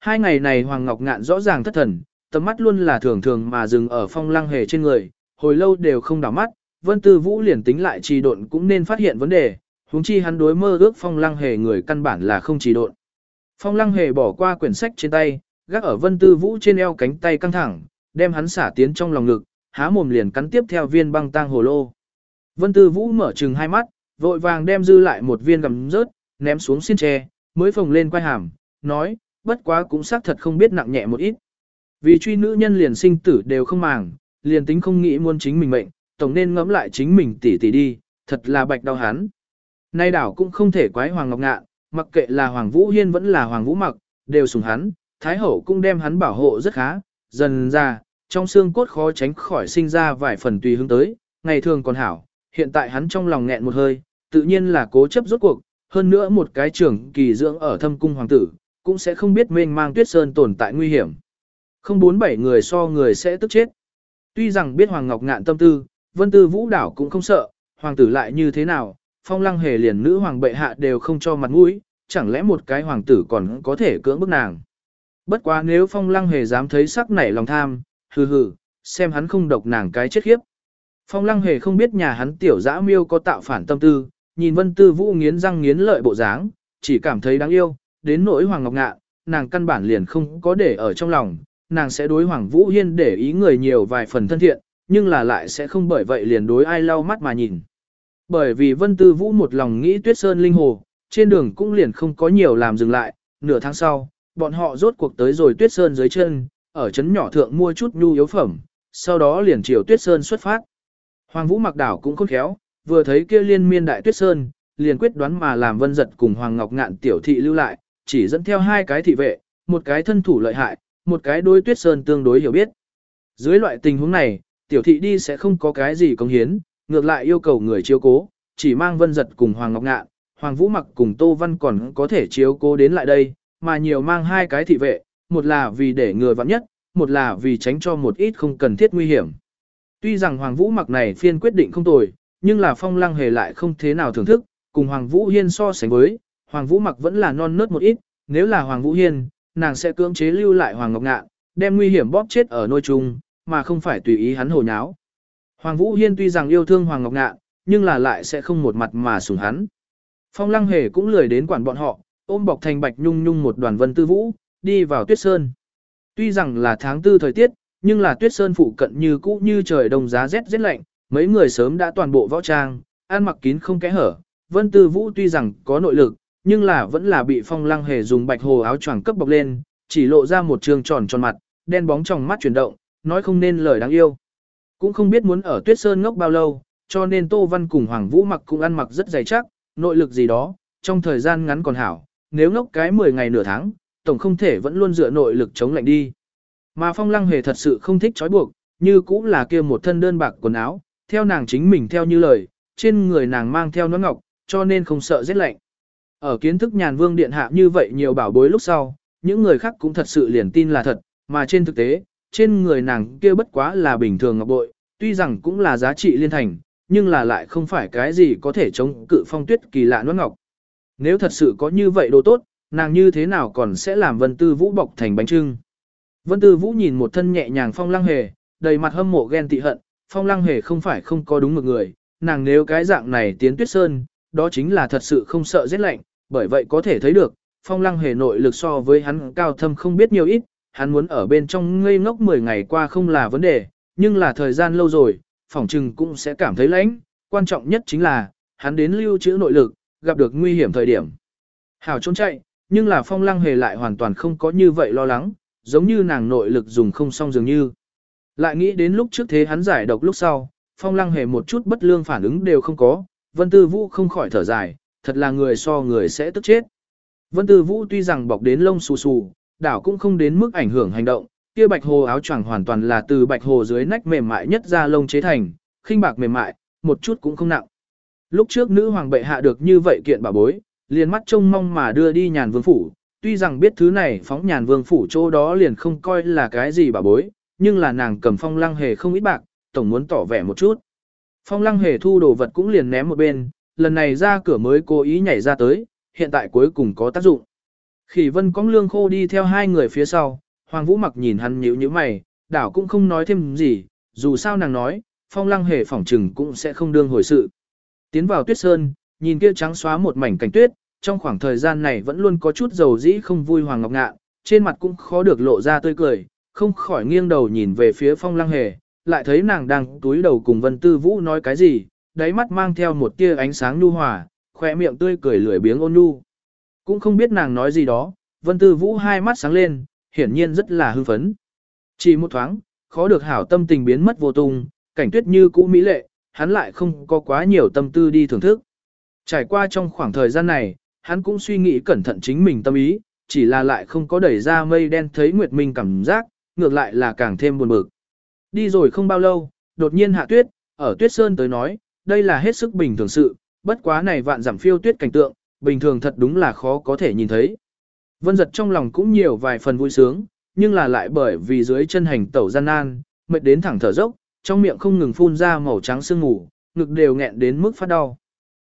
Hai ngày này Hoàng Ngọc Ngạn rõ ràng thất thần, tầm mắt luôn là thường thường mà dừng ở phong lăng hề trên người, hồi lâu đều không đảo mắt, Vân Tư Vũ liền tính lại trì độn cũng nên phát hiện vấn đề, huống chi hắn đối mơ ước phong lăng hề người căn bản là không trì độn. Phong lăng hề bỏ qua quyển sách trên tay, gác ở Vân Tư Vũ trên eo cánh tay căng thẳng, đem hắn xả tiến trong lòng ngực, há mồm liền cắn tiếp theo viên băng tang hồ lô. Vân Tư Vũ mở trừng hai mắt, vội vàng đem dư lại một viên gầm rớt, ném xuống xiên tre, mới phồng lên quay hàm, nói, bất quá cũng xác thật không biết nặng nhẹ một ít. Vì truy nữ nhân liền sinh tử đều không màng, liền tính không nghĩ muốn chính mình mệnh, tổng nên ngẫm lại chính mình tỉ tỉ đi, thật là bạch đau hắn. Nay đảo cũng không thể quái Hoàng Ngọc Ngạn, mặc kệ là Hoàng Vũ Hiên vẫn là Hoàng Vũ Mặc, đều sùng hắn, Thái Hậu cũng đem hắn bảo hộ rất khá, dần ra, trong xương cốt khó tránh khỏi sinh ra vài phần tùy hướng tới, ngày thường còn hảo, hiện tại hắn trong lòng nghẹn một hơi, tự nhiên là cố chấp rốt cuộc, hơn nữa một cái trưởng kỳ dưỡng ở thâm cung hoàng tử, cũng sẽ không biết mênh mang tuyết sơn tồn tại nguy hiểm. Không bốn bảy người so người sẽ tức chết. Tuy rằng biết Hoàng Ngọc ngạn tâm tư, vân tư vũ đảo cũng không sợ, hoàng tử lại như thế nào, phong lăng hề liền nữ hoàng bệ hạ đều không cho mặt mũi, chẳng lẽ một cái hoàng tử còn có thể cưỡng bức nàng. Bất quá nếu phong lăng hề dám thấy sắc nảy lòng tham, hừ hừ, xem hắn không độc nàng cái chết khiếp. Phong lăng hề không biết nhà hắn tiểu dã miêu có tạo phản tâm tư, nhìn vân tư vũ nghiến răng nghiến lợi bộ dáng, chỉ cảm thấy đáng yêu, đến nỗi hoàng ngọc ngạ, nàng căn bản liền không có để ở trong lòng, nàng sẽ đối hoàng vũ hiên để ý người nhiều vài phần thân thiện, nhưng là lại sẽ không bởi vậy liền đối ai lau mắt mà nhìn. Bởi vì vân tư vũ một lòng nghĩ tuyết sơn linh hồ, trên đường cũng liền không có nhiều làm dừng lại, nửa tháng sau, bọn họ rốt cuộc tới rồi tuyết sơn dưới chân, ở trấn nhỏ thượng mua chút nhu yếu phẩm, sau đó liền chiều tuyết sơn xuất phát. Hoàng Vũ mặc đảo cũng khôn khéo, vừa thấy kia liên miên đại tuyết sơn, liền quyết đoán mà làm vân giật cùng Hoàng Ngọc Ngạn tiểu thị lưu lại, chỉ dẫn theo hai cái thị vệ, một cái thân thủ lợi hại, một cái đối tuyết sơn tương đối hiểu biết. Dưới loại tình huống này, tiểu thị đi sẽ không có cái gì công hiến, ngược lại yêu cầu người chiếu cố, chỉ mang vân giật cùng Hoàng Ngọc Ngạn, Hoàng Vũ mặc cùng Tô Văn còn có thể chiếu cố đến lại đây, mà nhiều mang hai cái thị vệ, một là vì để người vặn nhất, một là vì tránh cho một ít không cần thiết nguy hiểm. Tuy rằng Hoàng Vũ mặc này phiên quyết định không tồi, nhưng là phong lăng hề lại không thế nào thưởng thức, cùng Hoàng Vũ Hiên so sánh với, Hoàng Vũ mặc vẫn là non nớt một ít, nếu là Hoàng Vũ Hiên, nàng sẽ cưỡng chế lưu lại Hoàng Ngọc Ngạn, đem nguy hiểm bóp chết ở nôi chung, mà không phải tùy ý hắn hồ nháo. Hoàng Vũ Hiên tuy rằng yêu thương Hoàng Ngọc Ngạn, nhưng là lại sẽ không một mặt mà sủng hắn. Phong lăng hề cũng lười đến quản bọn họ, ôm bọc thành bạch nhung nhung một đoàn vân tư vũ, đi vào tuyết sơn. Tuy rằng là tháng tư thời tiết, nhưng là tuyết sơn phụ cận như cũ như trời đông giá rét rét lạnh, mấy người sớm đã toàn bộ võ trang, ăn mặc kín không kẽ hở. Vân Tư Vũ tuy rằng có nội lực, nhưng là vẫn là bị phong lăng hề dùng bạch hồ áo choàng cấp bọc lên, chỉ lộ ra một trường tròn tròn mặt, đen bóng trong mắt chuyển động, nói không nên lời đáng yêu. Cũng không biết muốn ở tuyết sơn ngốc bao lâu, cho nên Tô Văn cùng Hoàng Vũ mặc cũng ăn mặc rất dày chắc, nội lực gì đó, trong thời gian ngắn còn hảo, nếu ngốc cái 10 ngày nửa tháng, tổng không thể vẫn luôn dựa nội lực chống lạnh đi. Mà phong lăng hề thật sự không thích trói buộc, như cũng là kia một thân đơn bạc quần áo, theo nàng chính mình theo như lời, trên người nàng mang theo nón ngọc, cho nên không sợ rét lạnh. Ở kiến thức nhàn vương điện hạ như vậy nhiều bảo bối lúc sau, những người khác cũng thật sự liền tin là thật, mà trên thực tế, trên người nàng kia bất quá là bình thường ngọc bội, tuy rằng cũng là giá trị liên thành, nhưng là lại không phải cái gì có thể chống cự phong tuyết kỳ lạ nuốt ngọc. Nếu thật sự có như vậy đồ tốt, nàng như thế nào còn sẽ làm vân tư vũ bọc thành bánh trưng. Vân tư vũ nhìn một thân nhẹ nhàng phong lăng hề, đầy mặt hâm mộ ghen tị hận, phong lăng hề không phải không có đúng một người, nàng nếu cái dạng này tiến tuyết sơn, đó chính là thật sự không sợ rét lạnh, bởi vậy có thể thấy được, phong lăng hề nội lực so với hắn cao thâm không biết nhiều ít, hắn muốn ở bên trong ngây ngốc 10 ngày qua không là vấn đề, nhưng là thời gian lâu rồi, phỏng trừng cũng sẽ cảm thấy lãnh, quan trọng nhất chính là, hắn đến lưu trữ nội lực, gặp được nguy hiểm thời điểm. Hảo trốn chạy, nhưng là phong lăng hề lại hoàn toàn không có như vậy lo lắng, giống như nàng nội lực dùng không xong dường như. Lại nghĩ đến lúc trước thế hắn giải độc lúc sau, phong lăng hề một chút bất lương phản ứng đều không có, vân tư vũ không khỏi thở dài, thật là người so người sẽ tức chết. Vân tư vũ tuy rằng bọc đến lông xù xù, đảo cũng không đến mức ảnh hưởng hành động, kia bạch hồ áo choàng hoàn toàn là từ bạch hồ dưới nách mềm mại nhất ra lông chế thành, khinh bạc mềm mại, một chút cũng không nặng. Lúc trước nữ hoàng bệ hạ được như vậy kiện bà bối, liền mắt trông mong mà đưa đi nhàn vương phủ, tuy rằng biết thứ này phóng nhàn vương phủ chỗ đó liền không coi là cái gì bà bối, nhưng là nàng cầm phong lăng hề không ít bạc, tổng muốn tỏ vẻ một chút. Phong lăng hề thu đồ vật cũng liền ném một bên, lần này ra cửa mới cố ý nhảy ra tới, hiện tại cuối cùng có tác dụng. Khỉ vân cong lương khô đi theo hai người phía sau, Hoàng Vũ mặc nhìn hắn nhíu như mày, đảo cũng không nói thêm gì, dù sao nàng nói, phong lăng hề phỏng trừng cũng sẽ không đương hồi sự. Tiến vào tuyết sơn, nhìn kia trắng xóa một mảnh cảnh tuyết, trong khoảng thời gian này vẫn luôn có chút dầu dĩ không vui Hoàng Ngọc Ngạn, trên mặt cũng khó được lộ ra tươi cười, không khỏi nghiêng đầu nhìn về phía phong lăng hề, lại thấy nàng đang túi đầu cùng Vân Tư Vũ nói cái gì, đáy mắt mang theo một tia ánh sáng nhu hòa, khỏe miệng tươi cười lười biếng ôn nhu. Cũng không biết nàng nói gì đó, Vân Tư Vũ hai mắt sáng lên, hiển nhiên rất là hưng phấn. Chỉ một thoáng, khó được hảo tâm tình biến mất vô tung, cảnh tuyết như cũ mỹ lệ, hắn lại không có quá nhiều tâm tư đi thưởng thức. Trải qua trong khoảng thời gian này, hắn cũng suy nghĩ cẩn thận chính mình tâm ý, chỉ là lại không có đẩy ra mây đen thấy Nguyệt Minh cảm giác, ngược lại là càng thêm buồn bực. Đi rồi không bao lâu, đột nhiên hạ tuyết, ở tuyết sơn tới nói, đây là hết sức bình thường sự, bất quá này vạn giảm phiêu tuyết cảnh tượng, bình thường thật đúng là khó có thể nhìn thấy. Vân giật trong lòng cũng nhiều vài phần vui sướng, nhưng là lại bởi vì dưới chân hành tẩu gian nan, mệt đến thẳng thở dốc, trong miệng không ngừng phun ra màu trắng sương mù, ngực đều nghẹn đến mức phát đau.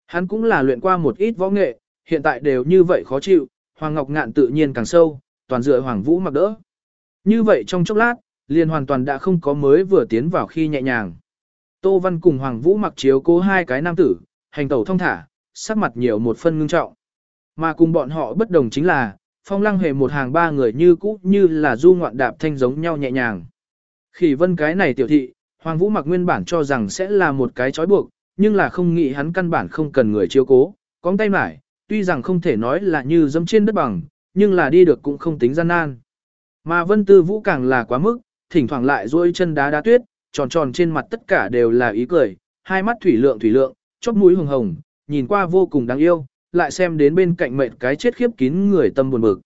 Hắn cũng là luyện qua một ít võ nghệ, hiện tại đều như vậy khó chịu, Hoàng Ngọc Ngạn tự nhiên càng sâu, toàn dựa Hoàng Vũ mặc đỡ. Như vậy trong chốc lát, liền hoàn toàn đã không có mới vừa tiến vào khi nhẹ nhàng. Tô Văn cùng Hoàng Vũ mặc chiếu cố hai cái nam tử, hành tẩu thông thả, sắc mặt nhiều một phân ngưng trọng. Mà cùng bọn họ bất đồng chính là, phong lăng hề một hàng ba người như cũ như là du ngoạn đạp thanh giống nhau nhẹ nhàng. Khỉ vân cái này tiểu thị, Hoàng Vũ mặc nguyên bản cho rằng sẽ là một cái trói buộc, nhưng là không nghĩ hắn căn bản không cần người chiếu cố, cóng tay mải, tuy rằng không thể nói là như dẫm trên đất bằng, nhưng là đi được cũng không tính gian nan. Mà vân tư vũ càng là quá mức, thỉnh thoảng lại duỗi chân đá đá tuyết, tròn tròn trên mặt tất cả đều là ý cười, hai mắt thủy lượng thủy lượng, chóp mũi hồng hồng, nhìn qua vô cùng đáng yêu, lại xem đến bên cạnh mệnh cái chết khiếp kín người tâm buồn bực.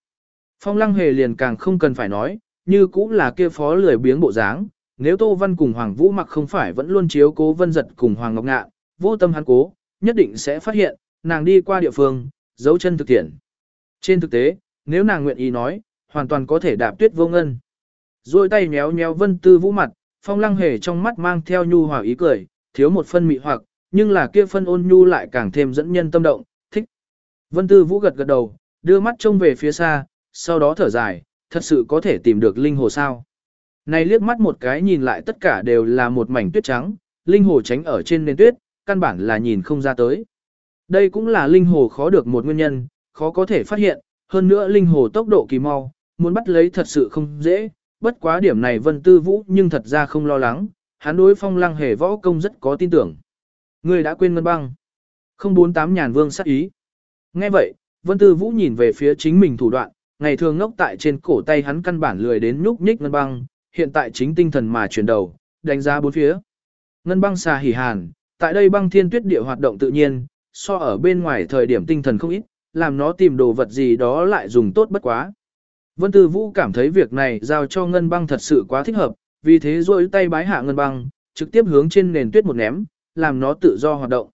Phong lăng hề liền càng không cần phải nói, như cũng là kia phó lười biếng bộ dáng, nếu Tô Văn cùng Hoàng Vũ mặc không phải vẫn luôn chiếu cố vân giật cùng Hoàng Ngọc Ngạn vô tâm hắn cố, nhất định sẽ phát hiện, nàng đi qua địa phương, dấu chân thực tiễn. Trên thực tế, nếu nàng nguyện ý nói, hoàn toàn có thể đạp tuyết vô ngân. Rồi tay méo méo vân tư vũ mặt, phong lăng hề trong mắt mang theo nhu hòa ý cười, thiếu một phân mị hoặc, nhưng là kia phân ôn nhu lại càng thêm dẫn nhân tâm động, thích. Vân tư vũ gật gật đầu, đưa mắt trông về phía xa, sau đó thở dài, thật sự có thể tìm được linh hồ sao. Này liếc mắt một cái nhìn lại tất cả đều là một mảnh tuyết trắng, linh hồ tránh ở trên nền tuyết, căn bản là nhìn không ra tới. Đây cũng là linh hồ khó được một nguyên nhân, khó có thể phát hiện, hơn nữa linh hồ tốc độ kỳ mau, muốn bắt lấy thật sự không dễ, bất quá điểm này Vân Tư Vũ nhưng thật ra không lo lắng, hắn đối phong lăng hề võ công rất có tin tưởng. Người đã quên ngân băng. Không bốn tám nhàn vương sắc ý. Nghe vậy, Vân Tư Vũ nhìn về phía chính mình thủ đoạn, ngày thường ngốc tại trên cổ tay hắn căn bản lười đến nhúc nhích ngân băng, hiện tại chính tinh thần mà chuyển đầu, đánh giá bốn phía. Ngân băng xà hỉ hàn, tại đây băng thiên tuyết địa hoạt động tự nhiên, so ở bên ngoài thời điểm tinh thần không ít, làm nó tìm đồ vật gì đó lại dùng tốt bất quá. Vân Tư Vũ cảm thấy việc này giao cho ngân băng thật sự quá thích hợp, vì thế rôi tay bái hạ ngân băng, trực tiếp hướng trên nền tuyết một ném, làm nó tự do hoạt động.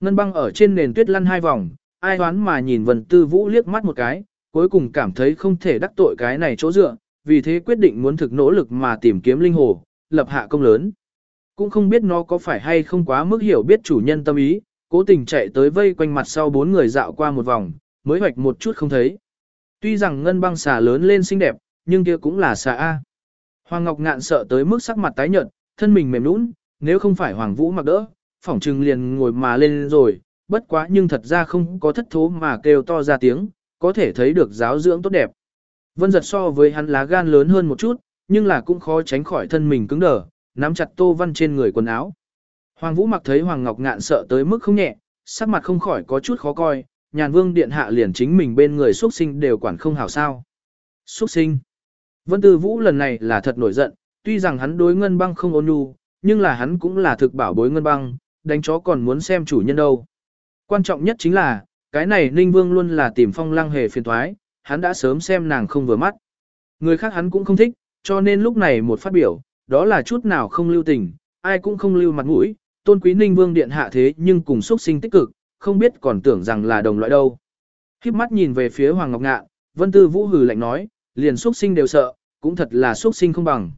Ngân băng ở trên nền tuyết lăn hai vòng, ai đoán mà nhìn Vân Tư Vũ liếc mắt một cái, cuối cùng cảm thấy không thể đắc tội cái này chỗ dựa, vì thế quyết định muốn thực nỗ lực mà tìm kiếm linh hồ, lập hạ công lớn. Cũng không biết nó có phải hay không quá mức hiểu biết chủ nhân tâm ý, cố tình chạy tới vây quanh mặt sau bốn người dạo qua một vòng, mới hoạch một chút không thấy. Tuy rằng ngân băng xà lớn lên xinh đẹp, nhưng kia cũng là xà A. Hoàng Ngọc ngạn sợ tới mức sắc mặt tái nhợt, thân mình mềm nũng, nếu không phải Hoàng Vũ mặc đỡ, phỏng trừng liền ngồi mà lên rồi, bất quá nhưng thật ra không có thất thố mà kêu to ra tiếng, có thể thấy được giáo dưỡng tốt đẹp. Vân giật so với hắn lá gan lớn hơn một chút, nhưng là cũng khó tránh khỏi thân mình cứng đờ, nắm chặt Tô Văn trên người quần áo. Hoàng Vũ mặc thấy Hoàng Ngọc ngạn sợ tới mức không nhẹ, sắc mặt không khỏi có chút khó coi, nhàn vương điện hạ liền chính mình bên người xuất sinh đều quản không hảo sao. Xuất sinh. Vân Tư Vũ lần này là thật nổi giận, tuy rằng hắn đối ngân băng không ôn nhu, nhưng là hắn cũng là thực bảo bối ngân băng, đánh chó còn muốn xem chủ nhân đâu. Quan trọng nhất chính là, cái này Ninh Vương luôn là tìm phong lăng hề phiền thoái, hắn đã sớm xem nàng không vừa mắt. Người khác hắn cũng không thích, cho nên lúc này một phát biểu, đó là chút nào không lưu tình, ai cũng không lưu mặt mũi, tôn quý Ninh Vương điện hạ thế nhưng cùng xuất sinh tích cực, không biết còn tưởng rằng là đồng loại đâu. Khiếp mắt nhìn về phía Hoàng Ngọc Ngạn, Vân Tư Vũ hừ lạnh nói, liền xuất sinh đều sợ, cũng thật là xuất sinh không bằng.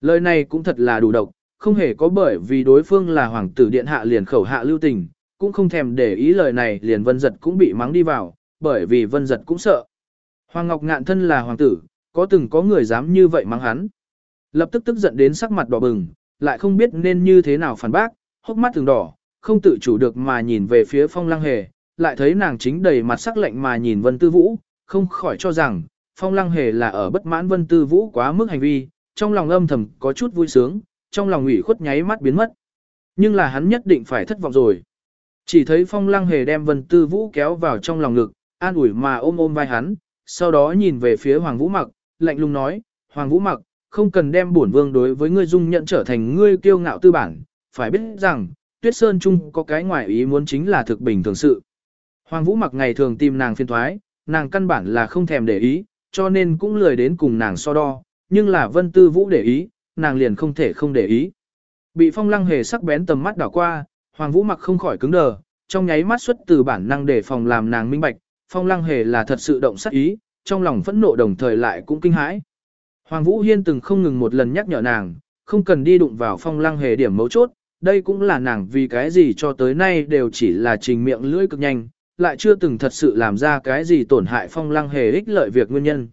Lời này cũng thật là đủ độc, không hề có bởi vì đối phương là hoàng tử điện hạ liền khẩu hạ lưu tình, cũng không thèm để ý lời này liền vân giật cũng bị mắng đi vào, bởi vì vân giật cũng sợ. Hoàng Ngọc Ngạn thân là hoàng tử, có từng có người dám như vậy mắng hắn. Lập tức tức giận đến sắc mặt đỏ bừng, lại không biết nên như thế nào phản bác, hốc mắt từng đỏ, không tự chủ được mà nhìn về phía phong lăng hề, lại thấy nàng chính đầy mặt sắc lạnh mà nhìn Vân Tư Vũ, không khỏi cho rằng, phong lăng hề là ở bất mãn Vân Tư Vũ quá mức hành vi, trong lòng âm thầm có chút vui sướng, trong lòng ủy khuất nháy mắt biến mất. Nhưng là hắn nhất định phải thất vọng rồi. Chỉ thấy phong lăng hề đem Vân Tư Vũ kéo vào trong lòng ngực, an ủi mà ôm ôm vai hắn, sau đó nhìn về phía Hoàng Vũ Mặc, lạnh lùng nói, Hoàng Vũ Mặc, không cần đem bổn vương đối với ngươi dung nhận trở thành ngươi kiêu ngạo tư bản, phải biết rằng, Tuyết Sơn Trung có cái ngoại ý muốn chính là thực bình thường sự. Hoàng Vũ Mặc ngày thường tìm nàng phiên thoái, nàng căn bản là không thèm để ý, cho nên cũng lười đến cùng nàng so đo, nhưng là Vân Tư Vũ để ý, nàng liền không thể không để ý. Bị phong lăng hề sắc bén tầm mắt đảo qua, Hoàng Vũ mặc không khỏi cứng đờ, trong nháy mắt xuất từ bản năng để phòng làm nàng minh bạch, phong lăng hề là thật sự động sắc ý, trong lòng phẫn nộ đồng thời lại cũng kinh hãi. Hoàng Vũ Hiên từng không ngừng một lần nhắc nhở nàng, không cần đi đụng vào phong lăng hề điểm mấu chốt, đây cũng là nàng vì cái gì cho tới nay đều chỉ là trình miệng lưỡi cực nhanh, lại chưa từng thật sự làm ra cái gì tổn hại phong lăng hề ích lợi việc nguyên nhân.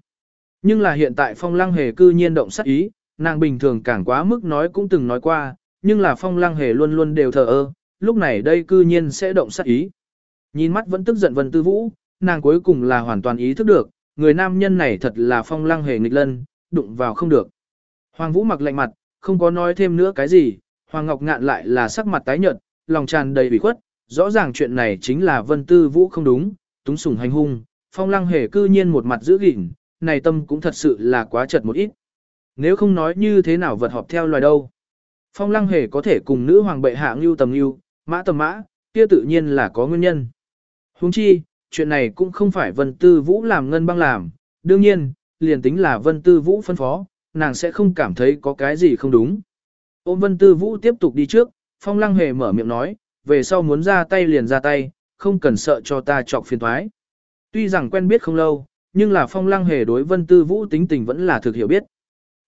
Nhưng là hiện tại phong lăng hề cư nhiên động sắc ý, nàng bình thường càng quá mức nói cũng từng nói qua, nhưng là phong lăng hề luôn luôn đều thờ ơ, lúc này đây cư nhiên sẽ động sắc ý. Nhìn mắt vẫn tức giận Vân Tư Vũ, nàng cuối cùng là hoàn toàn ý thức được, người nam nhân này thật là phong lăng hề nghịch lân, đụng vào không được. Hoàng Vũ mặc lạnh mặt, không có nói thêm nữa cái gì, Hoàng Ngọc Ngạn lại là sắc mặt tái nhợt, lòng tràn đầy ủy khuất, rõ ràng chuyện này chính là Vân Tư Vũ không đúng, túng sủng hành hung, phong lăng hề cư nhiên một mặt giữ gìn, này tâm cũng thật sự là quá chật một ít. Nếu không nói như thế nào vật họp theo loài đâu. Phong lăng hề có thể cùng nữ hoàng bệ hạ ngưu tầm ngưu, mã tầm mã, kia tự nhiên là có nguyên nhân. Huống chi, chuyện này cũng không phải Vân Tư Vũ làm ngân băng làm, đương nhiên, liền tính là Vân Tư Vũ phân phó, nàng sẽ không cảm thấy có cái gì không đúng. Ôm Vân Tư Vũ tiếp tục đi trước, Phong Lăng Hề mở miệng nói, về sau muốn ra tay liền ra tay, không cần sợ cho ta chọc phiền thoái. Tuy rằng quen biết không lâu, nhưng là Phong Lăng Hề đối Vân Tư Vũ tính tình vẫn là thực hiểu biết.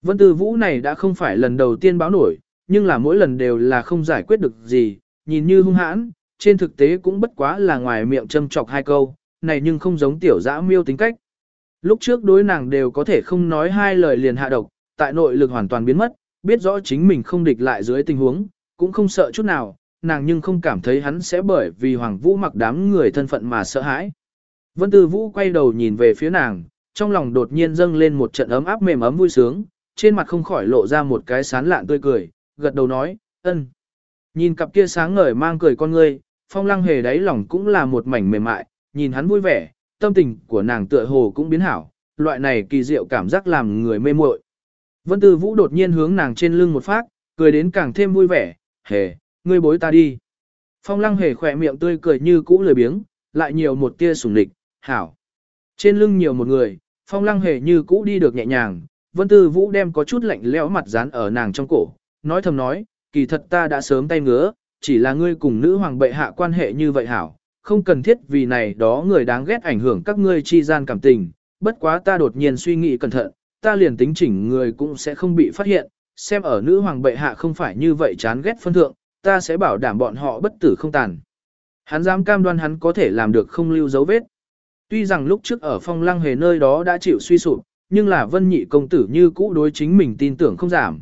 Vân Tư Vũ này đã không phải lần đầu tiên báo nổi, nhưng là mỗi lần đều là không giải quyết được gì, nhìn như hung hãn, trên thực tế cũng bất quá là ngoài miệng châm chọc hai câu, này nhưng không giống tiểu dã miêu tính cách. Lúc trước đối nàng đều có thể không nói hai lời liền hạ độc, tại nội lực hoàn toàn biến mất, biết rõ chính mình không địch lại dưới tình huống, cũng không sợ chút nào, nàng nhưng không cảm thấy hắn sẽ bởi vì Hoàng Vũ mặc đám người thân phận mà sợ hãi. Vân Tư Vũ quay đầu nhìn về phía nàng, trong lòng đột nhiên dâng lên một trận ấm áp mềm ấm vui sướng, trên mặt không khỏi lộ ra một cái sán lạn tươi cười, gật đầu nói, ân. Nhìn cặp kia sáng ngời mang cười con ngươi, phong lăng hề đáy lòng cũng là một mảnh mềm mại, nhìn hắn vui vẻ, tâm tình của nàng tựa hồ cũng biến hảo, loại này kỳ diệu cảm giác làm người mê muội. Vân Tư Vũ đột nhiên hướng nàng trên lưng một phát, cười đến càng thêm vui vẻ, hề, ngươi bối ta đi. Phong lăng hề khỏe miệng tươi cười như cũ lười biếng, lại nhiều một tia sủng lịch, hảo. Trên lưng nhiều một người, phong lăng hề như cũ đi được nhẹ nhàng, Vân Tư Vũ đem có chút lạnh lẽo mặt dán ở nàng trong cổ, nói thầm nói, kỳ thật ta đã sớm tay ngứa, chỉ là ngươi cùng nữ hoàng bệ hạ quan hệ như vậy hảo, không cần thiết vì này đó người đáng ghét ảnh hưởng các ngươi chi gian cảm tình, bất quá ta đột nhiên suy nghĩ cẩn thận, ta liền tính chỉnh người cũng sẽ không bị phát hiện, xem ở nữ hoàng bệ hạ không phải như vậy chán ghét phân thượng, ta sẽ bảo đảm bọn họ bất tử không tàn. Hắn dám cam đoan hắn có thể làm được không lưu dấu vết. Tuy rằng lúc trước ở phong lăng hề nơi đó đã chịu suy sụp, nhưng là vân nhị công tử như cũ đối chính mình tin tưởng không giảm.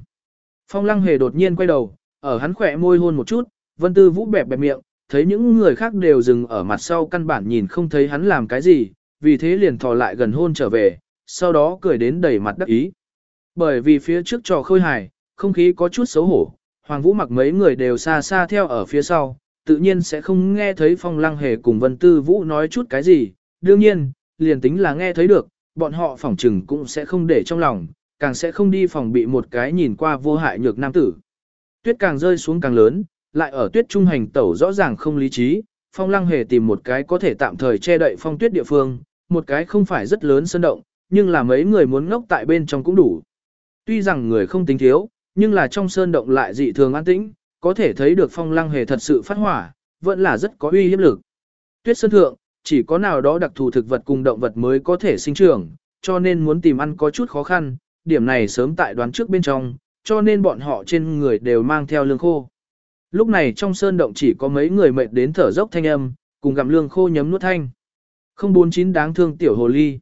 Phong lăng hề đột nhiên quay đầu, ở hắn khỏe môi hôn một chút, vân tư vũ bẹp bẹp miệng, thấy những người khác đều dừng ở mặt sau căn bản nhìn không thấy hắn làm cái gì, vì thế liền thò lại gần hôn trở về, sau đó cười đến đầy mặt đắc ý. Bởi vì phía trước trò khôi hài, không khí có chút xấu hổ, Hoàng Vũ mặc mấy người đều xa xa theo ở phía sau, tự nhiên sẽ không nghe thấy Phong Lăng Hề cùng Vân Tư Vũ nói chút cái gì, đương nhiên, liền tính là nghe thấy được, bọn họ phỏng chừng cũng sẽ không để trong lòng, càng sẽ không đi phòng bị một cái nhìn qua vô hại nhược nam tử. Tuyết càng rơi xuống càng lớn, lại ở tuyết trung hành tẩu rõ ràng không lý trí, phong lăng hề tìm một cái có thể tạm thời che đậy phong tuyết địa phương, một cái không phải rất lớn sân động, nhưng là mấy người muốn ngốc tại bên trong cũng đủ. Tuy rằng người không tính thiếu, nhưng là trong sơn động lại dị thường an tĩnh, có thể thấy được phong lăng hề thật sự phát hỏa, vẫn là rất có uy hiếp lực. Tuyết sơn thượng, chỉ có nào đó đặc thù thực vật cùng động vật mới có thể sinh trưởng, cho nên muốn tìm ăn có chút khó khăn, điểm này sớm tại đoán trước bên trong, cho nên bọn họ trên người đều mang theo lương khô. Lúc này trong sơn động chỉ có mấy người mệt đến thở dốc thanh âm, cùng gặm lương khô nhấm nuốt thanh. Không bốn chín đáng thương tiểu hồ ly.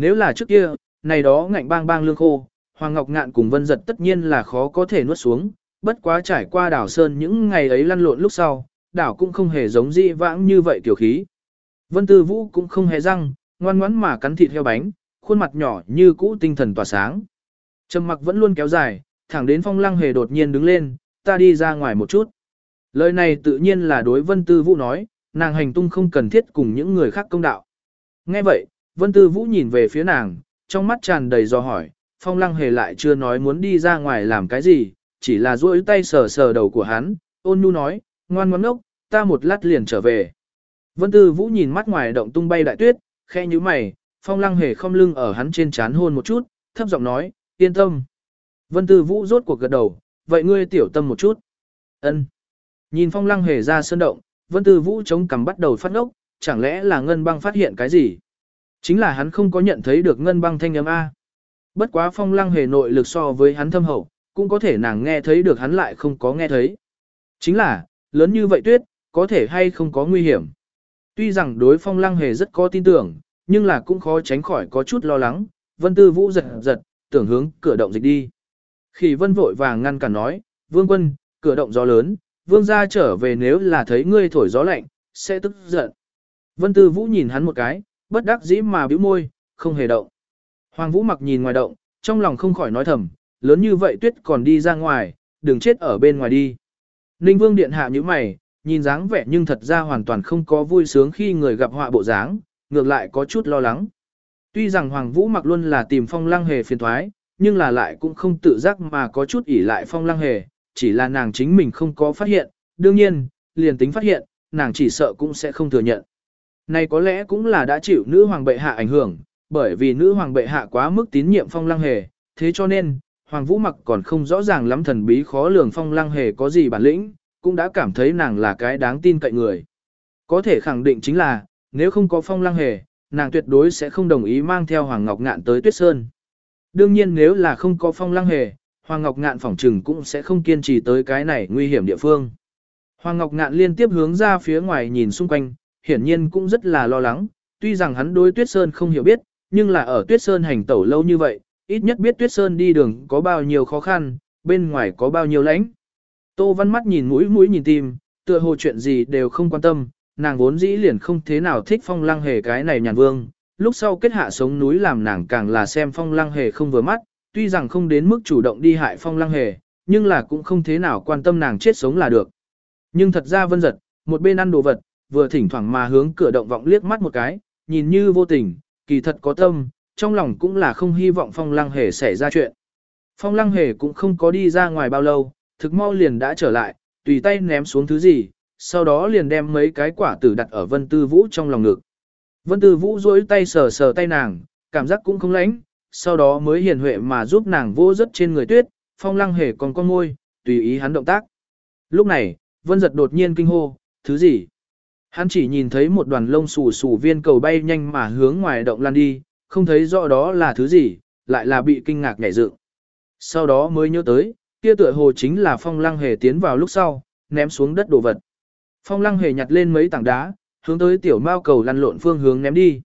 Nếu là trước kia, này đó ngạnh bang bang lương khô, Hoàng Ngọc Ngạn cùng Vân Giật tất nhiên là khó có thể nuốt xuống, bất quá trải qua đảo Sơn những ngày ấy lăn lộn lúc sau, đảo cũng không hề giống dị vãng như vậy kiểu khí. Vân Tư Vũ cũng không hề răng, ngoan ngoãn mà cắn thịt heo bánh, khuôn mặt nhỏ như cũ tinh thần tỏa sáng. Trầm mặc vẫn luôn kéo dài, thẳng đến phong lăng hề đột nhiên đứng lên, ta đi ra ngoài một chút. Lời này tự nhiên là đối Vân Tư Vũ nói, nàng hành tung không cần thiết cùng những người khác công đạo. Nghe vậy, Vân Tư Vũ nhìn về phía nàng, trong mắt tràn đầy do hỏi, phong lăng hề lại chưa nói muốn đi ra ngoài làm cái gì, chỉ là duỗi tay sờ sờ đầu của hắn, ôn nhu nói, ngoan ngoãn ốc, ta một lát liền trở về. Vân Tư Vũ nhìn mắt ngoài động tung bay đại tuyết, khe như mày, phong lăng hề không lưng ở hắn trên chán hôn một chút, thấp giọng nói, yên tâm. Vân Tư Vũ rốt cuộc gật đầu, vậy ngươi tiểu tâm một chút. Ân. Nhìn phong lăng hề ra sơn động, Vân Tư Vũ chống cằm bắt đầu phát ngốc, chẳng lẽ là ngân băng phát hiện cái gì? Chính là hắn không có nhận thấy được ngân băng thanh âm A. Bất quá phong lăng hề nội lực so với hắn thâm hậu, cũng có thể nàng nghe thấy được hắn lại không có nghe thấy. Chính là, lớn như vậy tuyết, có thể hay không có nguy hiểm. Tuy rằng đối phong lăng hề rất có tin tưởng, nhưng là cũng khó tránh khỏi có chút lo lắng, vân tư vũ giật giật, tưởng hướng cửa động dịch đi. Khi vân vội vàng ngăn cản nói, vương quân, cửa động gió lớn, vương gia trở về nếu là thấy ngươi thổi gió lạnh, sẽ tức giận. Vân tư vũ nhìn hắn một cái, bất đắc dĩ mà bĩu môi, không hề động. Hoàng vũ mặc nhìn ngoài động, trong lòng không khỏi nói thầm, lớn như vậy tuyết còn đi ra ngoài, đừng chết ở bên ngoài đi. Ninh vương điện hạ như mày, nhìn dáng vẻ nhưng thật ra hoàn toàn không có vui sướng khi người gặp họa bộ dáng, ngược lại có chút lo lắng. Tuy rằng Hoàng Vũ mặc luôn là tìm phong lăng hề phiền thoái, nhưng là lại cũng không tự giác mà có chút ỉ lại phong lăng hề, chỉ là nàng chính mình không có phát hiện, đương nhiên, liền tính phát hiện, nàng chỉ sợ cũng sẽ không thừa nhận. Này có lẽ cũng là đã chịu nữ hoàng bệ hạ ảnh hưởng, bởi vì nữ hoàng bệ hạ quá mức tín nhiệm phong lăng hề, thế cho nên, Hoàng Vũ mặc còn không rõ ràng lắm thần bí khó lường phong lăng hề có gì bản lĩnh, cũng đã cảm thấy nàng là cái đáng tin cậy người. Có thể khẳng định chính là, nếu không có phong lăng hề, nàng tuyệt đối sẽ không đồng ý mang theo Hoàng Ngọc Ngạn tới Tuyết Sơn. Đương nhiên nếu là không có phong lăng hề, Hoàng Ngọc Ngạn phỏng trừng cũng sẽ không kiên trì tới cái này nguy hiểm địa phương. Hoàng Ngọc Ngạn liên tiếp hướng ra phía ngoài nhìn xung quanh, hiển nhiên cũng rất là lo lắng, tuy rằng hắn đối Tuyết Sơn không hiểu biết, nhưng là ở Tuyết Sơn hành tẩu lâu như vậy, ít nhất biết Tuyết Sơn đi đường có bao nhiêu khó khăn, bên ngoài có bao nhiêu lãnh. Tô Văn mắt nhìn mũi mũi nhìn tim, tựa hồ chuyện gì đều không quan tâm, nàng vốn dĩ liền không thế nào thích phong lăng hề cái này nhàn vương, lúc sau kết hạ sống núi làm nàng càng là xem phong lăng hề không vừa mắt, tuy rằng không đến mức chủ động đi hại phong lăng hề, nhưng là cũng không thế nào quan tâm nàng chết sống là được. Nhưng thật ra vân giật, một bên ăn đồ vật, vừa thỉnh thoảng mà hướng cửa động vọng liếc mắt một cái, nhìn như vô tình, kỳ thật có tâm, trong lòng cũng là không hy vọng phong lăng hề xảy ra chuyện. Phong lăng hề cũng không có đi ra ngoài bao lâu, thực mau liền đã trở lại, tùy tay ném xuống thứ gì, sau đó liền đem mấy cái quả tử đặt ở Vân Tư Vũ trong lòng ngực. Vân Tư Vũ duỗi tay sờ sờ tay nàng, cảm giác cũng không lãnh, sau đó mới hiền huệ mà giúp nàng vô rất trên người tuyết, phong lăng hề còn con môi, tùy ý hắn động tác. Lúc này, Vân giật đột nhiên kinh hô, thứ gì? Hắn chỉ nhìn thấy một đoàn lông xù xù viên cầu bay nhanh mà hướng ngoài động lan đi, không thấy rõ đó là thứ gì, lại là bị kinh ngạc nhảy dựng. Sau đó mới nhớ tới, kia tựa hồ chính là phong lăng hề tiến vào lúc sau, ném xuống đất đồ vật. Phong lăng hề nhặt lên mấy tảng đá, hướng tới tiểu mao cầu lăn lộn phương hướng ném đi.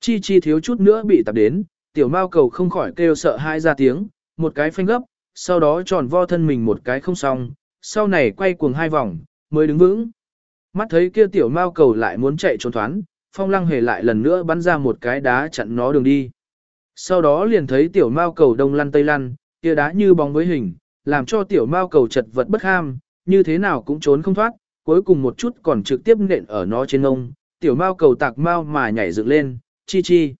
Chi chi thiếu chút nữa bị tập đến, tiểu mao cầu không khỏi kêu sợ hai ra tiếng, một cái phanh gấp, sau đó tròn vo thân mình một cái không xong, sau này quay cuồng hai vòng, mới đứng vững. Mắt thấy kia tiểu mao cầu lại muốn chạy trốn thoán, phong lăng hề lại lần nữa bắn ra một cái đá chặn nó đường đi. Sau đó liền thấy tiểu mao cầu đông lăn tây lăn, kia đá như bóng với hình, làm cho tiểu mao cầu chật vật bất ham, như thế nào cũng trốn không thoát, cuối cùng một chút còn trực tiếp nện ở nó trên ông. tiểu mao cầu tạc mao mà nhảy dựng lên, chi chi.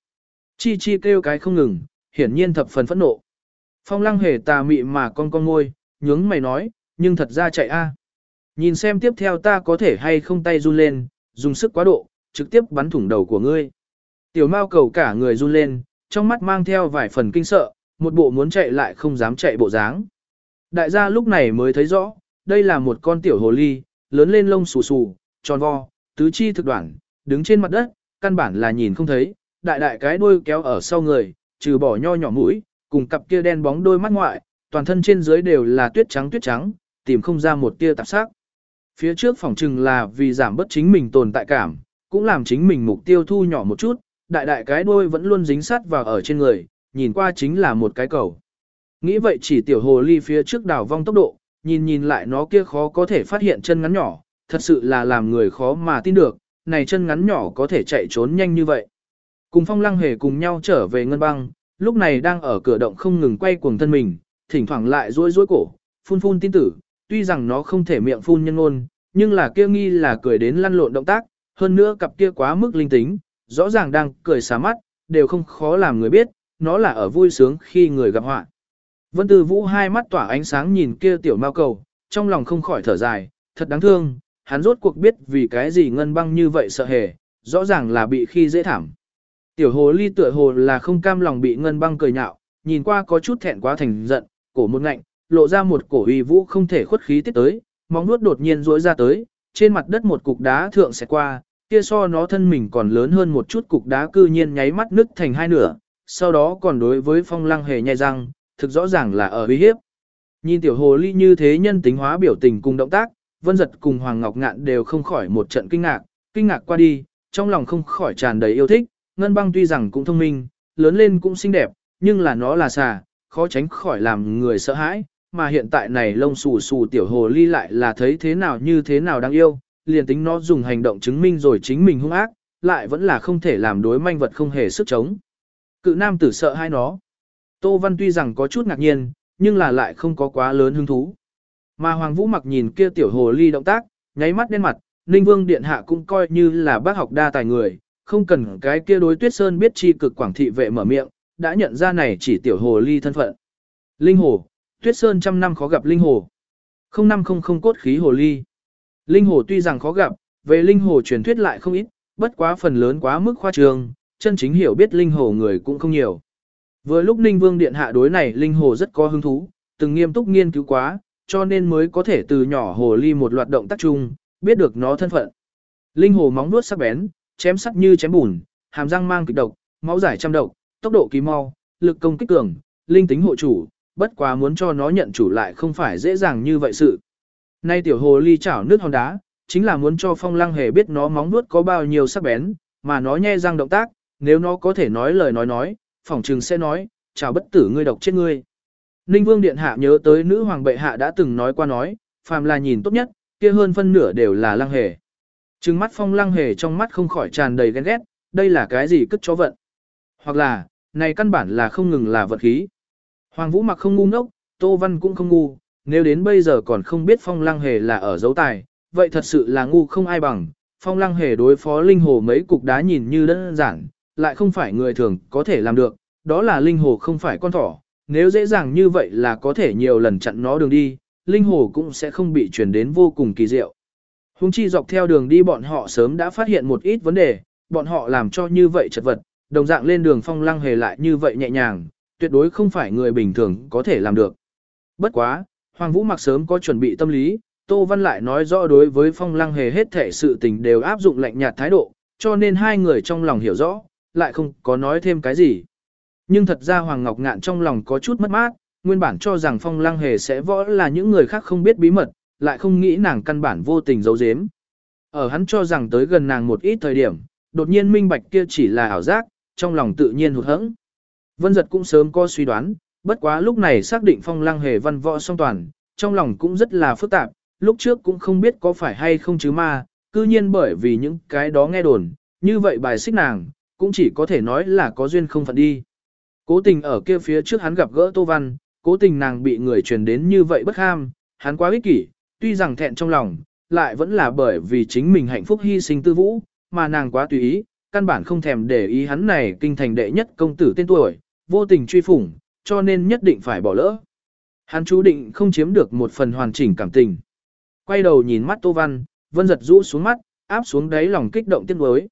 Chi chi kêu cái không ngừng, hiển nhiên thập phần phẫn nộ. Phong lăng hề tà mị mà con con ngôi, nhướng mày nói, nhưng thật ra chạy a. Nhìn xem tiếp theo ta có thể hay không tay run lên, dùng sức quá độ, trực tiếp bắn thủng đầu của ngươi. Tiểu mao cầu cả người run lên, trong mắt mang theo vài phần kinh sợ, một bộ muốn chạy lại không dám chạy bộ dáng. Đại gia lúc này mới thấy rõ, đây là một con tiểu hồ ly, lớn lên lông xù xù, tròn vo, tứ chi thực đoạn, đứng trên mặt đất, căn bản là nhìn không thấy, đại đại cái đuôi kéo ở sau người, trừ bỏ nho nhỏ mũi, cùng cặp kia đen bóng đôi mắt ngoại, toàn thân trên dưới đều là tuyết trắng tuyết trắng, tìm không ra một tia tạp sắc. Phía trước phòng trừng là vì giảm bớt chính mình tồn tại cảm, cũng làm chính mình mục tiêu thu nhỏ một chút, đại đại cái đuôi vẫn luôn dính sát vào ở trên người, nhìn qua chính là một cái cầu. Nghĩ vậy chỉ tiểu hồ ly phía trước đảo vong tốc độ, nhìn nhìn lại nó kia khó có thể phát hiện chân ngắn nhỏ, thật sự là làm người khó mà tin được, này chân ngắn nhỏ có thể chạy trốn nhanh như vậy. Cùng phong lăng hề cùng nhau trở về ngân băng, lúc này đang ở cửa động không ngừng quay cuồng thân mình, thỉnh thoảng lại rối rối cổ, phun phun tin tử, tuy rằng nó không thể miệng phun nhân ngôn, nhưng là kia nghi là cười đến lăn lộn động tác, hơn nữa cặp kia quá mức linh tính, rõ ràng đang cười xá mắt, đều không khó làm người biết, nó là ở vui sướng khi người gặp họa. Vân Tư Vũ hai mắt tỏa ánh sáng nhìn kia tiểu mao cầu, trong lòng không khỏi thở dài, thật đáng thương, hắn rốt cuộc biết vì cái gì ngân băng như vậy sợ hề, rõ ràng là bị khi dễ thảm. Tiểu hồ ly tựa hồ là không cam lòng bị ngân băng cười nhạo, nhìn qua có chút thẹn quá thành giận, cổ một ngạnh, lộ ra một cổ uy vũ không thể khuất khí tiết tới, móng nuốt đột nhiên rỗi ra tới, trên mặt đất một cục đá thượng sẽ qua, kia so nó thân mình còn lớn hơn một chút cục đá cư nhiên nháy mắt nứt thành hai nửa, sau đó còn đối với phong lăng hề nhai răng, thực rõ ràng là ở uy hiếp. Nhìn tiểu hồ ly như thế nhân tính hóa biểu tình cùng động tác, vân giật cùng Hoàng Ngọc Ngạn đều không khỏi một trận kinh ngạc, kinh ngạc qua đi, trong lòng không khỏi tràn đầy yêu thích, ngân băng tuy rằng cũng thông minh, lớn lên cũng xinh đẹp, nhưng là nó là xà, khó tránh khỏi làm người sợ hãi, mà hiện tại này lông xù xù tiểu hồ ly lại là thấy thế nào như thế nào đáng yêu, liền tính nó dùng hành động chứng minh rồi chính mình hung ác, lại vẫn là không thể làm đối manh vật không hề sức chống. Cự nam tử sợ hai nó. Tô Văn tuy rằng có chút ngạc nhiên, nhưng là lại không có quá lớn hứng thú. Mà Hoàng Vũ mặc nhìn kia tiểu hồ ly động tác, nháy mắt đen mặt, Ninh Vương Điện Hạ cũng coi như là bác học đa tài người, không cần cái kia đối tuyết sơn biết chi cực quảng thị vệ mở miệng, đã nhận ra này chỉ tiểu hồ ly thân phận. Linh hồ, tuyết sơn trăm năm khó gặp linh hồ. Không năm không không cốt khí hồ ly. Linh hồ tuy rằng khó gặp, về linh hồ truyền thuyết lại không ít, bất quá phần lớn quá mức khoa trường, chân chính hiểu biết linh hồ người cũng không nhiều. Vừa lúc Ninh Vương Điện hạ đối này linh hồ rất có hứng thú, từng nghiêm túc nghiên cứu quá, cho nên mới có thể từ nhỏ hồ ly một loạt động tác chung, biết được nó thân phận. Linh hồ móng vuốt sắc bén, chém sắc như chém bùn, hàm răng mang kịch độc, máu giải trăm độc, tốc độ kỳ mau, lực công kích cường, linh tính hộ chủ, bất quá muốn cho nó nhận chủ lại không phải dễ dàng như vậy sự. Nay tiểu hồ ly chảo nước hòn đá, chính là muốn cho phong lăng hề biết nó móng vuốt có bao nhiêu sắc bén, mà nó nhe răng động tác, nếu nó có thể nói lời nói nói, phỏng trừng sẽ nói, chào bất tử ngươi độc chết ngươi. Ninh Vương Điện Hạ nhớ tới nữ hoàng bệ hạ đã từng nói qua nói, phàm là nhìn tốt nhất, kia hơn phân nửa đều là lăng hề. Trừng mắt phong lăng hề trong mắt không khỏi tràn đầy ghen ghét, đây là cái gì cất cho vận. Hoặc là, này căn bản là không ngừng là vật khí. Hoàng Vũ mặc không ngu ngốc, Tô Văn cũng không ngu, nếu đến bây giờ còn không biết phong lăng hề là ở dấu tài, vậy thật sự là ngu không ai bằng. Phong lăng hề đối phó linh hồ mấy cục đá nhìn như đơn giản, lại không phải người thường có thể làm được, đó là linh hồ không phải con thỏ, nếu dễ dàng như vậy là có thể nhiều lần chặn nó đường đi, linh hồ cũng sẽ không bị truyền đến vô cùng kỳ diệu. Hùng chi dọc theo đường đi bọn họ sớm đã phát hiện một ít vấn đề, bọn họ làm cho như vậy chật vật, đồng dạng lên đường phong lăng hề lại như vậy nhẹ nhàng, tuyệt đối không phải người bình thường có thể làm được. Bất quá, Hoàng Vũ mặc sớm có chuẩn bị tâm lý, Tô Văn lại nói rõ đối với phong lăng hề hết thể sự tình đều áp dụng lạnh nhạt thái độ, cho nên hai người trong lòng hiểu rõ, lại không có nói thêm cái gì. Nhưng thật ra Hoàng Ngọc Ngạn trong lòng có chút mất mát, nguyên bản cho rằng phong lăng hề sẽ võ là những người khác không biết bí mật, lại không nghĩ nàng căn bản vô tình giấu giếm. Ở hắn cho rằng tới gần nàng một ít thời điểm, đột nhiên minh bạch kia chỉ là ảo giác, trong lòng tự nhiên hụt hẫng. Vân giật cũng sớm có suy đoán, bất quá lúc này xác định phong lăng hề văn võ song toàn, trong lòng cũng rất là phức tạp, lúc trước cũng không biết có phải hay không chứ ma, cư nhiên bởi vì những cái đó nghe đồn, như vậy bài xích nàng, cũng chỉ có thể nói là có duyên không phận đi. Cố tình ở kia phía trước hắn gặp gỡ Tô Văn, cố tình nàng bị người truyền đến như vậy bất ham, hắn quá ích kỷ, tuy rằng thẹn trong lòng, lại vẫn là bởi vì chính mình hạnh phúc hy sinh tư vũ, mà nàng quá tùy ý, căn bản không thèm để ý hắn này kinh thành đệ nhất công tử tên tuổi, vô tình truy phủng, cho nên nhất định phải bỏ lỡ. Hắn chú định không chiếm được một phần hoàn chỉnh cảm tình. Quay đầu nhìn mắt Tô Văn, Vân giật rũ xuống mắt, áp xuống đáy lòng kích động tiếc nuối.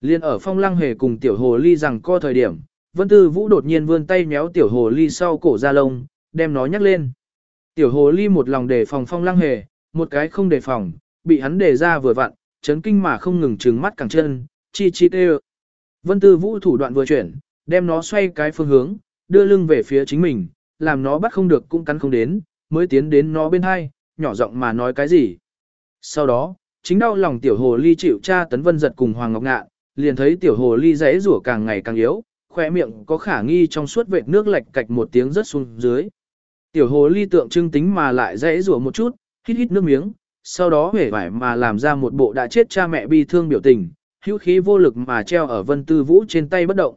Liên ở phong lăng hề cùng tiểu hồ ly rằng co thời điểm, Vân Tư Vũ đột nhiên vươn tay méo tiểu hồ ly sau cổ ra lông, đem nó nhắc lên. Tiểu hồ ly một lòng đề phòng phong lăng hề, một cái không đề phòng, bị hắn đề ra vừa vặn, chấn kinh mà không ngừng trừng mắt cẳng chân, chi chi tê Vân Tư Vũ thủ đoạn vừa chuyển, đem nó xoay cái phương hướng, đưa lưng về phía chính mình, làm nó bắt không được cũng cắn không đến, mới tiến đến nó bên hai, nhỏ giọng mà nói cái gì. Sau đó, chính đau lòng tiểu hồ ly chịu cha tấn vân giật cùng Hoàng Ngọc Ngạ, liền thấy tiểu hồ ly rẽ rủa càng ngày càng yếu, khỏe miệng có khả nghi trong suốt vệt nước lạch cạch một tiếng rất xuống dưới. Tiểu hồ ly tượng trưng tính mà lại rẽ rủa một chút, hít hít nước miếng, sau đó hể vải mà làm ra một bộ đã chết cha mẹ bi thương biểu tình, hữu khí vô lực mà treo ở vân tư vũ trên tay bất động.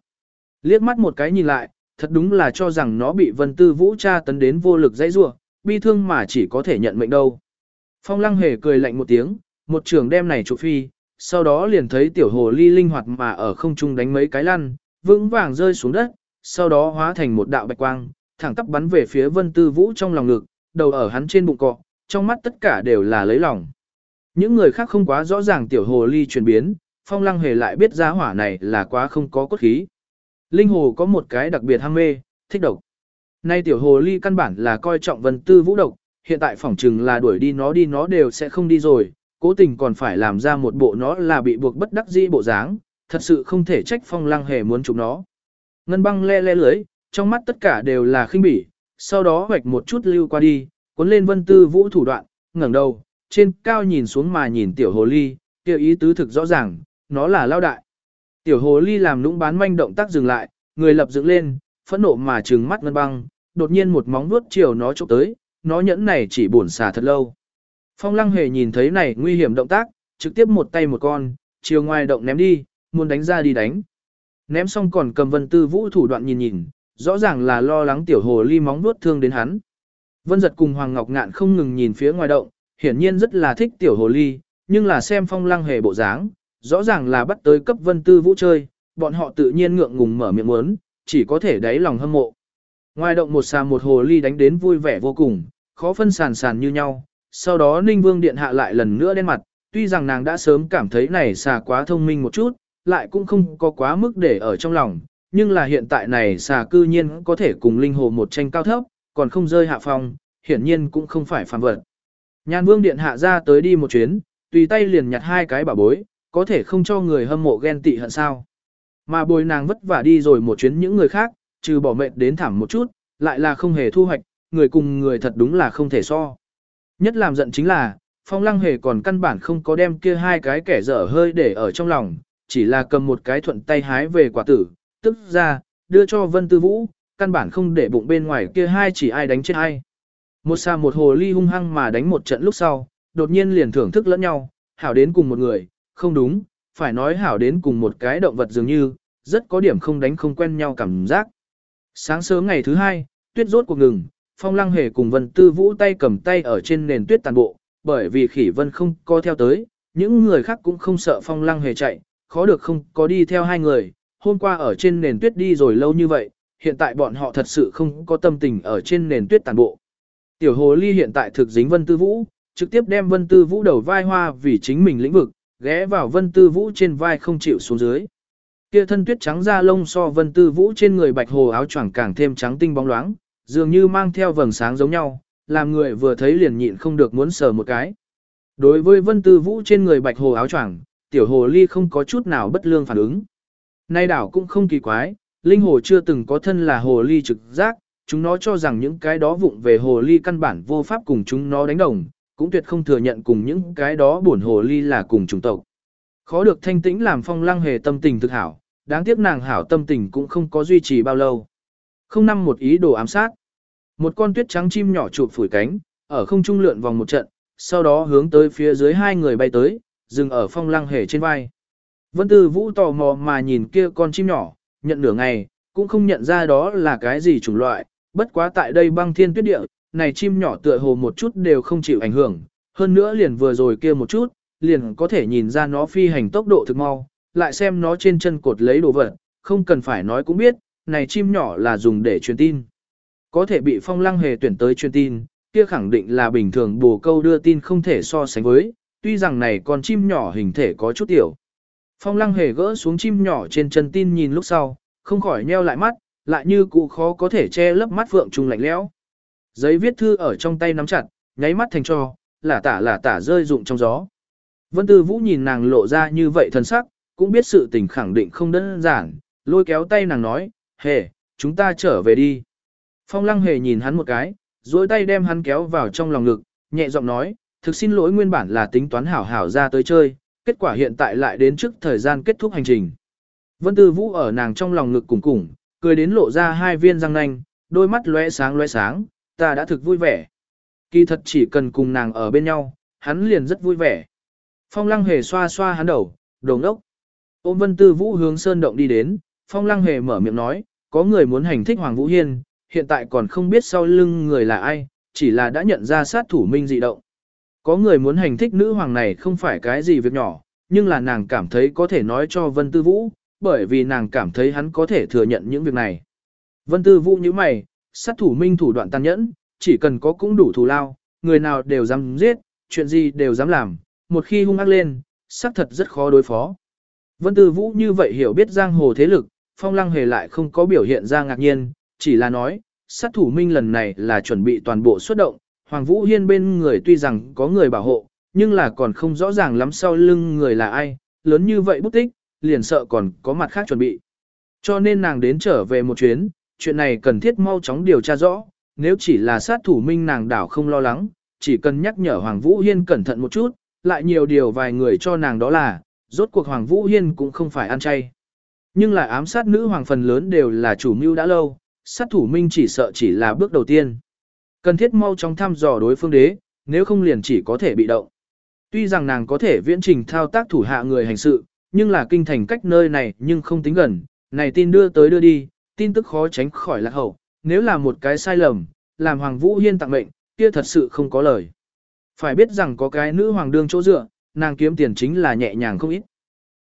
Liếc mắt một cái nhìn lại, thật đúng là cho rằng nó bị vân tư vũ cha tấn đến vô lực dãy rua, bi thương mà chỉ có thể nhận mệnh đâu. Phong lăng hề cười lạnh một tiếng, một trường đem này trụ phi, sau đó liền thấy tiểu hồ ly linh hoạt mà ở không trung đánh mấy cái lăn, vững vàng rơi xuống đất, sau đó hóa thành một đạo bạch quang, thẳng tắp bắn về phía vân tư vũ trong lòng ngực, đầu ở hắn trên bụng cọ, trong mắt tất cả đều là lấy lòng. Những người khác không quá rõ ràng tiểu hồ ly chuyển biến, phong lăng hề lại biết giá hỏa này là quá không có cốt khí. Linh hồ có một cái đặc biệt ham mê, thích độc. Nay tiểu hồ ly căn bản là coi trọng vân tư vũ độc, hiện tại phỏng chừng là đuổi đi nó đi nó đều sẽ không đi rồi, cố tình còn phải làm ra một bộ nó là bị buộc bất đắc dĩ bộ dáng, thật sự không thể trách phong lăng hề muốn chụp nó. Ngân băng le le lưới, trong mắt tất cả đều là khinh bỉ, sau đó hoạch một chút lưu qua đi, cuốn lên vân tư vũ thủ đoạn, ngẩng đầu, trên cao nhìn xuống mà nhìn tiểu hồ ly, kêu ý tứ thực rõ ràng, nó là lao đại. Tiểu hồ ly làm nũng bán manh động tác dừng lại, người lập dựng lên, phẫn nộ mà trừng mắt ngân băng, đột nhiên một móng vuốt chiều nó chụp tới, nó nhẫn này chỉ buồn xả thật lâu. Phong lăng hề nhìn thấy này nguy hiểm động tác, trực tiếp một tay một con, chiều ngoài động ném đi, muốn đánh ra đi đánh. Ném xong còn cầm vân tư vũ thủ đoạn nhìn nhìn, rõ ràng là lo lắng tiểu hồ ly móng vuốt thương đến hắn. Vân giật cùng Hoàng Ngọc Ngạn không ngừng nhìn phía ngoài động, hiển nhiên rất là thích tiểu hồ ly, nhưng là xem phong lăng hề bộ dáng, rõ ràng là bắt tới cấp vân tư vũ chơi, bọn họ tự nhiên ngượng ngùng mở miệng muốn, chỉ có thể đáy lòng hâm mộ. Ngoài động một xà một hồ ly đánh đến vui vẻ vô cùng, khó phân sàn sàn như nhau, sau đó Ninh Vương Điện hạ lại lần nữa đen mặt, tuy rằng nàng đã sớm cảm thấy này xà quá thông minh một chút, lại cũng không có quá mức để ở trong lòng, nhưng là hiện tại này xà cư nhiên có thể cùng linh hồ một tranh cao thấp, còn không rơi hạ phong, hiển nhiên cũng không phải phàm vật. Nhan Vương Điện hạ ra tới đi một chuyến, tùy tay liền nhặt hai cái bảo bối, có thể không cho người hâm mộ ghen tị hận sao. Mà bồi nàng vất vả đi rồi một chuyến những người khác, trừ bỏ mệt đến thảm một chút, lại là không hề thu hoạch, người cùng người thật đúng là không thể so. Nhất làm giận chính là, phong lăng hề còn căn bản không có đem kia hai cái kẻ dở hơi để ở trong lòng, chỉ là cầm một cái thuận tay hái về quả tử, tức ra, đưa cho Vân Tư Vũ, căn bản không để bụng bên ngoài kia hai chỉ ai đánh chết ai. Một xa một hồ ly hung hăng mà đánh một trận lúc sau, đột nhiên liền thưởng thức lẫn nhau, hảo đến cùng một người, không đúng, phải nói hảo đến cùng một cái động vật dường như, rất có điểm không đánh không quen nhau cảm giác. Sáng sớm ngày thứ hai, tuyết rốt cuộc ngừng, phong lăng hề cùng vân tư vũ tay cầm tay ở trên nền tuyết tàn bộ, bởi vì khỉ vân không có theo tới, những người khác cũng không sợ phong lăng hề chạy, khó được không có đi theo hai người, hôm qua ở trên nền tuyết đi rồi lâu như vậy, hiện tại bọn họ thật sự không có tâm tình ở trên nền tuyết tàn bộ. Tiểu hồ ly hiện tại thực dính vân tư vũ, trực tiếp đem vân tư vũ đầu vai hoa vì chính mình lĩnh vực, ghé vào vân tư vũ trên vai không chịu xuống dưới. Kia thân tuyết trắng da lông so vân tư vũ trên người bạch hồ áo choàng càng thêm trắng tinh bóng loáng, dường như mang theo vầng sáng giống nhau, làm người vừa thấy liền nhịn không được muốn sờ một cái. Đối với vân tư vũ trên người bạch hồ áo choàng, tiểu hồ ly không có chút nào bất lương phản ứng. Nay đảo cũng không kỳ quái, linh hồ chưa từng có thân là hồ ly trực giác, chúng nó cho rằng những cái đó vụng về hồ ly căn bản vô pháp cùng chúng nó đánh đồng, cũng tuyệt không thừa nhận cùng những cái đó buồn hồ ly là cùng chủng tộc. Khó được thanh tĩnh làm phong lăng hề tâm tình thực hảo, đáng tiếc nàng hảo tâm tình cũng không có duy trì bao lâu. Không năm một ý đồ ám sát. Một con tuyết trắng chim nhỏ chụp phủi cánh, ở không trung lượn vòng một trận, sau đó hướng tới phía dưới hai người bay tới, dừng ở phong lăng hề trên vai. Vân Tư Vũ tò mò mà nhìn kia con chim nhỏ, nhận nửa ngày, cũng không nhận ra đó là cái gì chủng loại, bất quá tại đây băng thiên tuyết địa, này chim nhỏ tựa hồ một chút đều không chịu ảnh hưởng, hơn nữa liền vừa rồi kia một chút, liền có thể nhìn ra nó phi hành tốc độ thực mau, lại xem nó trên chân cột lấy đồ vật, không cần phải nói cũng biết, này chim nhỏ là dùng để truyền tin. Có thể bị phong lăng hề tuyển tới truyền tin, kia khẳng định là bình thường bồ câu đưa tin không thể so sánh với, tuy rằng này con chim nhỏ hình thể có chút tiểu. Phong lăng hề gỡ xuống chim nhỏ trên chân tin nhìn lúc sau, không khỏi nheo lại mắt, lại như cụ khó có thể che lấp mắt vượng trùng lạnh lẽo. Giấy viết thư ở trong tay nắm chặt, nháy mắt thành cho, là tả là tả rơi rụng trong gió. Vân Tư Vũ nhìn nàng lộ ra như vậy thần sắc, cũng biết sự tình khẳng định không đơn giản, lôi kéo tay nàng nói, hề, chúng ta trở về đi. Phong lăng hề nhìn hắn một cái, dối tay đem hắn kéo vào trong lòng ngực, nhẹ giọng nói, thực xin lỗi nguyên bản là tính toán hảo hảo ra tới chơi, kết quả hiện tại lại đến trước thời gian kết thúc hành trình. Vân Tư Vũ ở nàng trong lòng ngực cùng cùng, cười đến lộ ra hai viên răng nanh, đôi mắt lóe sáng lóe sáng, ta đã thực vui vẻ. Kỳ thật chỉ cần cùng nàng ở bên nhau, hắn liền rất vui vẻ. Phong lăng hề xoa xoa hắn đầu, đồ ngốc. Ôm Vân Tư Vũ hướng sơn động đi đến, Phong lăng hề mở miệng nói, có người muốn hành thích Hoàng Vũ Hiên, hiện tại còn không biết sau lưng người là ai, chỉ là đã nhận ra sát thủ minh dị động. Có người muốn hành thích nữ hoàng này không phải cái gì việc nhỏ, nhưng là nàng cảm thấy có thể nói cho Vân Tư Vũ, bởi vì nàng cảm thấy hắn có thể thừa nhận những việc này. Vân Tư Vũ như mày, sát thủ minh thủ đoạn tàn nhẫn, chỉ cần có cũng đủ thù lao, người nào đều dám giết, chuyện gì đều dám làm, một khi hung ác lên, xác thật rất khó đối phó. Vân Tư Vũ như vậy hiểu biết giang hồ thế lực, Phong Lăng hề lại không có biểu hiện ra ngạc nhiên, chỉ là nói, sát thủ minh lần này là chuẩn bị toàn bộ xuất động, Hoàng Vũ Hiên bên người tuy rằng có người bảo hộ, nhưng là còn không rõ ràng lắm sau lưng người là ai, lớn như vậy bút tích, liền sợ còn có mặt khác chuẩn bị. Cho nên nàng đến trở về một chuyến, chuyện này cần thiết mau chóng điều tra rõ, nếu chỉ là sát thủ minh nàng đảo không lo lắng, chỉ cần nhắc nhở Hoàng Vũ Hiên cẩn thận một chút, lại nhiều điều vài người cho nàng đó là, rốt cuộc Hoàng Vũ Hiên cũng không phải ăn chay. Nhưng lại ám sát nữ hoàng phần lớn đều là chủ mưu đã lâu, sát thủ minh chỉ sợ chỉ là bước đầu tiên. Cần thiết mau chóng thăm dò đối phương đế, nếu không liền chỉ có thể bị động. Tuy rằng nàng có thể viễn trình thao tác thủ hạ người hành sự, nhưng là kinh thành cách nơi này nhưng không tính gần, này tin đưa tới đưa đi, tin tức khó tránh khỏi lạc hậu, nếu là một cái sai lầm, làm Hoàng Vũ Hiên tặng mệnh, kia thật sự không có lời. Phải biết rằng có cái nữ hoàng đương chỗ dựa, nàng kiếm tiền chính là nhẹ nhàng không ít.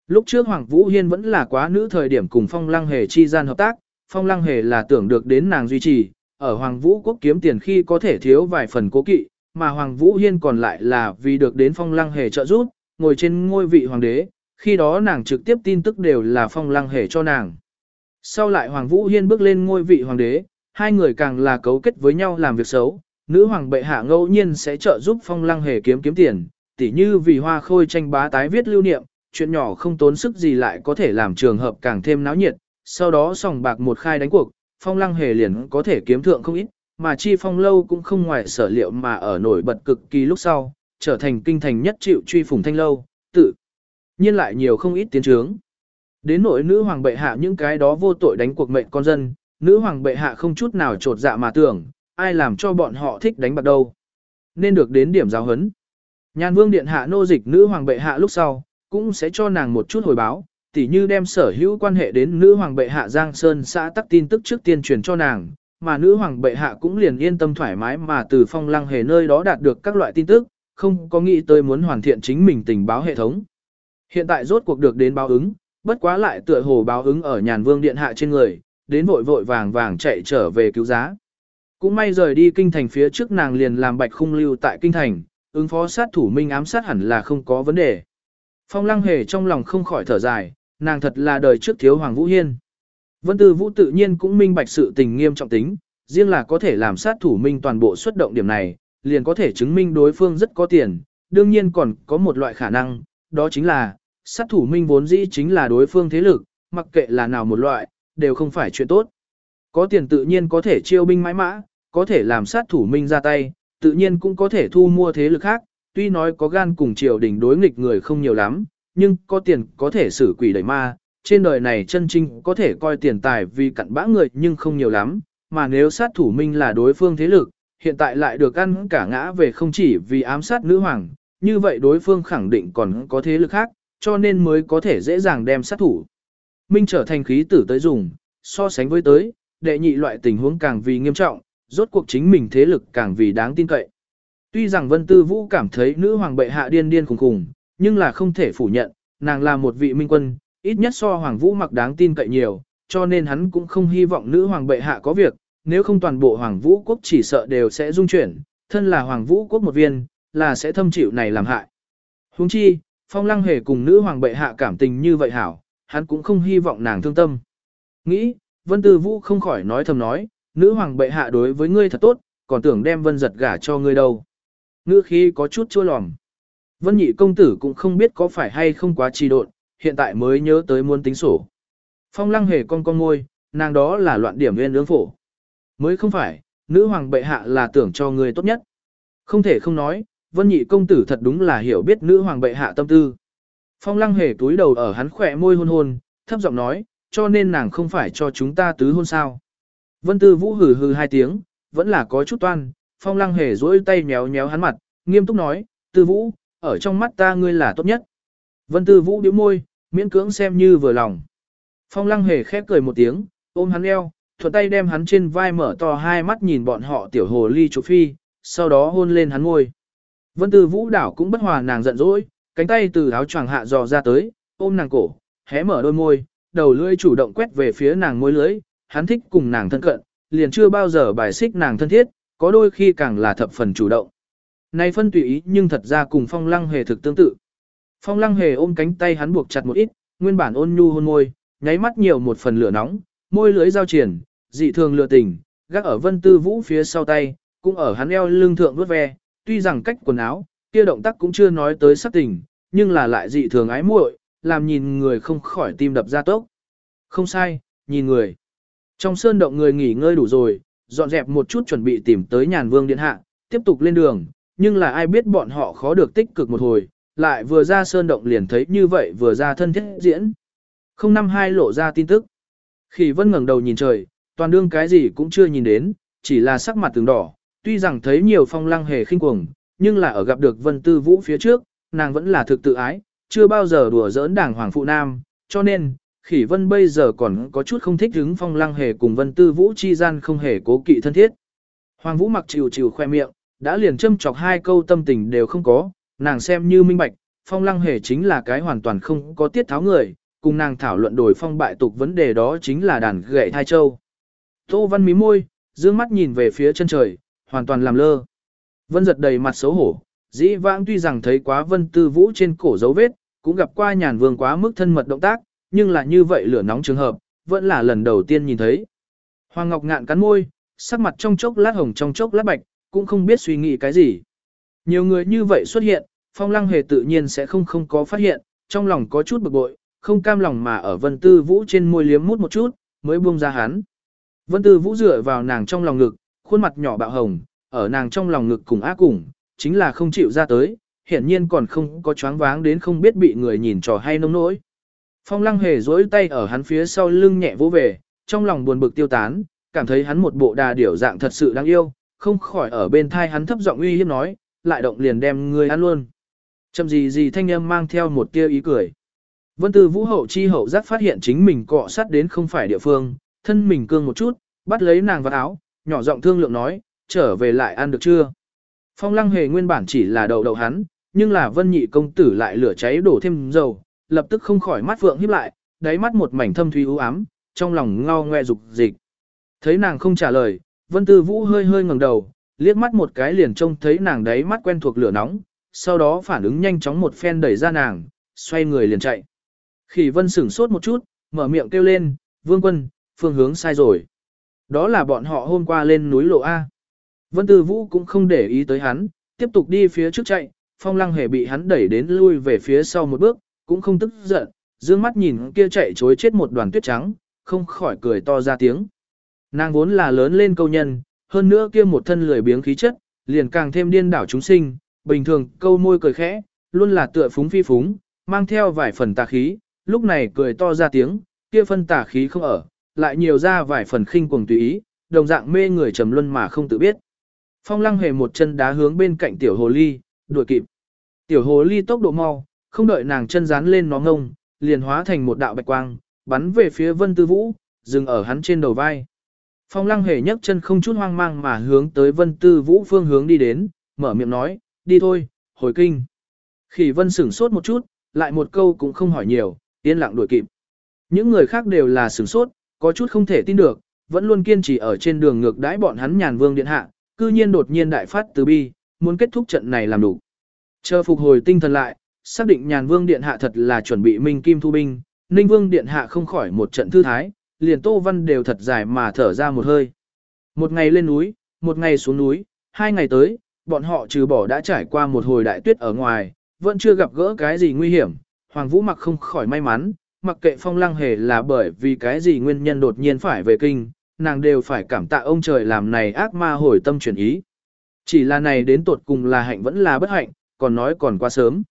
Lúc trước Hoàng Vũ Hiên vẫn là quá nữ thời điểm cùng Phong Lăng Hề chi gian hợp tác, Phong Lăng Hề là tưởng được đến nàng duy trì, ở Hoàng Vũ Quốc kiếm tiền khi có thể thiếu vài phần cố kỵ, mà Hoàng Vũ Hiên còn lại là vì được đến Phong Lăng Hề trợ giúp, ngồi trên ngôi vị hoàng đế, khi đó nàng trực tiếp tin tức đều là Phong Lăng Hề cho nàng. Sau lại Hoàng Vũ Hiên bước lên ngôi vị hoàng đế, hai người càng là cấu kết với nhau làm việc xấu, nữ hoàng bệ hạ ngẫu nhiên sẽ trợ giúp Phong Lăng Hề kiếm kiếm tiền, tỉ như vì hoa khôi tranh bá tái viết lưu niệm, chuyện nhỏ không tốn sức gì lại có thể làm trường hợp càng thêm náo nhiệt, sau đó sòng bạc một khai đánh cuộc, phong lăng hề liền có thể kiếm thượng không ít, mà chi phong lâu cũng không ngoài sở liệu mà ở nổi bật cực kỳ lúc sau, trở thành kinh thành nhất chịu truy phùng thanh lâu, tự nhiên lại nhiều không ít tiến trướng. Đến nội nữ hoàng bệ hạ những cái đó vô tội đánh cuộc mệnh con dân, nữ hoàng bệ hạ không chút nào trột dạ mà tưởng, ai làm cho bọn họ thích đánh bạc đâu. Nên được đến điểm giáo hấn. Nhan vương điện hạ nô dịch nữ hoàng bệ hạ lúc sau, cũng sẽ cho nàng một chút hồi báo, tỉ như đem sở hữu quan hệ đến nữ hoàng bệ hạ Giang Sơn xã tắc tin tức trước tiên truyền cho nàng, mà nữ hoàng bệ hạ cũng liền yên tâm thoải mái mà từ phong lăng hề nơi đó đạt được các loại tin tức, không có nghĩ tới muốn hoàn thiện chính mình tình báo hệ thống. Hiện tại rốt cuộc được đến báo ứng, bất quá lại tựa hồ báo ứng ở nhàn vương điện hạ trên người, đến vội vội vàng vàng chạy trở về cứu giá. Cũng may rời đi kinh thành phía trước nàng liền làm bạch khung lưu tại kinh thành, ứng phó sát thủ minh ám sát hẳn là không có vấn đề. Phong lăng hề trong lòng không khỏi thở dài, nàng thật là đời trước thiếu Hoàng Vũ Hiên. Vân Tư Vũ tự nhiên cũng minh bạch sự tình nghiêm trọng tính, riêng là có thể làm sát thủ minh toàn bộ xuất động điểm này, liền có thể chứng minh đối phương rất có tiền, đương nhiên còn có một loại khả năng, đó chính là, sát thủ minh vốn dĩ chính là đối phương thế lực, mặc kệ là nào một loại, đều không phải chuyện tốt. Có tiền tự nhiên có thể chiêu binh mãi mã, có thể làm sát thủ minh ra tay, tự nhiên cũng có thể thu mua thế lực khác, tuy nói có gan cùng triều đình đối nghịch người không nhiều lắm, nhưng có tiền có thể xử quỷ đẩy ma, trên đời này chân chính có thể coi tiền tài vì cặn bã người nhưng không nhiều lắm, mà nếu sát thủ minh là đối phương thế lực, hiện tại lại được ăn cả ngã về không chỉ vì ám sát nữ hoàng, như vậy đối phương khẳng định còn có thế lực khác, cho nên mới có thể dễ dàng đem sát thủ. Minh trở thành khí tử tới dùng, so sánh với tới, đệ nhị loại tình huống càng vì nghiêm trọng, rốt cuộc chính mình thế lực càng vì đáng tin cậy. Tuy rằng Vân Tư Vũ cảm thấy nữ hoàng bệ hạ điên điên khùng khùng, nhưng là không thể phủ nhận, nàng là một vị minh quân, ít nhất so hoàng vũ mặc đáng tin cậy nhiều, cho nên hắn cũng không hy vọng nữ hoàng bệ hạ có việc, nếu không toàn bộ hoàng vũ quốc chỉ sợ đều sẽ dung chuyển, thân là hoàng vũ quốc một viên, là sẽ thâm chịu này làm hại. Huống chi, phong lăng hề cùng nữ hoàng bệ hạ cảm tình như vậy hảo, hắn cũng không hy vọng nàng thương tâm. Nghĩ, Vân Tư Vũ không khỏi nói thầm nói, nữ hoàng bệ hạ đối với ngươi thật tốt, còn tưởng đem vân giật gả cho ngươi đâu. Ngữ khí có chút chua lòm. Vân nhị công tử cũng không biết có phải hay không quá trì độn, hiện tại mới nhớ tới muốn tính sổ. Phong lăng hề con con ngôi, nàng đó là loạn điểm nguyên ướng phổ. Mới không phải, nữ hoàng bệ hạ là tưởng cho người tốt nhất. Không thể không nói, vân nhị công tử thật đúng là hiểu biết nữ hoàng bệ hạ tâm tư. Phong lăng hề túi đầu ở hắn khỏe môi hôn hôn, thấp giọng nói, cho nên nàng không phải cho chúng ta tứ hôn sao. Vân Tư Vũ hừ hừ hai tiếng, vẫn là có chút toan, phong lăng hề dỗi tay méo méo hắn mặt, nghiêm túc nói, Tư Vũ, ở trong mắt ta ngươi là tốt nhất. Vân Tư Vũ điếu môi, miễn cưỡng xem như vừa lòng. Phong lăng hề khép cười một tiếng, ôm hắn eo, thuận tay đem hắn trên vai mở to hai mắt nhìn bọn họ tiểu hồ ly chủ phi, sau đó hôn lên hắn ngôi. Vân Tư Vũ đảo cũng bất hòa nàng giận dỗi, cánh tay từ áo choàng hạ dò ra tới, ôm nàng cổ, hé mở đôi môi, đầu lưỡi chủ động quét về phía nàng môi lưỡi, hắn thích cùng nàng thân cận, liền chưa bao giờ bài xích nàng thân thiết, có đôi khi càng là thập phần chủ động. Này phân tùy ý nhưng thật ra cùng phong lăng hề thực tương tự. Phong lăng hề ôm cánh tay hắn buộc chặt một ít, nguyên bản ôn nhu hôn môi, nháy mắt nhiều một phần lửa nóng, môi lưỡi giao triển, dị thường lừa tình, gác ở vân tư vũ phía sau tay, cũng ở hắn eo lưng thượng vuốt ve, tuy rằng cách quần áo, kia động tác cũng chưa nói tới sắc tình, nhưng là lại dị thường ái muội, làm nhìn người không khỏi tim đập ra tốc. Không sai, nhìn người. Trong sơn động người nghỉ ngơi đủ rồi, dọn dẹp một chút chuẩn bị tìm tới nhàn vương điện hạ, tiếp tục lên đường, nhưng là ai biết bọn họ khó được tích cực một hồi, lại vừa ra sơn động liền thấy như vậy vừa ra thân thiết diễn. Không năm hai lộ ra tin tức. Khỉ vân ngẩng đầu nhìn trời, toàn đương cái gì cũng chưa nhìn đến, chỉ là sắc mặt từng đỏ, tuy rằng thấy nhiều phong lăng hề khinh cuồng, nhưng là ở gặp được vân tư vũ phía trước, nàng vẫn là thực tự ái, chưa bao giờ đùa giỡn đảng hoàng phụ nam, cho nên, khỉ vân bây giờ còn có chút không thích hứng phong lăng hề cùng vân tư vũ chi gian không hề cố kỵ thân thiết. Hoàng vũ mặc chịu chịu khoe miệng, đã liền châm chọc hai câu tâm tình đều không có, nàng xem như minh bạch, phong lăng hề chính là cái hoàn toàn không có tiết tháo người, cùng nàng thảo luận đổi phong bại tục vấn đề đó chính là đàn gậy thai châu. Tô văn mí môi, dương mắt nhìn về phía chân trời, hoàn toàn làm lơ. Vân giật đầy mặt xấu hổ, dĩ vãng tuy rằng thấy quá vân tư vũ trên cổ dấu vết, cũng gặp qua nhàn vương quá mức thân mật động tác, nhưng là như vậy lửa nóng trường hợp, vẫn là lần đầu tiên nhìn thấy. Hoàng Ngọc ngạn cắn môi, sắc mặt trong chốc lát hồng trong chốc lát bạch, cũng không biết suy nghĩ cái gì. Nhiều người như vậy xuất hiện, phong lăng hề tự nhiên sẽ không không có phát hiện, trong lòng có chút bực bội, không cam lòng mà ở vân tư vũ trên môi liếm mút một chút, mới buông ra hắn. Vân tư vũ dựa vào nàng trong lòng ngực, khuôn mặt nhỏ bạo hồng, ở nàng trong lòng ngực cùng ác cùng, chính là không chịu ra tới, hiển nhiên còn không có choáng váng đến không biết bị người nhìn trò hay nông nỗi. Phong lăng hề duỗi tay ở hắn phía sau lưng nhẹ vỗ về, trong lòng buồn bực tiêu tán, cảm thấy hắn một bộ đà điểu dạng thật sự đáng yêu, không khỏi ở bên thai hắn thấp giọng uy hiếp nói, lại động liền đem người ăn luôn. Chậm gì gì thanh âm mang theo một tia ý cười. Vân Tư Vũ hậu chi hậu giác phát hiện chính mình cọ sát đến không phải địa phương, thân mình cương một chút, bắt lấy nàng vào áo, nhỏ giọng thương lượng nói, trở về lại ăn được chưa? Phong lăng hề nguyên bản chỉ là đầu đầu hắn, nhưng là vân nhị công tử lại lửa cháy đổ thêm dầu, lập tức không khỏi mắt vượng híp lại, đáy mắt một mảnh thâm thúy u ám, trong lòng ngao ngoe dục dịch. Thấy nàng không trả lời, vân tư vũ hơi hơi ngẩng đầu, liếc mắt một cái liền trông thấy nàng đáy mắt quen thuộc lửa nóng, sau đó phản ứng nhanh chóng một phen đẩy ra nàng, xoay người liền chạy. Khỉ vân sửng sốt một chút, mở miệng kêu lên, vương quân, phương hướng sai rồi. Đó là bọn họ hôm qua lên núi lộ A. Vân Tư Vũ cũng không để ý tới hắn, tiếp tục đi phía trước chạy, phong lăng hề bị hắn đẩy đến lui về phía sau một bước, cũng không tức giận, dương mắt nhìn kia chạy chối chết một đoàn tuyết trắng, không khỏi cười to ra tiếng. Nàng vốn là lớn lên câu nhân, hơn nữa kia một thân lười biếng khí chất, liền càng thêm điên đảo chúng sinh, bình thường câu môi cười khẽ, luôn là tựa phúng phi phúng, mang theo vài phần tà khí, lúc này cười to ra tiếng, kia phân tà khí không ở, lại nhiều ra vài phần khinh cuồng tùy ý, đồng dạng mê người trầm luân mà không tự biết. Phong lăng hề một chân đá hướng bên cạnh tiểu hồ ly, đuổi kịp. Tiểu hồ ly tốc độ mau, không đợi nàng chân dán lên nó ngông, liền hóa thành một đạo bạch quang, bắn về phía vân tư vũ, dừng ở hắn trên đầu vai. Phong lăng hề nhấc chân không chút hoang mang mà hướng tới vân tư vũ phương hướng đi đến, mở miệng nói, đi thôi, hồi kinh. Khỉ vân sửng sốt một chút, lại một câu cũng không hỏi nhiều, yên lặng đuổi kịp. Những người khác đều là sửng sốt, có chút không thể tin được, vẫn luôn kiên trì ở trên đường ngược đãi bọn hắn nhàn vương điện hạ, cư nhiên đột nhiên đại phát từ bi, muốn kết thúc trận này làm đủ. Chờ phục hồi tinh thần lại, xác định nhàn vương điện hạ thật là chuẩn bị minh kim thu binh, ninh vương điện hạ không khỏi một trận thư thái, liền tô văn đều thật dài mà thở ra một hơi. Một ngày lên núi, một ngày xuống núi, hai ngày tới, bọn họ trừ bỏ đã trải qua một hồi đại tuyết ở ngoài, vẫn chưa gặp gỡ cái gì nguy hiểm, Hoàng Vũ mặc không khỏi may mắn, mặc kệ phong lăng hề là bởi vì cái gì nguyên nhân đột nhiên phải về kinh, nàng đều phải cảm tạ ông trời làm này ác ma hồi tâm chuyển ý. Chỉ là này đến tột cùng là hạnh vẫn là bất hạnh, còn nói còn quá sớm.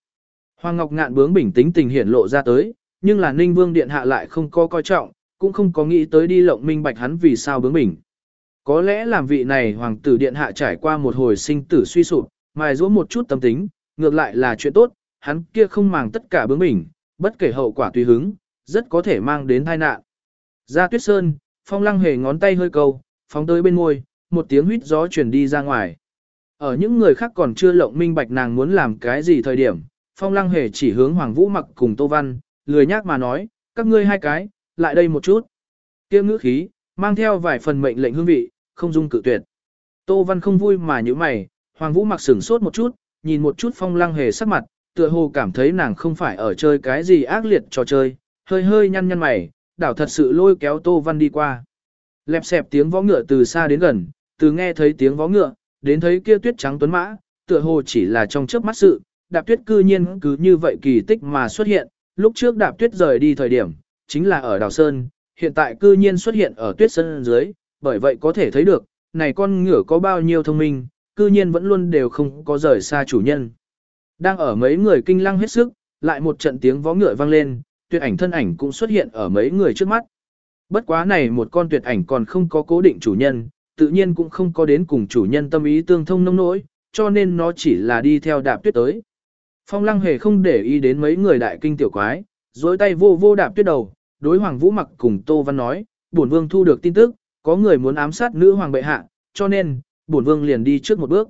Hoàng Ngọc Ngạn bướng bình tĩnh tình hiển lộ ra tới, nhưng là Ninh Vương Điện Hạ lại không có coi trọng, cũng không có nghĩ tới đi lộng minh bạch hắn vì sao bướng bình Có lẽ làm vị này Hoàng tử Điện Hạ trải qua một hồi sinh tử suy sụp, mài rũa một chút tâm tính, ngược lại là chuyện tốt, hắn kia không màng tất cả bướng bình bất kể hậu quả tùy hứng, rất có thể mang đến tai nạn. Ra tuyết sơn, phong lăng hề ngón tay hơi câu, phóng tới bên ngôi. một tiếng huyết gió truyền đi ra ngoài. Ở những người khác còn chưa lộng minh bạch nàng muốn làm cái gì thời điểm, phong lăng hề chỉ hướng Hoàng Vũ mặc cùng Tô Văn, lười nhác mà nói, các ngươi hai cái, lại đây một chút. Kia ngữ khí, mang theo vài phần mệnh lệnh hương vị, không dung cự tuyệt. Tô Văn không vui mà như mày, Hoàng Vũ mặc sửng sốt một chút, nhìn một chút phong lăng hề sắc mặt, tựa hồ cảm thấy nàng không phải ở chơi cái gì ác liệt trò chơi, hơi hơi nhăn nhăn mày, đảo thật sự lôi kéo Tô Văn đi qua. Lẹp xẹp tiếng vó ngựa từ xa đến gần, từ nghe thấy tiếng vó ngựa, đến thấy kia tuyết trắng tuấn mã, tựa hồ chỉ là trong chớp mắt sự, đạp tuyết cư nhiên cứ như vậy kỳ tích mà xuất hiện, lúc trước đạp tuyết rời đi thời điểm, chính là ở đảo Sơn, hiện tại cư nhiên xuất hiện ở tuyết sơn dưới, bởi vậy có thể thấy được, này con ngựa có bao nhiêu thông minh, cư nhiên vẫn luôn đều không có rời xa chủ nhân. Đang ở mấy người kinh lăng hết sức, lại một trận tiếng vó ngựa vang lên, tuyệt ảnh thân ảnh cũng xuất hiện ở mấy người trước mắt. Bất quá này một con tuyệt ảnh còn không có cố định chủ nhân, tự nhiên cũng không có đến cùng chủ nhân tâm ý tương thông nông nỗi, cho nên nó chỉ là đi theo đạp tuyết tới. Phong lăng hề không để ý đến mấy người đại kinh tiểu quái, dối tay vô vô đạp tuyết đầu, đối hoàng vũ mặc cùng Tô Văn nói, bổn vương thu được tin tức, có người muốn ám sát nữ hoàng bệ hạ, cho nên, bổn vương liền đi trước một bước.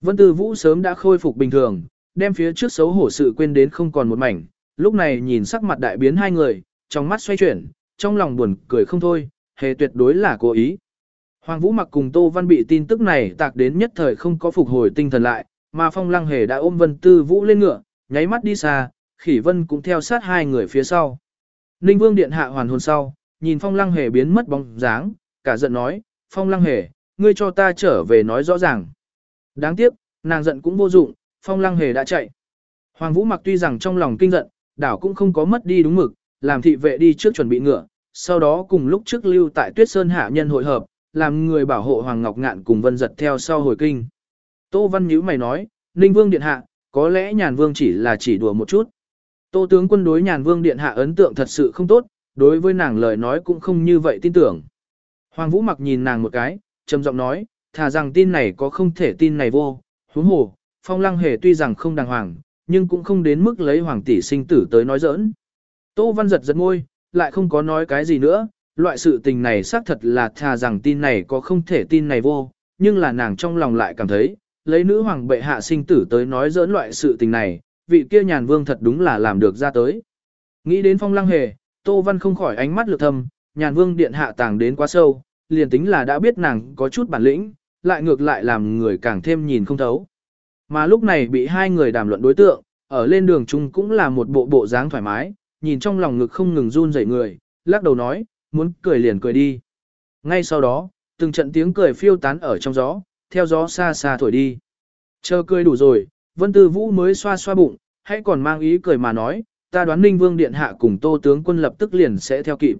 Vân Tư Vũ sớm đã khôi phục bình thường, đem phía trước xấu hổ sự quên đến không còn một mảnh, lúc này nhìn sắc mặt đại biến hai người, trong mắt xoay chuyển, trong lòng buồn cười không thôi, hề tuyệt đối là cố ý. Hoàng Vũ mặc cùng Tô Văn bị tin tức này tạc đến nhất thời không có phục hồi tinh thần lại, mà Phong Lăng Hề đã ôm Vân Tư Vũ lên ngựa, nháy mắt đi xa, Khỉ Vân cũng theo sát hai người phía sau. Ninh Vương điện hạ hoàn hồn sau, nhìn Phong Lăng Hề biến mất bóng dáng, cả giận nói, Phong Lăng Hề, ngươi cho ta trở về nói rõ ràng. Đáng tiếc, nàng giận cũng vô dụng, Phong Lăng Hề đã chạy. Hoàng Vũ mặc tuy rằng trong lòng kinh giận, đảo cũng không có mất đi đúng mực, làm thị vệ đi trước chuẩn bị ngựa, sau đó cùng lúc trước lưu tại Tuyết Sơn hạ nhân hội hợp, làm người bảo hộ Hoàng Ngọc Ngạn cùng Vân Giật theo sau hồi kinh. Tô Văn nhíu mày nói, Ninh Vương Điện Hạ, có lẽ Nhàn Vương chỉ là chỉ đùa một chút. Tô tướng quân đối Nhàn Vương Điện Hạ ấn tượng thật sự không tốt, đối với nàng lời nói cũng không như vậy tin tưởng. Hoàng Vũ mặc nhìn nàng một cái, trầm giọng nói, thà rằng tin này có không thể tin này vô, huống hồ, phong lăng hề tuy rằng không đàng hoàng, nhưng cũng không đến mức lấy hoàng tỷ sinh tử tới nói giỡn. Tô Văn giật giật môi, lại không có nói cái gì nữa, loại sự tình này xác thật là thà rằng tin này có không thể tin này vô, nhưng là nàng trong lòng lại cảm thấy, lấy nữ hoàng bệ hạ sinh tử tới nói giỡn loại sự tình này, vị kia nhàn vương thật đúng là làm được ra tới. Nghĩ đến phong lăng hề, Tô Văn không khỏi ánh mắt lược thâm, nhàn vương điện hạ tàng đến quá sâu, liền tính là đã biết nàng có chút bản lĩnh, lại ngược lại làm người càng thêm nhìn không thấu. Mà lúc này bị hai người đàm luận đối tượng, ở lên đường chung cũng là một bộ bộ dáng thoải mái, nhìn trong lòng ngực không ngừng run rẩy người, lắc đầu nói, muốn cười liền cười đi. Ngay sau đó, từng trận tiếng cười phiêu tán ở trong gió, theo gió xa xa thổi đi. Chờ cười đủ rồi, Vân Tư Vũ mới xoa xoa bụng, hãy còn mang ý cười mà nói, ta đoán Ninh Vương Điện Hạ cùng Tô tướng quân lập tức liền sẽ theo kịp.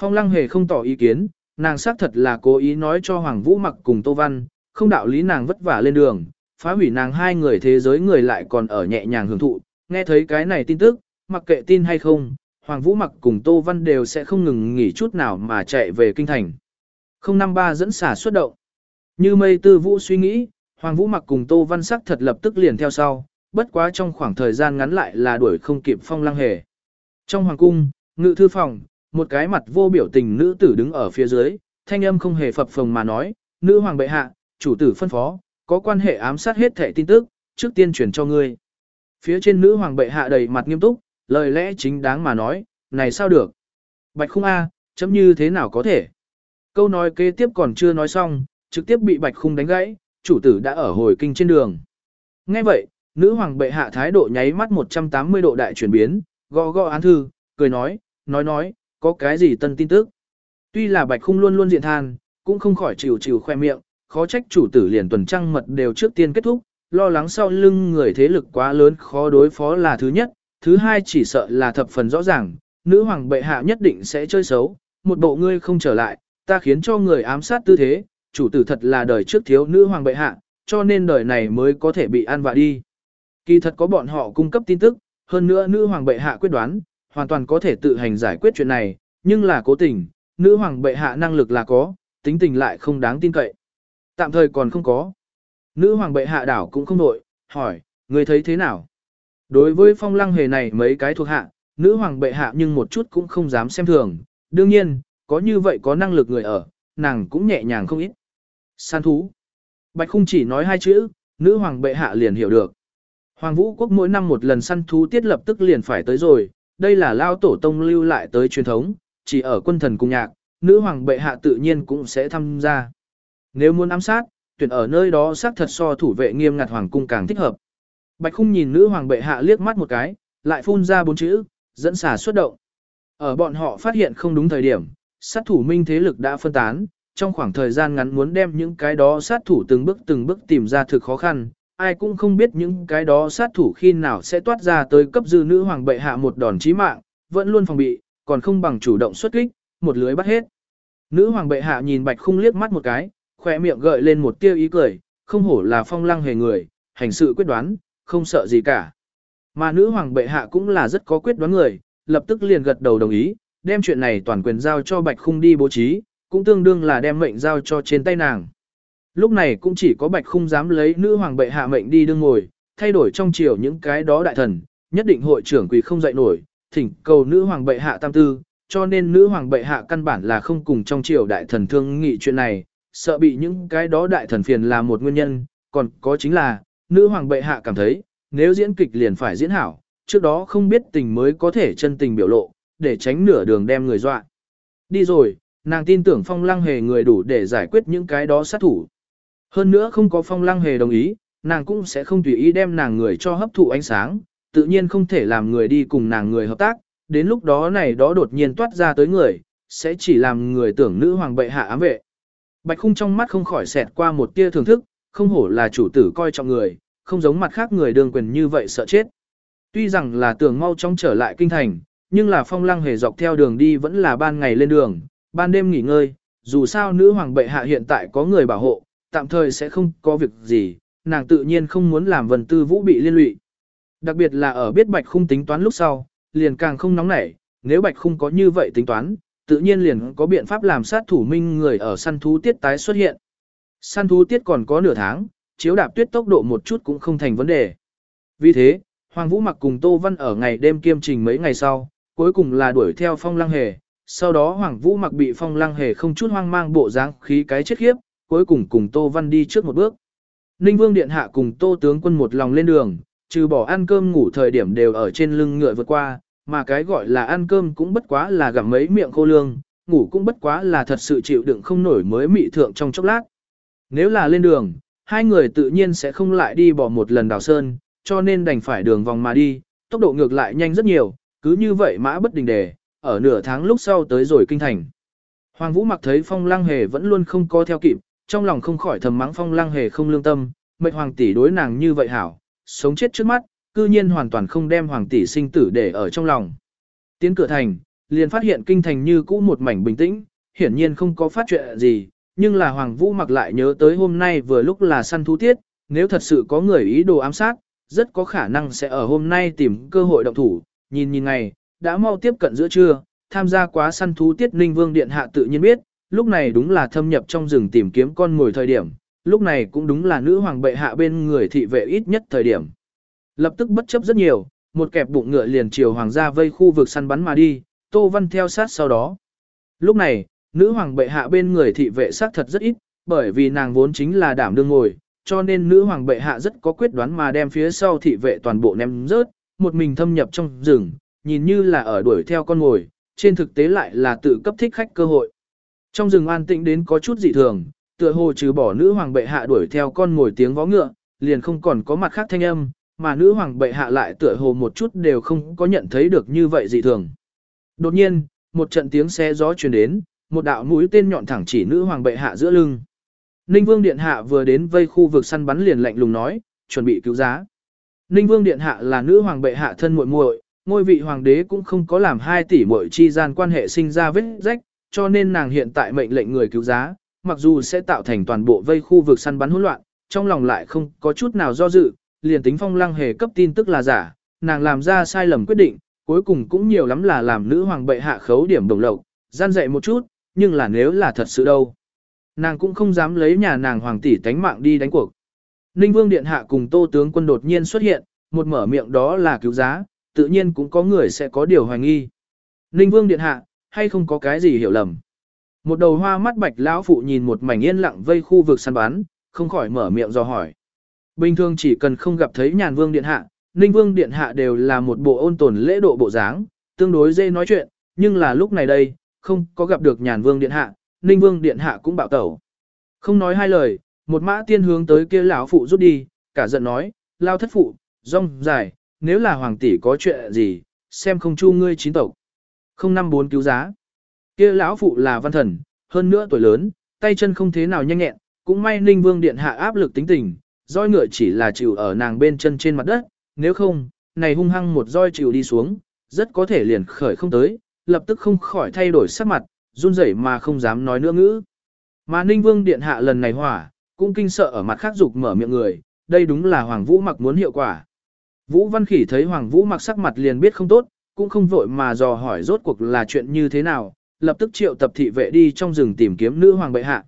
Phong Lăng hề không tỏ ý kiến, nàng xác thật là cố ý nói cho Hoàng Vũ mặc cùng Tô Văn, không đạo lý nàng vất vả lên đường, phá hủy nàng hai người thế giới người lại còn ở nhẹ nhàng hưởng thụ, nghe thấy cái này tin tức, mặc kệ tin hay không, Hoàng Vũ mặc cùng Tô Văn đều sẽ không ngừng nghỉ chút nào mà chạy về kinh thành. 053 dẫn xả xuất động. Như mây tư vũ suy nghĩ, Hoàng Vũ mặc cùng Tô Văn sắc thật lập tức liền theo sau, bất quá trong khoảng thời gian ngắn lại là đuổi không kịp phong lăng hề. Trong hoàng cung, ngự thư phòng, một cái mặt vô biểu tình nữ tử đứng ở phía dưới, thanh âm không hề phập phồng mà nói, nữ hoàng bệ hạ, chủ tử phân phó, có quan hệ ám sát hết thẻ tin tức, trước tiên truyền cho ngươi. Phía trên nữ hoàng bệ hạ đầy mặt nghiêm túc, lời lẽ chính đáng mà nói, này sao được? Bạch khung A, chấm như thế nào có thể? Câu nói kế tiếp còn chưa nói xong, trực tiếp bị bạch khung đánh gãy, chủ tử đã ở hồi kinh trên đường. Nghe vậy, nữ hoàng bệ hạ thái độ nháy mắt 180 độ đại chuyển biến, gõ gõ án thư, cười nói, nói nói, có cái gì tân tin tức. Tuy là bạch khung luôn luôn diện than, cũng không khỏi chịu chịu khoe miệng, khó trách chủ tử liền tuần trăng mật đều trước tiên kết thúc, lo lắng sau lưng người thế lực quá lớn khó đối phó là thứ nhất, thứ hai chỉ sợ là thập phần rõ ràng, nữ hoàng bệ hạ nhất định sẽ chơi xấu, một bộ ngươi không trở lại, ta khiến cho người ám sát tư thế, chủ tử thật là đời trước thiếu nữ hoàng bệ hạ, cho nên đời này mới có thể bị ăn vạ đi. Kỳ thật có bọn họ cung cấp tin tức, hơn nữa nữ hoàng bệ hạ quyết đoán, hoàn toàn có thể tự hành giải quyết chuyện này, nhưng là cố tình, nữ hoàng bệ hạ năng lực là có, tính tình lại không đáng tin cậy. Tạm thời còn không có. Nữ hoàng bệ hạ đảo cũng không nội, hỏi, người thấy thế nào? Đối với phong lăng hề này mấy cái thuộc hạ, nữ hoàng bệ hạ nhưng một chút cũng không dám xem thường. Đương nhiên, có như vậy có năng lực người ở, nàng cũng nhẹ nhàng không ít. San thú. Bạch khung chỉ nói hai chữ, nữ hoàng bệ hạ liền hiểu được. Hoàng vũ quốc mỗi năm một lần săn thú tiết lập tức liền phải tới rồi, đây là lao tổ tông lưu lại tới truyền thống, chỉ ở quân thần cung nhạc, nữ hoàng bệ hạ tự nhiên cũng sẽ tham gia. Nếu muốn ám sát, tuyển ở nơi đó xác thật so thủ vệ nghiêm ngặt hoàng cung càng thích hợp. Bạch khung nhìn nữ hoàng bệ hạ liếc mắt một cái, lại phun ra bốn chữ, dẫn xả xuất động. Ở bọn họ phát hiện không đúng thời điểm, sát thủ minh thế lực đã phân tán, trong khoảng thời gian ngắn muốn đem những cái đó sát thủ từng bước từng bước tìm ra thực khó khăn, ai cũng không biết những cái đó sát thủ khi nào sẽ toát ra tới cấp dư nữ hoàng bệ hạ một đòn chí mạng, vẫn luôn phòng bị, còn không bằng chủ động xuất kích, một lưới bắt hết. Nữ hoàng bệ hạ nhìn bạch khung liếc mắt một cái, khỏe miệng gợi lên một tia ý cười, không hổ là phong lăng hề người, hành sự quyết đoán, không sợ gì cả. Mà nữ hoàng bệ hạ cũng là rất có quyết đoán người, lập tức liền gật đầu đồng ý, đem chuyện này toàn quyền giao cho bạch khung đi bố trí, cũng tương đương là đem mệnh giao cho trên tay nàng. Lúc này cũng chỉ có bạch khung dám lấy nữ hoàng bệ hạ mệnh đi đương ngồi, thay đổi trong chiều những cái đó đại thần, nhất định hội trưởng quỳ không dậy nổi, thỉnh cầu nữ hoàng bệ hạ tam tư, cho nên nữ hoàng bệ hạ căn bản là không cùng trong triều đại thần thương nghị chuyện này, sợ bị những cái đó đại thần phiền là một nguyên nhân, còn có chính là, nữ hoàng bệ hạ cảm thấy, nếu diễn kịch liền phải diễn hảo, trước đó không biết tình mới có thể chân tình biểu lộ, để tránh nửa đường đem người dọa. Đi rồi, nàng tin tưởng phong lăng hề người đủ để giải quyết những cái đó sát thủ. Hơn nữa không có phong lăng hề đồng ý, nàng cũng sẽ không tùy ý đem nàng người cho hấp thụ ánh sáng, tự nhiên không thể làm người đi cùng nàng người hợp tác, đến lúc đó này đó đột nhiên toát ra tới người, sẽ chỉ làm người tưởng nữ hoàng bệ hạ ám vệ. Bạch khung trong mắt không khỏi xẹt qua một tia thưởng thức, không hổ là chủ tử coi trọng người, không giống mặt khác người đương quyền như vậy sợ chết. Tuy rằng là tưởng mau chóng trở lại kinh thành, nhưng là phong lăng hề dọc theo đường đi vẫn là ban ngày lên đường, ban đêm nghỉ ngơi, dù sao nữ hoàng bệ hạ hiện tại có người bảo hộ, tạm thời sẽ không có việc gì, nàng tự nhiên không muốn làm vần tư vũ bị liên lụy. Đặc biệt là ở biết bạch khung tính toán lúc sau, liền càng không nóng nảy, nếu bạch khung có như vậy tính toán, tự nhiên liền có biện pháp làm sát thủ minh người ở săn thú tiết tái xuất hiện. Săn thú tiết còn có nửa tháng, chiếu đạp tuyết tốc độ một chút cũng không thành vấn đề. Vì thế, Hoàng Vũ mặc cùng Tô Văn ở ngày đêm kiêm trình mấy ngày sau, cuối cùng là đuổi theo phong lăng hề. Sau đó Hoàng Vũ mặc bị phong lăng hề không chút hoang mang bộ dáng khí cái chết khiếp, cuối cùng cùng Tô Văn đi trước một bước. Ninh Vương Điện Hạ cùng Tô Tướng quân một lòng lên đường, trừ bỏ ăn cơm ngủ thời điểm đều ở trên lưng ngựa vượt qua, mà cái gọi là ăn cơm cũng bất quá là gặm mấy miệng khô lương, ngủ cũng bất quá là thật sự chịu đựng không nổi mới mị thượng trong chốc lát. Nếu là lên đường, hai người tự nhiên sẽ không lại đi bỏ một lần đào sơn, cho nên đành phải đường vòng mà đi, tốc độ ngược lại nhanh rất nhiều, cứ như vậy mã bất đình đề, ở nửa tháng lúc sau tới rồi kinh thành. Hoàng Vũ mặc thấy phong lăng hề vẫn luôn không có theo kịp, trong lòng không khỏi thầm mắng phong lăng hề không lương tâm, mệnh hoàng tỷ đối nàng như vậy hảo, sống chết trước mắt, cư nhiên hoàn toàn không đem hoàng tỷ sinh tử để ở trong lòng. Tiến cửa thành, liền phát hiện kinh thành như cũ một mảnh bình tĩnh, hiển nhiên không có phát chuyện gì, nhưng là Hoàng Vũ mặc lại nhớ tới hôm nay vừa lúc là săn thú tiết, nếu thật sự có người ý đồ ám sát, rất có khả năng sẽ ở hôm nay tìm cơ hội động thủ, nhìn nhìn ngày, đã mau tiếp cận giữa trưa, tham gia quá săn thú tiết Ninh Vương Điện Hạ tự nhiên biết, lúc này đúng là thâm nhập trong rừng tìm kiếm con ngồi thời điểm, lúc này cũng đúng là nữ hoàng bệ hạ bên người thị vệ ít nhất thời điểm. Lập tức bất chấp rất nhiều, một kẹp bụng ngựa liền chiều hoàng gia vây khu vực săn bắn mà đi, Tô Văn theo sát sau đó. Lúc này, nữ hoàng bệ hạ bên người thị vệ sát thật rất ít, bởi vì nàng vốn chính là đảm đương ngồi, cho nên nữ hoàng bệ hạ rất có quyết đoán mà đem phía sau thị vệ toàn bộ ném rớt, một mình thâm nhập trong rừng, nhìn như là ở đuổi theo con ngồi, trên thực tế lại là tự cấp thích khách cơ hội. Trong rừng an tĩnh đến có chút dị thường, tựa hồ trừ bỏ nữ hoàng bệ hạ đuổi theo con ngồi tiếng vó ngựa, liền không còn có mặt khác thanh âm, mà nữ hoàng bệ hạ lại tựa hồ một chút đều không có nhận thấy được như vậy dị thường. Đột nhiên, một trận tiếng xe gió truyền đến, một đạo mũi tên nhọn thẳng chỉ nữ hoàng bệ hạ giữa lưng. Ninh Vương Điện Hạ vừa đến vây khu vực săn bắn liền lạnh lùng nói, chuẩn bị cứu giá. Ninh Vương Điện Hạ là nữ hoàng bệ hạ thân muội muội, ngôi vị hoàng đế cũng không có làm hai tỷ muội chi gian quan hệ sinh ra vết rách, cho nên nàng hiện tại mệnh lệnh người cứu giá, mặc dù sẽ tạo thành toàn bộ vây khu vực săn bắn hỗn loạn, trong lòng lại không có chút nào do dự, liền tính phong lăng hề cấp tin tức là giả, nàng làm ra sai lầm quyết định, cuối cùng cũng nhiều lắm là làm nữ hoàng bệ hạ khấu điểm đồng lộc, gian dạy một chút, nhưng là nếu là thật sự đâu. Nàng cũng không dám lấy nhà nàng hoàng tỷ tánh mạng đi đánh cuộc. Ninh Vương Điện Hạ cùng Tô Tướng quân đột nhiên xuất hiện, một mở miệng đó là cứu giá, tự nhiên cũng có người sẽ có điều hoài nghi. Ninh Vương Điện Hạ, hay không có cái gì hiểu lầm. Một đầu hoa mắt bạch lão phụ nhìn một mảnh yên lặng vây khu vực săn bán, không khỏi mở miệng do hỏi. Bình thường chỉ cần không gặp thấy nhàn vương điện hạ, ninh vương điện hạ đều là một bộ ôn tồn lễ độ bộ dáng, tương đối dễ nói chuyện, nhưng là lúc này đây, không có gặp được nhàn vương điện hạ, ninh vương điện hạ cũng bạo tẩu. Không nói hai lời, một mã tiên hướng tới kia lão phụ rút đi, cả giận nói, lao thất phụ, rong dài, nếu là hoàng tỷ có chuyện gì, xem không chu ngươi chín tộc. Không năm bốn cứu giá. Kia lão phụ là văn thần, hơn nữa tuổi lớn, tay chân không thế nào nhanh nhẹn, cũng may Ninh Vương điện hạ áp lực tính tình, roi ngựa chỉ là chịu ở nàng bên chân trên mặt đất, nếu không, này hung hăng một roi chịu đi xuống, rất có thể liền khởi không tới, lập tức không khỏi thay đổi sắc mặt, run rẩy mà không dám nói nữa ngữ. Mà Ninh Vương điện hạ lần này hỏa, cũng kinh sợ ở mặt khác dục mở miệng người, đây đúng là Hoàng Vũ mặc muốn hiệu quả. Vũ Văn Khỉ thấy Hoàng Vũ mặc sắc mặt liền biết không tốt, cũng không vội mà dò hỏi rốt cuộc là chuyện như thế nào, lập tức triệu tập thị vệ đi trong rừng tìm kiếm nữ hoàng bệ hạ.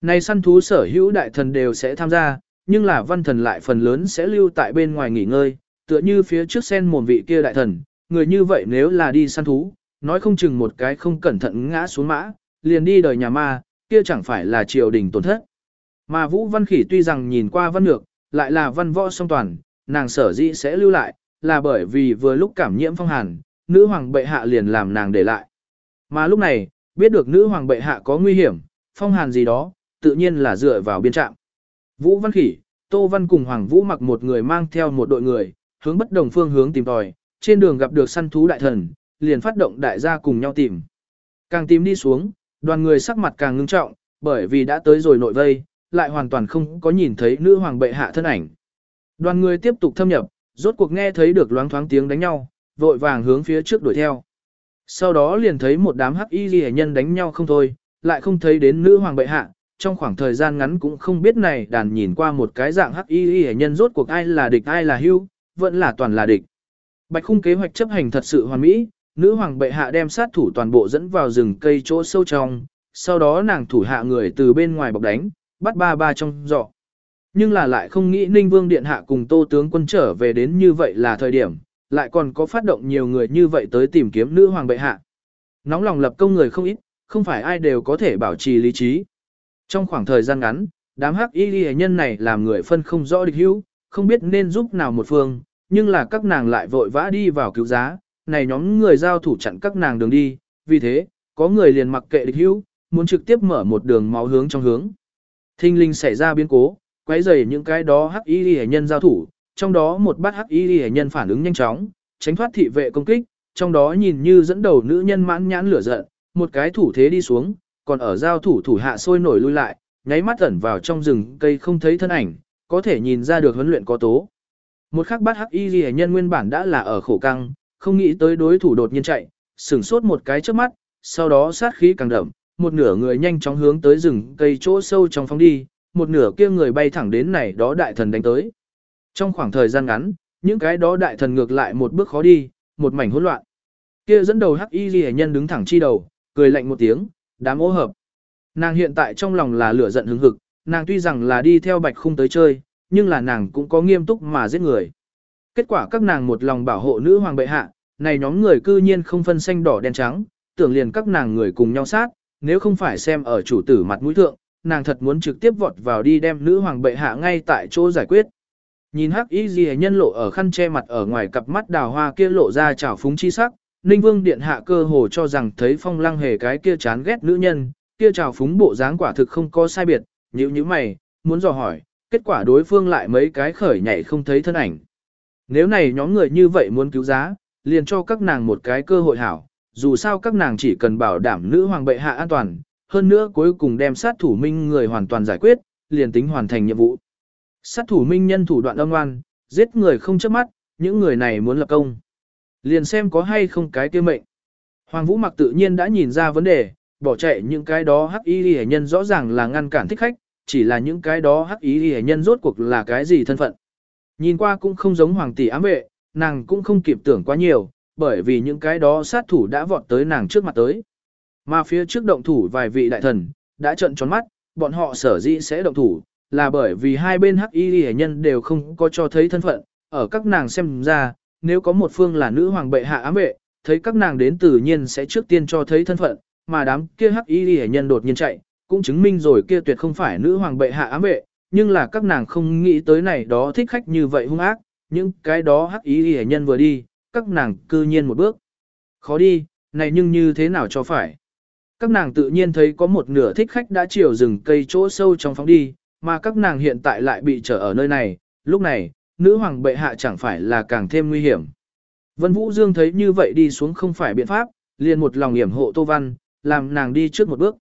Này săn thú sở hữu đại thần đều sẽ tham gia, nhưng là văn thần lại phần lớn sẽ lưu tại bên ngoài nghỉ ngơi, tựa như phía trước sen mồm vị kia đại thần, người như vậy nếu là đi săn thú, nói không chừng một cái không cẩn thận ngã xuống mã, liền đi đời nhà ma, kia chẳng phải là triều đình tổn thất. Mà Vũ Văn Khỉ tuy rằng nhìn qua văn lược, lại là văn võ song toàn, nàng sở dĩ sẽ lưu lại, là bởi vì vừa lúc cảm nhiễm phong hàn, nữ hoàng bệ hạ liền làm nàng để lại. Mà lúc này, biết được nữ hoàng bệ hạ có nguy hiểm, phong hàn gì đó, tự nhiên là dựa vào biên trạm. Vũ Văn Khỉ, Tô Văn cùng Hoàng Vũ mặc một người mang theo một đội người, hướng bất đồng phương hướng tìm tòi, trên đường gặp được săn thú đại thần, liền phát động đại gia cùng nhau tìm. Càng tìm đi xuống, đoàn người sắc mặt càng ngưng trọng, bởi vì đã tới rồi nội vây, lại hoàn toàn không có nhìn thấy nữ hoàng bệ hạ thân ảnh. Đoàn người tiếp tục thâm nhập, rốt cuộc nghe thấy được loáng thoáng tiếng đánh nhau, vội vàng hướng phía trước đuổi theo. Sau đó liền thấy một đám hắc y ghi nhân đánh nhau không thôi, lại không thấy đến nữ hoàng bệ hạ, trong khoảng thời gian ngắn cũng không biết này đàn nhìn qua một cái dạng hắc y y nhân rốt cuộc ai là địch ai là hưu, vẫn là toàn là địch. Bạch khung kế hoạch chấp hành thật sự hoàn mỹ, nữ hoàng bệ hạ đem sát thủ toàn bộ dẫn vào rừng cây chỗ sâu trong, sau đó nàng thủ hạ người từ bên ngoài bọc đánh, bắt ba ba trong giỏ. Nhưng là lại không nghĩ Ninh Vương Điện Hạ cùng Tô Tướng quân trở về đến như vậy là thời điểm, lại còn có phát động nhiều người như vậy tới tìm kiếm nữ hoàng bệ hạ. Nóng lòng lập công người không ít, không phải ai đều có thể bảo trì lý trí. Trong khoảng thời gian ngắn, đám hắc y ghi nhân này làm người phân không rõ địch hữu, không biết nên giúp nào một phương, nhưng là các nàng lại vội vã đi vào cứu giá, này nhóm người giao thủ chặn các nàng đường đi, vì thế, có người liền mặc kệ địch hữu, muốn trực tiếp mở một đường máu hướng trong hướng. Thinh linh xảy ra biến cố, quấy rầy những cái đó hắc y ghi nhân giao thủ, trong đó một bát hắc y ghi nhân phản ứng nhanh chóng, tránh thoát thị vệ công kích, trong đó nhìn như dẫn đầu nữ nhân mãn nhãn lửa giận, một cái thủ thế đi xuống, còn ở giao thủ thủ hạ sôi nổi lui lại, nháy mắt ẩn vào trong rừng cây không thấy thân ảnh, có thể nhìn ra được huấn luyện có tố. Một khắc bát hắc y ghi nhân nguyên bản đã là ở khổ căng, không nghĩ tới đối thủ đột nhiên chạy, sửng sốt một cái trước mắt, sau đó sát khí càng đậm, một nửa người nhanh chóng hướng tới rừng cây chỗ sâu trong phóng đi, một nửa kia người bay thẳng đến này đó đại thần đánh tới. Trong khoảng thời gian ngắn, những cái đó đại thần ngược lại một bước khó đi, một mảnh hỗn loạn. Kia dẫn đầu hắc y ghi nhân đứng thẳng chi đầu, cười lạnh một tiếng, Đám ô hợp. Nàng hiện tại trong lòng là lửa giận hứng hực, nàng tuy rằng là đi theo bạch khung tới chơi, nhưng là nàng cũng có nghiêm túc mà giết người. Kết quả các nàng một lòng bảo hộ nữ hoàng bệ hạ, này nhóm người cư nhiên không phân xanh đỏ đen trắng, tưởng liền các nàng người cùng nhau sát, nếu không phải xem ở chủ tử mặt mũi thượng, nàng thật muốn trực tiếp vọt vào đi đem nữ hoàng bệ hạ ngay tại chỗ giải quyết. Nhìn hắc y gì nhân lộ ở khăn che mặt ở ngoài cặp mắt đào hoa kia lộ ra trào phúng chi sắc, Ninh Vương Điện Hạ cơ hồ cho rằng thấy phong lăng hề cái kia chán ghét nữ nhân, kia trào phúng bộ dáng quả thực không có sai biệt, nhíu như mày, muốn dò hỏi, kết quả đối phương lại mấy cái khởi nhảy không thấy thân ảnh. Nếu này nhóm người như vậy muốn cứu giá, liền cho các nàng một cái cơ hội hảo, dù sao các nàng chỉ cần bảo đảm nữ hoàng bệ hạ an toàn, hơn nữa cuối cùng đem sát thủ minh người hoàn toàn giải quyết, liền tính hoàn thành nhiệm vụ. Sát thủ minh nhân thủ đoạn âm ngoan, giết người không chớp mắt, những người này muốn lập công. Liền xem có hay không cái kia mệnh. Hoàng Vũ mặc tự nhiên đã nhìn ra vấn đề, bỏ chạy những cái đó hắc y hệ nhân rõ ràng là ngăn cản thích khách, chỉ là những cái đó hắc y hệ nhân rốt cuộc là cái gì thân phận. Nhìn qua cũng không giống hoàng tỷ ám vệ, nàng cũng không kịp tưởng quá nhiều, bởi vì những cái đó sát thủ đã vọt tới nàng trước mặt tới. Mà phía trước động thủ vài vị đại thần, đã trợn tròn mắt, bọn họ sở dĩ sẽ động thủ, là bởi vì hai bên hắc y hệ nhân đều không có cho thấy thân phận, ở các nàng xem ra, nếu có một phương là nữ hoàng bệ hạ ám vệ, thấy các nàng đến tự nhiên sẽ trước tiên cho thấy thân phận, mà đám kia hắc y hệ nhân đột nhiên chạy, cũng chứng minh rồi kia tuyệt không phải nữ hoàng bệ hạ ám vệ, nhưng là các nàng không nghĩ tới này đó thích khách như vậy hung ác, những cái đó hắc y hệ nhân vừa đi, các nàng cư nhiên một bước. Khó đi, này nhưng như thế nào cho phải. Các nàng tự nhiên thấy có một nửa thích khách đã chiều rừng cây chỗ sâu trong phóng đi, mà các nàng hiện tại lại bị trở ở nơi này, lúc này, nữ hoàng bệ hạ chẳng phải là càng thêm nguy hiểm. Vân Vũ Dương thấy như vậy đi xuống không phải biện pháp, liền một lòng hiểm hộ Tô Văn, làm nàng đi trước một bước.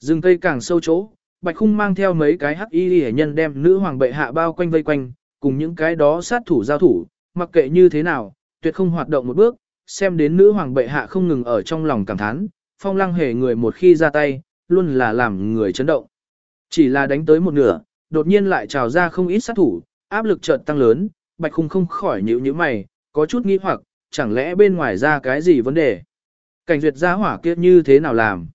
Rừng cây càng sâu chỗ, Bạch Khung mang theo mấy cái hắc y hệ nhân đem nữ hoàng bệ hạ bao quanh vây quanh, cùng những cái đó sát thủ giao thủ, mặc kệ như thế nào, tuyệt không hoạt động một bước, xem đến nữ hoàng bệ hạ không ngừng ở trong lòng cảm thán, phong lăng hề người một khi ra tay, luôn là làm người chấn động. Chỉ là đánh tới một nửa, đột nhiên lại trào ra không ít sát thủ, áp lực chợt tăng lớn, bạch khung không khỏi nhíu nhíu mày, có chút nghi hoặc, chẳng lẽ bên ngoài ra cái gì vấn đề. Cảnh duyệt gia hỏa kia như thế nào làm?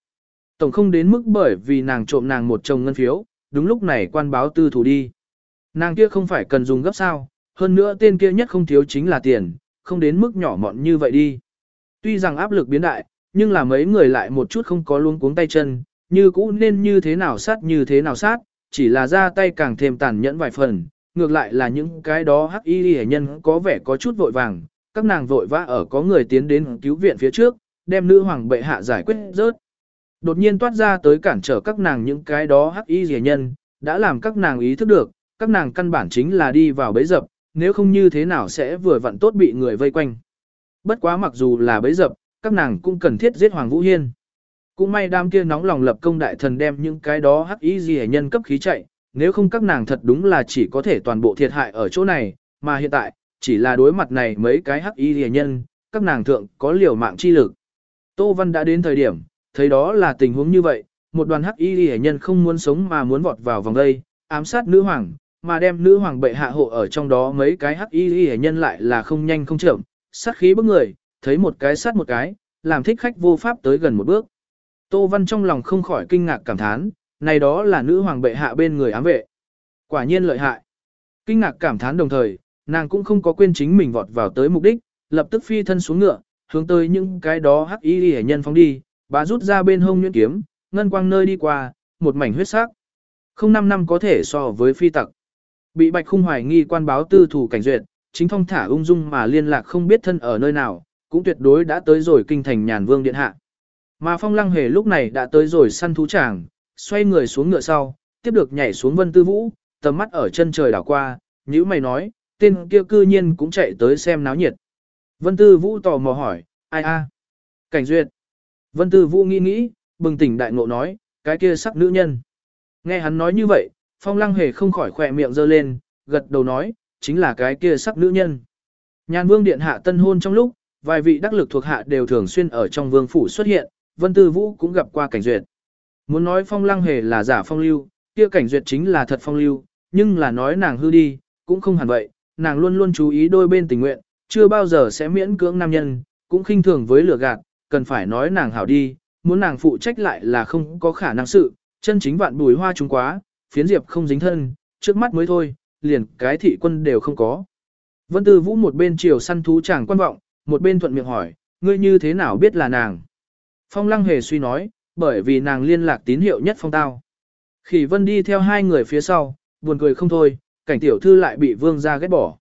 Tổng không đến mức bởi vì nàng trộm nàng một chồng ngân phiếu, đúng lúc này quan báo tư thủ đi. Nàng kia không phải cần dùng gấp sao, hơn nữa tên kia nhất không thiếu chính là tiền, không đến mức nhỏ mọn như vậy đi. Tuy rằng áp lực biến đại, nhưng là mấy người lại một chút không có luống cuống tay chân, như cũ nên như thế nào sát như thế nào sát, chỉ là ra tay càng thêm tàn nhẫn vài phần, ngược lại là những cái đó hắc y hệ nhân có vẻ có chút vội vàng, các nàng vội vã ở có người tiến đến cứu viện phía trước, đem nữ hoàng bệ hạ giải quyết rớt. Đột nhiên toát ra tới cản trở các nàng những cái đó hắc y hệ nhân, đã làm các nàng ý thức được, các nàng căn bản chính là đi vào bấy dập, nếu không như thế nào sẽ vừa vặn tốt bị người vây quanh. Bất quá mặc dù là bấy dập, các nàng cũng cần thiết giết Hoàng Vũ Hiên. Cũng may đám kia nóng lòng lập công đại thần đem những cái đó hắc ý gì nhân cấp khí chạy, nếu không các nàng thật đúng là chỉ có thể toàn bộ thiệt hại ở chỗ này, mà hiện tại, chỉ là đối mặt này mấy cái hắc y gì nhân, các nàng thượng có liều mạng chi lực. Tô Văn đã đến thời điểm, thấy đó là tình huống như vậy, một đoàn hắc y hệ nhân không muốn sống mà muốn vọt vào vòng đây, ám sát nữ hoàng, mà đem nữ hoàng bệ hạ hộ ở trong đó mấy cái hắc y hệ nhân lại là không nhanh không chậm, sát khí bức người, thấy một cái sát một cái, làm thích khách vô pháp tới gần một bước. Tô Văn trong lòng không khỏi kinh ngạc cảm thán, này đó là nữ hoàng bệ hạ bên người ám vệ. Quả nhiên lợi hại. Kinh ngạc cảm thán đồng thời, nàng cũng không có quên chính mình vọt vào tới mục đích, lập tức phi thân xuống ngựa, hướng tới những cái đó hắc y hệ nhân phóng đi, bà rút ra bên hông nhuyễn kiếm, ngân quang nơi đi qua, một mảnh huyết sắc. Không năm năm có thể so với phi tặc. Bị bạch khung hoài nghi quan báo tư thủ cảnh duyệt, chính phong thả ung dung mà liên lạc không biết thân ở nơi nào, cũng tuyệt đối đã tới rồi kinh thành nhàn vương điện hạ. Mà phong lăng hề lúc này đã tới rồi săn thú tràng, xoay người xuống ngựa sau, tiếp được nhảy xuống vân tư vũ, tầm mắt ở chân trời đảo qua, như mày nói, tên kia cư nhiên cũng chạy tới xem náo nhiệt. Vân tư vũ tò mò hỏi, ai a? Cảnh duyệt. Vân tư vũ nghĩ nghĩ, bừng tỉnh đại ngộ nói, cái kia sắc nữ nhân. Nghe hắn nói như vậy, phong lăng hề không khỏi khỏe miệng giơ lên, gật đầu nói, chính là cái kia sắc nữ nhân. Nhàn vương điện hạ tân hôn trong lúc, vài vị đắc lực thuộc hạ đều thường xuyên ở trong vương phủ xuất hiện, Vân Tư Vũ cũng gặp qua cảnh duyệt. Muốn nói phong lăng hề là giả phong lưu, kia cảnh duyệt chính là thật phong lưu, nhưng là nói nàng hư đi, cũng không hẳn vậy, nàng luôn luôn chú ý đôi bên tình nguyện, chưa bao giờ sẽ miễn cưỡng nam nhân, cũng khinh thường với lừa gạt, cần phải nói nàng hảo đi, muốn nàng phụ trách lại là không có khả năng sự, chân chính vạn bùi hoa chúng quá, phiến diệp không dính thân, trước mắt mới thôi, liền cái thị quân đều không có. Vân Tư Vũ một bên chiều săn thú chàng quan vọng, một bên thuận miệng hỏi, ngươi như thế nào biết là nàng? Phong lăng hề suy nói, bởi vì nàng liên lạc tín hiệu nhất phong tao. Khỉ vân đi theo hai người phía sau, buồn cười không thôi, cảnh tiểu thư lại bị vương ra ghét bỏ.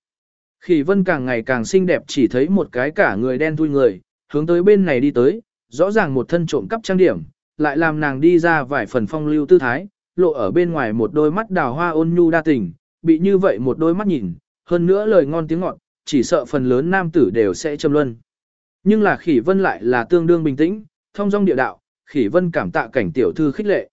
Khỉ vân càng ngày càng xinh đẹp chỉ thấy một cái cả người đen thui người, hướng tới bên này đi tới, rõ ràng một thân trộm cắp trang điểm, lại làm nàng đi ra vài phần phong lưu tư thái, lộ ở bên ngoài một đôi mắt đào hoa ôn nhu đa tình, bị như vậy một đôi mắt nhìn, hơn nữa lời ngon tiếng ngọt, chỉ sợ phần lớn nam tử đều sẽ châm luân. Nhưng là khỉ vân lại là tương đương bình tĩnh, thông dong địa đạo, khỉ vân cảm tạ cảnh tiểu thư khích lệ.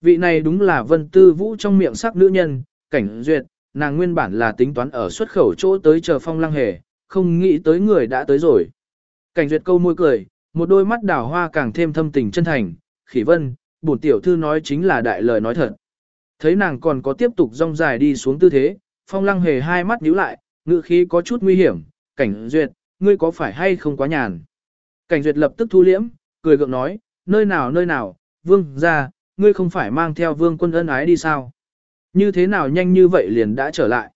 Vị này đúng là vân tư vũ trong miệng sắc nữ nhân, cảnh duyệt, nàng nguyên bản là tính toán ở xuất khẩu chỗ tới chờ phong lăng hề, không nghĩ tới người đã tới rồi. Cảnh duyệt câu môi cười, một đôi mắt đào hoa càng thêm thâm tình chân thành, khỉ vân, bổn tiểu thư nói chính là đại lời nói thật. Thấy nàng còn có tiếp tục rong dài đi xuống tư thế, phong lăng hề hai mắt nhíu lại, ngự khí có chút nguy hiểm, cảnh duyệt, ngươi có phải hay không quá nhàn? Cảnh duyệt lập tức thu liễm, cười gượng nói, nơi nào nơi nào, vương ra, ngươi không phải mang theo vương quân ân ái đi sao? Như thế nào nhanh như vậy liền đã trở lại?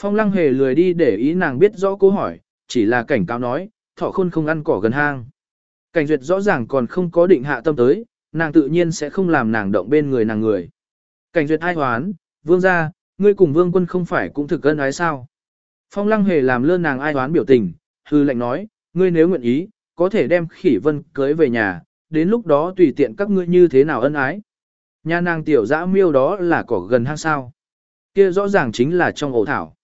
Phong lăng hề lười đi để ý nàng biết rõ câu hỏi, chỉ là cảnh cáo nói, thọ khôn không ăn cỏ gần hang. Cảnh duyệt rõ ràng còn không có định hạ tâm tới, nàng tự nhiên sẽ không làm nàng động bên người nàng người. Cảnh duyệt ai hoán, vương ra, ngươi cùng vương quân không phải cũng thực ân ái sao? Phong lăng hề làm lơ nàng ai hoán biểu tình, hư lệnh nói, ngươi nếu nguyện ý, có thể đem khỉ vân cưới về nhà, đến lúc đó tùy tiện các ngươi như thế nào ân ái. Nhà nàng tiểu dã miêu đó là cỏ gần hang sao. Kia rõ ràng chính là trong ổ thảo.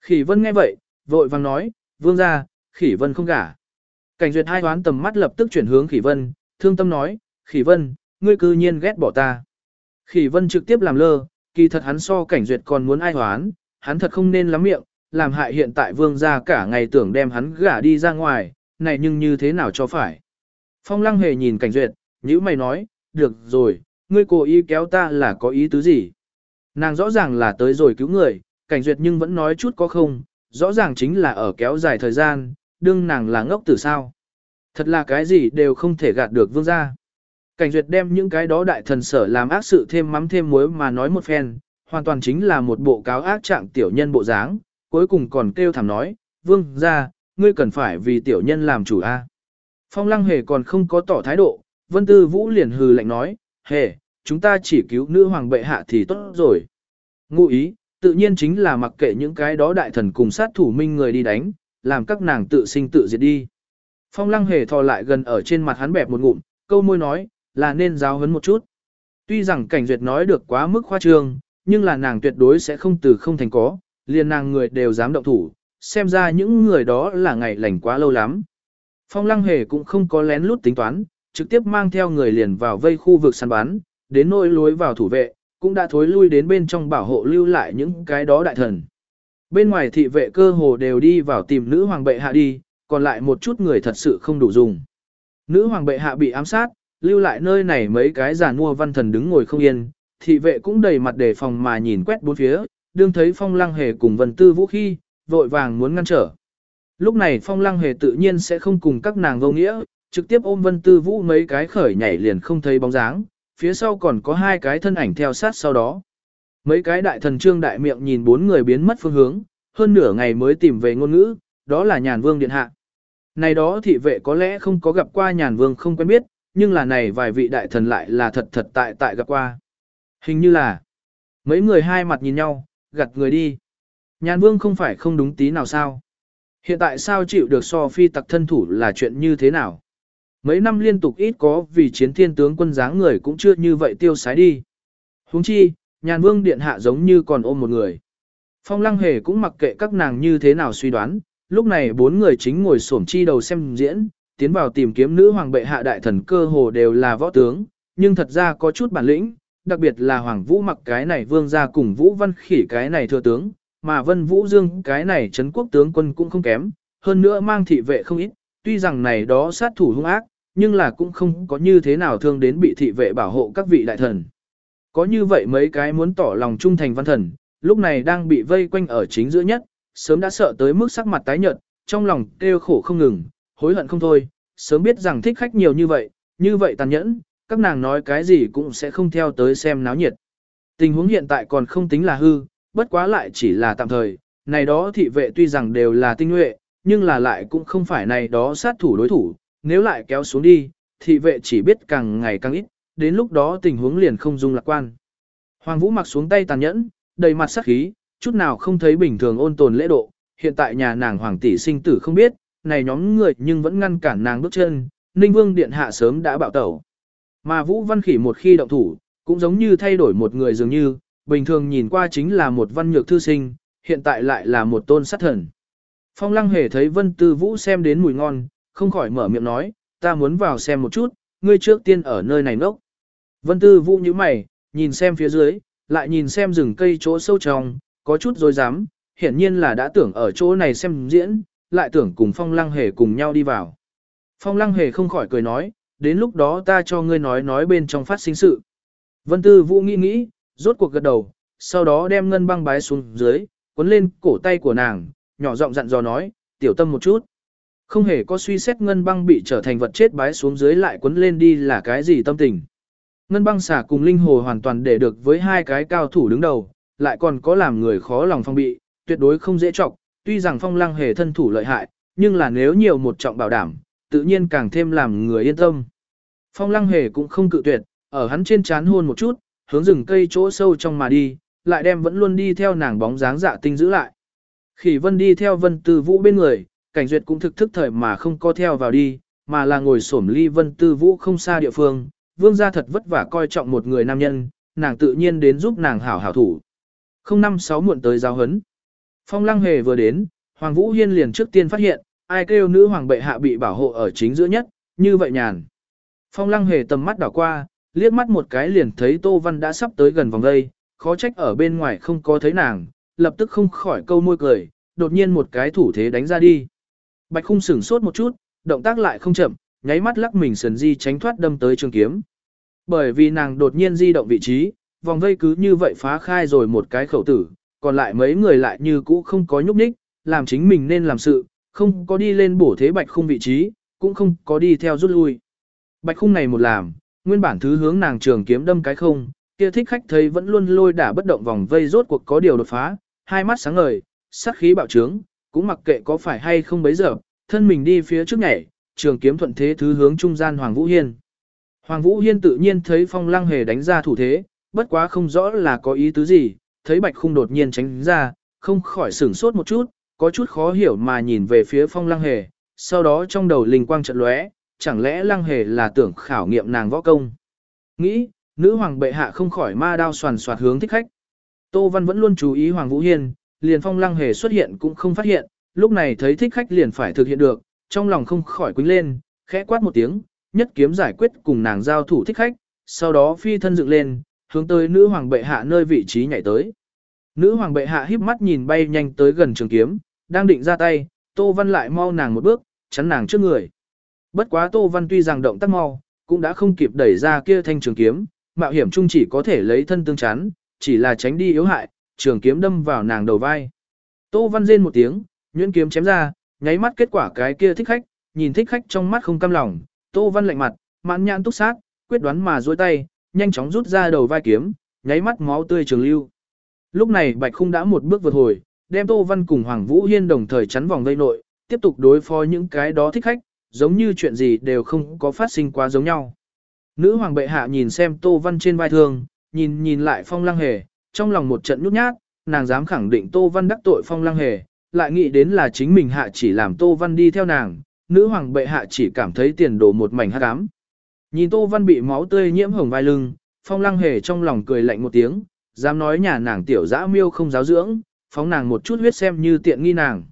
Khỉ vân nghe vậy, vội vang nói, vương ra, khỉ vân không gả. Cảnh duyệt hai đoán tầm mắt lập tức chuyển hướng khỉ vân, thương tâm nói, khỉ vân, ngươi cư nhiên ghét bỏ ta. Khỉ vân trực tiếp làm lơ, kỳ thật hắn so cảnh duyệt còn muốn ai hoán, hắn thật không nên lắm miệng, làm hại hiện tại vương ra cả ngày tưởng đem hắn gả đi ra ngoài, này nhưng như thế nào cho phải. Phong lăng hề nhìn cảnh duyệt, nhữ mày nói, được rồi, ngươi cố ý kéo ta là có ý tứ gì. Nàng rõ ràng là tới rồi cứu người, cảnh duyệt nhưng vẫn nói chút có không, rõ ràng chính là ở kéo dài thời gian, đương nàng là ngốc từ sao. Thật là cái gì đều không thể gạt được vương gia. Cảnh duyệt đem những cái đó đại thần sở làm ác sự thêm mắm thêm muối mà nói một phen, hoàn toàn chính là một bộ cáo ác trạng tiểu nhân bộ dáng, cuối cùng còn kêu thảm nói, vương gia, ngươi cần phải vì tiểu nhân làm chủ a. Phong lăng hề còn không có tỏ thái độ, vân tư vũ liền hừ lạnh nói, hề, chúng ta chỉ cứu nữ hoàng bệ hạ thì tốt rồi. Ngụ ý, tự nhiên chính là mặc kệ những cái đó đại thần cùng sát thủ minh người đi đánh, làm các nàng tự sinh tự diệt đi. Phong lăng hề thò lại gần ở trên mặt hắn bẹp một ngụm, câu môi nói, là nên giáo hấn một chút. Tuy rằng cảnh duyệt nói được quá mức khoa trương, nhưng là nàng tuyệt đối sẽ không từ không thành có, liền nàng người đều dám động thủ, xem ra những người đó là ngày lành quá lâu lắm. Phong lăng hề cũng không có lén lút tính toán, trực tiếp mang theo người liền vào vây khu vực săn bắn, đến nỗi lối vào thủ vệ, cũng đã thối lui đến bên trong bảo hộ lưu lại những cái đó đại thần. Bên ngoài thị vệ cơ hồ đều đi vào tìm nữ hoàng bệ hạ đi, còn lại một chút người thật sự không đủ dùng. Nữ hoàng bệ hạ bị ám sát, lưu lại nơi này mấy cái giả mua văn thần đứng ngồi không yên, thị vệ cũng đầy mặt đề phòng mà nhìn quét bốn phía, đương thấy phong lăng hề cùng vân tư vũ khi, vội vàng muốn ngăn trở. Lúc này phong lăng hề tự nhiên sẽ không cùng các nàng vô nghĩa, trực tiếp ôm vân tư vũ mấy cái khởi nhảy liền không thấy bóng dáng, phía sau còn có hai cái thân ảnh theo sát sau đó. Mấy cái đại thần trương đại miệng nhìn bốn người biến mất phương hướng, hơn nửa ngày mới tìm về ngôn ngữ, đó là nhàn vương điện hạ. Này đó thị vệ có lẽ không có gặp qua nhàn vương không quen biết, nhưng là này vài vị đại thần lại là thật thật tại tại gặp qua. Hình như là, mấy người hai mặt nhìn nhau, gặt người đi. Nhàn vương không phải không đúng tí nào sao. Hiện tại sao chịu được so phi tặc thân thủ là chuyện như thế nào? Mấy năm liên tục ít có vì chiến thiên tướng quân dáng người cũng chưa như vậy tiêu sái đi. huống chi, nhàn vương điện hạ giống như còn ôm một người. Phong lăng hề cũng mặc kệ các nàng như thế nào suy đoán, lúc này bốn người chính ngồi xổm chi đầu xem diễn, tiến vào tìm kiếm nữ hoàng bệ hạ đại thần cơ hồ đều là võ tướng, nhưng thật ra có chút bản lĩnh, đặc biệt là hoàng vũ mặc cái này vương gia cùng vũ văn khỉ cái này thừa tướng, mà vân vũ dương cái này trấn quốc tướng quân cũng không kém, hơn nữa mang thị vệ không ít, tuy rằng này đó sát thủ hung ác, nhưng là cũng không có như thế nào thương đến bị thị vệ bảo hộ các vị đại thần. Có như vậy mấy cái muốn tỏ lòng trung thành văn thần, lúc này đang bị vây quanh ở chính giữa nhất, sớm đã sợ tới mức sắc mặt tái nhợt, trong lòng kêu khổ không ngừng, hối hận không thôi, sớm biết rằng thích khách nhiều như vậy, như vậy tàn nhẫn, các nàng nói cái gì cũng sẽ không theo tới xem náo nhiệt. Tình huống hiện tại còn không tính là hư, bất quá lại chỉ là tạm thời, này đó thị vệ tuy rằng đều là tinh nhuệ, nhưng là lại cũng không phải này đó sát thủ đối thủ, nếu lại kéo xuống đi, thị vệ chỉ biết càng ngày càng ít, đến lúc đó tình huống liền không dung lạc quan. Hoàng Vũ mặc xuống tay tàn nhẫn, đầy mặt sắc khí, chút nào không thấy bình thường ôn tồn lễ độ, hiện tại nhà nàng hoàng tỷ sinh tử không biết, này nhóm người nhưng vẫn ngăn cản nàng bước chân, Ninh Vương điện hạ sớm đã bạo tẩu. Mà Vũ Văn Khỉ một khi động thủ, cũng giống như thay đổi một người dường như, bình thường nhìn qua chính là một văn nhược thư sinh, hiện tại lại là một tôn sát thần. Phong Lăng hề thấy Vân Tư Vũ xem đến mùi ngon, không khỏi mở miệng nói, ta muốn vào xem một chút, ngươi trước tiên ở nơi này nốc. Vân Tư Vũ như mày, nhìn xem phía dưới, lại nhìn xem rừng cây chỗ sâu trong, có chút dối dám, hiển nhiên là đã tưởng ở chỗ này xem diễn, lại tưởng cùng Phong Lăng Hề cùng nhau đi vào. Phong Lăng Hề không khỏi cười nói, đến lúc đó ta cho ngươi nói nói bên trong phát sinh sự. Vân Tư Vũ nghĩ nghĩ, rốt cuộc gật đầu, sau đó đem ngân băng bái xuống dưới, cuốn lên cổ tay của nàng, nhỏ giọng dặn dò nói, tiểu tâm một chút. Không hề có suy xét ngân băng bị trở thành vật chết bái xuống dưới lại quấn lên đi là cái gì tâm tình. Ngân băng xả cùng linh hồ hoàn toàn để được với hai cái cao thủ đứng đầu, lại còn có làm người khó lòng phong bị, tuyệt đối không dễ trọng, tuy rằng phong lăng hề thân thủ lợi hại, nhưng là nếu nhiều một trọng bảo đảm, tự nhiên càng thêm làm người yên tâm. Phong lăng hề cũng không cự tuyệt, ở hắn trên chán hôn một chút, hướng rừng cây chỗ sâu trong mà đi, lại đem vẫn luôn đi theo nàng bóng dáng dạ tinh giữ lại. Khỉ vân đi theo vân tư vũ bên người, cảnh duyệt cũng thực thức thời mà không có theo vào đi, mà là ngồi xổm ly vân tư vũ không xa địa phương, vương gia thật vất vả coi trọng một người nam nhân, nàng tự nhiên đến giúp nàng hảo hảo thủ. Không năm sáu muộn tới giáo hấn. Phong lăng hề vừa đến, Hoàng Vũ Hiên liền trước tiên phát hiện, ai kêu nữ hoàng bệ hạ bị bảo hộ ở chính giữa nhất, như vậy nhàn. Phong lăng hề tầm mắt đảo qua, liếc mắt một cái liền thấy Tô Văn đã sắp tới gần vòng đây, khó trách ở bên ngoài không có thấy nàng, lập tức không khỏi câu môi cười, đột nhiên một cái thủ thế đánh ra đi. Bạch khung sửng sốt một chút, động tác lại không chậm, nháy mắt lắc mình sần di tránh thoát đâm tới trường kiếm. Bởi vì nàng đột nhiên di động vị trí, vòng vây cứ như vậy phá khai rồi một cái khẩu tử, còn lại mấy người lại như cũ không có nhúc nhích, làm chính mình nên làm sự, không có đi lên bổ thế bạch khung vị trí, cũng không có đi theo rút lui. Bạch khung này một làm, nguyên bản thứ hướng nàng trường kiếm đâm cái không, kia thích khách thấy vẫn luôn lôi đả bất động vòng vây rốt cuộc có điều đột phá, hai mắt sáng ngời, sát khí bạo trướng, cũng mặc kệ có phải hay không bấy giờ, thân mình đi phía trước nhảy, trường kiếm thuận thế thứ hướng trung gian Hoàng Vũ Hiên. Hoàng Vũ Hiên tự nhiên thấy phong lăng hề đánh ra thủ thế, bất quá không rõ là có ý tứ gì, thấy bạch khung đột nhiên tránh ra, không khỏi sửng sốt một chút, có chút khó hiểu mà nhìn về phía phong lăng hề, sau đó trong đầu linh quang trận lóe, chẳng lẽ lăng hề là tưởng khảo nghiệm nàng võ công. Nghĩ, nữ hoàng bệ hạ không khỏi ma đao soàn soạt hướng thích khách. Tô Văn vẫn luôn chú ý Hoàng Vũ Hiên, liền phong lăng hề xuất hiện cũng không phát hiện, lúc này thấy thích khách liền phải thực hiện được, trong lòng không khỏi quính lên, khẽ quát một tiếng, nhất kiếm giải quyết cùng nàng giao thủ thích khách, sau đó phi thân dựng lên, hướng tới nữ hoàng bệ hạ nơi vị trí nhảy tới. Nữ hoàng bệ hạ híp mắt nhìn bay nhanh tới gần trường kiếm, đang định ra tay, Tô Văn lại mau nàng một bước, chắn nàng trước người. Bất quá Tô Văn tuy rằng động tác mau, cũng đã không kịp đẩy ra kia thanh trường kiếm, mạo hiểm chung chỉ có thể lấy thân tương chắn, chỉ là tránh đi yếu hại, trường kiếm đâm vào nàng đầu vai. Tô Văn rên một tiếng, nhuyễn kiếm chém ra, nháy mắt kết quả cái kia thích khách, nhìn thích khách trong mắt không cam lòng, Tô Văn lạnh mặt, mãn nhãn túc sát, quyết đoán mà duỗi tay, nhanh chóng rút ra đầu vai kiếm, nháy mắt máu tươi trường lưu. Lúc này Bạch Khung đã một bước vượt hồi, đem Tô Văn cùng Hoàng Vũ Hiên đồng thời chắn vòng vây nội, tiếp tục đối phó những cái đó thích khách, giống như chuyện gì đều không có phát sinh quá giống nhau. Nữ hoàng bệ hạ nhìn xem Tô Văn trên vai thương, nhìn nhìn lại Phong Lăng Hề, trong lòng một trận nhút nhát, nàng dám khẳng định Tô Văn đắc tội Phong Lăng Hề, lại nghĩ đến là chính mình hạ chỉ làm Tô Văn đi theo nàng, nữ hoàng bệ hạ chỉ cảm thấy tiền đồ một mảnh hắc ám. Nhìn Tô Văn bị máu tươi nhiễm hồng vai lưng, Phong Lăng Hề trong lòng cười lạnh một tiếng, dám nói nhà nàng tiểu dã miêu không giáo dưỡng, phóng nàng một chút huyết xem như tiện nghi nàng.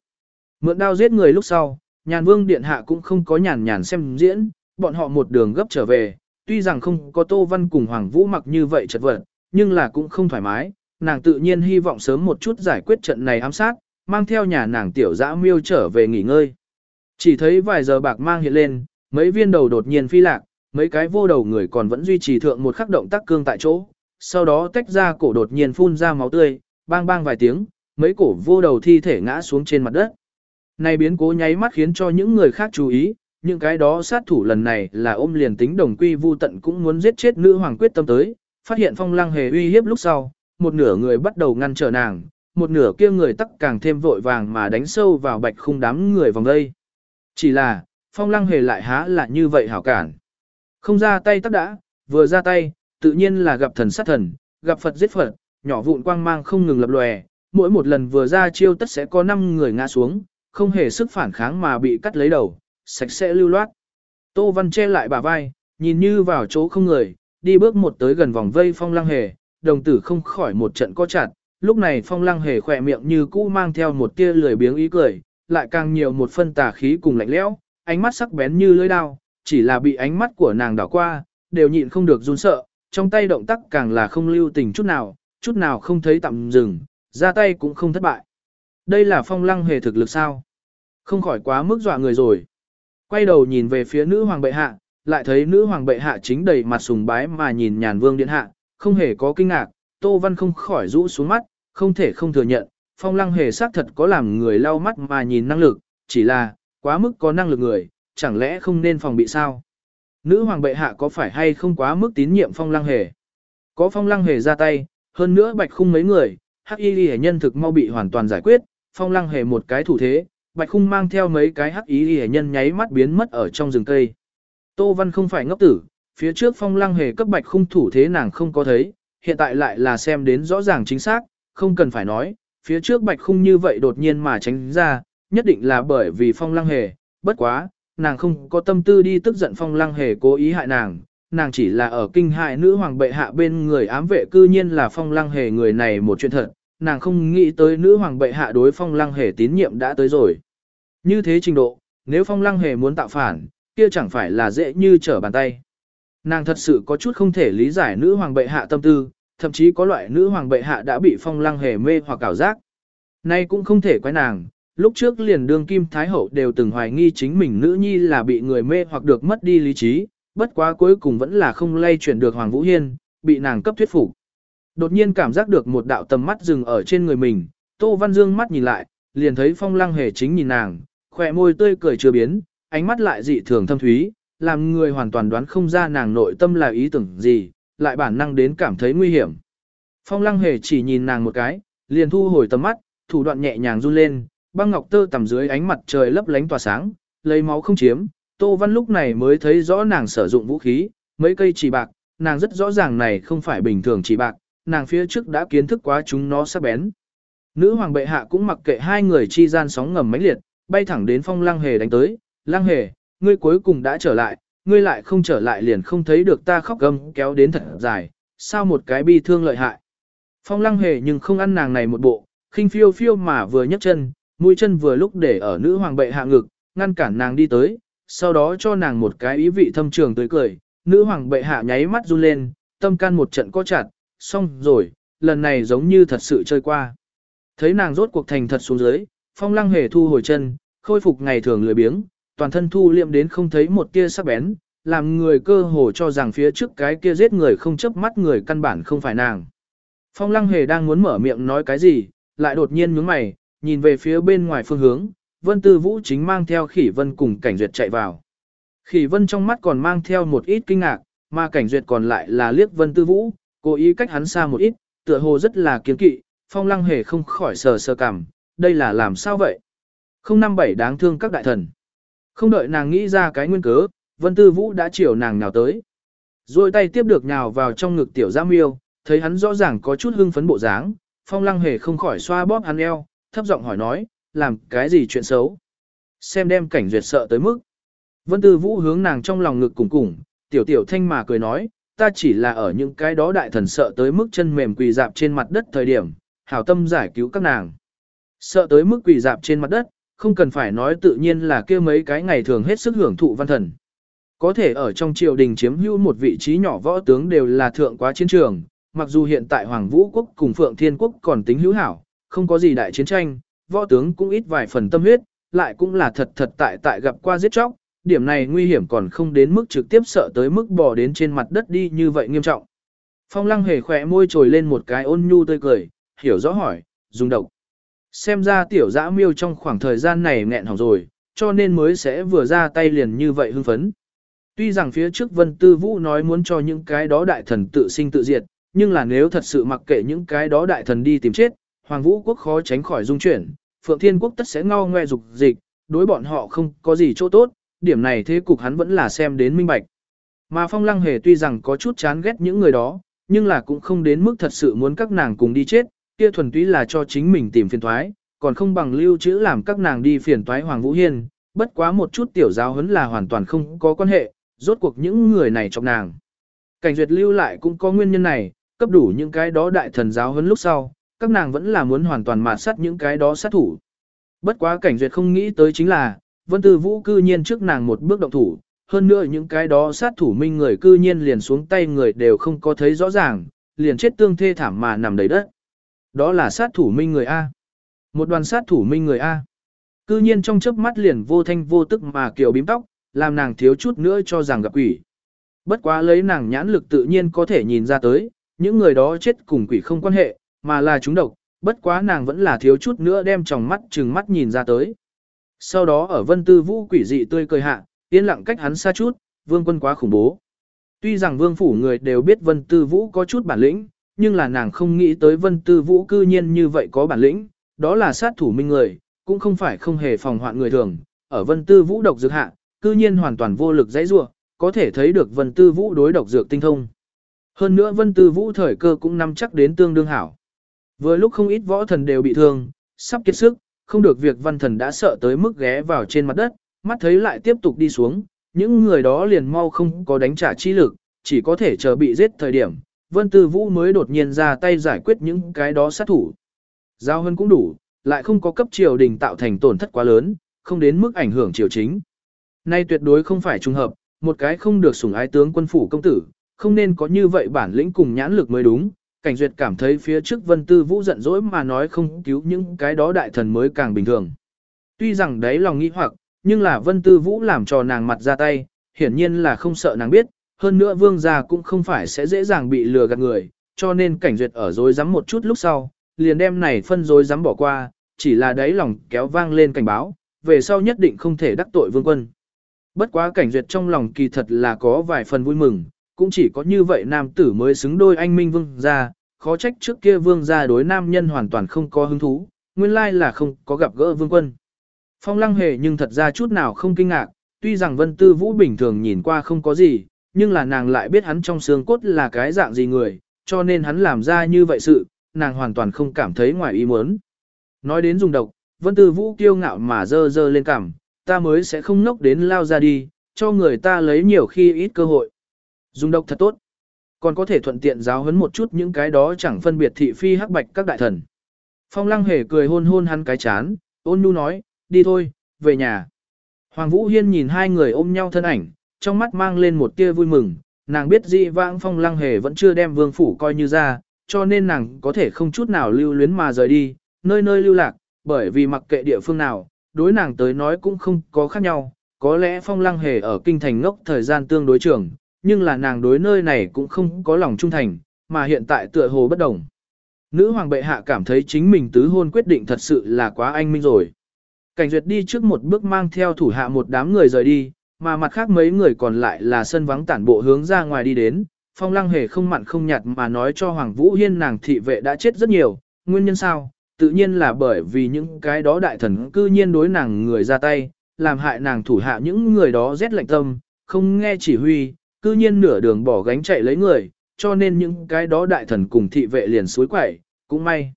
Mượn đao giết người lúc sau, nhàn vương điện hạ cũng không có nhàn nhàn xem diễn, bọn họ một đường gấp trở về, tuy rằng không có Tô Văn cùng Hoàng Vũ mặc như vậy chật vật, nhưng là cũng không thoải mái, nàng tự nhiên hy vọng sớm một chút giải quyết trận này ám sát, mang theo nhà nàng tiểu dã miêu trở về nghỉ ngơi. Chỉ thấy vài giờ bạc mang hiện lên, mấy viên đầu đột nhiên phi lạc, mấy cái vô đầu người còn vẫn duy trì thượng một khắc động tác cương tại chỗ, sau đó tách ra cổ đột nhiên phun ra máu tươi, bang bang vài tiếng, mấy cổ vô đầu thi thể ngã xuống trên mặt đất. Này biến cố nháy mắt khiến cho những người khác chú ý, những cái đó sát thủ lần này là ôm liền tính đồng quy vu tận cũng muốn giết chết nữ hoàng quyết tâm tới, phát hiện phong lăng hề uy hiếp lúc sau, một nửa người bắt đầu ngăn trở nàng, một nửa kia người tắc càng thêm vội vàng mà đánh sâu vào bạch khung đám người vòng đây. Chỉ là, phong lăng hề lại há là như vậy hảo cản. Không ra tay tắc đã, vừa ra tay, tự nhiên là gặp thần sát thần, gặp Phật giết Phật, nhỏ vụn quang mang không ngừng lập lòe, mỗi một lần vừa ra chiêu tất sẽ có 5 người ngã xuống, không hề sức phản kháng mà bị cắt lấy đầu, sạch sẽ lưu loát. Tô Văn che lại bà vai, nhìn như vào chỗ không người, đi bước một tới gần vòng vây phong lăng hề, đồng tử không khỏi một trận co chặt, lúc này phong lăng hề khỏe miệng như cũ mang theo một tia lười biếng ý cười, lại càng nhiều một phân tà khí cùng lạnh lẽo, ánh mắt sắc bén như lưỡi dao, chỉ là bị ánh mắt của nàng đảo qua, đều nhịn không được run sợ, trong tay động tác càng là không lưu tình chút nào, chút nào không thấy tạm dừng, ra tay cũng không thất bại. Đây là phong lăng hề thực lực sao? Không khỏi quá mức dọa người rồi. Quay đầu nhìn về phía nữ hoàng bệ hạ, lại thấy nữ hoàng bệ hạ chính đầy mặt sùng bái mà nhìn nhàn vương điện hạ, không hề có kinh ngạc, Tô Văn không khỏi rũ xuống mắt, không thể không thừa nhận, phong lăng hề xác thật có làm người lau mắt mà nhìn năng lực, chỉ là, quá mức có năng lực người, chẳng lẽ không nên phòng bị sao? Nữ hoàng bệ hạ có phải hay không quá mức tín nhiệm phong lăng hề? Có phong lăng hề ra tay, hơn nữa bạch khung mấy người, hắc y hệ nhân thực mau bị hoàn toàn giải quyết, phong lăng hề một cái thủ thế, bạch khung mang theo mấy cái hắc ý hề nhân nháy mắt biến mất ở trong rừng cây. Tô Văn không phải ngốc tử, phía trước phong lăng hề cấp bạch khung thủ thế nàng không có thấy, hiện tại lại là xem đến rõ ràng chính xác, không cần phải nói, phía trước bạch khung như vậy đột nhiên mà tránh ra, nhất định là bởi vì phong lăng hề, bất quá, nàng không có tâm tư đi tức giận phong lăng hề cố ý hại nàng, nàng chỉ là ở kinh hại nữ hoàng bệ hạ bên người ám vệ cư nhiên là phong lăng hề người này một chuyện thật, nàng không nghĩ tới nữ hoàng bệ hạ đối phong lăng hề tín nhiệm đã tới rồi. Như thế trình độ, nếu phong lăng hề muốn tạo phản, kia chẳng phải là dễ như trở bàn tay. Nàng thật sự có chút không thể lý giải nữ hoàng bệ hạ tâm tư, thậm chí có loại nữ hoàng bệ hạ đã bị phong lăng hề mê hoặc cảo giác. Nay cũng không thể quay nàng, lúc trước liền đương kim thái hậu đều từng hoài nghi chính mình nữ nhi là bị người mê hoặc được mất đi lý trí, bất quá cuối cùng vẫn là không lay chuyển được Hoàng Vũ Hiên, bị nàng cấp thuyết phục. Đột nhiên cảm giác được một đạo tầm mắt dừng ở trên người mình, Tô Văn Dương mắt nhìn lại, liền thấy phong lăng hề chính nhìn nàng, khỏe môi tươi cười chưa biến, ánh mắt lại dị thường thâm thúy, làm người hoàn toàn đoán không ra nàng nội tâm là ý tưởng gì, lại bản năng đến cảm thấy nguy hiểm. Phong lăng hề chỉ nhìn nàng một cái, liền thu hồi tầm mắt, thủ đoạn nhẹ nhàng run lên, băng ngọc tơ tầm dưới ánh mặt trời lấp lánh tỏa sáng, lấy máu không chiếm. Tô Văn lúc này mới thấy rõ nàng sử dụng vũ khí, mấy cây chỉ bạc, nàng rất rõ ràng này không phải bình thường chỉ bạc, nàng phía trước đã kiến thức quá chúng nó sắc bén. Nữ hoàng bệ hạ cũng mặc kệ hai người chi gian sóng ngầm mãnh liệt, bay thẳng đến phong lăng hề đánh tới, lăng hề, ngươi cuối cùng đã trở lại, ngươi lại không trở lại liền không thấy được ta khóc gầm kéo đến thật dài, sao một cái bi thương lợi hại. Phong lăng hề nhưng không ăn nàng này một bộ, khinh phiêu phiêu mà vừa nhấc chân, mũi chân vừa lúc để ở nữ hoàng bệ hạ ngực, ngăn cản nàng đi tới, sau đó cho nàng một cái ý vị thâm trường tới cười, nữ hoàng bệ hạ nháy mắt run lên, tâm can một trận có chặt, xong rồi, lần này giống như thật sự chơi qua. Thấy nàng rốt cuộc thành thật xuống dưới, phong lăng hề thu hồi chân, khôi phục ngày thường lười biếng, toàn thân thu liệm đến không thấy một tia sắc bén, làm người cơ hồ cho rằng phía trước cái kia giết người không chớp mắt người căn bản không phải nàng. Phong lăng hề đang muốn mở miệng nói cái gì, lại đột nhiên nhướng mày, nhìn về phía bên ngoài phương hướng, Vân Tư Vũ chính mang theo Khỉ Vân cùng Cảnh Duyệt chạy vào. Khỉ Vân trong mắt còn mang theo một ít kinh ngạc, mà Cảnh Duyệt còn lại là liếc Vân Tư Vũ, cố ý cách hắn xa một ít, tựa hồ rất là kiên kỵ, Phong Lăng hề không khỏi sờ sờ cảm đây là làm sao vậy? Không năm bảy đáng thương các đại thần. Không đợi nàng nghĩ ra cái nguyên cớ, Vân Tư Vũ đã chiều nàng nhào tới. Rồi tay tiếp được nhào vào trong ngực tiểu giam miêu, thấy hắn rõ ràng có chút hưng phấn bộ dáng, Phong Lăng hề không khỏi xoa bóp hắn eo, thấp giọng hỏi nói, làm cái gì chuyện xấu. Xem đem cảnh duyệt sợ tới mức. Vân Tư Vũ hướng nàng trong lòng ngực cùng cùng, tiểu tiểu thanh mà cười nói, ta chỉ là ở những cái đó đại thần sợ tới mức chân mềm quỳ dạp trên mặt đất thời điểm, hảo tâm giải cứu các nàng. Sợ tới mức quỳ dạp trên mặt đất, không cần phải nói tự nhiên là kia mấy cái ngày thường hết sức hưởng thụ văn thần. Có thể ở trong triều đình chiếm hữu một vị trí nhỏ võ tướng đều là thượng quá chiến trường, mặc dù hiện tại Hoàng Vũ Quốc cùng Phượng Thiên Quốc còn tính hữu hảo, không có gì đại chiến tranh, võ tướng cũng ít vài phần tâm huyết, lại cũng là thật thật tại tại gặp qua giết chóc, điểm này nguy hiểm còn không đến mức trực tiếp sợ tới mức bò đến trên mặt đất đi như vậy nghiêm trọng. Phong lăng hề khỏe môi trồi lên một cái ôn nhu tươi cười, hiểu rõ hỏi, dùng độc. Xem ra tiểu dã miêu trong khoảng thời gian này nghẹn hỏng rồi, cho nên mới sẽ vừa ra tay liền như vậy hưng phấn. Tuy rằng phía trước Vân Tư Vũ nói muốn cho những cái đó đại thần tự sinh tự diệt, nhưng là nếu thật sự mặc kệ những cái đó đại thần đi tìm chết, Hoàng Vũ quốc khó tránh khỏi dung chuyển, Phượng Thiên quốc tất sẽ ngao ngoe dục dịch, đối bọn họ không có gì chỗ tốt, điểm này thế cục hắn vẫn là xem đến minh bạch. Mà Phong Lăng Hề tuy rằng có chút chán ghét những người đó, nhưng là cũng không đến mức thật sự muốn các nàng cùng đi chết, kia thuần túy là cho chính mình tìm phiền toái, còn không bằng lưu trữ làm các nàng đi phiền toái Hoàng Vũ Hiên, bất quá một chút tiểu giáo huấn là hoàn toàn không có quan hệ, rốt cuộc những người này trong nàng. Cảnh duyệt lưu lại cũng có nguyên nhân này, cấp đủ những cái đó đại thần giáo huấn lúc sau, các nàng vẫn là muốn hoàn toàn mạt sát những cái đó sát thủ. Bất quá cảnh duyệt không nghĩ tới chính là, Vân Tư Vũ cư nhiên trước nàng một bước động thủ, hơn nữa những cái đó sát thủ minh người cư nhiên liền xuống tay người đều không có thấy rõ ràng, liền chết tương thê thảm mà nằm đầy đất. Đó là sát thủ minh người A. Một đoàn sát thủ minh người A. Cư nhiên trong chớp mắt liền vô thanh vô tức mà kiểu bím tóc, làm nàng thiếu chút nữa cho rằng gặp quỷ. Bất quá lấy nàng nhãn lực tự nhiên có thể nhìn ra tới, những người đó chết cùng quỷ không quan hệ, mà là chúng độc, bất quá nàng vẫn là thiếu chút nữa đem tròng mắt trừng mắt nhìn ra tới. Sau đó ở vân tư vũ quỷ dị tươi cười hạ, yên lặng cách hắn xa chút, vương quân quá khủng bố. Tuy rằng vương phủ người đều biết vân tư vũ có chút bản lĩnh, nhưng là nàng không nghĩ tới vân tư vũ cư nhiên như vậy có bản lĩnh, đó là sát thủ minh người, cũng không phải không hề phòng hoạn người thường. Ở vân tư vũ độc dược hạ, cư nhiên hoàn toàn vô lực dãy ruột, có thể thấy được vân tư vũ đối độc dược tinh thông. Hơn nữa vân tư vũ thời cơ cũng nắm chắc đến tương đương hảo. Vừa lúc không ít võ thần đều bị thương, sắp kiệt sức, không được việc văn thần đã sợ tới mức ghé vào trên mặt đất, mắt thấy lại tiếp tục đi xuống, những người đó liền mau không có đánh trả chi lực, chỉ có thể chờ bị giết thời điểm, Vân Tư Vũ mới đột nhiên ra tay giải quyết những cái đó sát thủ. Giao hơn cũng đủ, lại không có cấp triều đình tạo thành tổn thất quá lớn, không đến mức ảnh hưởng triều chính. Nay tuyệt đối không phải trùng hợp, một cái không được sủng ái tướng quân phủ công tử, không nên có như vậy bản lĩnh cùng nhãn lực mới đúng. Cảnh duyệt cảm thấy phía trước Vân Tư Vũ giận dỗi mà nói không cứu những cái đó đại thần mới càng bình thường. Tuy rằng đấy lòng nghĩ hoặc, nhưng là Vân Tư Vũ làm cho nàng mặt ra tay, hiển nhiên là không sợ nàng biết, hơn nữa vương gia cũng không phải sẽ dễ dàng bị lừa gạt người, cho nên cảnh duyệt ở dối rắm một chút lúc sau, liền đem này phân dối rắm bỏ qua, chỉ là đáy lòng kéo vang lên cảnh báo, về sau nhất định không thể đắc tội vương quân. Bất quá cảnh duyệt trong lòng kỳ thật là có vài phần vui mừng, cũng chỉ có như vậy nam tử mới xứng đôi anh minh vương gia, khó trách trước kia vương gia đối nam nhân hoàn toàn không có hứng thú, nguyên lai là không có gặp gỡ vương quân. Phong lăng hề nhưng thật ra chút nào không kinh ngạc, tuy rằng vân tư vũ bình thường nhìn qua không có gì, nhưng là nàng lại biết hắn trong xương cốt là cái dạng gì người, cho nên hắn làm ra như vậy sự, nàng hoàn toàn không cảm thấy ngoài ý muốn. Nói đến dùng độc, vân tư vũ kiêu ngạo mà dơ dơ lên cảm, ta mới sẽ không nốc đến lao ra đi, cho người ta lấy nhiều khi ít cơ hội. Dùng độc thật tốt. Còn có thể thuận tiện giáo huấn một chút những cái đó chẳng phân biệt thị phi hắc bạch các đại thần. Phong lăng hề cười hôn hôn hắn cái chán, ôn nhu nói, đi thôi, về nhà. Hoàng Vũ Hiên nhìn hai người ôm nhau thân ảnh, trong mắt mang lên một tia vui mừng, nàng biết dị vãng phong lăng hề vẫn chưa đem vương phủ coi như ra, cho nên nàng có thể không chút nào lưu luyến mà rời đi, nơi nơi lưu lạc, bởi vì mặc kệ địa phương nào, đối nàng tới nói cũng không có khác nhau, có lẽ phong lăng hề ở kinh thành ngốc thời gian tương đối trường, nhưng là nàng đối nơi này cũng không có lòng trung thành, mà hiện tại tựa hồ bất đồng. Nữ hoàng bệ hạ cảm thấy chính mình tứ hôn quyết định thật sự là quá anh minh rồi. Cảnh duyệt đi trước một bước mang theo thủ hạ một đám người rời đi, mà mặt khác mấy người còn lại là sân vắng tản bộ hướng ra ngoài đi đến. Phong lăng hề không mặn không nhạt mà nói cho Hoàng Vũ Hiên nàng thị vệ đã chết rất nhiều, nguyên nhân sao? Tự nhiên là bởi vì những cái đó đại thần cư nhiên đối nàng người ra tay, làm hại nàng thủ hạ những người đó rét lạnh tâm, không nghe chỉ huy, cư nhiên nửa đường bỏ gánh chạy lấy người, cho nên những cái đó đại thần cùng thị vệ liền suối quẩy, cũng may.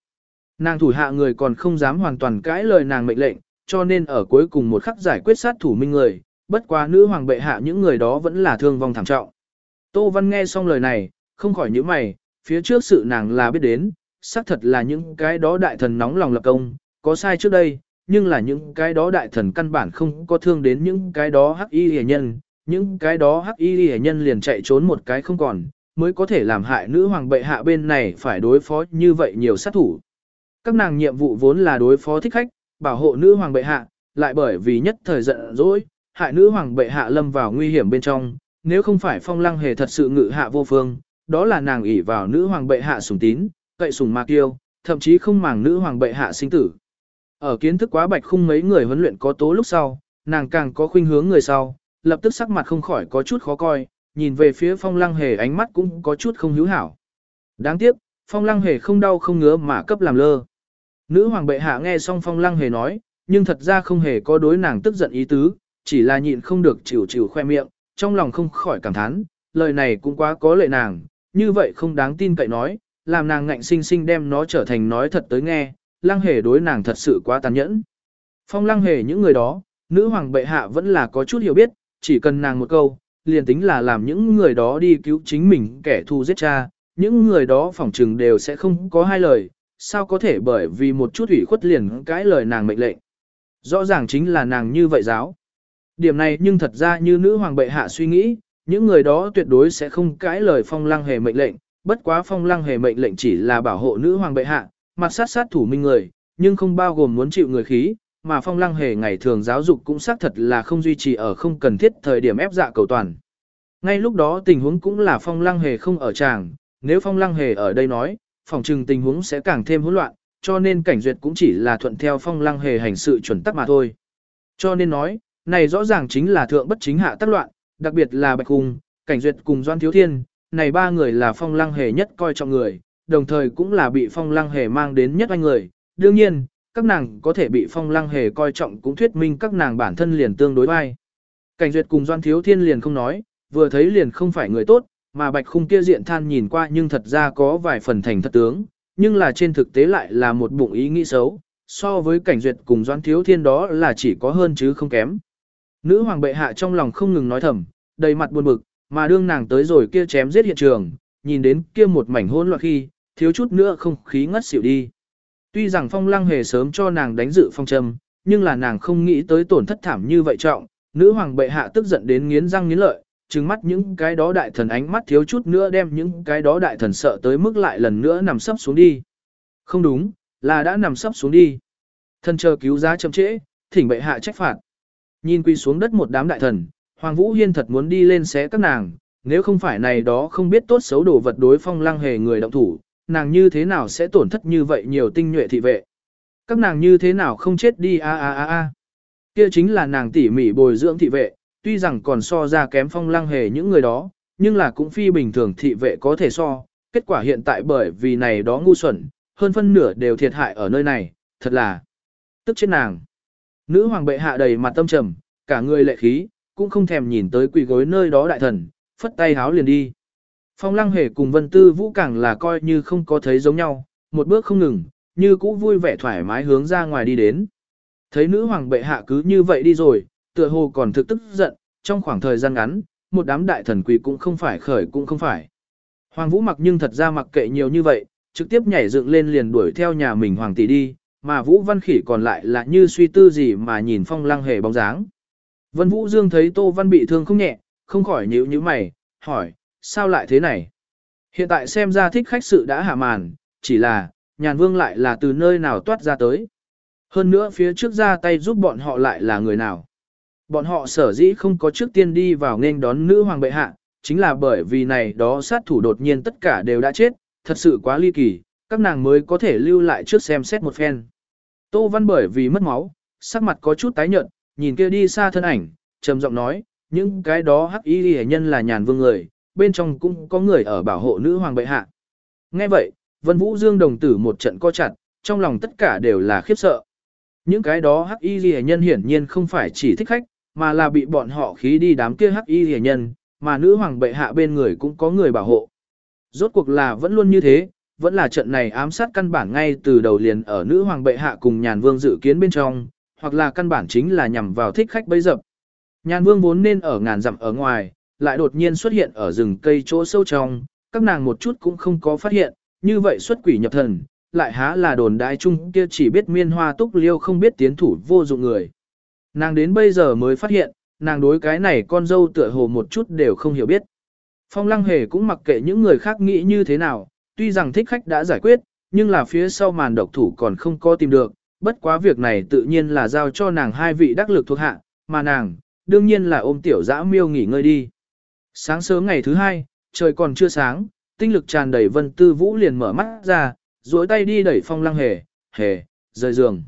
Nàng thủ hạ người còn không dám hoàn toàn cãi lời nàng mệnh lệnh, cho nên ở cuối cùng một khắc giải quyết sát thủ minh người, bất quá nữ hoàng bệ hạ những người đó vẫn là thương vong thảm trọng. Tô Văn nghe xong lời này, không khỏi nhíu mày, phía trước sự nàng là biết đến, xác thật là những cái đó đại thần nóng lòng lập công, có sai trước đây, nhưng là những cái đó đại thần căn bản không có thương đến những cái đó hắc y hề nhân, những cái đó hắc y hề nhân liền chạy trốn một cái không còn, mới có thể làm hại nữ hoàng bệ hạ bên này phải đối phó như vậy nhiều sát thủ. Các nàng nhiệm vụ vốn là đối phó thích khách, bảo hộ nữ hoàng bệ hạ, lại bởi vì nhất thời giận dỗi, hại nữ hoàng bệ hạ lâm vào nguy hiểm bên trong, nếu không phải phong lăng hề thật sự ngự hạ vô phương, đó là nàng ỷ vào nữ hoàng bệ hạ sùng tín, cậy sùng mạc yêu, thậm chí không màng nữ hoàng bệ hạ sinh tử. Ở kiến thức quá bạch khung mấy người huấn luyện có tố lúc sau, nàng càng có khuynh hướng người sau, lập tức sắc mặt không khỏi có chút khó coi, nhìn về phía phong lăng hề ánh mắt cũng có chút không hữu hảo. Đáng tiếc, phong lăng hề không đau không ngứa mà cấp làm lơ. Nữ hoàng bệ hạ nghe xong phong lăng hề nói, nhưng thật ra không hề có đối nàng tức giận ý tứ, chỉ là nhịn không được chịu chịu khoe miệng, trong lòng không khỏi cảm thán, lời này cũng quá có lệ nàng, như vậy không đáng tin cậy nói, làm nàng ngạnh sinh sinh đem nó trở thành nói thật tới nghe, lăng hề đối nàng thật sự quá tàn nhẫn. Phong lăng hề những người đó, nữ hoàng bệ hạ vẫn là có chút hiểu biết, chỉ cần nàng một câu, liền tính là làm những người đó đi cứu chính mình kẻ thù giết cha, những người đó phỏng trừng đều sẽ không có hai lời, sao có thể bởi vì một chút ủy khuất liền cãi lời nàng mệnh lệnh. Rõ ràng chính là nàng như vậy giáo. Điểm này nhưng thật ra như nữ hoàng bệ hạ suy nghĩ, những người đó tuyệt đối sẽ không cãi lời phong lăng hề mệnh lệnh, bất quá phong lăng hề mệnh lệnh chỉ là bảo hộ nữ hoàng bệ hạ, mặt sát sát thủ minh người, nhưng không bao gồm muốn chịu người khí, mà phong lăng hề ngày thường giáo dục cũng xác thật là không duy trì ở không cần thiết thời điểm ép dạ cầu toàn. Ngay lúc đó tình huống cũng là phong lăng hề không ở tràng, nếu phong lăng hề ở đây nói, phòng trừng tình huống sẽ càng thêm hỗn loạn, cho nên cảnh duyệt cũng chỉ là thuận theo phong lăng hề hành sự chuẩn tắc mà thôi. Cho nên nói, này rõ ràng chính là thượng bất chính hạ tác loạn, đặc biệt là Bạch Hùng, Cảnh Duyệt cùng Doan Thiếu Thiên, này ba người là phong lăng hề nhất coi trọng người, đồng thời cũng là bị phong lăng hề mang đến nhất anh người. Đương nhiên, các nàng có thể bị phong lăng hề coi trọng cũng thuyết minh các nàng bản thân liền tương đối vai. Cảnh Duyệt cùng Doan Thiếu Thiên liền không nói, vừa thấy liền không phải người tốt, mà Bạch Khung kia diện than nhìn qua nhưng thật ra có vài phần thành thật tướng, nhưng là trên thực tế lại là một bụng ý nghĩ xấu, so với Cảnh Duyệt cùng Doan Thiếu Thiên đó là chỉ có hơn chứ không kém. Nữ hoàng bệ hạ trong lòng không ngừng nói thầm, đầy mặt buồn bực, mà đương nàng tới rồi kia chém giết hiện trường, nhìn đến kia một mảnh hỗn loạn khi, thiếu chút nữa không khí ngất xỉu đi. Tuy rằng phong lăng hề sớm cho nàng đánh dự phong châm, nhưng là nàng không nghĩ tới tổn thất thảm như vậy trọng, nữ hoàng bệ hạ tức giận đến nghiến răng nghiến lợi, trừng mắt những cái đó đại thần ánh mắt thiếu chút nữa đem những cái đó đại thần sợ tới mức lại lần nữa nằm sấp xuống đi. Không đúng, là đã nằm sấp xuống đi. thân chờ cứu giá chậm trễ, thỉnh bệ hạ trách phạt. Nhìn quy xuống đất một đám đại thần, Hoàng Vũ Hiên thật muốn đi lên xé các nàng, nếu không phải này đó không biết tốt xấu đồ vật đối phong lăng hề người động thủ, nàng như thế nào sẽ tổn thất như vậy nhiều tinh nhuệ thị vệ. Các nàng như thế nào không chết đi a a a a. Kia chính là nàng tỉ mỉ bồi dưỡng thị vệ, tuy rằng còn so ra kém phong lăng hề những người đó, nhưng là cũng phi bình thường thị vệ có thể so. Kết quả hiện tại bởi vì này đó ngu xuẩn, hơn phân nửa đều thiệt hại ở nơi này, thật là tức chết nàng. Nữ hoàng bệ hạ đầy mặt tâm trầm, cả người lệ khí, cũng không thèm nhìn tới quỳ gối nơi đó đại thần, phất tay háo liền đi. Phong lăng hề cùng vân tư vũ càng là coi như không có thấy giống nhau, một bước không ngừng, như cũ vui vẻ thoải mái hướng ra ngoài đi đến. Thấy nữ hoàng bệ hạ cứ như vậy đi rồi, tựa hồ còn thực tức giận, trong khoảng thời gian ngắn, một đám đại thần quỳ cũng không phải khởi cũng không phải. Hoàng vũ mặc nhưng thật ra mặc kệ nhiều như vậy, trực tiếp nhảy dựng lên liền đuổi theo nhà mình hoàng tỷ đi, mà vũ văn khỉ còn lại là như suy tư gì mà nhìn phong lăng hề bóng dáng. Vân Vũ Dương thấy Tô Văn bị thương không nhẹ, không khỏi nhíu nhíu mày, hỏi, sao lại thế này? Hiện tại xem ra thích khách sự đã hạ màn, chỉ là, nhàn vương lại là từ nơi nào toát ra tới. Hơn nữa phía trước ra tay giúp bọn họ lại là người nào. Bọn họ sở dĩ không có trước tiên đi vào nên đón nữ hoàng bệ hạ, chính là bởi vì này đó sát thủ đột nhiên tất cả đều đã chết, thật sự quá ly kỳ, các nàng mới có thể lưu lại trước xem xét một phen. Tô Văn bởi vì mất máu, sắc mặt có chút tái nhợt, nhìn kia đi xa thân ảnh, trầm giọng nói, những cái đó hắc y hệ nhân là nhàn vương người, bên trong cũng có người ở bảo hộ nữ hoàng bệ hạ. Nghe vậy, Vân Vũ Dương đồng tử một trận co chặt, trong lòng tất cả đều là khiếp sợ. Những cái đó hắc y hệ nhân hiển nhiên không phải chỉ thích khách, mà là bị bọn họ khí đi đám kia hắc y hệ nhân, mà nữ hoàng bệ hạ bên người cũng có người bảo hộ. Rốt cuộc là vẫn luôn như thế, vẫn là trận này ám sát căn bản ngay từ đầu liền ở nữ hoàng bệ hạ cùng nhàn vương dự kiến bên trong, hoặc là căn bản chính là nhằm vào thích khách bấy dập. Nhàn vương vốn nên ở ngàn dặm ở ngoài, lại đột nhiên xuất hiện ở rừng cây chỗ sâu trong, các nàng một chút cũng không có phát hiện, như vậy xuất quỷ nhập thần, lại há là đồn đại chung kia chỉ biết miên hoa túc liêu không biết tiến thủ vô dụng người. Nàng đến bây giờ mới phát hiện, nàng đối cái này con dâu tựa hồ một chút đều không hiểu biết. Phong lăng hề cũng mặc kệ những người khác nghĩ như thế nào, tuy rằng thích khách đã giải quyết, nhưng là phía sau màn độc thủ còn không có tìm được, bất quá việc này tự nhiên là giao cho nàng hai vị đắc lực thuộc hạ, mà nàng, đương nhiên là ôm tiểu dã miêu nghỉ ngơi đi. Sáng sớm ngày thứ hai, trời còn chưa sáng, tinh lực tràn đầy vân tư vũ liền mở mắt ra, duỗi tay đi đẩy phong lăng hề, hề, rời giường.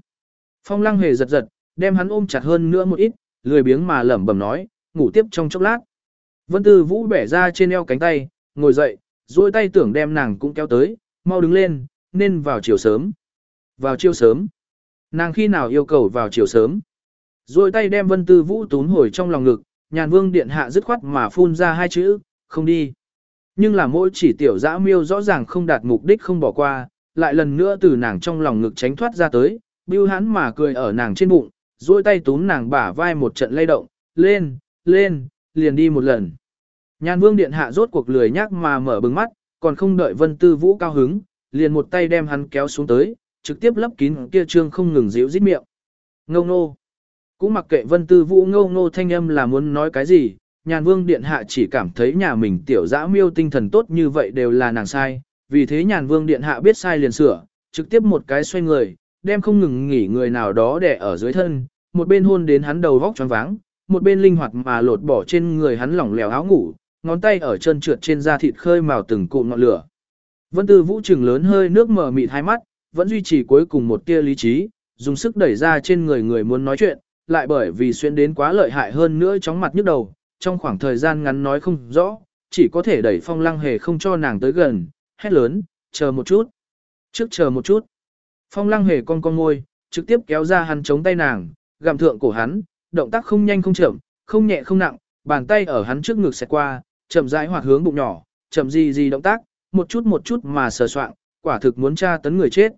Phong lăng hề giật giật, đem hắn ôm chặt hơn nữa một ít, lười biếng mà lẩm bẩm nói, ngủ tiếp trong chốc lát. Vân tư vũ bẻ ra trên eo cánh tay, ngồi dậy, duỗi tay tưởng đem nàng cũng kéo tới, mau đứng lên, nên vào chiều sớm. Vào chiều sớm. Nàng khi nào yêu cầu vào chiều sớm. Rồi tay đem vân tư vũ tún hồi trong lòng ngực, nhàn vương điện hạ dứt khoát mà phun ra hai chữ, không đi. Nhưng là mỗi chỉ tiểu dã miêu rõ ràng không đạt mục đích không bỏ qua, lại lần nữa từ nàng trong lòng ngực tránh thoát ra tới, bưu hắn mà cười ở nàng trên bụng, duỗi tay túm nàng bả vai một trận lay động, lên, lên, liền đi một lần. Nhàn vương điện hạ rốt cuộc lười nhác mà mở bừng mắt, còn không đợi vân tư vũ cao hứng, liền một tay đem hắn kéo xuống tới, trực tiếp lấp kín kia trương không ngừng díu dít miệng. Ngông nô. Cũng mặc kệ vân tư vũ ngông nô thanh âm là muốn nói cái gì, nhàn vương điện hạ chỉ cảm thấy nhà mình tiểu dã miêu tinh thần tốt như vậy đều là nàng sai, vì thế nhàn vương điện hạ biết sai liền sửa, trực tiếp một cái xoay người, đem không ngừng nghỉ người nào đó đè ở dưới thân, một bên hôn đến hắn đầu vóc choáng váng, một bên linh hoạt mà lột bỏ trên người hắn lỏng lẻo áo ngủ, ngón tay ở chân trượt trên da thịt khơi màu từng cụm ngọn lửa. Vân Tư Vũ trừng lớn hơi nước mở mịt hai mắt, vẫn duy trì cuối cùng một tia lý trí, dùng sức đẩy ra trên người người muốn nói chuyện, lại bởi vì xuyên đến quá lợi hại hơn nữa chóng mặt nhức đầu, trong khoảng thời gian ngắn nói không rõ, chỉ có thể đẩy phong lăng hề không cho nàng tới gần, hét lớn, chờ một chút, trước chờ một chút. Phong lăng hề con con ngôi, trực tiếp kéo ra hắn chống tay nàng, gặm thượng cổ hắn, động tác không nhanh không chậm, không nhẹ không nặng, bàn tay ở hắn trước ngực xẹt qua, chậm rãi hoạt hướng bụng nhỏ, chậm gì gì động tác, một chút một chút mà sờ soạng, quả thực muốn tra tấn người chết.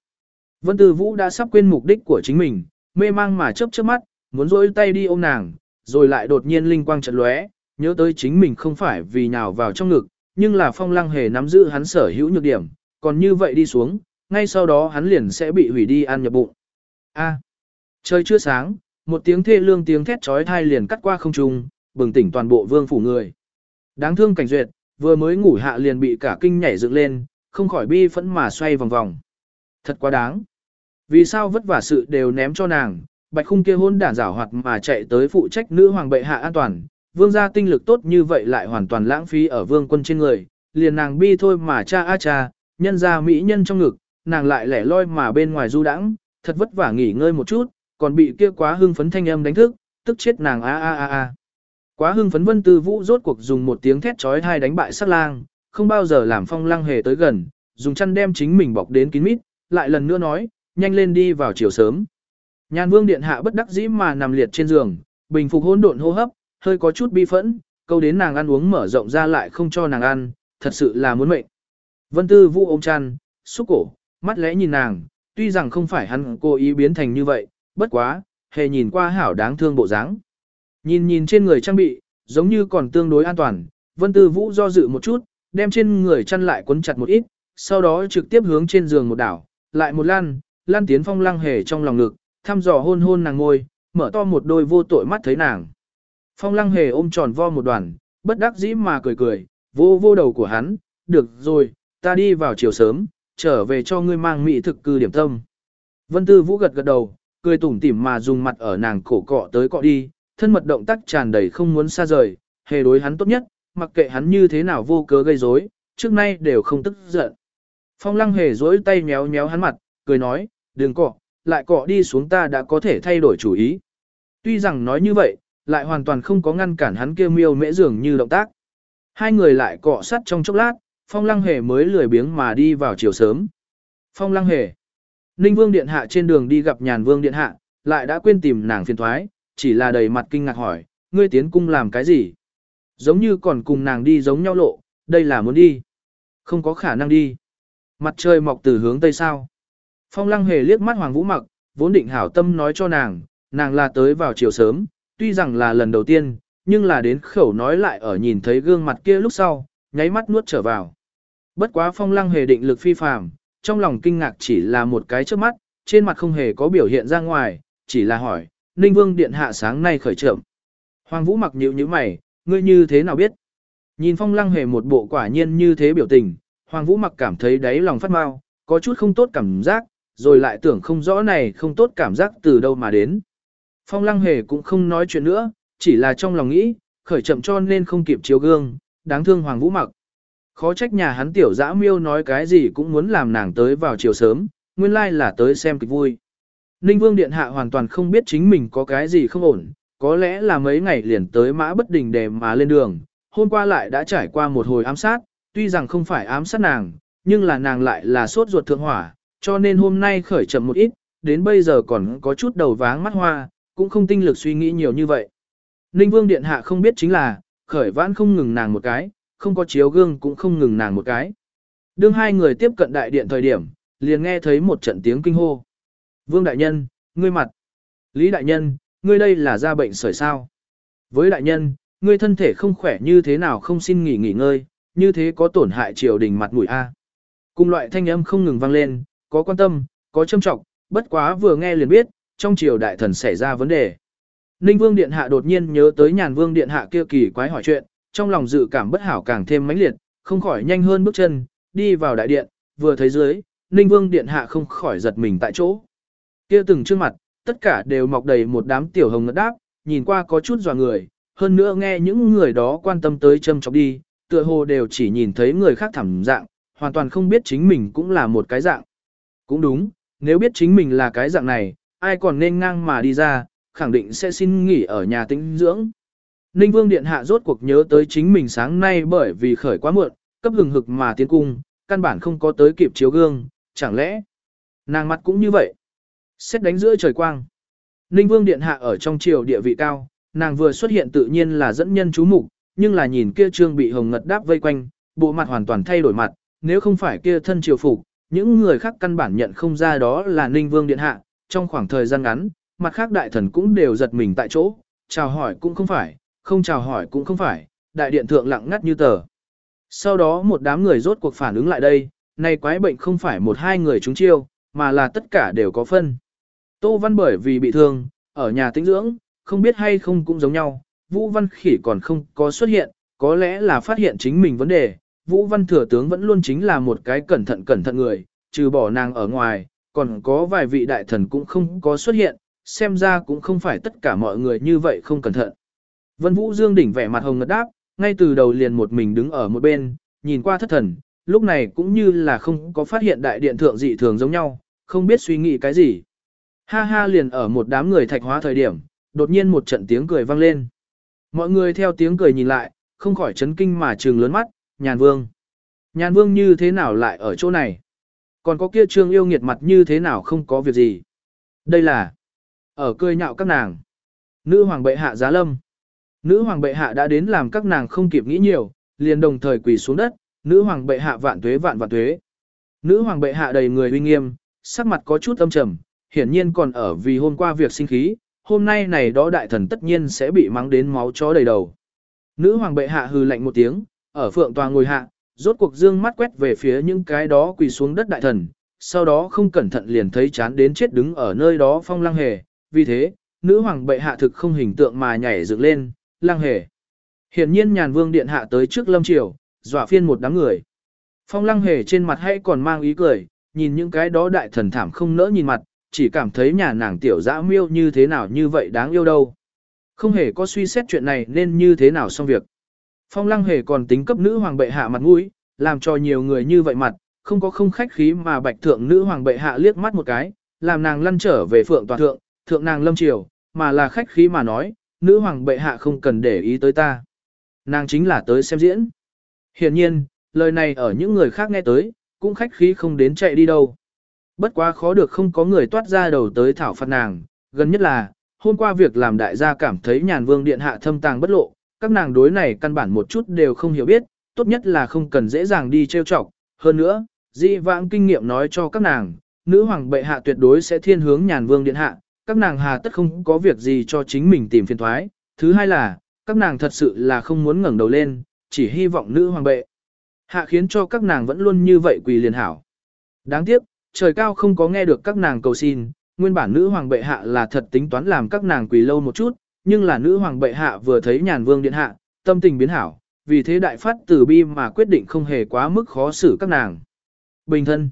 Vân Tư Vũ đã sắp quên mục đích của chính mình, mê mang mà chớp chớp mắt, muốn rôi tay đi ôm nàng, rồi lại đột nhiên linh quang chợt lóe, nhớ tới chính mình không phải vì nhào vào trong ngực, nhưng là phong lăng hề nắm giữ hắn sở hữu nhược điểm, còn như vậy đi xuống, ngay sau đó hắn liền sẽ bị hủy đi ăn nhập bụng. A. trời chưa sáng, một tiếng thê lương tiếng thét chói tai liền cắt qua không trung, bừng tỉnh toàn bộ vương phủ người. Đáng thương cảnh duyệt, vừa mới ngủ hạ liền bị cả kinh nhảy dựng lên, không khỏi bi phẫn mà xoay vòng vòng. Thật quá đáng. Vì sao vất vả sự đều ném cho nàng, bạch khung kia hôn đản rảo hoạt mà chạy tới phụ trách nữ hoàng bệ hạ an toàn, vương gia tinh lực tốt như vậy lại hoàn toàn lãng phí ở vương quân trên người, liền nàng bi thôi mà cha a cha, nhân ra mỹ nhân trong ngực, nàng lại lẻ loi mà bên ngoài du đãng, thật vất vả nghỉ ngơi một chút, còn bị kia quá hưng phấn thanh âm đánh thức, tức chết nàng a a a a. Quá hưng phấn vân tư vũ rốt cuộc dùng một tiếng thét chói tai đánh bại sát lang, không bao giờ làm phong lăng hề tới gần, dùng chăn đem chính mình bọc đến kín mít, lại lần nữa nói, nhanh lên đi vào chiều sớm. Nhan vương điện hạ bất đắc dĩ mà nằm liệt trên giường, bình phục hỗn độn hô hấp, hơi có chút bi phẫn, câu đến nàng ăn uống mở rộng ra lại không cho nàng ăn, thật sự là muốn mệnh. Vân tư vũ ôm chăn, xúc cổ, mắt lẽ nhìn nàng, tuy rằng không phải hắn cố ý biến thành như vậy, bất quá, hề nhìn qua hảo đáng thương bộ dáng. Nhìn nhìn trên người trang bị, giống như còn tương đối an toàn, vân tư vũ do dự một chút, đem trên người chăn lại quấn chặt một ít, sau đó trực tiếp hướng trên giường một đảo, lại một lan, lan tiến phong lăng hề trong lòng ngực, thăm dò hôn hôn nàng ngôi, mở to một đôi vô tội mắt thấy nàng. Phong lăng hề ôm tròn vo một đoàn, bất đắc dĩ mà cười cười, vô vô đầu của hắn, được rồi, ta đi vào chiều sớm, trở về cho ngươi mang mỹ thực cư điểm tâm. Vân Tư Vũ gật gật đầu, cười tủm tỉm mà dùng mặt ở nàng cổ cọ tới cọ đi, thân mật động tác tràn đầy không muốn xa rời, hề đối hắn tốt nhất, mặc kệ hắn như thế nào vô cớ gây rối, trước nay đều không tức giận. Phong lăng hề dối tay méo méo hắn mặt, cười nói, đừng cọ, lại cọ đi xuống ta đã có thể thay đổi chủ ý. Tuy rằng nói như vậy, lại hoàn toàn không có ngăn cản hắn kêu miêu mễ dường như động tác. Hai người lại cọ sát trong chốc lát, phong lăng hề mới lười biếng mà đi vào chiều sớm. Phong lăng hề. Ninh vương điện hạ trên đường đi gặp nhàn vương điện hạ, lại đã quên tìm nàng phiền thoái, chỉ là đầy mặt kinh ngạc hỏi, ngươi tiến cung làm cái gì? Giống như còn cùng nàng đi giống nhau lộ, đây là muốn đi. Không có khả năng đi. Mặt trời mọc từ hướng tây sao. Phong lăng hề liếc mắt Hoàng Vũ mặc, vốn định hảo tâm nói cho nàng, nàng là tới vào chiều sớm, tuy rằng là lần đầu tiên, nhưng là đến khẩu nói lại ở nhìn thấy gương mặt kia lúc sau, nháy mắt nuốt trở vào. Bất quá phong lăng hề định lực phi phàm, trong lòng kinh ngạc chỉ là một cái trước mắt, trên mặt không hề có biểu hiện ra ngoài, chỉ là hỏi, Ninh Vương Điện hạ sáng nay khởi trợm. Hoàng Vũ mặc nhíu như mày, ngươi như thế nào biết? Nhìn phong lăng hề một bộ quả nhiên như thế biểu tình, Hoàng Vũ mặc cảm thấy đáy lòng phát mau, có chút không tốt cảm giác, rồi lại tưởng không rõ này không tốt cảm giác từ đâu mà đến. Phong lăng hề cũng không nói chuyện nữa, chỉ là trong lòng nghĩ, khởi chậm cho nên không kịp chiếu gương, đáng thương Hoàng Vũ mặc. Khó trách nhà hắn tiểu dã miêu nói cái gì cũng muốn làm nàng tới vào chiều sớm, nguyên lai là tới xem kịch vui. Ninh Vương Điện Hạ hoàn toàn không biết chính mình có cái gì không ổn, có lẽ là mấy ngày liền tới mã bất đình để mà lên đường, hôm qua lại đã trải qua một hồi ám sát, tuy rằng không phải ám sát nàng, nhưng là nàng lại là sốt ruột thượng hỏa, cho nên hôm nay khởi chậm một ít, đến bây giờ còn có chút đầu váng mắt hoa, cũng không tinh lực suy nghĩ nhiều như vậy. Ninh Vương Điện Hạ không biết chính là, khởi vãn không ngừng nàng một cái, không có chiếu gương cũng không ngừng nàng một cái. Đương hai người tiếp cận đại điện thời điểm, liền nghe thấy một trận tiếng kinh hô. Vương Đại Nhân, ngươi mặt. Lý Đại Nhân, ngươi đây là ra bệnh sởi sao. Với Đại Nhân, ngươi thân thể không khỏe như thế nào không xin nghỉ nghỉ ngơi, như thế có tổn hại triều đình mặt mũi A. Cùng loại thanh âm không ngừng vang lên, có quan tâm, có châm trọng, bất quá vừa nghe liền biết, trong triều đại thần xảy ra vấn đề. Ninh Vương Điện Hạ đột nhiên nhớ tới nhàn Vương Điện Hạ kia kỳ quái hỏi chuyện, trong lòng dự cảm bất hảo càng thêm mãnh liệt, không khỏi nhanh hơn bước chân, đi vào đại điện, vừa thấy dưới, Ninh Vương Điện Hạ không khỏi giật mình tại chỗ. Kia từng trước mặt, tất cả đều mọc đầy một đám tiểu hồng ngất đáp, nhìn qua có chút dò người, hơn nữa nghe những người đó quan tâm tới châm chọc đi, tựa hồ đều chỉ nhìn thấy người khác thảm dạng, hoàn toàn không biết chính mình cũng là một cái dạng. Cũng đúng, nếu biết chính mình là cái dạng này, ai còn nên ngang mà đi ra, khẳng định sẽ xin nghỉ ở nhà tĩnh dưỡng. Ninh Vương Điện Hạ rốt cuộc nhớ tới chính mình sáng nay bởi vì khởi quá muộn, cấp hừng hực mà tiến cung, căn bản không có tới kịp chiếu gương, chẳng lẽ nàng mặt cũng như vậy. Xét đánh giữa trời quang. Ninh Vương Điện Hạ ở trong triều địa vị cao, nàng vừa xuất hiện tự nhiên là dẫn nhân chú mục, nhưng là nhìn kia trương bị hồng ngật đáp vây quanh, bộ mặt hoàn toàn thay đổi mặt, nếu không phải kia thân triều phục, những người khác căn bản nhận không ra đó là Ninh Vương Điện Hạ, trong khoảng thời gian ngắn, mặt khác đại thần cũng đều giật mình tại chỗ, chào hỏi cũng không phải, không chào hỏi cũng không phải, đại điện thượng lặng ngắt như tờ. Sau đó một đám người rốt cuộc phản ứng lại đây, này quái bệnh không phải một hai người chúng chiêu, mà là tất cả đều có phân. Tô Văn bởi vì bị thương, ở nhà tĩnh dưỡng, không biết hay không cũng giống nhau, Vũ Văn Khỉ còn không có xuất hiện, có lẽ là phát hiện chính mình vấn đề, Vũ Văn Thừa Tướng vẫn luôn chính là một cái cẩn thận cẩn thận người, trừ bỏ nàng ở ngoài, còn có vài vị đại thần cũng không có xuất hiện, xem ra cũng không phải tất cả mọi người như vậy không cẩn thận. Vân Vũ Dương đỉnh vẻ mặt hồng ngật đáp, ngay từ đầu liền một mình đứng ở một bên, nhìn qua thất thần, lúc này cũng như là không có phát hiện đại điện thượng dị thường giống nhau, không biết suy nghĩ cái gì. Ha ha liền ở một đám người thạch hóa thời điểm, đột nhiên một trận tiếng cười vang lên. Mọi người theo tiếng cười nhìn lại, không khỏi chấn kinh mà trừng lớn mắt, nhàn vương. Nhàn vương như thế nào lại ở chỗ này? Còn có kia trương yêu nghiệt mặt như thế nào không có việc gì? Đây là ở cười nhạo các nàng. Nữ hoàng bệ hạ giá lâm. Nữ hoàng bệ hạ đã đến làm các nàng không kịp nghĩ nhiều, liền đồng thời quỳ xuống đất, nữ hoàng bệ hạ vạn tuế vạn vạn tuế. Nữ hoàng bệ hạ đầy người uy nghiêm, sắc mặt có chút âm trầm, hiển nhiên còn ở vì hôm qua việc sinh khí, hôm nay này đó đại thần tất nhiên sẽ bị mắng đến máu chó đầy đầu. Nữ hoàng bệ hạ hừ lạnh một tiếng, ở phượng tòa ngồi hạ, rốt cuộc dương mắt quét về phía những cái đó quỳ xuống đất đại thần, sau đó không cẩn thận liền thấy chán đến chết đứng ở nơi đó phong lăng hề, vì thế, nữ hoàng bệ hạ thực không hình tượng mà nhảy dựng lên, lăng hề. Hiển nhiên nhàn vương điện hạ tới trước lâm triều, dọa phiên một đám người. Phong lăng hề trên mặt hay còn mang ý cười, nhìn những cái đó đại thần thảm không nỡ nhìn mặt, chỉ cảm thấy nhà nàng tiểu dã miêu như thế nào như vậy đáng yêu đâu. Không hề có suy xét chuyện này nên như thế nào xong việc. Phong lăng hề còn tính cấp nữ hoàng bệ hạ mặt mũi, làm cho nhiều người như vậy mặt, không có không khách khí mà bạch thượng nữ hoàng bệ hạ liếc mắt một cái, làm nàng lăn trở về phượng toàn thượng, thượng nàng lâm triều, mà là khách khí mà nói, nữ hoàng bệ hạ không cần để ý tới ta. Nàng chính là tới xem diễn. Hiển nhiên, lời này ở những người khác nghe tới, cũng khách khí không đến chạy đi đâu. Bất quá khó được không có người toát ra đầu tới thảo phạt nàng, gần nhất là, hôm qua việc làm đại gia cảm thấy nhàn vương điện hạ thâm tàng bất lộ, các nàng đối này căn bản một chút đều không hiểu biết, tốt nhất là không cần dễ dàng đi trêu chọc. Hơn nữa, dị vãng kinh nghiệm nói cho các nàng, nữ hoàng bệ hạ tuyệt đối sẽ thiên hướng nhàn vương điện hạ, các nàng hà tất không có việc gì cho chính mình tìm phiền thoái. Thứ hai là, các nàng thật sự là không muốn ngẩng đầu lên, chỉ hy vọng nữ hoàng bệ. Hạ khiến cho các nàng vẫn luôn như vậy quỳ liền hảo. Đáng tiếc, trời cao không có nghe được các nàng cầu xin, nguyên bản nữ hoàng bệ hạ là thật tính toán làm các nàng quỳ lâu một chút, nhưng là nữ hoàng bệ hạ vừa thấy nhàn vương điện hạ, tâm tình biến hảo, vì thế đại phát từ bi mà quyết định không hề quá mức khó xử các nàng. Bình thân.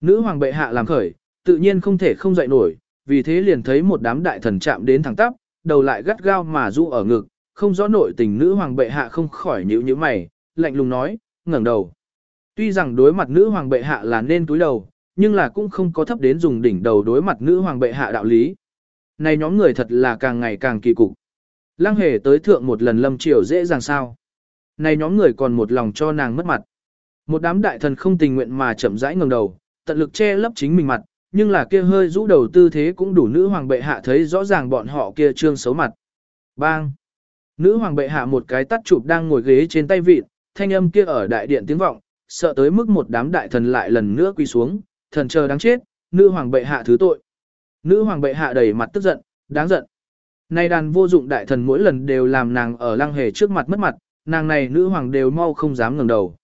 Nữ hoàng bệ hạ làm khởi, tự nhiên không thể không dậy nổi, vì thế liền thấy một đám đại thần chạm đến thẳng tắp, đầu lại gắt gao mà rũ ở ngực, không rõ nội tình nữ hoàng bệ hạ không khỏi nhíu nhíu mày, lạnh lùng nói, ngẩng đầu. Tuy rằng đối mặt nữ hoàng bệ hạ là nên túi đầu, nhưng là cũng không có thấp đến dùng đỉnh đầu đối mặt nữ hoàng bệ hạ đạo lý. Này nhóm người thật là càng ngày càng kỳ cục. Lăng hề tới thượng một lần lâm triều dễ dàng sao. Này nhóm người còn một lòng cho nàng mất mặt. Một đám đại thần không tình nguyện mà chậm rãi ngẩng đầu, tận lực che lấp chính mình mặt, nhưng là kia hơi rũ đầu tư thế cũng đủ nữ hoàng bệ hạ thấy rõ ràng bọn họ kia trương xấu mặt. Bang! Nữ hoàng bệ hạ một cái tắt chụp đang ngồi ghế trên tay vịt, thanh âm kia ở đại điện tiếng vọng, sợ tới mức một đám đại thần lại lần nữa quy xuống, thần chờ đáng chết, nữ hoàng bệ hạ thứ tội. Nữ hoàng bệ hạ đầy mặt tức giận, đáng giận. Nay đàn vô dụng đại thần mỗi lần đều làm nàng ở lăng hề trước mặt mất mặt, nàng này nữ hoàng đều mau không dám ngẩng đầu.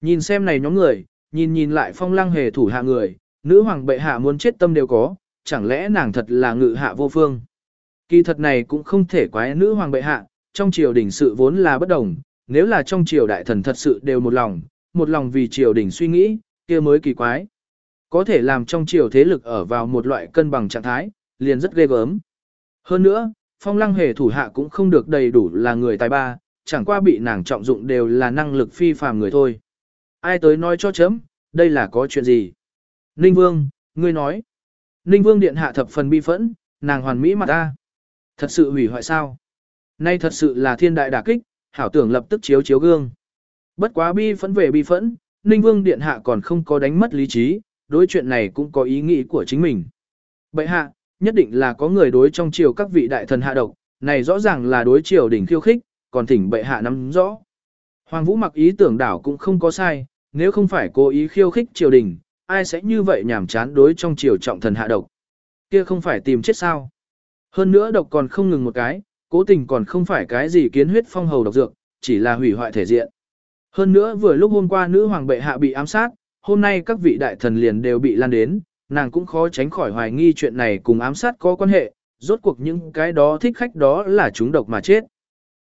Nhìn xem này nhóm người, nhìn nhìn lại phong lăng hề thủ hạ người, nữ hoàng bệ hạ muốn chết tâm đều có, chẳng lẽ nàng thật là ngự hạ vô phương. Kỳ thật này cũng không thể quái nữ hoàng bệ hạ, trong triều đình sự vốn là bất đồng, nếu là trong triều đại thần thật sự đều một lòng, một lòng vì triều đình suy nghĩ, kia mới kỳ quái. Có thể làm trong triều thế lực ở vào một loại cân bằng trạng thái, liền rất ghê gớm. Hơn nữa, phong lăng hề thủ hạ cũng không được đầy đủ là người tài ba, chẳng qua bị nàng trọng dụng đều là năng lực phi phàm người thôi. Ai tới nói cho chấm, đây là có chuyện gì? Ninh Vương, ngươi nói. Ninh Vương điện hạ thập phần bi phẫn, nàng hoàn mỹ mặt ta. Thật sự hủy hoại sao? Nay thật sự là thiên đại đả kích, hảo tưởng lập tức chiếu chiếu gương. Bất quá bi phẫn về bi phẫn, Ninh Vương Điện Hạ còn không có đánh mất lý trí, đối chuyện này cũng có ý nghĩ của chính mình. Bệ hạ, nhất định là có người đối trong triều các vị đại thần hạ độc, này rõ ràng là đối triều đỉnh khiêu khích, còn thỉnh bệ hạ nắm rõ. Hoàng Vũ mặc ý tưởng đảo cũng không có sai, nếu không phải cố ý khiêu khích triều đình, ai sẽ như vậy nhảm chán đối trong triều trọng thần hạ độc. Kia không phải tìm chết sao. Hơn nữa độc còn không ngừng một cái, cố tình còn không phải cái gì kiến huyết phong hầu độc dược, chỉ là hủy hoại thể diện. Hơn nữa vừa lúc hôm qua nữ hoàng bệ hạ bị ám sát, hôm nay các vị đại thần liền đều bị lan đến, nàng cũng khó tránh khỏi hoài nghi chuyện này cùng ám sát có quan hệ, rốt cuộc những cái đó thích khách đó là chúng độc mà chết.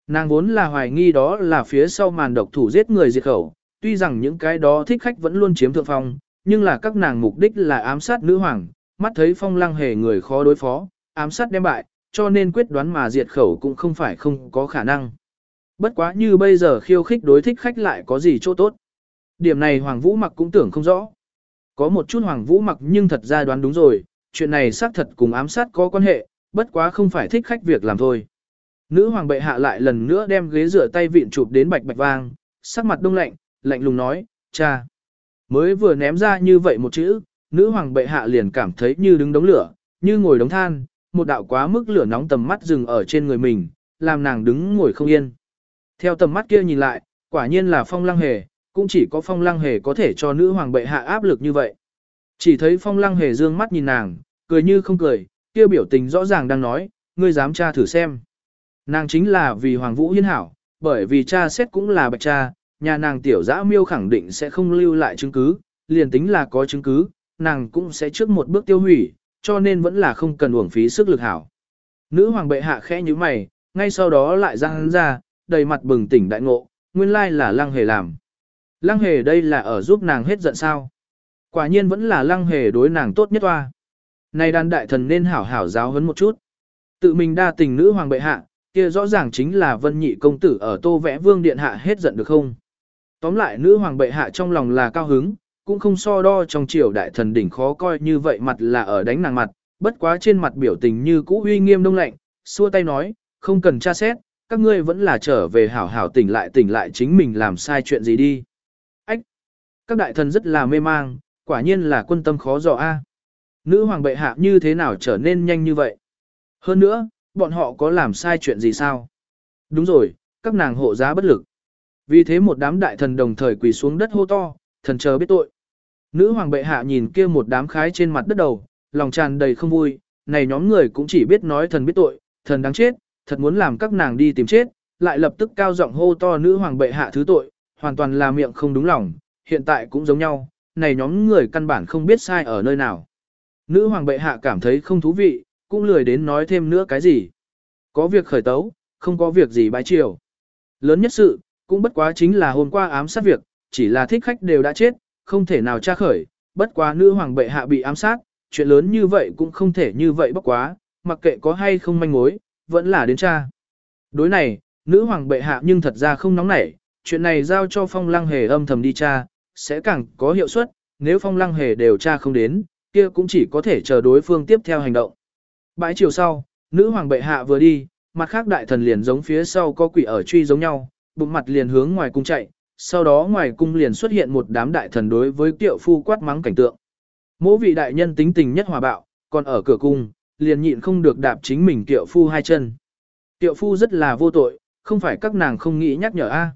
Nàng vốn là hoài nghi đó là phía sau màn độc thủ giết người diệt khẩu, tuy rằng những cái đó thích khách vẫn luôn chiếm thượng phong, nhưng là các nàng mục đích là ám sát nữ hoàng, mắt thấy phong lăng hề người khó đối phó, ám sát đem bại, cho nên quyết đoán mà diệt khẩu cũng không phải không có khả năng. Bất quá như bây giờ khiêu khích đối thích khách lại có gì chỗ tốt. Điểm này Hoàng Vũ mặc cũng tưởng không rõ. Có một chút Hoàng Vũ mặc nhưng thật ra đoán đúng rồi, chuyện này xác thật cùng ám sát có quan hệ, bất quá không phải thích khách việc làm thôi. Nữ hoàng bệ hạ lại lần nữa đem ghế rửa tay vịn chụp đến bạch bạch vang, sắc mặt đông lạnh, lạnh lùng nói, cha. Mới vừa ném ra như vậy một chữ, nữ hoàng bệ hạ liền cảm thấy như đứng đống lửa, như ngồi đống than, một đạo quá mức lửa nóng tầm mắt dừng ở trên người mình, làm nàng đứng ngồi không yên. Theo tầm mắt kia nhìn lại, quả nhiên là phong lăng hề, cũng chỉ có phong lăng hề có thể cho nữ hoàng bệ hạ áp lực như vậy. Chỉ thấy phong lăng hề dương mắt nhìn nàng, cười như không cười, kia biểu tình rõ ràng đang nói, ngươi dám tra thử xem. Nàng chính là vì hoàng vũ hiên hảo, bởi vì cha xét cũng là bạch cha, nhà nàng tiểu dã miêu khẳng định sẽ không lưu lại chứng cứ, liền tính là có chứng cứ, nàng cũng sẽ trước một bước tiêu hủy, cho nên vẫn là không cần uổng phí sức lực hảo. Nữ hoàng bệ hạ khẽ như mày, ngay sau đó lại răng ra, đầy mặt bừng tỉnh đại ngộ, nguyên lai là lăng hề làm. Lăng hề đây là ở giúp nàng hết giận sao. Quả nhiên vẫn là lăng hề đối nàng tốt nhất toa. Này đàn đại thần nên hảo hảo giáo huấn một chút. Tự mình đa tình nữ hoàng bệ hạ, kia rõ ràng chính là vân nhị công tử ở tô vẽ vương điện hạ hết giận được không. Tóm lại nữ hoàng bệ hạ trong lòng là cao hứng, cũng không so đo trong triều đại thần đỉnh khó coi như vậy mặt là ở đánh nàng mặt, bất quá trên mặt biểu tình như cũ uy nghiêm đông lạnh, xua tay nói, không cần tra xét, các ngươi vẫn là trở về hảo hảo tỉnh lại tỉnh lại chính mình làm sai chuyện gì đi. Các đại thần rất là mê mang, quả nhiên là quân tâm khó dò a. Nữ hoàng bệ hạ như thế nào trở nên nhanh như vậy? Hơn nữa, bọn họ có làm sai chuyện gì sao? Đúng rồi, các nàng hộ giá bất lực. Vì thế một đám đại thần đồng thời quỳ xuống đất hô to, thần chờ biết tội. Nữ hoàng bệ hạ nhìn kia một đám khái trên mặt đất đầu, lòng tràn đầy không vui, này nhóm người cũng chỉ biết nói thần biết tội, thần đáng chết, thật muốn làm các nàng đi tìm chết, lại lập tức cao giọng hô to nữ hoàng bệ hạ thứ tội, hoàn toàn là miệng không đúng lòng, hiện tại cũng giống nhau, này nhóm người căn bản không biết sai ở nơi nào. Nữ hoàng bệ hạ cảm thấy không thú vị, cũng lười đến nói thêm nữa cái gì. Có việc khởi tấu, không có việc gì bái chiều. Lớn nhất sự, cũng bất quá chính là hôm qua ám sát việc, chỉ là thích khách đều đã chết, không thể nào tra khởi, bất quá nữ hoàng bệ hạ bị ám sát, chuyện lớn như vậy cũng không thể như vậy bất quá, mặc kệ có hay không manh mối, vẫn là đến tra. Đối này, nữ hoàng bệ hạ nhưng thật ra không nóng nảy, chuyện này giao cho phong lăng hề âm thầm đi tra, sẽ càng có hiệu suất, nếu phong lăng hề đều tra không đến, kia cũng chỉ có thể chờ đối phương tiếp theo hành động. Bãi chiều sau, nữ hoàng bệ hạ vừa đi, mặt khác đại thần liền giống phía sau có quỷ ở truy giống nhau, bụng mặt liền hướng ngoài cung chạy, sau đó ngoài cung liền xuất hiện một đám đại thần đối với tiệu phu quát mắng cảnh tượng. Mỗi vị đại nhân tính tình nhất hòa bạo, còn ở cửa cung, liền nhịn không được đạp chính mình tiệu phu hai chân. Tiệu phu rất là vô tội, không phải các nàng không nghĩ nhắc nhở a,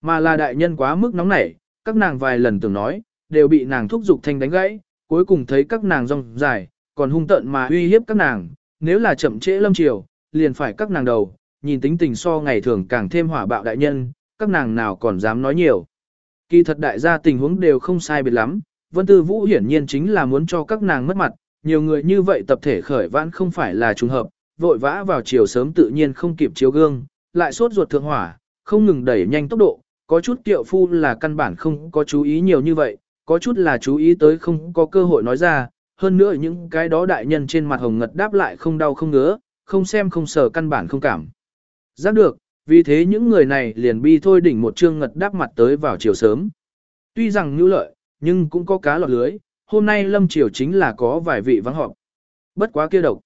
mà là đại nhân quá mức nóng nảy, các nàng vài lần tưởng nói, đều bị nàng thúc giục thanh đánh gãy, cuối cùng thấy các nàng rong dài, còn hung tợn mà uy hiếp các nàng, nếu là chậm trễ lâm triều, liền phải các nàng đầu, nhìn tính tình so ngày thường càng thêm hỏa bạo đại nhân, các nàng nào còn dám nói nhiều. Kỳ thật đại gia tình huống đều không sai biệt lắm, Vân Tư Vũ hiển nhiên chính là muốn cho các nàng mất mặt, nhiều người như vậy tập thể khởi vãn không phải là trùng hợp, vội vã vào chiều sớm tự nhiên không kịp chiếu gương, lại sốt ruột thượng hỏa, không ngừng đẩy nhanh tốc độ, có chút kiệu phu là căn bản không có chú ý nhiều như vậy, có chút là chú ý tới không có cơ hội nói ra, hơn nữa những cái đó đại nhân trên mặt hồng ngật đáp lại không đau không ngứa, không xem không sờ căn bản không cảm. Giác được, vì thế những người này liền bi thôi đỉnh một chương ngật đáp mặt tới vào chiều sớm. Tuy rằng nhu lợi, nhưng cũng có cá lọt lưới, hôm nay lâm triều chính là có vài vị vắng họp. Bất quá kia độc.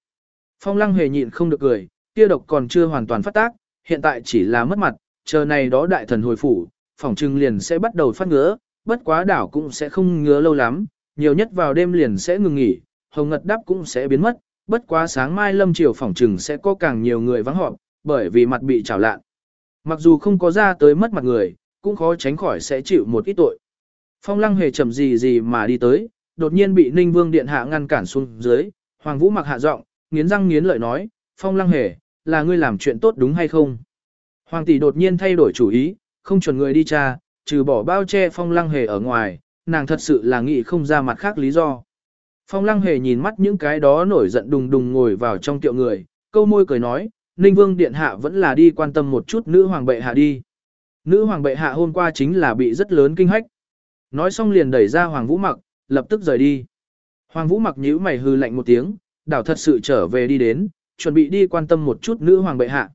Phong lăng hề nhịn không được cười, kia độc còn chưa hoàn toàn phát tác, hiện tại chỉ là mất mặt, chờ này đó đại thần hồi phủ, phòng trừng liền sẽ bắt đầu phát ngứa, bất quá đảo cũng sẽ không ngứa lâu lắm, nhiều nhất vào đêm liền sẽ ngừng nghỉ, hồng ngật đắp cũng sẽ biến mất, bất quá sáng mai lâm chiều phòng trừng sẽ có càng nhiều người vắng họp, bởi vì mặt bị trào lạn. Mặc dù không có ra tới mất mặt người, cũng khó tránh khỏi sẽ chịu một ít tội. Phong lăng hề chậm gì gì mà đi tới, đột nhiên bị Ninh Vương Điện Hạ ngăn cản xuống dưới, Hoàng Vũ mặc hạ giọng, nghiến răng nghiến lợi nói, Phong lăng hề, là ngươi làm chuyện tốt đúng hay không? Hoàng tỷ đột nhiên thay đổi chủ ý, không chuẩn người đi tra, trừ bỏ bao che Phong lăng hề ở ngoài, nàng thật sự là nghĩ không ra mặt khác lý do. Phong lăng hề nhìn mắt những cái đó nổi giận đùng đùng ngồi vào trong tiệu người, câu môi cười nói, Ninh Vương Điện Hạ vẫn là đi quan tâm một chút nữ hoàng bệ hạ đi. Nữ hoàng bệ hạ hôm qua chính là bị rất lớn kinh hách. Nói xong liền đẩy ra Hoàng Vũ Mặc, lập tức rời đi. Hoàng Vũ Mặc nhíu mày hư lạnh một tiếng, đảo thật sự trở về đi đến, chuẩn bị đi quan tâm một chút nữ hoàng bệ hạ.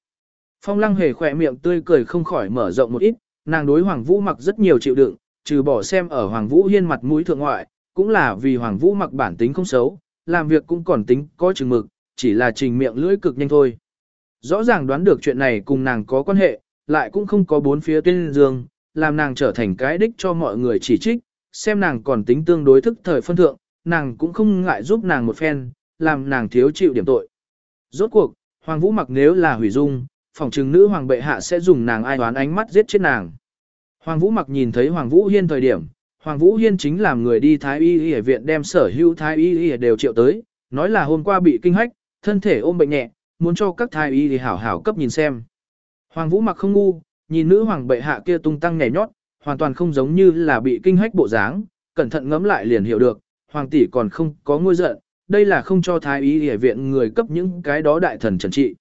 Phong Lăng hề khỏe miệng tươi cười không khỏi mở rộng một ít, nàng đối Hoàng Vũ Mặc rất nhiều chịu đựng, trừ bỏ xem ở Hoàng Vũ Hiên mặt mũi thượng ngoại, cũng là vì Hoàng Vũ Mặc bản tính không xấu, làm việc cũng còn tính có chừng mực, chỉ là trình miệng lưỡi cực nhanh thôi. Rõ ràng đoán được chuyện này cùng nàng có quan hệ, lại cũng không có bốn phía tuyên dương, làm nàng trở thành cái đích cho mọi người chỉ trích, xem nàng còn tính tương đối thức thời phân thượng, nàng cũng không ngại giúp nàng một phen, làm nàng thiếu chịu điểm tội. Rốt cuộc, Hoàng Vũ mặc nếu là hủy dung, phòng trừng nữ hoàng bệ hạ sẽ dùng nàng ai đoán ánh mắt giết chết nàng. Hoàng Vũ mặc nhìn thấy Hoàng Vũ Hiên thời điểm, Hoàng Vũ Hiên chính làm người đi Thái Y Y viện đem sở hữu Thái Y Y đều triệu tới, nói là hôm qua bị kinh hách, thân thể ôm bệnh nhẹ, muốn cho các Thái Y thì hảo hảo cấp nhìn xem. Hoàng Vũ mặc không ngu, nhìn nữ hoàng bệ hạ kia tung tăng nhảy nhót, hoàn toàn không giống như là bị kinh hách bộ dáng, cẩn thận ngẫm lại liền hiểu được, hoàng tỷ còn không có ngôi giận, đây là không cho thái y y viện người cấp những cái đó đại thần trần trị.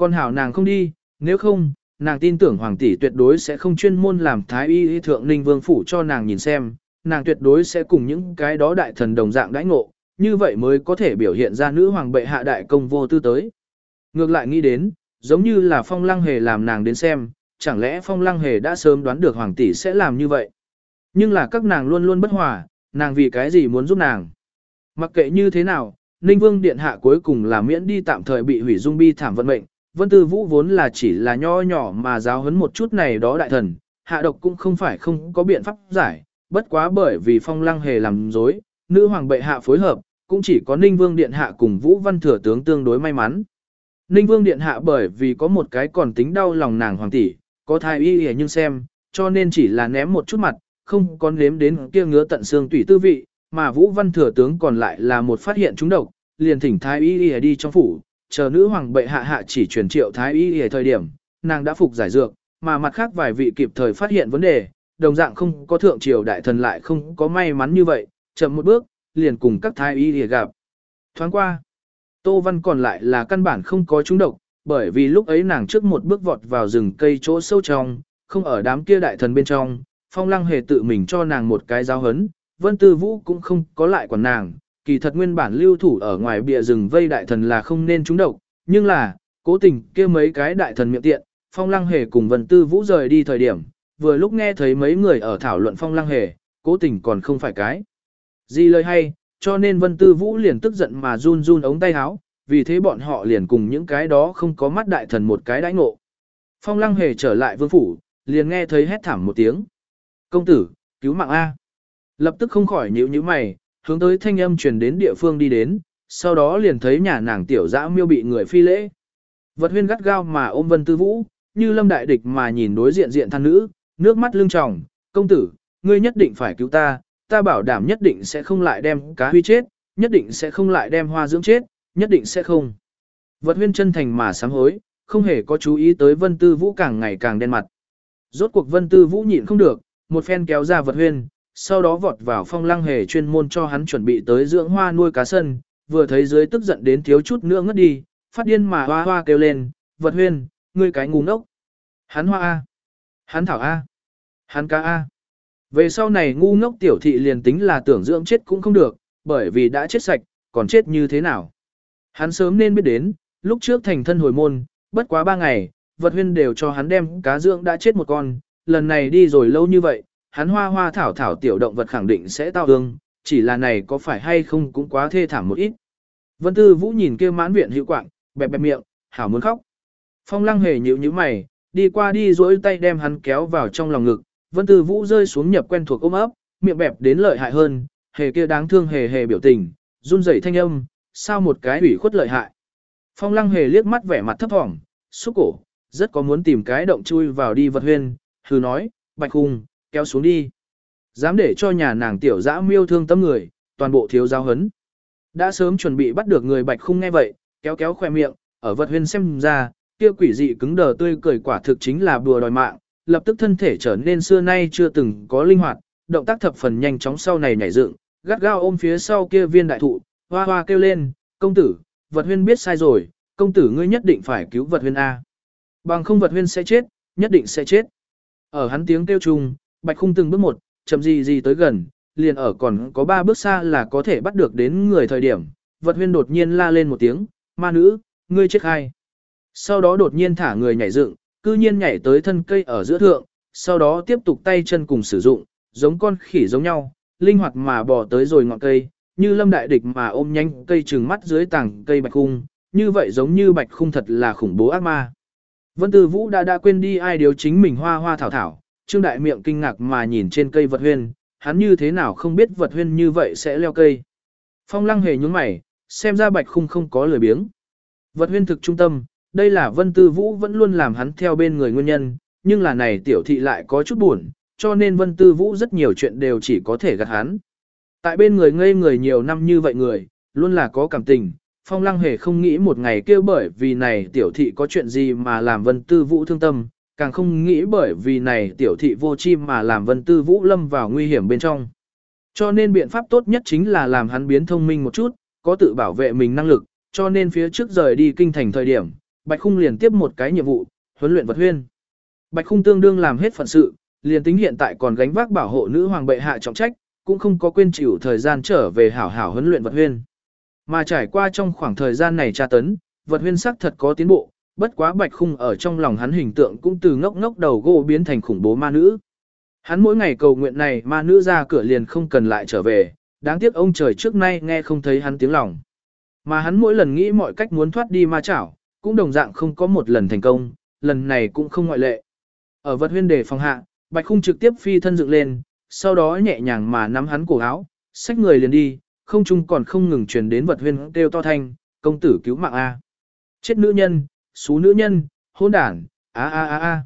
Con hảo nàng không đi, nếu không, nàng tin tưởng hoàng tỷ tuyệt đối sẽ không chuyên môn làm thái y y thượng ninh vương phủ cho nàng nhìn xem, nàng tuyệt đối sẽ cùng những cái đó đại thần đồng dạng đãi ngộ, như vậy mới có thể biểu hiện ra nữ hoàng bệ hạ đại công vô tư tới. Ngược lại nghĩ đến, giống như là phong lăng hề làm nàng đến xem, chẳng lẽ phong lăng hề đã sớm đoán được hoàng tỷ sẽ làm như vậy. Nhưng là các nàng luôn luôn bất hòa, nàng vì cái gì muốn giúp nàng. Mặc kệ như thế nào, Ninh Vương Điện Hạ cuối cùng là miễn đi tạm thời bị hủy dung bi thảm vận mệnh, Vân Tư Vũ vốn là chỉ là nho nhỏ mà giáo huấn một chút này đó đại thần, hạ độc cũng không phải không có biện pháp giải, bất quá bởi vì phong lăng hề làm dối, nữ hoàng bệ hạ phối hợp, cũng chỉ có Ninh Vương Điện Hạ cùng Vũ Văn Thừa Tướng tương đối may mắn. Ninh Vương Điện Hạ bởi vì có một cái còn tính đau lòng nàng hoàng tỷ, có thai y hề nhưng xem, cho nên chỉ là ném một chút mặt, không có nếm đến kia ngứa tận xương tủy tư vị, mà Vũ Văn Thừa Tướng còn lại là một phát hiện chúng độc, liền thỉnh thái y hề đi trong phủ, chờ nữ hoàng bệ hạ hạ chỉ truyền triệu thái y ở thời điểm, nàng đã phục giải dược, mà mặt khác vài vị kịp thời phát hiện vấn đề, đồng dạng không có thượng triều đại thần lại không có may mắn như vậy, chậm một bước, liền cùng các thái y hề gặp. Thoáng qua, Tô Văn còn lại là căn bản không có trúng độc, bởi vì lúc ấy nàng trước một bước vọt vào rừng cây chỗ sâu trong, không ở đám kia đại thần bên trong, phong lăng hề tự mình cho nàng một cái giáo hấn, vân tư vũ cũng không có lại quản nàng, kỳ thật nguyên bản lưu thủ ở ngoài bìa rừng vây đại thần là không nên trúng độc, nhưng là, cố tình kia mấy cái đại thần miệng tiện, phong lăng hề cùng vân tư vũ rời đi thời điểm, vừa lúc nghe thấy mấy người ở thảo luận phong lăng hề, cố tình còn không phải cái. Gì lời hay, cho nên vân tư vũ liền tức giận mà run run ống tay áo, vì thế bọn họ liền cùng những cái đó không có mắt đại thần một cái đãi ngộ. Phong lăng hề trở lại vương phủ, liền nghe thấy hét thảm một tiếng. Công tử, cứu mạng A. Lập tức không khỏi nhíu nhíu mày, hướng tới thanh âm truyền đến địa phương đi đến, sau đó liền thấy nhà nàng tiểu dã miêu bị người phi lễ. Vật huyên gắt gao mà ôm vân tư vũ, như lâm đại địch mà nhìn đối diện diện than nữ, nước mắt lưng tròng, công tử, ngươi nhất định phải cứu ta, ta bảo đảm nhất định sẽ không lại đem cá huy chết, nhất định sẽ không lại đem hoa dưỡng chết, nhất định sẽ không. Vật huyên chân thành mà sám hối, không hề có chú ý tới vân tư vũ càng ngày càng đen mặt. Rốt cuộc vân tư vũ nhịn không được, một phen kéo ra vật huyên, sau đó vọt vào phong lăng hề chuyên môn cho hắn chuẩn bị tới dưỡng hoa nuôi cá sân, vừa thấy dưới tức giận đến thiếu chút nữa ngất đi, phát điên mà hoa hoa kêu lên, vật huyên, ngươi cái ngu ngốc. Hắn hoa A. Hắn thảo A. Hắn cá A. Về sau này ngu ngốc tiểu thị liền tính là tưởng dưỡng chết cũng không được, bởi vì đã chết sạch, còn chết như thế nào. Hắn sớm nên biết đến, lúc trước thành thân hồi môn, bất quá ba ngày, vật huyên đều cho hắn đem cá dưỡng đã chết một con, lần này đi rồi lâu như vậy, hắn hoa hoa thảo thảo tiểu động vật khẳng định sẽ tao ương, chỉ là này có phải hay không cũng quá thê thảm một ít. Vân Tư Vũ nhìn kia mãn viện hữu quạng, bẹp bẹp miệng, hảo muốn khóc. Phong lăng hề nhíu nhíu mày, đi qua đi duỗi tay đem hắn kéo vào trong lòng ngực, vân tư vũ rơi xuống nhập quen thuộc ôm ấp, miệng bẹp đến lợi hại hơn, hề kia đáng thương hề hề biểu tình, run rẩy thanh âm, sao một cái ủy khuất lợi hại. Phong lăng hề liếc mắt vẻ mặt thấp thỏm, xúc cổ, rất có muốn tìm cái động chui vào đi vật huyên, hừ nói, bạch hùng, kéo xuống đi. Dám để cho nhà nàng tiểu dã miêu thương tâm người, toàn bộ thiếu giáo hấn. Đã sớm chuẩn bị bắt được người bạch khung nghe vậy, kéo kéo khoe miệng, ở vật huyên xem ra, kia quỷ dị cứng đờ tươi cười quả thực chính là bùa đòi mạng, lập tức thân thể trở nên xưa nay chưa từng có linh hoạt, động tác thập phần nhanh chóng sau này nhảy dựng, gắt gao ôm phía sau kia viên đại thụ, hoa hoa kêu lên, công tử, vật huyên biết sai rồi, công tử ngươi nhất định phải cứu vật huyên A. Bằng không vật huyên sẽ chết, nhất định sẽ chết. Ở hắn tiếng kêu chung, bạch khung từng bước một, chậm gì gì tới gần, liền ở còn có ba bước xa là có thể bắt được đến người thời điểm. Vật huyên đột nhiên la lên một tiếng, ma nữ, ngươi chết hay. Sau đó đột nhiên thả người nhảy dựng, cư nhiên nhảy tới thân cây ở giữa thượng, sau đó tiếp tục tay chân cùng sử dụng, giống con khỉ giống nhau, linh hoạt mà bò tới rồi ngọn cây, như lâm đại địch mà ôm nhanh cây trừng mắt dưới tảng cây bạch khung, như vậy giống như bạch khung thật là khủng bố ác ma. Vân Tư Vũ đã đã quên đi ai điều chính mình hoa hoa thảo thảo, Trương Đại miệng kinh ngạc mà nhìn trên cây vật huyên, hắn như thế nào không biết vật huyên như vậy sẽ leo cây. Phong lăng hề nhúng mày, xem ra bạch khung không có lười biếng. Vật huyên thực trung tâm, đây là Vân Tư Vũ vẫn luôn làm hắn theo bên người nguyên nhân, nhưng là này tiểu thị lại có chút buồn, cho nên Vân Tư Vũ rất nhiều chuyện đều chỉ có thể gạt hắn. Tại bên người ngây người nhiều năm như vậy người, luôn là có cảm tình, Phong Lăng hề không nghĩ một ngày kêu bởi vì này tiểu thị có chuyện gì mà làm Vân Tư Vũ thương tâm, càng không nghĩ bởi vì này tiểu thị vô chi mà làm Vân Tư Vũ lâm vào nguy hiểm bên trong. Cho nên biện pháp tốt nhất chính là làm hắn biến thông minh một chút, có tự bảo vệ mình năng lực, cho nên phía trước rời đi kinh thành thời điểm, Bạch Khung liền tiếp một cái nhiệm vụ, huấn luyện vật huyên. Bạch Khung tương đương làm hết phận sự, liền tính hiện tại còn gánh vác bảo hộ nữ hoàng bệ hạ trọng trách, cũng không có quên chịu thời gian trở về hảo hảo huấn luyện vật huyên. Mà trải qua trong khoảng thời gian này tra tấn, vật huyên sắc thật có tiến bộ, bất quá bạch khung ở trong lòng hắn hình tượng cũng từ ngốc ngốc đầu gỗ biến thành khủng bố ma nữ. Hắn mỗi ngày cầu nguyện này ma nữ ra cửa liền không cần lại trở về, đáng tiếc ông trời trước nay nghe không thấy hắn tiếng lòng. Mà hắn mỗi lần nghĩ mọi cách muốn thoát đi ma chảo, cũng đồng dạng không có một lần thành công, lần này cũng không ngoại lệ. Ở vật huyên đề phòng hạ, bạch khung trực tiếp phi thân dựng lên, sau đó nhẹ nhàng mà nắm hắn cổ áo, xách người liền đi, không chung còn không ngừng truyền đến vật huyên kêu to thanh, công tử cứu mạng A. Chết nữ nhân, xú nữ nhân, hôn đản, a a a a.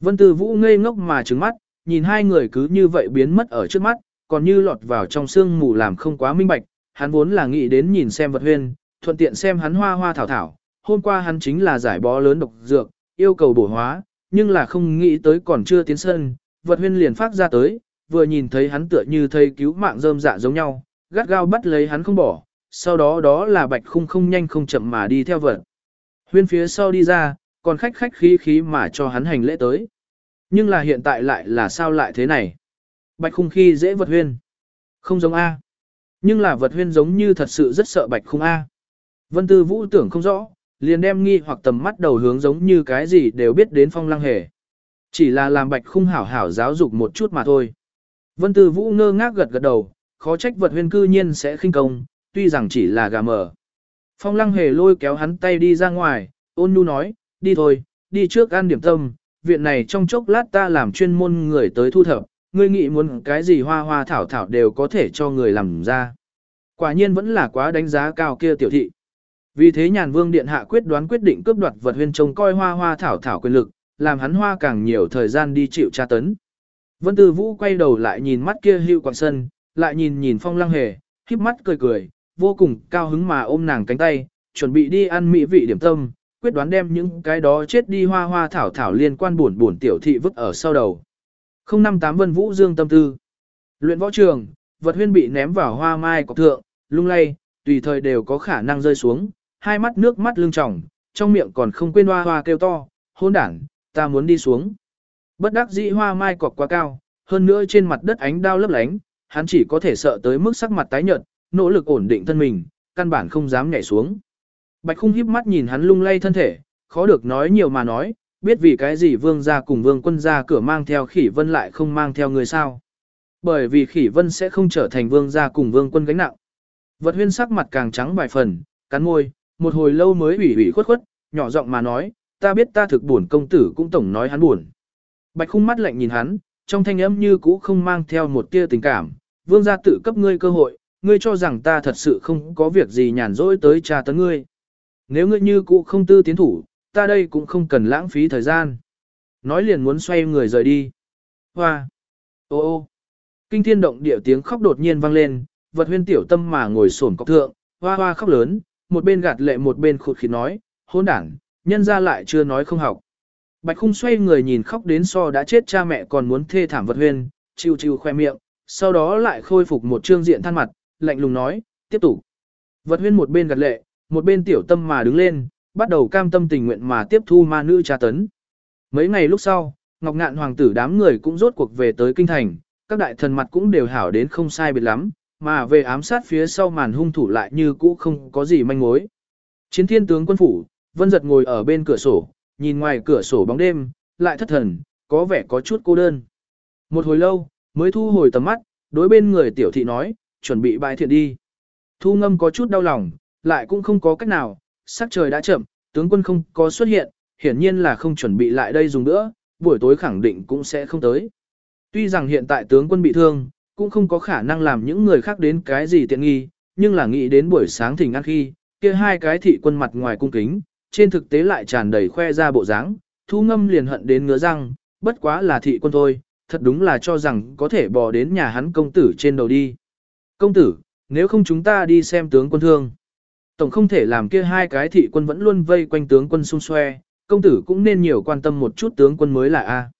Vân Tư Vũ ngây ngốc mà trừng mắt, nhìn hai người cứ như vậy biến mất ở trước mắt, còn như lọt vào trong sương mù làm không quá minh bạch, hắn vốn là nghĩ đến nhìn xem vật huyên, thuận tiện xem hắn hoa hoa thảo thảo, hôm qua hắn chính là giải bó lớn độc dược, yêu cầu bổ hóa, nhưng là không nghĩ tới còn chưa tiến sân, vật huyên liền phát ra tới, vừa nhìn thấy hắn tựa như thầy cứu mạng rơm dạ giống nhau, gắt gao bắt lấy hắn không bỏ, sau đó đó là bạch khung không nhanh không chậm mà đi theo vật. Huyên phía sau đi ra, còn khách khách khí khí mà cho hắn hành lễ tới. Nhưng là hiện tại lại là sao lại thế này? Bạch khung khi dễ vật huyên. Không giống A. Nhưng là vật huyên giống như thật sự rất sợ bạch khung A. Vân Tư Vũ tưởng không rõ, liền đem nghi hoặc tầm mắt đầu hướng giống như cái gì đều biết đến phong lăng hề. Chỉ là làm bạch khung hảo hảo giáo dục một chút mà thôi. Vân Tư Vũ ngơ ngác gật gật đầu, khó trách vật huyên cư nhiên sẽ khinh công, tuy rằng chỉ là gà mờ. Phong lăng hề lôi kéo hắn tay đi ra ngoài, ôn nhu nói, đi thôi, đi trước ăn điểm tâm, viện này trong chốc lát ta làm chuyên môn người tới thu thập, ngươi nghĩ muốn cái gì hoa hoa thảo thảo đều có thể cho người làm ra. Quả nhiên vẫn là quá đánh giá cao kia tiểu thị. Vì thế nhàn vương điện hạ quyết đoán quyết định cướp đoạt vật huyên trông coi hoa hoa thảo thảo quyền lực, làm hắn hoa càng nhiều thời gian đi chịu tra tấn. Vân Tư Vũ quay đầu lại nhìn mắt kia hưu quảng sân, lại nhìn nhìn phong lăng hề, khiếp mắt cười cười, vô cùng cao hứng mà ôm nàng cánh tay, chuẩn bị đi ăn mỹ vị điểm tâm, quyết đoán đem những cái đó chết đi hoa hoa thảo thảo liên quan buồn buồn tiểu thị vứt ở sau đầu. 058 Vân Vũ Dương tâm tư. Luyện võ trường, vật huyên bị ném vào hoa mai cọc thượng, lung lay, tùy thời đều có khả năng rơi xuống, hai mắt nước mắt lưng tròng, trong miệng còn không quên hoa hoa kêu to, hôn đảng, ta muốn đi xuống. Bất đắc dĩ hoa mai cọc quá cao, hơn nữa trên mặt đất ánh đao lấp lánh, hắn chỉ có thể sợ tới mức sắc mặt tái nhợt, nỗ lực ổn định thân mình, căn bản không dám nhảy xuống. Bạch khung híp mắt nhìn hắn lung lay thân thể, khó được nói nhiều mà nói, biết vì cái gì vương gia cùng vương quân gia cửa mang theo khỉ vân lại không mang theo người sao. Bởi vì khỉ vân sẽ không trở thành vương gia cùng vương quân gánh nặng. Vật huyên sắc mặt càng trắng vài phần, cắn môi, một hồi lâu mới ủy ủy khuất khuất, nhỏ giọng mà nói, ta biết ta thực buồn công tử cũng tổng nói hắn buồn. Bạch khung mắt lạnh nhìn hắn, trong thanh âm như cũ không mang theo một tia tình cảm, vương gia tự cấp ngươi cơ hội, ngươi cho rằng ta thật sự không có việc gì nhàn rỗi tới trà tấn ngươi. Nếu ngươi như cũ không tư tiến thủ, ta đây cũng không cần lãng phí thời gian. Nói liền muốn xoay người rời đi. Hoa! Ô ô! Kinh thiên động địa tiếng khóc đột nhiên vang lên, vật huyên tiểu tâm mà ngồi sổn cọc thượng, hoa hoa khóc lớn, một bên gạt lệ một bên khụt khịt nói, hôn đảng, nhân ra lại chưa nói không học. Bạch khung xoay người nhìn khóc đến so đã chết cha mẹ còn muốn thê thảm vật huyên, chiêu chiêu khoe miệng, sau đó lại khôi phục một trương diện than mặt, lạnh lùng nói, tiếp tục. Vật huyên một bên gật lệ, một bên tiểu tâm mà đứng lên, bắt đầu cam tâm tình nguyện mà tiếp thu ma nữ tra tấn. Mấy ngày lúc sau, Ngọc Ngạn hoàng tử đám người cũng rốt cuộc về tới kinh thành, các đại thần mặt cũng đều hảo đến không sai biệt lắm, mà về ám sát phía sau màn hung thủ lại như cũ không có gì manh mối. Chiến thiên tướng quân phủ, Vân Giật ngồi ở bên cửa sổ, nhìn ngoài cửa sổ bóng đêm, lại thất thần, có vẻ có chút cô đơn. Một hồi lâu, mới thu hồi tầm mắt, đối bên người tiểu thị nói, chuẩn bị bài thiện đi. Thu ngâm có chút đau lòng, lại cũng không có cách nào, sắc trời đã chậm, tướng quân không có xuất hiện, hiển nhiên là không chuẩn bị lại đây dùng nữa, buổi tối khẳng định cũng sẽ không tới. Tuy rằng hiện tại tướng quân bị thương, cũng không có khả năng làm những người khác đến cái gì tiện nghi, nhưng là nghĩ đến buổi sáng thỉnh ăn khi, kia hai cái thị quân mặt ngoài cung kính, trên thực tế lại tràn đầy khoe ra bộ dáng, thu ngâm liền hận đến ngứa răng, bất quá là thị quân thôi, thật đúng là cho rằng có thể bò đến nhà hắn công tử trên đầu đi. Công tử, nếu không chúng ta đi xem tướng quân thương. Tổng không thể làm kia hai cái thị quân vẫn luôn vây quanh tướng quân xung xoe, công tử cũng nên nhiều quan tâm một chút tướng quân mới là A.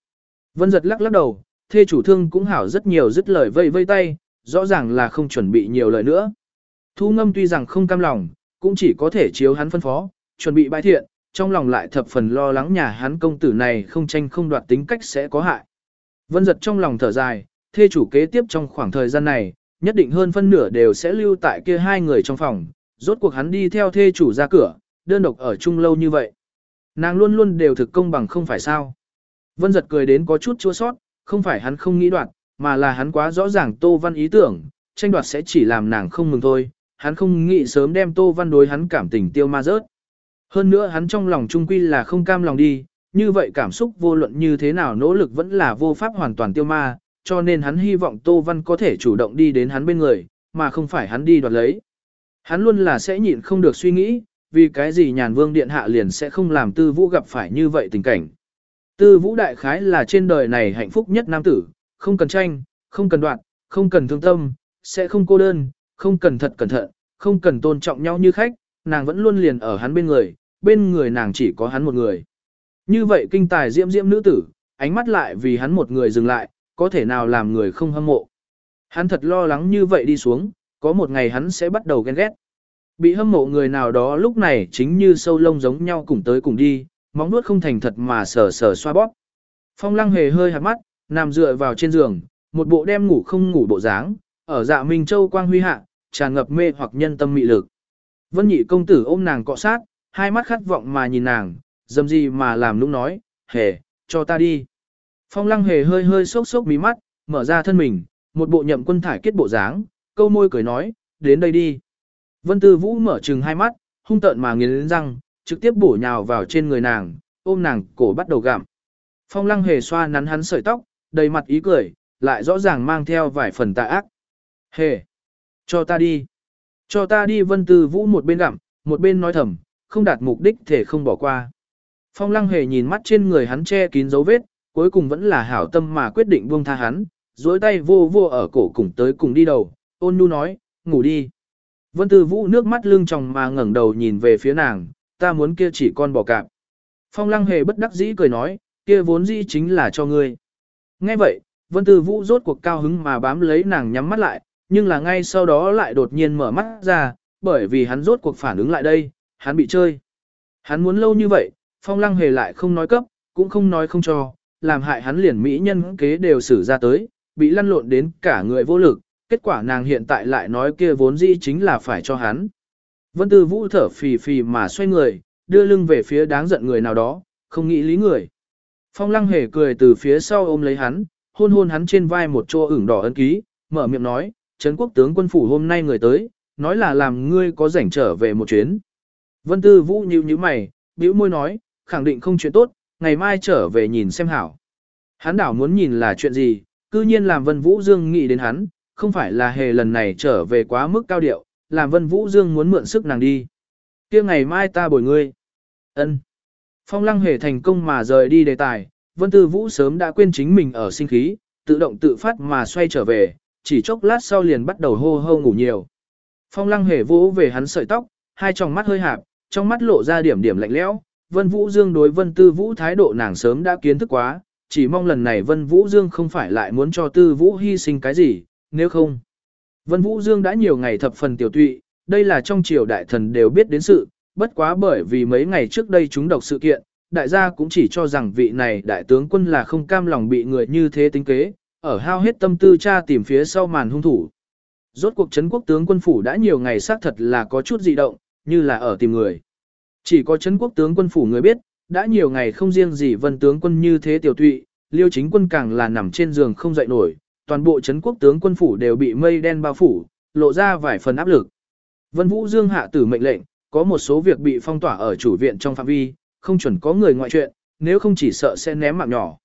Vân giật lắc lắc đầu, thê chủ thương cũng hảo rất nhiều dứt lời vây vây tay, rõ ràng là không chuẩn bị nhiều lời nữa. Thu ngâm tuy rằng không cam lòng, cũng chỉ có thể chiếu hắn phân phó, chuẩn bị bãi thiện, trong lòng lại thập phần lo lắng nhà hắn công tử này không tranh không đoạt tính cách sẽ có hại. Vân giật trong lòng thở dài, thê chủ kế tiếp trong khoảng thời gian này, nhất định hơn phân nửa đều sẽ lưu tại kia hai người trong phòng, rốt cuộc hắn đi theo thê chủ ra cửa, đơn độc ở chung lâu như vậy. Nàng luôn luôn đều thực công bằng không phải sao. Vân giật cười đến có chút chua sót, không phải hắn không nghĩ đoạt, mà là hắn quá rõ ràng Tô Văn ý tưởng, tranh đoạt sẽ chỉ làm nàng không mừng thôi, hắn không nghĩ sớm đem Tô Văn đối hắn cảm tình tiêu ma rớt. Hơn nữa hắn trong lòng trung quy là không cam lòng đi, như vậy cảm xúc vô luận như thế nào nỗ lực vẫn là vô pháp hoàn toàn tiêu ma, cho nên hắn hy vọng Tô Văn có thể chủ động đi đến hắn bên người, mà không phải hắn đi đoạt lấy. Hắn luôn là sẽ nhịn không được suy nghĩ, vì cái gì nhàn vương điện hạ liền sẽ không làm tư vũ gặp phải như vậy tình cảnh. Tư vũ đại khái là trên đời này hạnh phúc nhất nam tử, không cần tranh, không cần đoạn, không cần thương tâm, sẽ không cô đơn, không cần thật cẩn thận, không cần tôn trọng nhau như khách, nàng vẫn luôn liền ở hắn bên người, bên người nàng chỉ có hắn một người. Như vậy kinh tài diễm diễm nữ tử, ánh mắt lại vì hắn một người dừng lại, có thể nào làm người không hâm mộ. Hắn thật lo lắng như vậy đi xuống, có một ngày hắn sẽ bắt đầu ghen ghét. Bị hâm mộ người nào đó lúc này chính như sâu lông giống nhau cùng tới cùng đi, móng nuốt không thành thật mà sờ sờ xoa bóp. Phong lăng hề hơi hạt mắt, nằm dựa vào trên giường, một bộ đem ngủ không ngủ bộ dáng, ở dạ Minh Châu quang huy hạ, tràn ngập mê hoặc nhân tâm mị lực. Vân nhị công tử ôm nàng cọ sát, hai mắt khát vọng mà nhìn nàng, dầm gì mà làm lúc nói, hề, cho ta đi. Phong lăng hề hơi hơi sốc sốc mí mắt, mở ra thân mình, một bộ nhậm quân thải kết bộ dáng, câu môi cười nói, đến đây đi. Vân Tư Vũ mở trừng hai mắt, hung tợn mà nghiến răng, trực tiếp bổ nhào vào trên người nàng, ôm nàng cổ bắt đầu gặm. Phong lăng hề xoa nắn hắn sợi tóc, đầy mặt ý cười, lại rõ ràng mang theo vài phần tà ác. Hề! Cho ta đi! Cho ta đi Vân Tư Vũ một bên gặm, một bên nói thầm, không đạt mục đích thể không bỏ qua. Phong lăng hề nhìn mắt trên người hắn che kín dấu vết, cuối cùng vẫn là hảo tâm mà quyết định buông tha hắn, duỗi tay vô vô ở cổ cùng tới cùng đi đầu, ôn nhu nói, ngủ đi. Vân Tư Vũ nước mắt lưng tròng mà ngẩng đầu nhìn về phía nàng, ta muốn kia chỉ con bò cạp. Phong lăng hề bất đắc dĩ cười nói, kia vốn dĩ chính là cho ngươi. Nghe vậy, Vân Tư Vũ rốt cuộc cao hứng mà bám lấy nàng nhắm mắt lại, nhưng là ngay sau đó lại đột nhiên mở mắt ra, bởi vì hắn rốt cuộc phản ứng lại đây, hắn bị chơi. Hắn muốn lâu như vậy, Phong lăng hề lại không nói cấp, cũng không nói không cho, làm hại hắn liền mỹ nhân kế đều xử ra tới, bị lăn lộn đến cả người vô lực, kết quả nàng hiện tại lại nói kia vốn dĩ chính là phải cho hắn. Vân Tư Vũ thở phì phì mà xoay người, đưa lưng về phía đáng giận người nào đó, không nghĩ lý người. Phong lăng hề cười từ phía sau ôm lấy hắn, hôn hôn hắn trên vai một chỗ ửng đỏ ấn ký, mở miệng nói, Trấn quốc tướng quân phủ hôm nay người tới, nói là làm ngươi có rảnh trở về một chuyến. Vân Tư Vũ nhíu nhíu mày, bĩu môi nói, khẳng định không chuyện tốt, ngày mai trở về nhìn xem hảo. Hắn đảo muốn nhìn là chuyện gì, cư nhiên làm Vân Vũ Dương nghĩ đến hắn, không phải là hề lần này trở về quá mức cao điệu, làm Vân Vũ Dương muốn mượn sức nàng đi. kia ngày mai ta bồi ngươi. ân Phong lăng hề thành công mà rời đi đề tài, Vân Tư Vũ sớm đã quên chính mình ở sinh khí, tự động tự phát mà xoay trở về, chỉ chốc lát sau liền bắt đầu hô hô ngủ nhiều. Phong lăng hề vỗ về hắn sợi tóc, hai tròng mắt hơi hạp, trong mắt lộ ra điểm điểm lạnh lẽo. Vân Vũ Dương đối Vân Tư Vũ thái độ nàng sớm đã kiến thức quá, chỉ mong lần này Vân Vũ Dương không phải lại muốn cho Tư Vũ hy sinh cái gì, nếu không. Vân Vũ Dương đã nhiều ngày thập phần tiểu tụy, đây là trong triều đại thần đều biết đến sự, bất quá bởi vì mấy ngày trước đây chúng độc sự kiện, đại gia cũng chỉ cho rằng vị này đại tướng quân là không cam lòng bị người như thế tính kế, ở hao hết tâm tư tra tìm phía sau màn hung thủ. Rốt cuộc chấn quốc tướng quân phủ đã nhiều ngày xác thật là có chút dị động, như là ở tìm người. Chỉ có chấn quốc tướng quân phủ người biết, đã nhiều ngày không riêng gì vân tướng quân như thế tiểu tụy, liêu chính quân càng là nằm trên giường không dậy nổi, toàn bộ chấn quốc tướng quân phủ đều bị mây đen bao phủ, lộ ra vài phần áp lực. Vân Vũ Dương hạ tử mệnh lệnh, có một số việc bị phong tỏa ở chủ viện trong phạm vi, không chuẩn có người ngoại chuyện, nếu không chỉ sợ sẽ ném mạng nhỏ.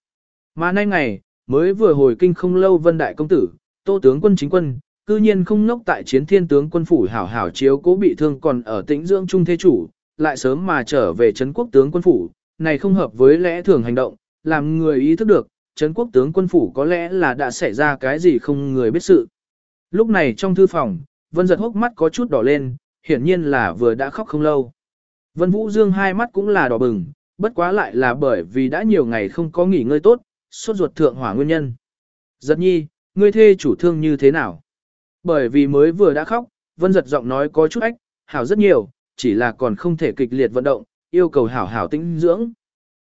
Mà nay ngày, mới vừa hồi kinh không lâu Vân Đại Công Tử, Tô Tướng quân chính quân, cư nhiên không ngốc tại chiến thiên tướng quân phủ hảo hảo chiếu cố bị thương còn ở tĩnh dưỡng trung thế chủ, lại sớm mà trở về Trấn quốc tướng quân phủ, này không hợp với lẽ thường hành động, làm người ý thức được, Trấn quốc tướng quân phủ có lẽ là đã xảy ra cái gì không người biết sự. Lúc này trong thư phòng, Vân giật hốc mắt có chút đỏ lên, hiển nhiên là vừa đã khóc không lâu. Vân Vũ Dương hai mắt cũng là đỏ bừng, bất quá lại là bởi vì đã nhiều ngày không có nghỉ ngơi tốt, suốt ruột thượng hỏa nguyên nhân. Giật nhi, ngươi thê chủ thương như thế nào? Bởi vì mới vừa đã khóc, Vân giật giọng nói có chút ách, hảo rất nhiều, chỉ là còn không thể kịch liệt vận động, yêu cầu hảo hảo tĩnh dưỡng.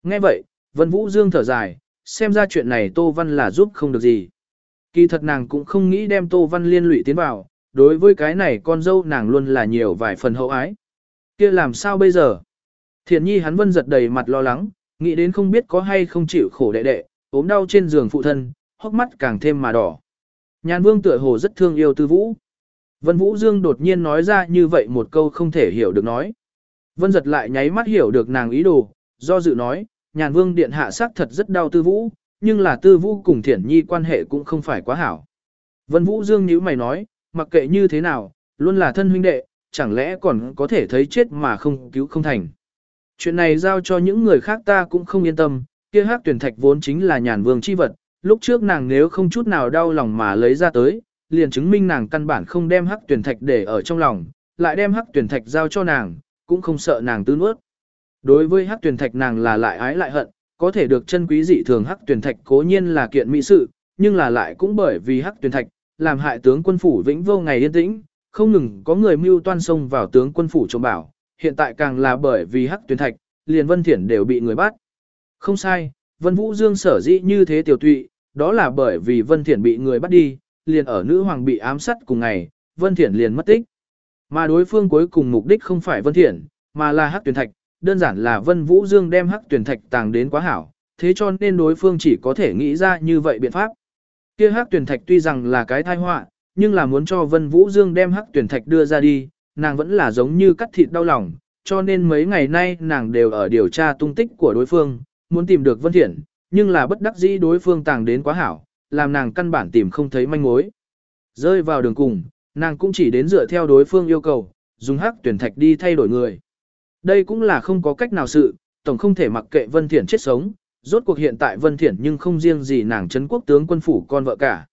Nghe vậy, Vân Vũ Dương thở dài, xem ra chuyện này Tô Văn là giúp không được gì. Kỳ thật nàng cũng không nghĩ đem Tô Văn liên lụy tiến vào, đối với cái này con dâu nàng luôn là nhiều vài phần hậu ái. kia làm sao bây giờ? Thiện nhi hắn vân giật đầy mặt lo lắng, nghĩ đến không biết có hay không chịu khổ đệ đệ, ốm đau trên giường phụ thân, hốc mắt càng thêm mà đỏ. Nhàn vương tựa hồ rất thương yêu tư vũ. Vân Vũ Dương đột nhiên nói ra như vậy một câu không thể hiểu được nói. Vân giật lại nháy mắt hiểu được nàng ý đồ, do dự nói, nhàn vương điện hạ sắc thật rất đau tư vũ, nhưng là tư vũ cùng thiển nhi quan hệ cũng không phải quá hảo. Vân Vũ Dương nhíu mày nói, mặc kệ như thế nào, luôn là thân huynh đệ, chẳng lẽ còn có thể thấy chết mà không cứu không thành. Chuyện này giao cho những người khác ta cũng không yên tâm, kia hắc tuyển thạch vốn chính là nhàn vương chi vật, lúc trước nàng nếu không chút nào đau lòng mà lấy ra tới, liền chứng minh nàng căn bản không đem hắc tuyển thạch để ở trong lòng, lại đem hắc tuyển thạch giao cho nàng, cũng không sợ nàng tư nuốt. Đối với hắc tuyển thạch nàng là lại ái lại hận, có thể được chân quý dị thường hắc tuyển thạch cố nhiên là kiện mỹ sự, nhưng là lại cũng bởi vì hắc tuyển thạch, làm hại tướng quân phủ vĩnh vô ngày yên tĩnh, không ngừng có người mưu toan xông vào tướng quân phủ trộm bảo, hiện tại càng là bởi vì hắc tuyển thạch, liền vân thiển đều bị người bắt. Không sai, vân vũ dương sở dĩ như thế tiểu tụy, đó là bởi vì vân thiển bị người bắt đi, liền ở nữ hoàng bị ám sát cùng ngày, vân thiển liền mất tích. Mà đối phương cuối cùng mục đích không phải vân thiển, mà là hắc tuyển thạch, đơn giản là vân vũ dương đem hắc tuyển thạch tàng đến quá hảo, thế cho nên đối phương chỉ có thể nghĩ ra như vậy biện pháp. Kia hắc tuyển thạch tuy rằng là cái tai họa, nhưng là muốn cho Vân Vũ Dương đem hắc tuyển thạch đưa ra đi, nàng vẫn là giống như cắt thịt đau lòng, cho nên mấy ngày nay nàng đều ở điều tra tung tích của đối phương, muốn tìm được Vân Thiện, nhưng là bất đắc dĩ đối phương tàng đến quá hảo, làm nàng căn bản tìm không thấy manh mối. Rơi vào đường cùng, nàng cũng chỉ đến dựa theo đối phương yêu cầu, dùng hắc tuyển thạch đi thay đổi người. Đây cũng là không có cách nào sự, tổng không thể mặc kệ Vân Thiển chết sống, rốt cuộc hiện tại Vân Thiển nhưng không riêng gì nàng Trấn quốc tướng quân phủ con vợ cả.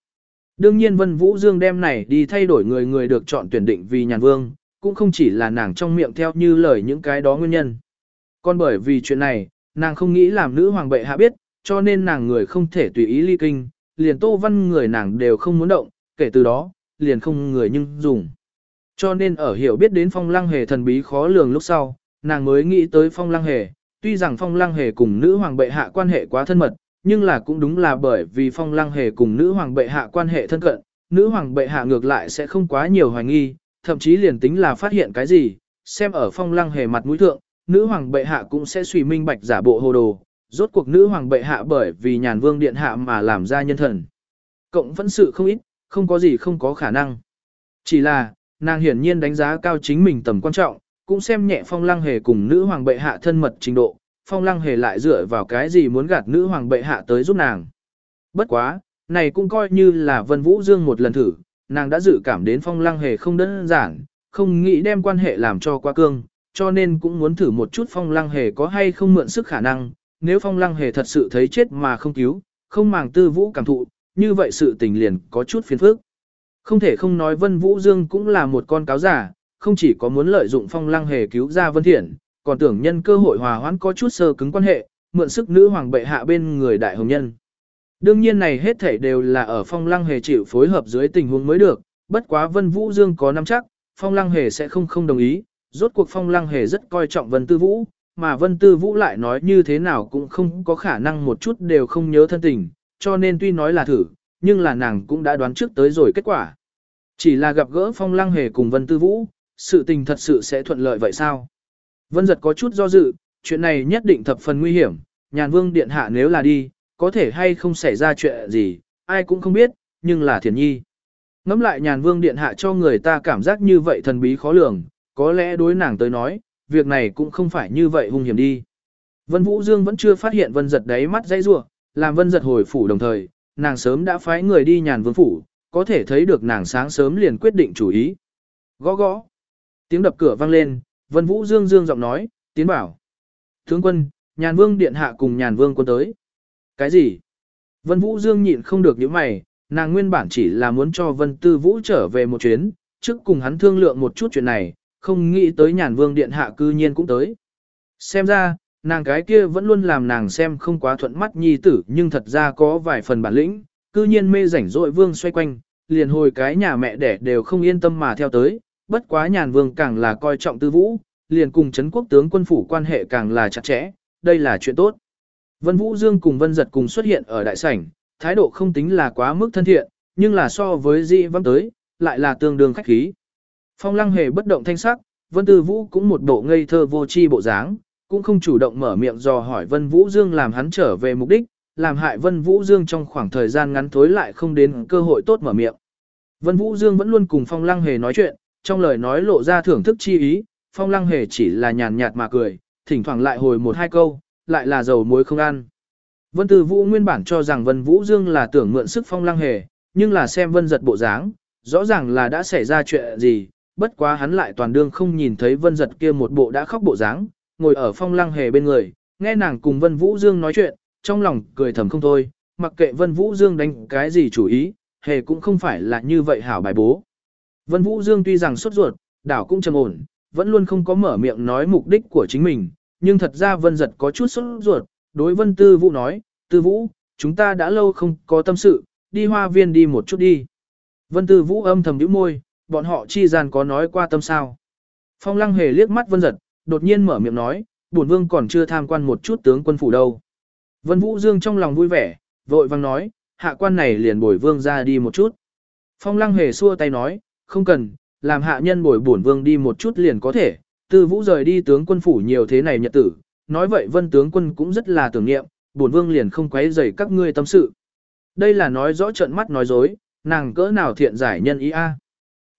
Đương nhiên Vân Vũ Dương đem này đi thay đổi người người được chọn tuyển định vì nhàn vương, cũng không chỉ là nàng trong miệng theo như lời những cái đó nguyên nhân. Còn bởi vì chuyện này, nàng không nghĩ làm nữ hoàng bệ hạ biết, cho nên nàng người không thể tùy ý ly kinh, liền tô văn người nàng đều không muốn động, kể từ đó, liền không người nhưng dùng. Cho nên ở hiểu biết đến phong lăng hề thần bí khó lường lúc sau, nàng mới nghĩ tới phong lăng hề, tuy rằng phong lăng hề cùng nữ hoàng bệ hạ quan hệ quá thân mật, nhưng là cũng đúng là bởi vì phong lăng hề cùng nữ hoàng bệ hạ quan hệ thân cận, nữ hoàng bệ hạ ngược lại sẽ không quá nhiều hoài nghi, thậm chí liền tính là phát hiện cái gì, xem ở phong lăng hề mặt mũi thượng, nữ hoàng bệ hạ cũng sẽ suy minh bạch giả bộ hồ đồ, rốt cuộc nữ hoàng bệ hạ bởi vì nhàn vương điện hạ mà làm ra nhân thần. Cộng vẫn sự không ít, không có gì không có khả năng. Chỉ là, nàng hiển nhiên đánh giá cao chính mình tầm quan trọng, cũng xem nhẹ phong lăng hề cùng nữ hoàng bệ hạ thân mật trình độ, phong lăng hề lại dựa vào cái gì muốn gạt nữ hoàng bệ hạ tới giúp nàng. Bất quá, này cũng coi như là Vân Vũ Dương một lần thử, nàng đã dự cảm đến phong lăng hề không đơn giản, không nghĩ đem quan hệ làm cho quá cương, cho nên cũng muốn thử một chút phong lăng hề có hay không mượn sức khả năng, nếu phong lăng hề thật sự thấy chết mà không cứu, không màng tư vũ cảm thụ, như vậy sự tình liền có chút phiền phức. Không thể không nói Vân Vũ Dương cũng là một con cáo giả, không chỉ có muốn lợi dụng phong lăng hề cứu ra Vân Thiện, còn tưởng nhân cơ hội hòa hoãn có chút sơ cứng quan hệ, mượn sức nữ hoàng bệ hạ bên người đại hồng nhân. Đương nhiên này hết thảy đều là ở phong lăng hề chịu phối hợp dưới tình huống mới được, bất quá Vân Vũ Dương có nắm chắc, phong lăng hề sẽ không không đồng ý, rốt cuộc phong lăng hề rất coi trọng Vân Tư Vũ, mà Vân Tư Vũ lại nói như thế nào cũng không có khả năng một chút đều không nhớ thân tình, cho nên tuy nói là thử, nhưng là nàng cũng đã đoán trước tới rồi kết quả. Chỉ là gặp gỡ phong lăng hề cùng Vân Tư Vũ, sự tình thật sự sẽ thuận lợi vậy sao? Vân giật có chút do dự, chuyện này nhất định thập phần nguy hiểm, nhàn vương điện hạ nếu là đi, có thể hay không xảy ra chuyện gì, ai cũng không biết, nhưng là thiền nhi. Ngắm lại nhàn vương điện hạ cho người ta cảm giác như vậy thần bí khó lường, có lẽ đối nàng tới nói, việc này cũng không phải như vậy hung hiểm đi. Vân Vũ Dương vẫn chưa phát hiện vân giật đáy mắt dây rua, làm vân giật hồi phủ đồng thời, nàng sớm đã phái người đi nhàn vương phủ, có thể thấy được nàng sáng sớm liền quyết định chủ ý. Gõ gõ. Tiếng đập cửa vang lên, Vân Vũ Dương Dương giọng nói, tiến bảo. Tướng quân, nhàn vương điện hạ cùng nhàn vương quân tới. Cái gì? Vân Vũ Dương nhịn không được những mày, nàng nguyên bản chỉ là muốn cho Vân Tư Vũ trở về một chuyến, trước cùng hắn thương lượng một chút chuyện này, không nghĩ tới nhàn vương điện hạ cư nhiên cũng tới. Xem ra, nàng cái kia vẫn luôn làm nàng xem không quá thuận mắt nhi tử nhưng thật ra có vài phần bản lĩnh, cư nhiên mê rảnh rỗi vương xoay quanh, liền hồi cái nhà mẹ đẻ đều không yên tâm mà theo tới, bất quá nhàn vương càng là coi trọng tư vũ, liền cùng chấn quốc tướng quân phủ quan hệ càng là chặt chẽ, đây là chuyện tốt. Vân Vũ Dương cùng Vân Giật cùng xuất hiện ở đại sảnh, thái độ không tính là quá mức thân thiện, nhưng là so với dị vắng tới, lại là tương đương khách khí. Phong lăng hề bất động thanh sắc, Vân Tư Vũ cũng một bộ ngây thơ vô chi bộ dáng, cũng không chủ động mở miệng dò hỏi Vân Vũ Dương làm hắn trở về mục đích, làm hại Vân Vũ Dương trong khoảng thời gian ngắn thối lại không đến cơ hội tốt mở miệng. Vân Vũ Dương vẫn luôn cùng Phong Lăng Hề nói chuyện, trong lời nói lộ ra thưởng thức chi ý, Phong Lăng Hề chỉ là nhàn nhạt mà cười, thỉnh thoảng lại hồi một hai câu, lại là dầu muối không ăn. Vân Tư Vũ nguyên bản cho rằng Vân Vũ Dương là tưởng mượn sức Phong Lăng Hề, nhưng là xem Vân giật bộ dáng, rõ ràng là đã xảy ra chuyện gì, bất quá hắn lại toàn đương không nhìn thấy Vân giật kia một bộ đã khóc bộ dáng, ngồi ở Phong Lăng Hề bên người, nghe nàng cùng Vân Vũ Dương nói chuyện, trong lòng cười thầm không thôi, mặc kệ Vân Vũ Dương đánh cái gì chủ ý, hề cũng không phải là như vậy hảo bài bố. Vân Vũ Dương tuy rằng sốt ruột, đảo cũng trầm ổn, vẫn luôn không có mở miệng nói mục đích của chính mình, nhưng thật ra Vân Giật có chút sốt ruột, đối Vân Tư Vũ nói, Tư Vũ, chúng ta đã lâu không có tâm sự, đi hoa viên đi một chút đi. Vân Tư Vũ âm thầm nhíu môi, bọn họ chi gian có nói qua tâm sao. Phong Lăng hề liếc mắt Vân Giật, đột nhiên mở miệng nói, bổn vương còn chưa tham quan một chút tướng quân phủ đâu. Vân Vũ Dương trong lòng vui vẻ, vội vang nói, hạ quan này liền bồi vương ra đi một chút. Phong lăng hề xua tay nói, không cần, làm hạ nhân bồi bổn vương đi một chút liền có thể, tư vũ rời đi tướng quân phủ nhiều thế này nhật tử, nói vậy vân tướng quân cũng rất là tưởng niệm, bổn vương liền không quấy rầy các ngươi tâm sự. Đây là nói rõ trận mắt nói dối, nàng cỡ nào thiện giải nhân ý a.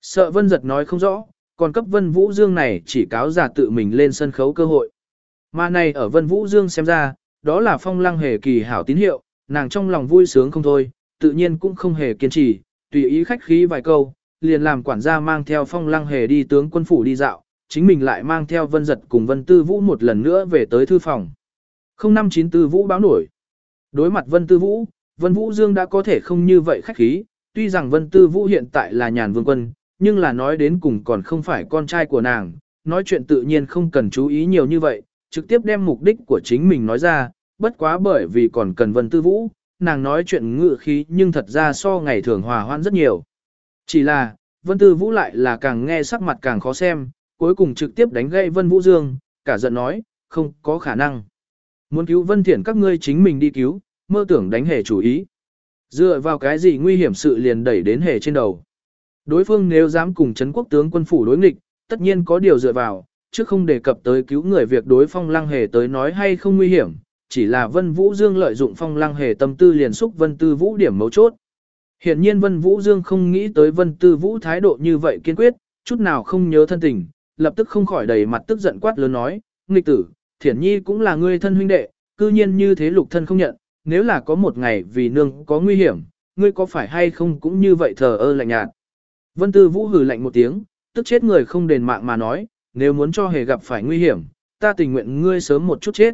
Sợ vân giật nói không rõ, còn cấp vân vũ dương này chỉ cáo giả tự mình lên sân khấu cơ hội. Mà này ở vân vũ dương xem ra, đó là phong lăng hề kỳ hảo tín hiệu, nàng trong lòng vui sướng không thôi, tự nhiên cũng không hề kiên trì, tùy ý khách khí vài câu, liền làm quản gia mang theo phong lăng hề đi tướng quân phủ đi dạo, chính mình lại mang theo vân giật cùng vân tư vũ một lần nữa về tới thư phòng. 0594 vũ báo nổi. Đối mặt vân tư vũ, vân vũ dương đã có thể không như vậy khách khí, tuy rằng vân tư vũ hiện tại là nhàn vương quân, nhưng là nói đến cùng còn không phải con trai của nàng, nói chuyện tự nhiên không cần chú ý nhiều như vậy, trực tiếp đem mục đích của chính mình nói ra, bất quá bởi vì còn cần Vân Tư Vũ, nàng nói chuyện ngự khí nhưng thật ra so ngày thường hòa hoãn rất nhiều. Chỉ là, Vân Tư Vũ lại là càng nghe sắc mặt càng khó xem, cuối cùng trực tiếp đánh gậy Vân Vũ Dương, cả giận nói, không có khả năng. Muốn cứu Vân Thiển các ngươi chính mình đi cứu, mơ tưởng đánh hề chủ ý. Dựa vào cái gì nguy hiểm sự liền đẩy đến hề trên đầu. Đối phương nếu dám cùng chấn quốc tướng quân phủ đối nghịch, tất nhiên có điều dựa vào, chứ không đề cập tới cứu người việc đối phong lăng hề tới nói hay không nguy hiểm, chỉ là Vân Vũ Dương lợi dụng phong lăng hề tâm tư liền xúc Vân Tư Vũ điểm mấu chốt. Hiện nhiên Vân Vũ Dương không nghĩ tới Vân Tư Vũ thái độ như vậy kiên quyết, chút nào không nhớ thân tình, lập tức không khỏi đầy mặt tức giận quát lớn nói, nghịch tử, thiển nhi cũng là ngươi thân huynh đệ, cư nhiên như thế lục thân không nhận, nếu là có một ngày vì nương có nguy hiểm, ngươi có phải hay không cũng như vậy thờ ơ lạnh nhạt. Vân Tư Vũ hừ lạnh một tiếng, tức chết người không đền mạng mà nói, nếu muốn cho hề gặp phải nguy hiểm, ta tình nguyện ngươi sớm một chút chết.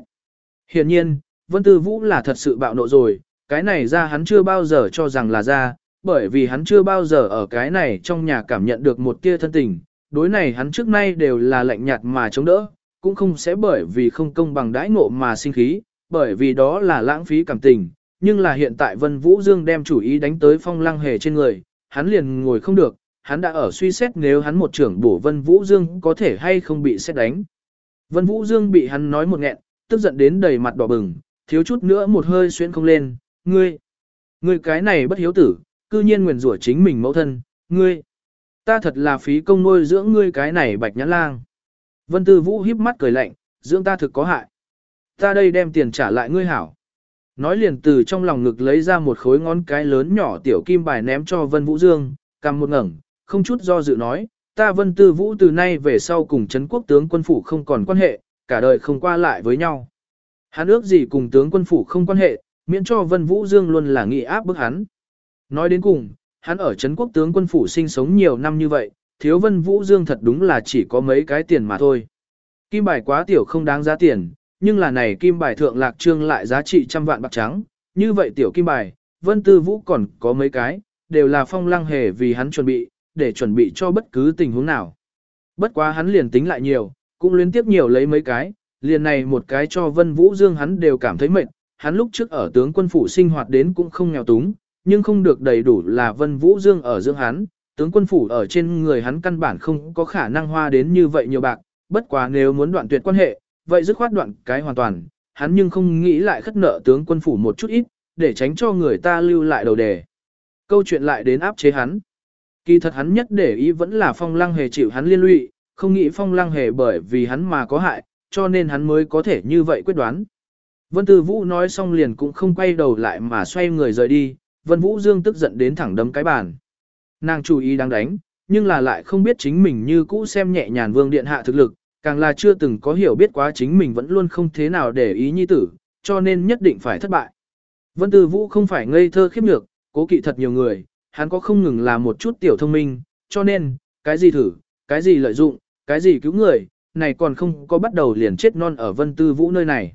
Hiển nhiên, Vân Tư Vũ là thật sự bạo nộ rồi, cái này ra hắn chưa bao giờ cho rằng là ra, bởi vì hắn chưa bao giờ ở cái này trong nhà cảm nhận được một tia thân tình, đối này hắn trước nay đều là lạnh nhạt mà chống đỡ, cũng không sẽ bởi vì không công bằng đãi ngộ mà sinh khí, bởi vì đó là lãng phí cảm tình, nhưng là hiện tại Vân Vũ Dương đem chủ ý đánh tới phong lăng hề trên người, hắn liền ngồi không được, hắn đã ở suy xét nếu hắn một trưởng bổ Vân Vũ Dương có thể hay không bị xét đánh. Vân Vũ Dương bị hắn nói một nghẹn, tức giận đến đầy mặt đỏ bừng, thiếu chút nữa một hơi xuyên không lên, ngươi, ngươi cái này bất hiếu tử, cư nhiên nguyền rủa chính mình mẫu thân, ngươi, ta thật là phí công nuôi dưỡng ngươi cái này bạch nhãn lang. Vân Tư Vũ híp mắt cười lạnh, dưỡng ta thực có hại. Ta đây đem tiền trả lại ngươi hảo. Nói liền từ trong lòng ngực lấy ra một khối ngón cái lớn nhỏ tiểu kim bài ném cho Vân Vũ Dương, cầm một ngẩng, không chút do dự nói, ta Vân Tư Vũ từ nay về sau cùng Trấn quốc tướng quân phủ không còn quan hệ, cả đời không qua lại với nhau. Hắn ước gì cùng tướng quân phủ không quan hệ, miễn cho Vân Vũ Dương luôn là nghị áp bức hắn. Nói đến cùng, hắn ở Trấn quốc tướng quân phủ sinh sống nhiều năm như vậy, thiếu Vân Vũ Dương thật đúng là chỉ có mấy cái tiền mà thôi. Kim bài quá tiểu không đáng giá tiền, nhưng là này kim bài thượng lạc trương lại giá trị trăm vạn bạc trắng, như vậy tiểu kim bài, Vân Tư Vũ còn có mấy cái, đều là phong lăng hề vì hắn chuẩn bị, để chuẩn bị cho bất cứ tình huống nào. Bất quá hắn liền tính lại nhiều, cũng liên tiếp nhiều lấy mấy cái, liền này một cái cho Vân Vũ Dương hắn đều cảm thấy mệt, hắn lúc trước ở tướng quân phủ sinh hoạt đến cũng không nghèo túng, nhưng không được đầy đủ là Vân Vũ Dương ở dưỡng hắn, tướng quân phủ ở trên người hắn căn bản không có khả năng hoa đến như vậy nhiều bạc, bất quá nếu muốn đoạn tuyệt quan hệ, vậy dứt khoát đoạn cái hoàn toàn, hắn nhưng không nghĩ lại khất nợ tướng quân phủ một chút ít, để tránh cho người ta lưu lại đầu đề. Câu chuyện lại đến áp chế hắn. Kỳ thật hắn nhất để ý vẫn là phong lăng hề chịu hắn liên lụy, không nghĩ phong lăng hề bởi vì hắn mà có hại, cho nên hắn mới có thể như vậy quyết đoán. Vân Tư Vũ nói xong liền cũng không quay đầu lại mà xoay người rời đi, Vân Vũ Dương tức giận đến thẳng đấm cái bàn. Nàng chú ý đang đánh, nhưng là lại không biết chính mình như cũ xem nhẹ nhàn vương điện hạ thực lực, càng là chưa từng có hiểu biết quá chính mình vẫn luôn không thế nào để ý nhi tử, cho nên nhất định phải thất bại. Vân Tư Vũ không phải ngây thơ khiếp nhược, cố kỵ thật nhiều người, hắn có không ngừng là một chút tiểu thông minh, cho nên, cái gì thử, cái gì lợi dụng, cái gì cứu người, này còn không có bắt đầu liền chết non ở Vân Tư Vũ nơi này.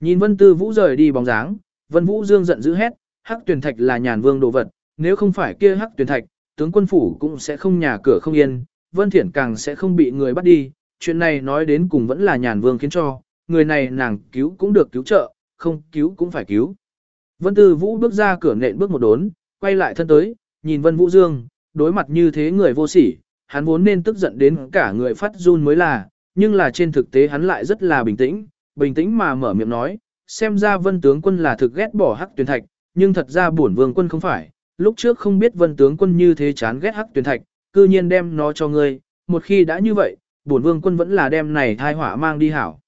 Nhìn Vân Tư Vũ rời đi bóng dáng, Vân Vũ Dương giận dữ hét, hắc Tuyền thạch là nhàn vương đồ vật, nếu không phải kia hắc Tuyền thạch, tướng quân phủ cũng sẽ không nhà cửa không yên, Vân Thiển càng sẽ không bị người bắt đi, chuyện này nói đến cùng vẫn là nhàn vương khiến cho, người này nàng cứu cũng được cứu trợ, không cứu cũng phải cứu. Vân Tư Vũ bước ra cửa nện bước một đốn, quay lại thân tới, nhìn Vân Vũ Dương, đối mặt như thế người vô sỉ, hắn vốn nên tức giận đến cả người phát run mới là, nhưng là trên thực tế hắn lại rất là bình tĩnh, bình tĩnh mà mở miệng nói, xem ra Vân tướng quân là thực ghét bỏ hắc tuyển thạch, nhưng thật ra bổn vương quân không phải, lúc trước không biết Vân tướng quân như thế chán ghét hắc tuyển thạch, cư nhiên đem nó cho ngươi, một khi đã như vậy, bổn vương quân vẫn là đem này thai hỏa mang đi hảo.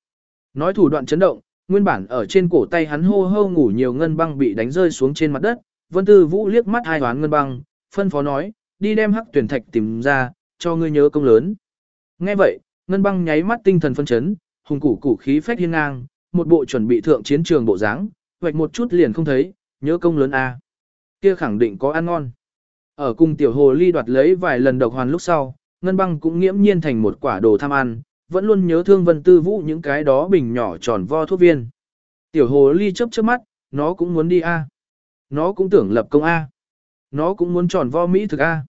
Nói thủ đoạn chấn động, nguyên bản ở trên cổ tay hắn hô hô ngủ nhiều ngân băng bị đánh rơi xuống trên mặt đất, Vân Tư Vũ liếc mắt hai đoán ngân băng, phân phó nói, đi đem hắc tuyển thạch tìm ra, cho ngươi nhớ công lớn. Nghe vậy, ngân băng nháy mắt tinh thần phân chấn, hùng củ củ khí phách hiên ngang, một bộ chuẩn bị thượng chiến trường bộ dáng, hoạch một chút liền không thấy, nhớ công lớn a. Kia khẳng định có ăn ngon. Ở cung tiểu hồ ly đoạt lấy vài lần độc hoàn lúc sau, ngân băng cũng nghiễm nhiên thành một quả đồ tham ăn, vẫn luôn nhớ thương Vân Tư Vũ những cái đó bình nhỏ tròn vo thuốc viên. Tiểu hồ ly chớp chớp mắt, nó cũng muốn đi a. Nó cũng tưởng lập công a. Nó cũng muốn tròn vo mỹ thực a.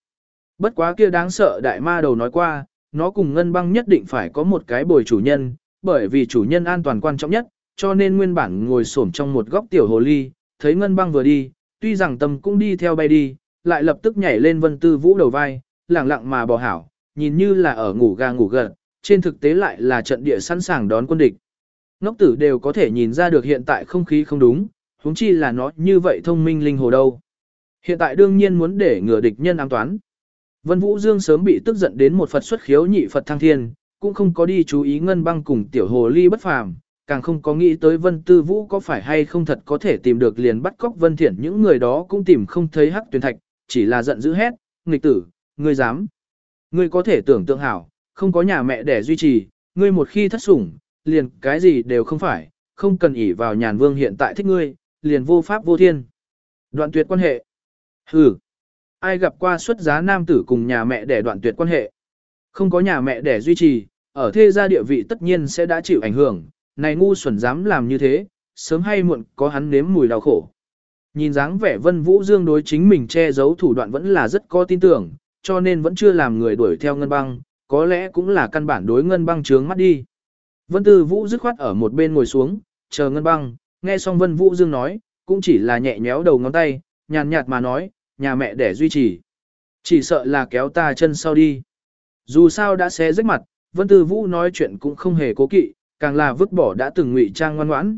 Bất quá kia đáng sợ đại ma đầu nói qua, nó cùng ngân băng nhất định phải có một cái bồi chủ nhân, bởi vì chủ nhân an toàn quan trọng nhất, cho nên nguyên bản ngồi xổm trong một góc tiểu hồ ly, thấy ngân băng vừa đi, tuy rằng tâm cũng đi theo bay đi, lại lập tức nhảy lên vân tư vũ đầu vai, lẳng lặng mà bò hảo, nhìn như là ở ngủ ga ngủ gật, trên thực tế lại là trận địa sẵn sàng đón quân địch. Ngốc tử đều có thể nhìn ra được hiện tại không khí không đúng, huống chi là nó như vậy thông minh linh hồ đâu. Hiện tại đương nhiên muốn để ngừa địch nhân an toán. Vân Vũ Dương sớm bị tức giận đến một Phật xuất khiếu nhị Phật thăng thiên, cũng không có đi chú ý ngân băng cùng tiểu hồ ly bất phàm, càng không có nghĩ tới Vân Tư Vũ có phải hay không thật có thể tìm được liền bắt cóc Vân Thiển những người đó cũng tìm không thấy hắc tuyển thạch, chỉ là giận dữ hét, nghịch tử, ngươi dám. Ngươi có thể tưởng tượng hảo, không có nhà mẹ để duy trì, ngươi một khi thất sủng, liền cái gì đều không phải, không cần ỷ vào nhàn vương hiện tại thích ngươi, liền vô pháp vô thiên. Đoạn tuyệt quan hệ. Hừ. Ai gặp qua xuất giá nam tử cùng nhà mẹ để đoạn tuyệt quan hệ. Không có nhà mẹ để duy trì, ở thế gia địa vị tất nhiên sẽ đã chịu ảnh hưởng, này ngu xuẩn dám làm như thế, sớm hay muộn có hắn nếm mùi đau khổ. Nhìn dáng vẻ Vân Vũ Dương đối chính mình che giấu thủ đoạn vẫn là rất có tin tưởng, cho nên vẫn chưa làm người đuổi theo Ngân Băng, có lẽ cũng là căn bản đối Ngân Băng trướng mắt đi. Vân Tư Vũ dứt khoát ở một bên ngồi xuống, chờ Ngân Băng, nghe xong Vân Vũ Dương nói, cũng chỉ là nhẹ nhéo đầu ngón tay, nhàn nhạt mà nói, nhà mẹ để duy trì. Chỉ sợ là kéo ta chân sau đi. Dù sao đã xé rách mặt, Vân Tư Vũ nói chuyện cũng không hề cố kỵ, càng là vứt bỏ đã từng ngụy trang ngoan ngoãn.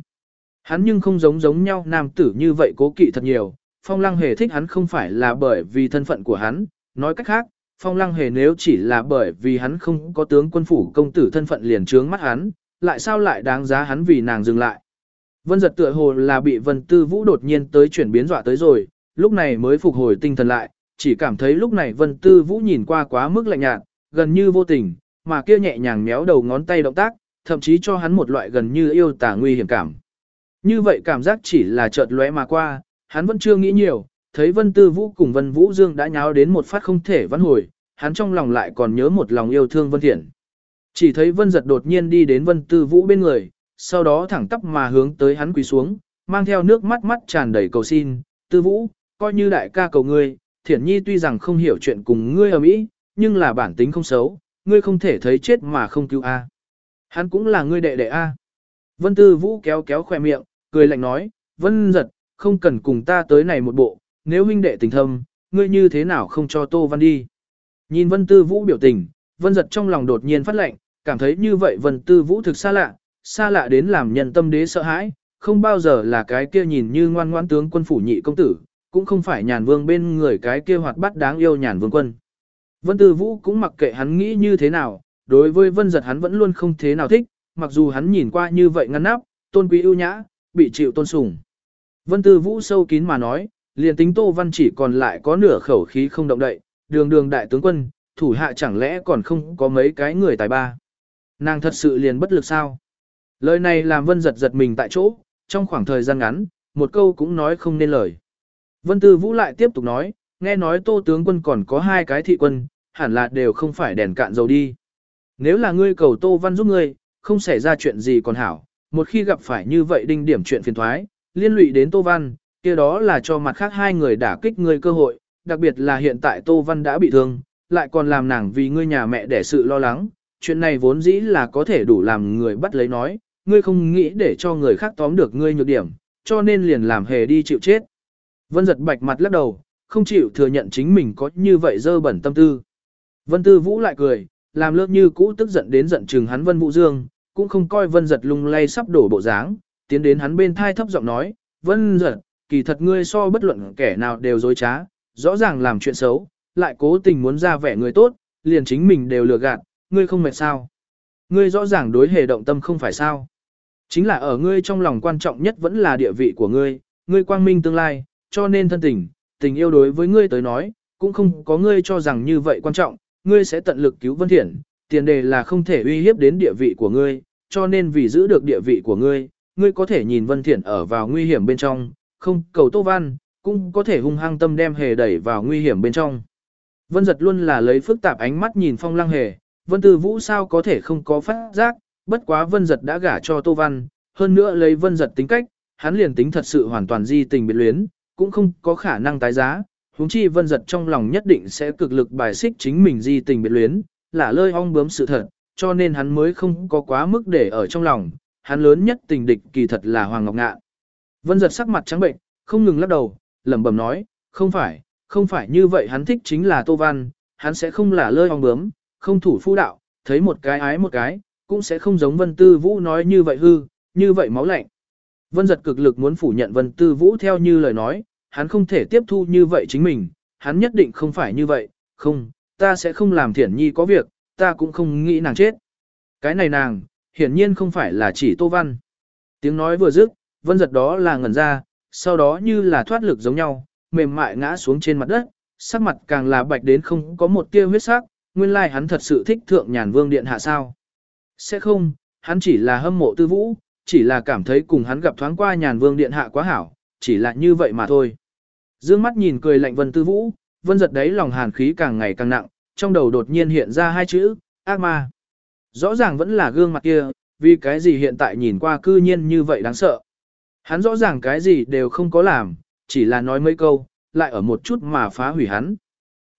Hắn nhưng không giống giống nhau nam tử như vậy cố kỵ thật nhiều, Phong Lăng Hề thích hắn không phải là bởi vì thân phận của hắn, nói cách khác, Phong Lăng Hề nếu chỉ là bởi vì hắn không có tướng quân phủ công tử thân phận liền trướng mắt hắn, lại sao lại đáng giá hắn vì nàng dừng lại. Vân giật tựa hồ là bị Vân Tư Vũ đột nhiên tới chuyển biến dọa tới rồi, lúc này mới phục hồi tinh thần lại, chỉ cảm thấy lúc này Vân Tư Vũ nhìn qua quá mức lạnh nhạt, gần như vô tình, mà kia nhẹ nhàng méo đầu ngón tay động tác, thậm chí cho hắn một loại gần như yêu tả nguy hiểm cảm. Như vậy cảm giác chỉ là chợt lóe mà qua, hắn vẫn chưa nghĩ nhiều, thấy Vân Tư Vũ cùng Vân Vũ Dương đã nháo đến một phát không thể vãn hồi, hắn trong lòng lại còn nhớ một lòng yêu thương Vân Thiện. Chỉ thấy Vân Giật đột nhiên đi đến Vân Tư Vũ bên người, sau đó thẳng tắp mà hướng tới hắn quỳ xuống, mang theo nước mắt mắt tràn đầy cầu xin, Tư Vũ, coi như đại ca cầu ngươi, Thiển Nhi tuy rằng không hiểu chuyện cùng ngươi ở mỹ, nhưng là bản tính không xấu, ngươi không thể thấy chết mà không cứu a. Hắn cũng là ngươi đệ đệ a. Vân Tư Vũ kéo kéo khỏe miệng, cười lạnh nói, Vân giật, không cần cùng ta tới này một bộ, nếu huynh đệ tình thâm, ngươi như thế nào không cho Tô Văn đi. Nhìn Vân Tư Vũ biểu tình, Vân giật trong lòng đột nhiên phát lạnh, cảm thấy như vậy Vân Tư Vũ thực xa lạ, xa lạ đến làm nhân tâm đế sợ hãi, không bao giờ là cái kia nhìn như ngoan ngoãn tướng quân phủ nhị công tử, cũng không phải nhàn vương bên người cái kia hoạt bát đáng yêu nhàn vương quân. Vân Tư Vũ cũng mặc kệ hắn nghĩ như thế nào, đối với Vân Giật hắn vẫn luôn không thế nào thích, mặc dù hắn nhìn qua như vậy ngăn nắp, tôn quý ưu nhã, bị chịu tôn sùng. Vân Tư Vũ sâu kín mà nói, liền tính Tô Văn chỉ còn lại có nửa khẩu khí không động đậy, đường đường đại tướng quân, thủ hạ chẳng lẽ còn không có mấy cái người tài ba. Nàng thật sự liền bất lực sao? Lời này làm Vân giật giật mình tại chỗ, trong khoảng thời gian ngắn, một câu cũng nói không nên lời. Vân Tư Vũ lại tiếp tục nói, nghe nói Tô tướng quân còn có hai cái thị quân, hẳn là đều không phải đèn cạn dầu đi. Nếu là ngươi cầu Tô Văn giúp ngươi, không xảy ra chuyện gì còn hảo, một khi gặp phải như vậy đinh điểm chuyện phiền thoái, liên lụy đến Tô Văn, kia đó là cho mặt khác hai người đả kích ngươi cơ hội, đặc biệt là hiện tại Tô Văn đã bị thương, lại còn làm nàng vì ngươi nhà mẹ để sự lo lắng, chuyện này vốn dĩ là có thể đủ làm người bắt lấy nói, ngươi không nghĩ để cho người khác tóm được ngươi nhược điểm, cho nên liền làm hề đi chịu chết. Vân giật bạch mặt lắc đầu, không chịu thừa nhận chính mình có như vậy dơ bẩn tâm tư. Vân Tư Vũ lại cười, làm lớp như cũ tức giận đến giận chừng hắn Vân Vũ Dương, cũng không coi Vân Giật lung lay sắp đổ bộ dáng, tiến đến hắn bên thai thấp giọng nói, Vân Giật, kỳ thật ngươi so bất luận kẻ nào đều dối trá, rõ ràng làm chuyện xấu, lại cố tình muốn ra vẻ người tốt, liền chính mình đều lừa gạt, ngươi không mệt sao. Ngươi rõ ràng đối hề động tâm không phải sao. Chính là ở ngươi trong lòng quan trọng nhất vẫn là địa vị của ngươi, ngươi quang minh tương lai, cho nên thân tình, tình yêu đối với ngươi tới nói, cũng không có ngươi cho rằng như vậy quan trọng, ngươi sẽ tận lực cứu Vân Thiển, tiền đề là không thể uy hiếp đến địa vị của ngươi, cho nên vì giữ được địa vị của ngươi, ngươi có thể nhìn Vân Thiển ở vào nguy hiểm bên trong, không cầu Tô Văn, cũng có thể hung hăng tâm đem hề đẩy vào nguy hiểm bên trong. Vân giật luôn là lấy phức tạp ánh mắt nhìn phong lăng hề, Vân Tư Vũ sao có thể không có phát giác, bất quá Vân giật đã gả cho Tô Văn, hơn nữa lấy Vân giật tính cách, hắn liền tính thật sự hoàn toàn di tình biệt luyến, cũng không có khả năng tái giá, huống chi vân giật trong lòng nhất định sẽ cực lực bài xích chính mình di tình biệt luyến, là lơi ong bướm sự thật, cho nên hắn mới không có quá mức để ở trong lòng, hắn lớn nhất tình địch kỳ thật là Hoàng Ngọc Ngạn. Vân giật sắc mặt trắng bệnh, không ngừng lắc đầu, lẩm bẩm nói, không phải, không phải như vậy hắn thích chính là Tô Văn, hắn sẽ không là lơi ong bướm, không thủ phu đạo, thấy một cái ái một cái, cũng sẽ không giống Vân Tư Vũ nói như vậy hư, như vậy máu lạnh. Vân giật cực lực muốn phủ nhận Vân Tư Vũ theo như lời nói, hắn không thể tiếp thu như vậy chính mình, hắn nhất định không phải như vậy, không, ta sẽ không làm thiển nhi có việc, ta cũng không nghĩ nàng chết. Cái này nàng, hiển nhiên không phải là chỉ Tô Văn. Tiếng nói vừa dứt, vân giật đó là ngẩn ra, sau đó như là thoát lực giống nhau, mềm mại ngã xuống trên mặt đất, sắc mặt càng là bạch đến không có một tia huyết sắc, nguyên lai hắn thật sự thích thượng nhàn vương điện hạ sao. Sẽ không, hắn chỉ là hâm mộ tư vũ, chỉ là cảm thấy cùng hắn gặp thoáng qua nhàn vương điện hạ quá hảo, chỉ là như vậy mà thôi. Dương mắt nhìn cười lạnh vân tư vũ, vân giật đấy lòng hàn khí càng ngày càng nặng, trong đầu đột nhiên hiện ra hai chữ, ác ma. Rõ ràng vẫn là gương mặt kia, vì cái gì hiện tại nhìn qua cư nhiên như vậy đáng sợ. Hắn rõ ràng cái gì đều không có làm, chỉ là nói mấy câu, lại ở một chút mà phá hủy hắn.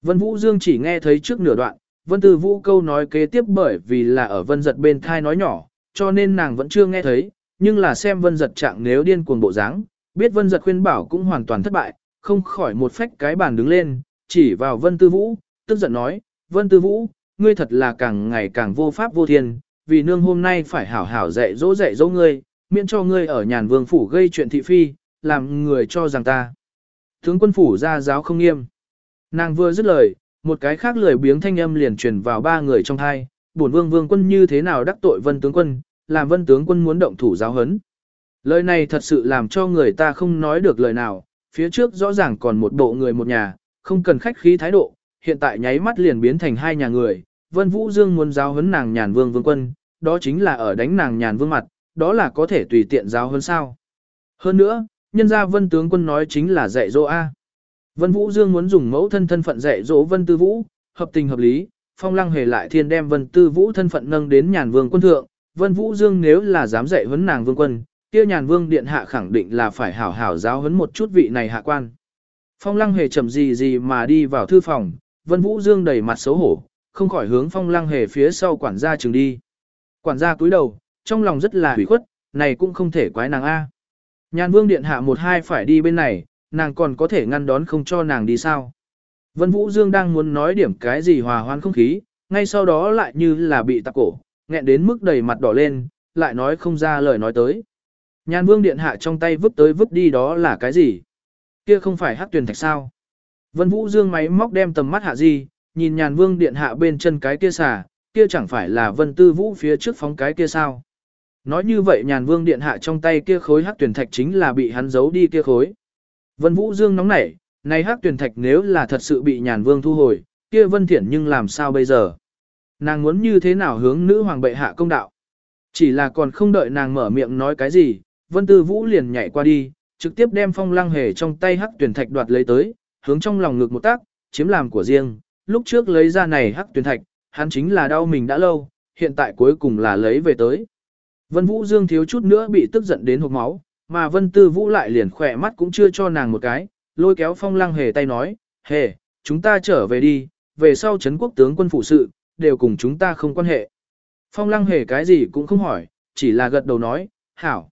Vân Vũ Dương chỉ nghe thấy trước nửa đoạn, Vân Tư Vũ câu nói kế tiếp bởi vì là ở Vân Giật bên thai nói nhỏ, cho nên nàng vẫn chưa nghe thấy, nhưng là xem Vân Giật trạng nếu điên cuồng bộ dáng, biết Vân Giật khuyên bảo cũng hoàn toàn thất bại, không khỏi một phách cái bàn đứng lên, chỉ vào Vân Tư Vũ, tức giận nói, Vân Tư Vũ, ngươi thật là càng ngày càng vô pháp vô thiên, vì nương hôm nay phải hảo hảo dạy dỗ dạy dỗ ngươi, miễn cho ngươi ở nhàn vương phủ gây chuyện thị phi, làm người cho rằng ta. Tướng quân phủ ra giáo không nghiêm. Nàng vừa dứt lời, một cái khác lười biếng thanh âm liền truyền vào ba người trong hai, bổn vương vương quân như thế nào đắc tội vân tướng quân, làm vân tướng quân muốn động thủ giáo hấn. Lời này thật sự làm cho người ta không nói được lời nào, phía trước rõ ràng còn một bộ người một nhà, không cần khách khí thái độ, hiện tại nháy mắt liền biến thành hai nhà người, vân vũ dương muốn giáo hấn nàng nhàn vương vương quân, đó chính là ở đánh nàng nhàn vương mặt, đó là có thể tùy tiện giáo hấn sao. Hơn nữa, nhân gia vân tướng quân nói chính là dạy dỗ A. Vân Vũ Dương muốn dùng mẫu thân thân phận dạy dỗ Vân Tư Vũ, hợp tình hợp lý, Phong Lăng hề lại thiên đem Vân Tư Vũ thân phận nâng đến nhàn vương quân thượng, Vân Vũ Dương nếu là dám dạy huấn nàng vương quân, kia nhàn vương điện hạ khẳng định là phải hảo hảo giáo huấn một chút vị này hạ quan. Phong Lăng hề chậm gì gì mà đi vào thư phòng, Vân Vũ Dương đầy mặt xấu hổ, không khỏi hướng Phong Lăng hề phía sau quản gia trường đi. Quản gia cúi đầu, trong lòng rất là hủy khuất, này cũng không thể quái nàng A. Nhàn vương điện hạ một hai phải đi bên này, nàng còn có thể ngăn đón không cho nàng đi sao. Vân Vũ Dương đang muốn nói điểm cái gì hòa hoan không khí, ngay sau đó lại như là bị tạc cổ, nghẹn đến mức đầy mặt đỏ lên, lại nói không ra lời nói tới. Nhàn vương điện hạ trong tay vứt tới vứt đi đó là cái gì? Kia không phải hắc tuyển thạch sao? Vân Vũ Dương máy móc đem tầm mắt hạ gì, nhìn nhàn vương điện hạ bên chân cái kia xà, kia chẳng phải là vân tư vũ phía trước phóng cái kia sao? Nói như vậy nhàn vương điện hạ trong tay kia khối hắc tuyển thạch chính là bị hắn giấu đi kia khối. Vân Vũ Dương nóng nảy, này hắc tuyển thạch nếu là thật sự bị nhàn vương thu hồi, kia Vân Thiển nhưng làm sao bây giờ? Nàng muốn như thế nào hướng nữ hoàng bệ hạ công đạo? Chỉ là còn không đợi nàng mở miệng nói cái gì, Vân Tư Vũ liền nhảy qua đi, trực tiếp đem phong lăng hề trong tay hắc tuyển thạch đoạt lấy tới, hướng trong lòng ngực một tác, chiếm làm của riêng. Lúc trước lấy ra này hắc tuyển thạch, hắn chính là đau mình đã lâu, hiện tại cuối cùng là lấy về tới. Vân Vũ Dương thiếu chút nữa bị tức giận đến hộc máu, mà Vân Tư Vũ lại liền khỏe mắt cũng chưa cho nàng một cái, lôi kéo phong lăng hề tay nói, hề, chúng ta trở về đi, về sau Trấn quốc tướng quân phụ sự, đều cùng chúng ta không quan hệ. Phong lăng hề cái gì cũng không hỏi, chỉ là gật đầu nói, hảo.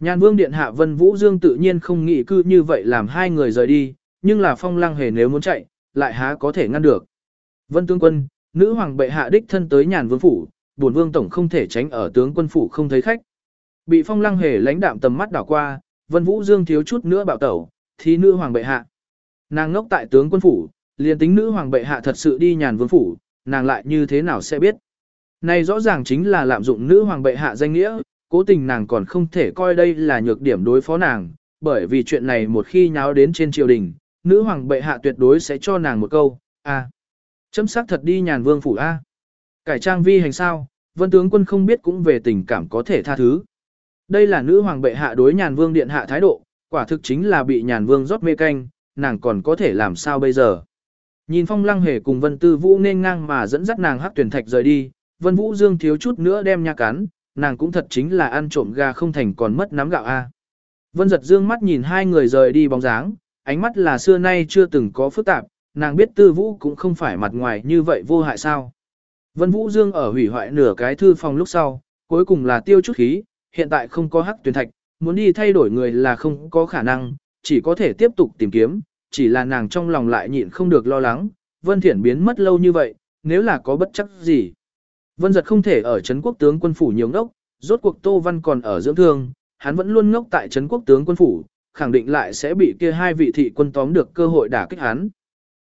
Nhàn vương điện hạ Vân Vũ Dương tự nhiên không nghĩ cư như vậy làm hai người rời đi, nhưng là phong lăng hề nếu muốn chạy, lại há có thể ngăn được. Vân tướng quân, nữ hoàng bệ hạ đích thân tới nhàn vương phủ, buồn vương tổng không thể tránh ở tướng quân phủ không thấy khách. Bị phong lăng hề lãnh đạm tầm mắt đảo qua, vân vũ dương thiếu chút nữa bạo tẩu, thì nữ hoàng bệ hạ. Nàng ngốc tại tướng quân phủ, liền tính nữ hoàng bệ hạ thật sự đi nhàn vương phủ, nàng lại như thế nào sẽ biết. Này rõ ràng chính là lạm dụng nữ hoàng bệ hạ danh nghĩa, cố tình nàng còn không thể coi đây là nhược điểm đối phó nàng, bởi vì chuyện này một khi nháo đến trên triều đình, nữ hoàng bệ hạ tuyệt đối sẽ cho nàng một câu, a, chấm xác thật đi nhàn vương phủ a. Cải trang vi hành sao, vân tướng quân không biết cũng về tình cảm có thể tha thứ. Đây là nữ hoàng bệ hạ đối nhàn vương điện hạ thái độ, quả thực chính là bị nhàn vương rót mê canh, nàng còn có thể làm sao bây giờ. Nhìn phong lăng hề cùng vân tư vũ nên ngang mà dẫn dắt nàng hắc tuyển thạch rời đi, vân vũ dương thiếu chút nữa đem nha cắn, nàng cũng thật chính là ăn trộm gà không thành còn mất nắm gạo a. Vân giật dương mắt nhìn hai người rời đi bóng dáng, ánh mắt là xưa nay chưa từng có phức tạp, nàng biết tư vũ cũng không phải mặt ngoài như vậy vô hại sao. Vân Vũ Dương ở hủy hoại nửa cái thư phòng lúc sau, cuối cùng là tiêu chút khí, hiện tại không có hắc tuyển thạch, muốn đi thay đổi người là không có khả năng, chỉ có thể tiếp tục tìm kiếm, chỉ là nàng trong lòng lại nhịn không được lo lắng, Vân Thiển biến mất lâu như vậy, nếu là có bất chắc gì. Vân giật không thể ở Trấn quốc tướng quân phủ nhiều ngốc, rốt cuộc Tô Văn còn ở dưỡng thương, hắn vẫn luôn ngốc tại Trấn quốc tướng quân phủ, khẳng định lại sẽ bị kia hai vị thị quân tóm được cơ hội đả kích hắn.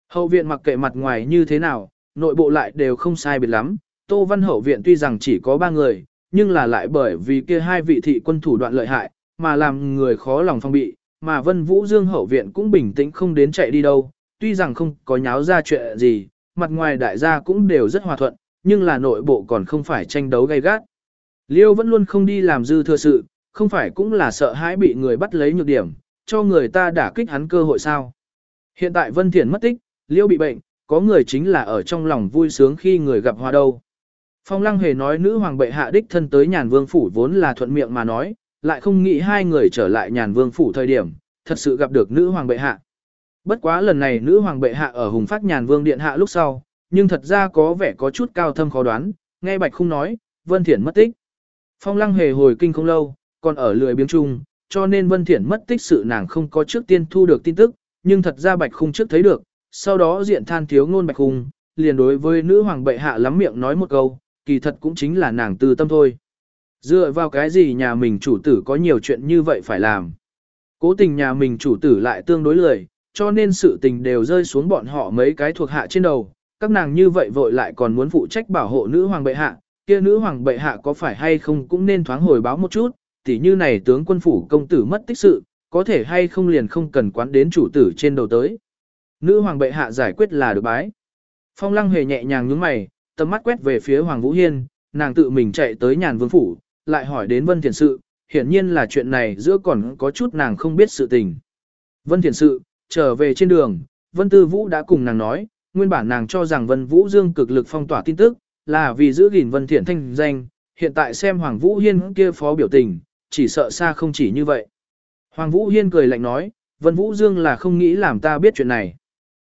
Hậu viện mặc kệ mặt ngoài như thế nào, nội bộ lại đều không sai biệt lắm, Tô Văn hậu viện tuy rằng chỉ có ba người, nhưng là lại bởi vì kia hai vị thị quân thủ đoạn lợi hại, mà làm người khó lòng phong bị, mà Vân Vũ Dương hậu viện cũng bình tĩnh không đến chạy đi đâu, tuy rằng không có nháo ra chuyện gì, mặt ngoài đại gia cũng đều rất hòa thuận, nhưng là nội bộ còn không phải tranh đấu gay gắt. Liêu vẫn luôn không đi làm dư thừa sự, không phải cũng là sợ hãi bị người bắt lấy nhược điểm, cho người ta đả kích hắn cơ hội sao. Hiện tại Vân Thiển mất tích, Liêu bị bệnh, có người chính là ở trong lòng vui sướng khi người gặp hoa đâu. Phong lăng hề nói nữ hoàng bệ hạ đích thân tới nhàn vương phủ vốn là thuận miệng mà nói, lại không nghĩ hai người trở lại nhàn vương phủ thời điểm, thật sự gặp được nữ hoàng bệ hạ. Bất quá lần này nữ hoàng bệ hạ ở hùng phát nhàn vương điện hạ lúc sau, nhưng thật ra có vẻ có chút cao thâm khó đoán, nghe bạch không nói, vân thiển mất tích. Phong lăng hề hồi kinh không lâu, còn ở lười biếng chung, cho nên vân thiển mất tích sự nàng không có trước tiên thu được tin tức, nhưng thật ra bạch khung trước thấy được, sau đó diện than thiếu ngôn bạch khung, liền đối với nữ hoàng bệ hạ lắm miệng nói một câu, kỳ thật cũng chính là nàng tư tâm thôi. Dựa vào cái gì nhà mình chủ tử có nhiều chuyện như vậy phải làm. Cố tình nhà mình chủ tử lại tương đối lười, cho nên sự tình đều rơi xuống bọn họ mấy cái thuộc hạ trên đầu. Các nàng như vậy vội lại còn muốn phụ trách bảo hộ nữ hoàng bệ hạ, kia nữ hoàng bệ hạ có phải hay không cũng nên thoáng hồi báo một chút, tỉ như này tướng quân phủ công tử mất tích sự, có thể hay không liền không cần quán đến chủ tử trên đầu tới. Nữ hoàng bệ hạ giải quyết là được bái. Phong lăng hề nhẹ nhàng nhướng mày, tầm mắt quét về phía Hoàng Vũ Hiên, nàng tự mình chạy tới nhàn vương phủ, lại hỏi đến Vân Thiền Sự, hiển nhiên là chuyện này giữa còn có chút nàng không biết sự tình. Vân Thiền Sự, trở về trên đường, Vân Tư Vũ đã cùng nàng nói, nguyên bản nàng cho rằng Vân Vũ Dương cực lực phong tỏa tin tức, là vì giữ gìn Vân Thiện thanh danh, hiện tại xem Hoàng Vũ Hiên kia phó biểu tình, chỉ sợ xa không chỉ như vậy. Hoàng Vũ Hiên cười lạnh nói, Vân Vũ Dương là không nghĩ làm ta biết chuyện này.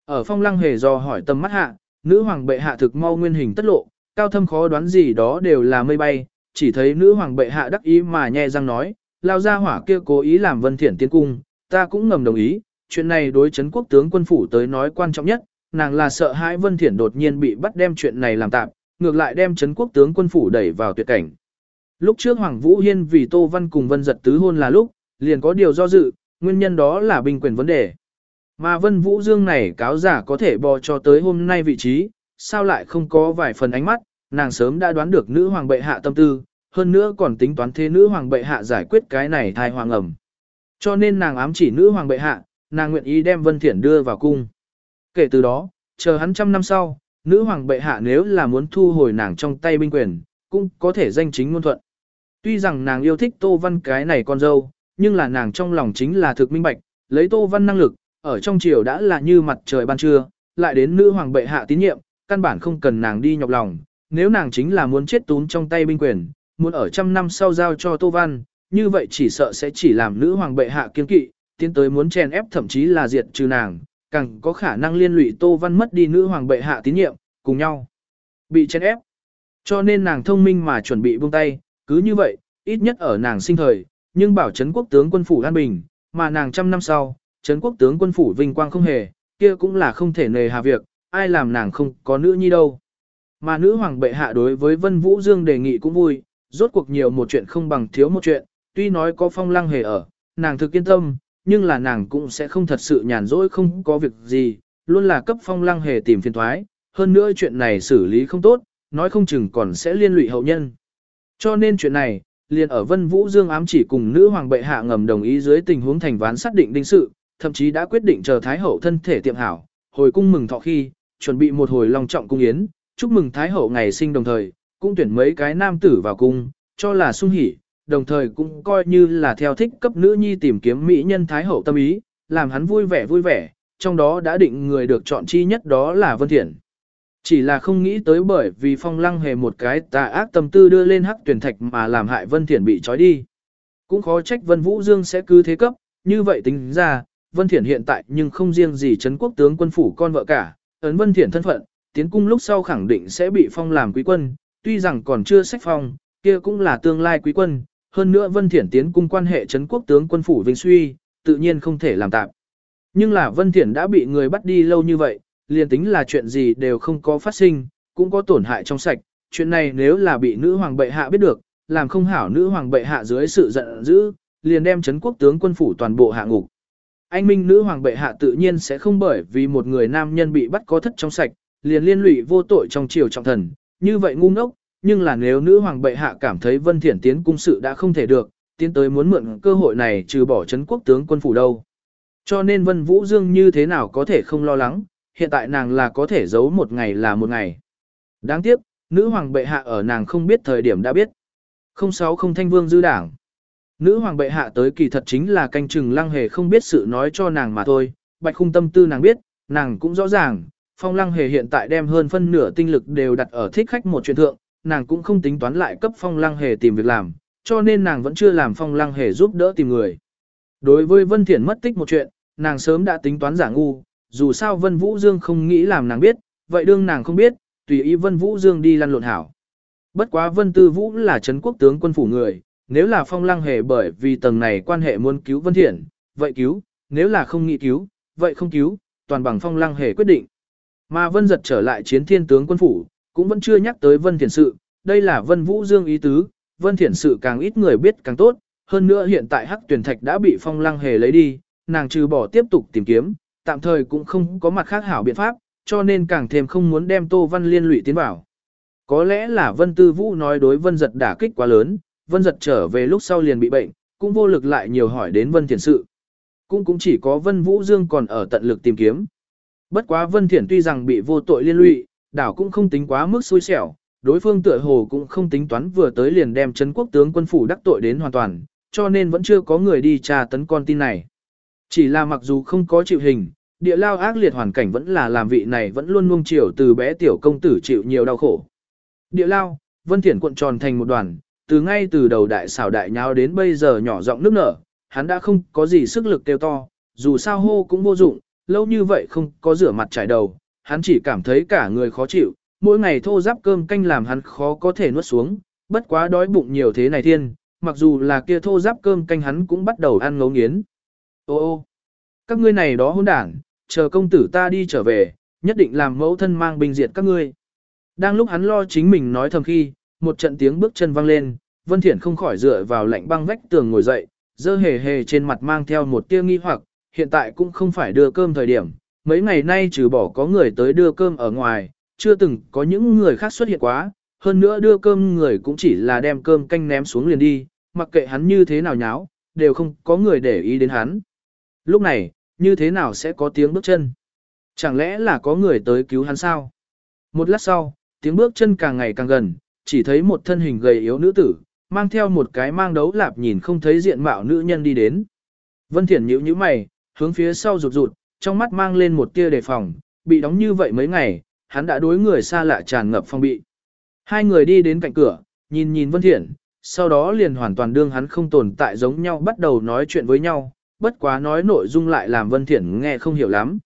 Ở phong lăng hề do hỏi tâm mắt hạ, nữ hoàng bệ hạ thực mau nguyên hình tất lộ, cao thâm khó đoán gì đó đều là mây bay, chỉ thấy nữ hoàng bệ hạ đắc ý mà nhẹ răng nói, lao ra hỏa kia cố ý làm vân thiển tiến cung, ta cũng ngầm đồng ý, chuyện này đối chấn quốc tướng quân phủ tới nói quan trọng nhất, nàng là sợ hãi vân thiển đột nhiên bị bắt đem chuyện này làm tạm, ngược lại đem chấn quốc tướng quân phủ đẩy vào tuyệt cảnh. Lúc trước Hoàng Vũ Hiên vì Tô Văn cùng Vân giật tứ hôn là lúc, liền có điều do dự, nguyên nhân đó là binh quyền vấn đề. Mà Vân Vũ Dương này cáo giả có thể bò cho tới hôm nay vị trí, sao lại không có vài phần ánh mắt, nàng sớm đã đoán được nữ hoàng bệ hạ tâm tư, hơn nữa còn tính toán thế nữ hoàng bệ hạ giải quyết cái này thai hoàng ẩm. Cho nên nàng ám chỉ nữ hoàng bệ hạ, nàng nguyện ý đem Vân Thiển đưa vào cung. Kể từ đó, chờ hắn trăm năm sau, nữ hoàng bệ hạ nếu là muốn thu hồi nàng trong tay binh quyền, cũng có thể danh chính ngôn thuận. Tuy rằng nàng yêu thích Tô Văn cái này con dâu, nhưng là nàng trong lòng chính là thực minh bạch, lấy Tô Văn năng lực, ở trong triều đã là như mặt trời ban trưa, lại đến nữ hoàng bệ hạ tín nhiệm, căn bản không cần nàng đi nhọc lòng, nếu nàng chính là muốn chết tún trong tay binh quyền, muốn ở trăm năm sau giao cho Tô Văn, như vậy chỉ sợ sẽ chỉ làm nữ hoàng bệ hạ kiên kỵ, tiến tới muốn chèn ép thậm chí là diệt trừ nàng, càng có khả năng liên lụy Tô Văn mất đi nữ hoàng bệ hạ tín nhiệm, cùng nhau bị chèn ép. Cho nên nàng thông minh mà chuẩn bị buông tay, cứ như vậy, ít nhất ở nàng sinh thời, nhưng bảo chấn quốc tướng quân phủ an bình, mà nàng trăm năm sau, Trấn quốc tướng quân phủ vinh quang không hề, kia cũng là không thể nề hà việc, ai làm nàng không có nữ nhi đâu. Mà nữ hoàng bệ hạ đối với Vân Vũ Dương đề nghị cũng vui, rốt cuộc nhiều một chuyện không bằng thiếu một chuyện, tuy nói có phong lăng hề ở, nàng thực yên tâm, nhưng là nàng cũng sẽ không thật sự nhàn rỗi không có việc gì, luôn là cấp phong lăng hề tìm phiền thoái, hơn nữa chuyện này xử lý không tốt, nói không chừng còn sẽ liên lụy hậu nhân. Cho nên chuyện này, liền ở Vân Vũ Dương ám chỉ cùng nữ hoàng bệ hạ ngầm đồng ý dưới tình huống thành ván xác định đinh sự, thậm chí đã quyết định chờ Thái Hậu thân thể tiệm hảo, hồi cung mừng thọ khi, chuẩn bị một hồi long trọng cung yến, chúc mừng Thái Hậu ngày sinh đồng thời, cũng tuyển mấy cái nam tử vào cung, cho là sung hỉ, đồng thời cũng coi như là theo thích cấp nữ nhi tìm kiếm mỹ nhân Thái Hậu tâm ý, làm hắn vui vẻ vui vẻ, trong đó đã định người được chọn chi nhất đó là Vân Thiện. Chỉ là không nghĩ tới bởi vì phong lăng hề một cái tà ác tâm tư đưa lên hắc tuyển thạch mà làm hại Vân Thiện bị trói đi. Cũng khó trách Vân Vũ Dương sẽ cứ thế cấp, như vậy tính ra, Vân Thiển hiện tại nhưng không riêng gì Trấn quốc tướng quân phủ con vợ cả, ấn Vân Thiển thân phận, tiến cung lúc sau khẳng định sẽ bị phong làm quý quân, tuy rằng còn chưa sách phong, kia cũng là tương lai quý quân, hơn nữa Vân Thiển tiến cung quan hệ Trấn quốc tướng quân phủ vinh suy, tự nhiên không thể làm tạm. Nhưng là Vân Thiển đã bị người bắt đi lâu như vậy, liền tính là chuyện gì đều không có phát sinh, cũng có tổn hại trong sạch, chuyện này nếu là bị nữ hoàng bệ hạ biết được, làm không hảo nữ hoàng bệ hạ dưới sự giận dữ, liền đem Trấn quốc tướng quân phủ toàn bộ hạ ngục anh minh nữ hoàng bệ hạ tự nhiên sẽ không bởi vì một người nam nhân bị bắt có thất trong sạch, liền liên lụy vô tội trong triều trọng thần, như vậy ngu ngốc, nhưng là nếu nữ hoàng bệ hạ cảm thấy Vân Thiển tiến cung sự đã không thể được, tiến tới muốn mượn cơ hội này trừ bỏ chấn quốc tướng quân phủ đâu. Cho nên Vân Vũ Dương như thế nào có thể không lo lắng, hiện tại nàng là có thể giấu một ngày là một ngày. Đáng tiếc, nữ hoàng bệ hạ ở nàng không biết thời điểm đã biết. 06 không thanh vương dư đảng. Nữ hoàng bệ hạ tới kỳ thật chính là canh chừng lăng hề không biết sự nói cho nàng mà thôi, bạch khung tâm tư nàng biết, nàng cũng rõ ràng, phong lăng hề hiện tại đem hơn phân nửa tinh lực đều đặt ở thích khách một chuyện thượng, nàng cũng không tính toán lại cấp phong lăng hề tìm việc làm, cho nên nàng vẫn chưa làm phong lăng hề giúp đỡ tìm người. Đối với Vân Thiển mất tích một chuyện, nàng sớm đã tính toán giả ngu, dù sao Vân Vũ Dương không nghĩ làm nàng biết, vậy đương nàng không biết, tùy ý Vân Vũ Dương đi lăn lộn hảo. Bất quá Vân Tư Vũ là Trấn quốc tướng quân phủ người, nếu là phong lăng hề bởi vì tầng này quan hệ muốn cứu Vân thiện vậy cứu, nếu là không nghĩ cứu, vậy không cứu, toàn bằng phong lăng hề quyết định. Mà Vân giật trở lại chiến thiên tướng quân phủ, cũng vẫn chưa nhắc tới Vân thiện sự, đây là Vân Vũ Dương ý tứ, Vân thiện sự càng ít người biết càng tốt, hơn nữa hiện tại hắc tuyển thạch đã bị phong lăng hề lấy đi, nàng trừ bỏ tiếp tục tìm kiếm, tạm thời cũng không có mặt khác hảo biện pháp, cho nên càng thêm không muốn đem Tô Văn Liên lụy tiến vào. Có lẽ là Vân Tư Vũ nói đối Vân Giật đả kích quá lớn, Vân Giật trở về lúc sau liền bị bệnh, cũng vô lực lại nhiều hỏi đến Vân Thiển sự. Cũng cũng chỉ có Vân Vũ Dương còn ở tận lực tìm kiếm. Bất quá Vân Thiển tuy rằng bị vô tội liên lụy, đảo cũng không tính quá mức xui xẻo, đối phương tựa hồ cũng không tính toán vừa tới liền đem Trấn quốc tướng quân phủ đắc tội đến hoàn toàn, cho nên vẫn chưa có người đi tra tấn con tin này. Chỉ là mặc dù không có chịu hình, địa lao ác liệt hoàn cảnh vẫn là làm vị này vẫn luôn nuông chiều từ bé tiểu công tử chịu nhiều đau khổ. Địa lao, Vân Thiển cuộn tròn thành một đoàn, từ ngay từ đầu đại xảo đại nháo đến bây giờ nhỏ giọng nước nở, hắn đã không có gì sức lực kêu to, dù sao hô cũng vô dụng, lâu như vậy không có rửa mặt trải đầu, hắn chỉ cảm thấy cả người khó chịu, mỗi ngày thô giáp cơm canh làm hắn khó có thể nuốt xuống, bất quá đói bụng nhiều thế này thiên, mặc dù là kia thô giáp cơm canh hắn cũng bắt đầu ăn ngấu nghiến. Ô ô, các ngươi này đó hỗn đảng, chờ công tử ta đi trở về, nhất định làm mẫu thân mang binh diệt các ngươi. Đang lúc hắn lo chính mình nói thầm khi, một trận tiếng bước chân vang lên, Vân Thiển không khỏi dựa vào lạnh băng vách tường ngồi dậy, dơ hề hề trên mặt mang theo một tia nghi hoặc, hiện tại cũng không phải đưa cơm thời điểm, mấy ngày nay trừ bỏ có người tới đưa cơm ở ngoài, chưa từng có những người khác xuất hiện quá, hơn nữa đưa cơm người cũng chỉ là đem cơm canh ném xuống liền đi, mặc kệ hắn như thế nào nháo, đều không có người để ý đến hắn. Lúc này, như thế nào sẽ có tiếng bước chân? Chẳng lẽ là có người tới cứu hắn sao? Một lát sau, tiếng bước chân càng ngày càng gần, chỉ thấy một thân hình gầy yếu nữ tử, mang theo một cái mang đấu lạp nhìn không thấy diện mạo nữ nhân đi đến. Vân Thiển nhíu nhíu mày, hướng phía sau rụt rụt, trong mắt mang lên một tia đề phòng, bị đóng như vậy mấy ngày, hắn đã đối người xa lạ tràn ngập phong bị. Hai người đi đến cạnh cửa, nhìn nhìn Vân Thiển, sau đó liền hoàn toàn đương hắn không tồn tại giống nhau bắt đầu nói chuyện với nhau, bất quá nói nội dung lại làm Vân Thiển nghe không hiểu lắm.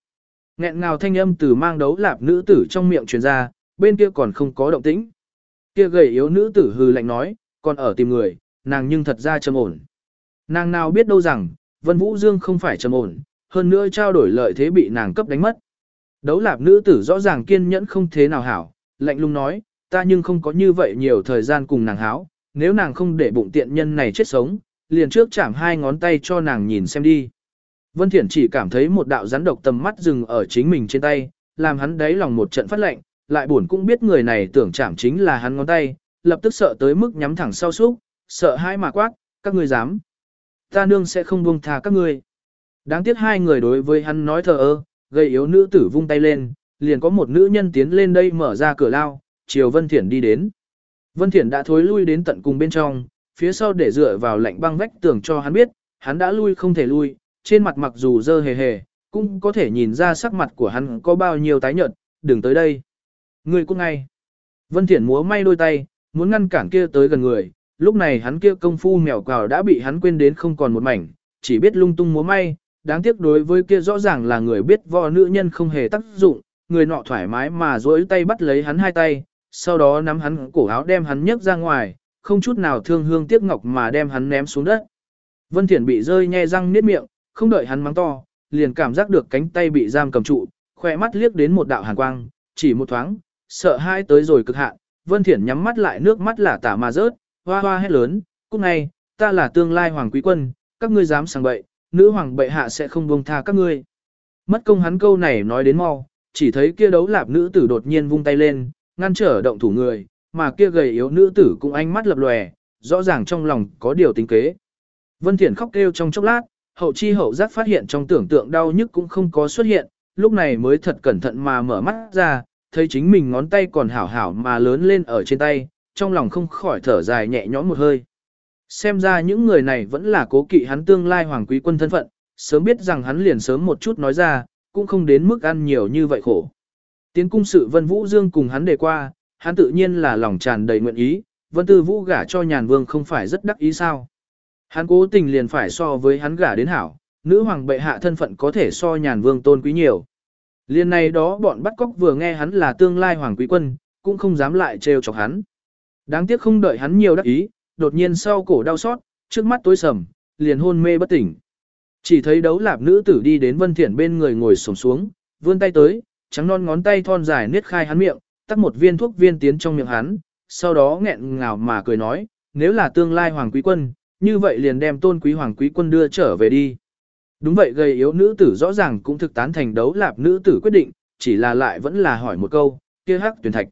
Nghẹn ngào thanh âm từ mang đấu lạp nữ tử trong miệng truyền ra, bên kia còn không có động tĩnh. Kia gầy yếu nữ tử hừ lạnh nói, còn ở tìm người, nàng nhưng thật ra trầm ổn. Nàng nào biết đâu rằng, Vân Vũ Dương không phải trầm ổn, hơn nữa trao đổi lợi thế bị nàng cấp đánh mất. Đấu lạp nữ tử rõ ràng kiên nhẫn không thế nào hảo, lạnh lùng nói, ta nhưng không có như vậy nhiều thời gian cùng nàng háo, nếu nàng không để bụng tiện nhân này chết sống, liền trước chạm hai ngón tay cho nàng nhìn xem đi. Vân Thiển chỉ cảm thấy một đạo rắn độc tầm mắt dừng ở chính mình trên tay, làm hắn đáy lòng một trận phát lệnh, lại buồn cũng biết người này tưởng chạm chính là hắn ngón tay, lập tức sợ tới mức nhắm thẳng sau súc, sợ hai mà quát, các ngươi dám. Ta nương sẽ không buông tha các ngươi. Đáng tiếc hai người đối với hắn nói thờ ơ, gây yếu nữ tử vung tay lên, liền có một nữ nhân tiến lên đây mở ra cửa lao, chiều Vân Thiển đi đến. Vân Thiển đã thối lui đến tận cùng bên trong, phía sau để dựa vào lạnh băng vách tường cho hắn biết, hắn đã lui không thể lui, trên mặt mặc dù dơ hề hề, cũng có thể nhìn ra sắc mặt của hắn có bao nhiêu tái nhợt, đừng tới đây. Người cũng ngay. Vân Thiển múa may đôi tay, muốn ngăn cản kia tới gần người, lúc này hắn kia công phu mèo quào đã bị hắn quên đến không còn một mảnh, chỉ biết lung tung múa may, đáng tiếc đối với kia rõ ràng là người biết võ nữ nhân không hề tác dụng, người nọ thoải mái mà duỗi tay bắt lấy hắn hai tay, sau đó nắm hắn cổ áo đem hắn nhấc ra ngoài, không chút nào thương hương tiếc ngọc mà đem hắn ném xuống đất. Vân Thiển bị rơi nhe răng niết miệng, không đợi hắn mắng to, liền cảm giác được cánh tay bị giam cầm trụ, khỏe mắt liếc đến một đạo hàn quang, chỉ một thoáng, sợ hai tới rồi cực hạn, Vân Thiển nhắm mắt lại nước mắt lả tả mà rớt, hoa hoa hét lớn, cút này, ta là tương lai hoàng quý quân, các ngươi dám sang bậy, nữ hoàng bệ hạ sẽ không buông tha các ngươi. Mất công hắn câu này nói đến mau, chỉ thấy kia đấu lạp nữ tử đột nhiên vung tay lên, ngăn trở động thủ người, mà kia gầy yếu nữ tử cũng ánh mắt lập lòe, rõ ràng trong lòng có điều tính kế. Vân Thiển khóc kêu trong chốc lát, hậu chi hậu giác phát hiện trong tưởng tượng đau nhức cũng không có xuất hiện, lúc này mới thật cẩn thận mà mở mắt ra, thấy chính mình ngón tay còn hảo hảo mà lớn lên ở trên tay, trong lòng không khỏi thở dài nhẹ nhõm một hơi. Xem ra những người này vẫn là cố kỵ hắn tương lai hoàng quý quân thân phận, sớm biết rằng hắn liền sớm một chút nói ra, cũng không đến mức ăn nhiều như vậy khổ. Tiến cung sự Vân Vũ Dương cùng hắn đề qua, hắn tự nhiên là lòng tràn đầy nguyện ý, Vân Tư Vũ gả cho nhàn vương không phải rất đắc ý sao. Hắn cố tình liền phải so với hắn gả đến hảo, nữ hoàng bệ hạ thân phận có thể so nhàn vương tôn quý nhiều. Liên này đó bọn bắt cóc vừa nghe hắn là tương lai hoàng quý quân, cũng không dám lại trêu chọc hắn. Đáng tiếc không đợi hắn nhiều đắc ý, đột nhiên sau cổ đau xót, trước mắt tối sầm, liền hôn mê bất tỉnh. Chỉ thấy đấu lạp nữ tử đi đến Vân Thiển bên người ngồi xổm xuống, vươn tay tới, trắng non ngón tay thon dài niết khai hắn miệng, tắt một viên thuốc viên tiến trong miệng hắn, sau đó nghẹn ngào mà cười nói, nếu là tương lai hoàng quý quân, như vậy liền đem tôn quý hoàng quý quân đưa trở về đi. Đúng vậy gầy yếu nữ tử rõ ràng cũng thực tán thành đấu lạp nữ tử quyết định, chỉ là lại vẫn là hỏi một câu, kia hắc tuyển thạch.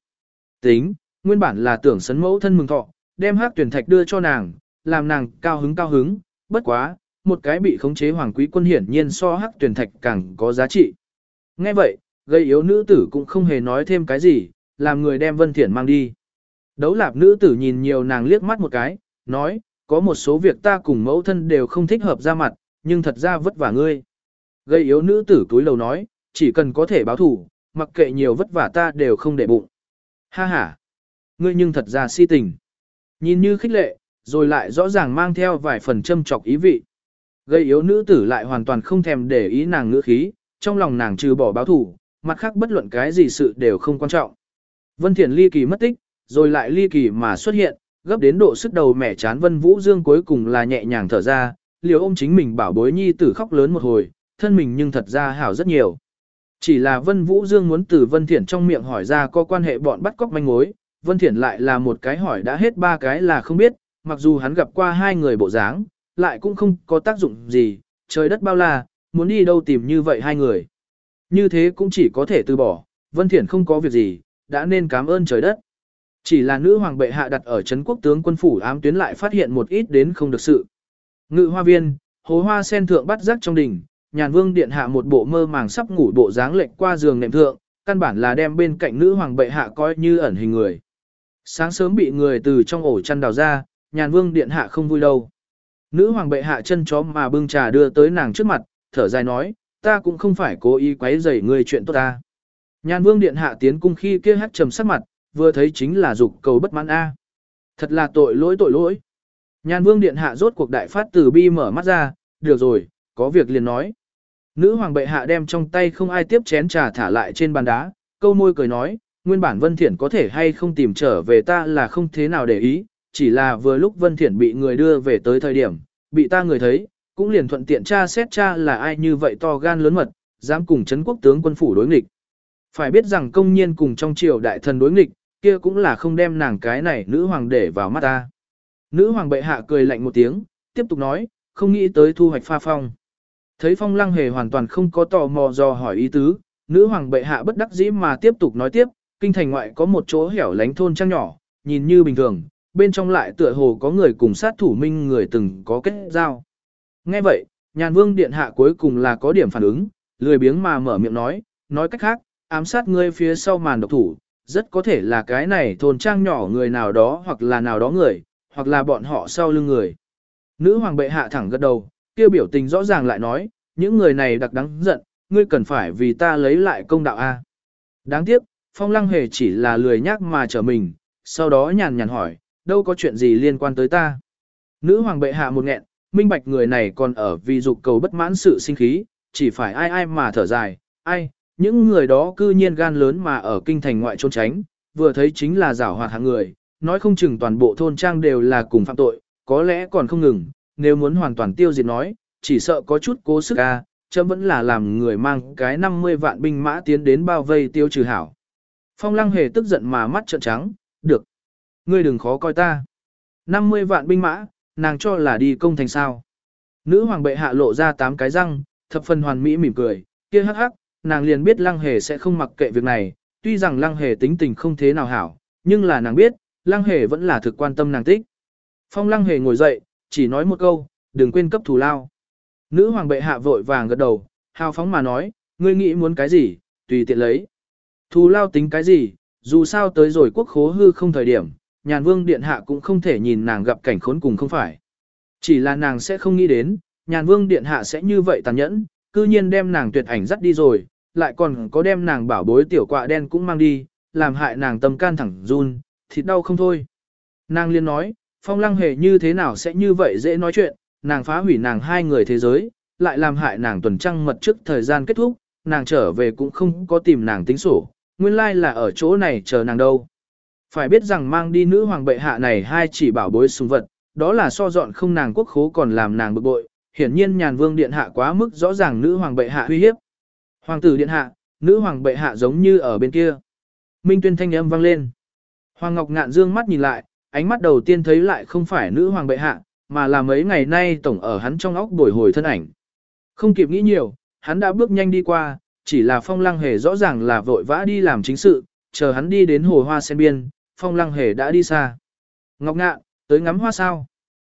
Tính, nguyên bản là tưởng sấn mẫu thân mừng thọ, đem hắc tuyển thạch đưa cho nàng, làm nàng cao hứng cao hứng, bất quá, một cái bị khống chế hoàng quý quân hiển nhiên so hắc tuyển thạch càng có giá trị. Nghe vậy, gây yếu nữ tử cũng không hề nói thêm cái gì, làm người đem Vân Thiển mang đi. Đấu lạp nữ tử nhìn nhiều nàng liếc mắt một cái, nói, có một số việc ta cùng mẫu thân đều không thích hợp ra mặt, nhưng thật ra vất vả ngươi. Gây yếu nữ tử túi lầu nói, chỉ cần có thể báo thủ, mặc kệ nhiều vất vả ta đều không để bụng. Ha ha, ngươi nhưng thật ra si tình. Nhìn như khích lệ, rồi lại rõ ràng mang theo vài phần châm chọc ý vị. Gây yếu nữ tử lại hoàn toàn không thèm để ý nàng ngữ khí, trong lòng nàng trừ bỏ báo thủ, mặt khác bất luận cái gì sự đều không quan trọng. Vân Thiển ly kỳ mất tích, rồi lại ly kỳ mà xuất hiện, gấp đến độ sức đầu mẻ chán Vân Vũ Dương cuối cùng là nhẹ nhàng thở ra, liều ôm chính mình bảo bối nhi tử khóc lớn một hồi, thân mình nhưng thật ra hảo rất nhiều. Chỉ là Vân Vũ Dương muốn từ Vân Thiển trong miệng hỏi ra có quan hệ bọn bắt cóc manh mối, Vân Thiển lại là một cái hỏi đã hết ba cái là không biết, mặc dù hắn gặp qua hai người bộ dáng, lại cũng không có tác dụng gì, trời đất bao la, muốn đi đâu tìm như vậy hai người. Như thế cũng chỉ có thể từ bỏ, Vân Thiển không có việc gì, đã nên cảm ơn trời đất. Chỉ là nữ hoàng bệ hạ đặt ở Trấn quốc tướng quân phủ ám tuyến lại phát hiện một ít đến không được sự. Ngự hoa viên, hố hoa sen thượng bắt rắc trong đỉnh, nhàn vương điện hạ một bộ mơ màng sắp ngủ bộ dáng lệch qua giường nệm thượng, căn bản là đem bên cạnh nữ hoàng bệ hạ coi như ẩn hình người. Sáng sớm bị người từ trong ổ chăn đào ra, nhàn vương điện hạ không vui đâu. Nữ hoàng bệ hạ chân chó mà bưng trà đưa tới nàng trước mặt, thở dài nói, ta cũng không phải cố ý quấy rầy người chuyện tốt ta. Nhàn vương điện hạ tiến cung khi kia hát trầm sắc mặt, vừa thấy chính là dục cầu bất mãn A. Thật là tội lỗi tội lỗi. Nhàn vương điện hạ rốt cuộc đại phát từ bi mở mắt ra, được rồi, có việc liền nói. Nữ hoàng bệ hạ đem trong tay không ai tiếp chén trà thả lại trên bàn đá, câu môi cười nói, nguyên bản Vân Thiển có thể hay không tìm trở về ta là không thế nào để ý, chỉ là vừa lúc Vân Thiển bị người đưa về tới thời điểm, bị ta người thấy, cũng liền thuận tiện tra xét cha là ai như vậy to gan lớn mật, dám cùng chấn quốc tướng quân phủ đối nghịch. Phải biết rằng công nhiên cùng trong triều đại thần đối nghịch, kia cũng là không đem nàng cái này nữ hoàng để vào mắt ta. Nữ hoàng bệ hạ cười lạnh một tiếng, tiếp tục nói, không nghĩ tới thu hoạch pha phong. Thấy phong lăng hề hoàn toàn không có tò mò do hỏi ý tứ, nữ hoàng bệ hạ bất đắc dĩ mà tiếp tục nói tiếp, kinh thành ngoại có một chỗ hẻo lánh thôn trang nhỏ, nhìn như bình thường, bên trong lại tựa hồ có người cùng sát thủ minh người từng có kết giao. Nghe vậy, nhàn vương điện hạ cuối cùng là có điểm phản ứng, lười biếng mà mở miệng nói, nói cách khác, ám sát ngươi phía sau màn độc thủ, rất có thể là cái này thôn trang nhỏ người nào đó hoặc là nào đó người, hoặc là bọn họ sau lưng người. Nữ hoàng bệ hạ thẳng gật đầu, kêu biểu tình rõ ràng lại nói, những người này đặc đáng giận, ngươi cần phải vì ta lấy lại công đạo A. Đáng tiếc, phong lăng hề chỉ là lười nhác mà trở mình, sau đó nhàn nhàn hỏi, đâu có chuyện gì liên quan tới ta. Nữ hoàng bệ hạ một nghẹn, minh bạch người này còn ở vì dục cầu bất mãn sự sinh khí, chỉ phải ai ai mà thở dài, ai, những người đó cư nhiên gan lớn mà ở kinh thành ngoại trốn tránh, vừa thấy chính là giảo hoạt hạng người, nói không chừng toàn bộ thôn trang đều là cùng phạm tội, có lẽ còn không ngừng, nếu muốn hoàn toàn tiêu diệt nói, chỉ sợ có chút cố sức a, chấm vẫn là làm người mang cái 50 vạn binh mã tiến đến bao vây tiêu trừ hảo. Phong lăng hề tức giận mà mắt trợn trắng, được. Ngươi đừng khó coi ta. 50 vạn binh mã, nàng cho là đi công thành sao. Nữ hoàng bệ hạ lộ ra tám cái răng, thập phần hoàn mỹ mỉm cười, kia hắc hắc, nàng liền biết lăng hề sẽ không mặc kệ việc này, tuy rằng lăng hề tính tình không thế nào hảo, nhưng là nàng biết, lăng hề vẫn là thực quan tâm nàng tích. Phong lăng hề ngồi dậy, chỉ nói một câu, đừng quên cấp thù lao. Nữ hoàng bệ hạ vội vàng gật đầu, hào phóng mà nói, ngươi nghĩ muốn cái gì, tùy tiện lấy. Thù lao tính cái gì, dù sao tới rồi quốc khố hư không thời điểm, nhàn vương điện hạ cũng không thể nhìn nàng gặp cảnh khốn cùng không phải. Chỉ là nàng sẽ không nghĩ đến, nhàn vương điện hạ sẽ như vậy tàn nhẫn, cư nhiên đem nàng tuyệt ảnh dắt đi rồi, lại còn có đem nàng bảo bối tiểu quạ đen cũng mang đi, làm hại nàng tâm can thẳng run, thịt đau không thôi. Nàng liên nói, phong lăng hề như thế nào sẽ như vậy dễ nói chuyện, nàng phá hủy nàng hai người thế giới, lại làm hại nàng tuần trăng mật trước thời gian kết thúc, nàng trở về cũng không có tìm nàng tính sổ, nguyên lai là ở chỗ này chờ nàng đâu. Phải biết rằng mang đi nữ hoàng bệ hạ này hai chỉ bảo bối sùng vật, đó là so dọn không nàng quốc khố còn làm nàng bực bội, hiển nhiên nhàn vương điện hạ quá mức rõ ràng nữ hoàng bệ hạ uy hiếp. Hoàng tử điện hạ, nữ hoàng bệ hạ giống như ở bên kia. Minh tuyên thanh âm vang lên. Hoàng Ngọc ngạn dương mắt nhìn lại, ánh mắt đầu tiên thấy lại không phải nữ hoàng bệ hạ, mà là mấy ngày nay tổng ở hắn trong óc bồi hồi thân ảnh. Không kịp nghĩ nhiều, hắn đã bước nhanh đi qua, chỉ là phong lăng hề rõ ràng là vội vã đi làm chính sự, chờ hắn đi đến hồ hoa sen biên, phong lăng hề đã đi xa. Ngọc ngạn, tới ngắm hoa sao.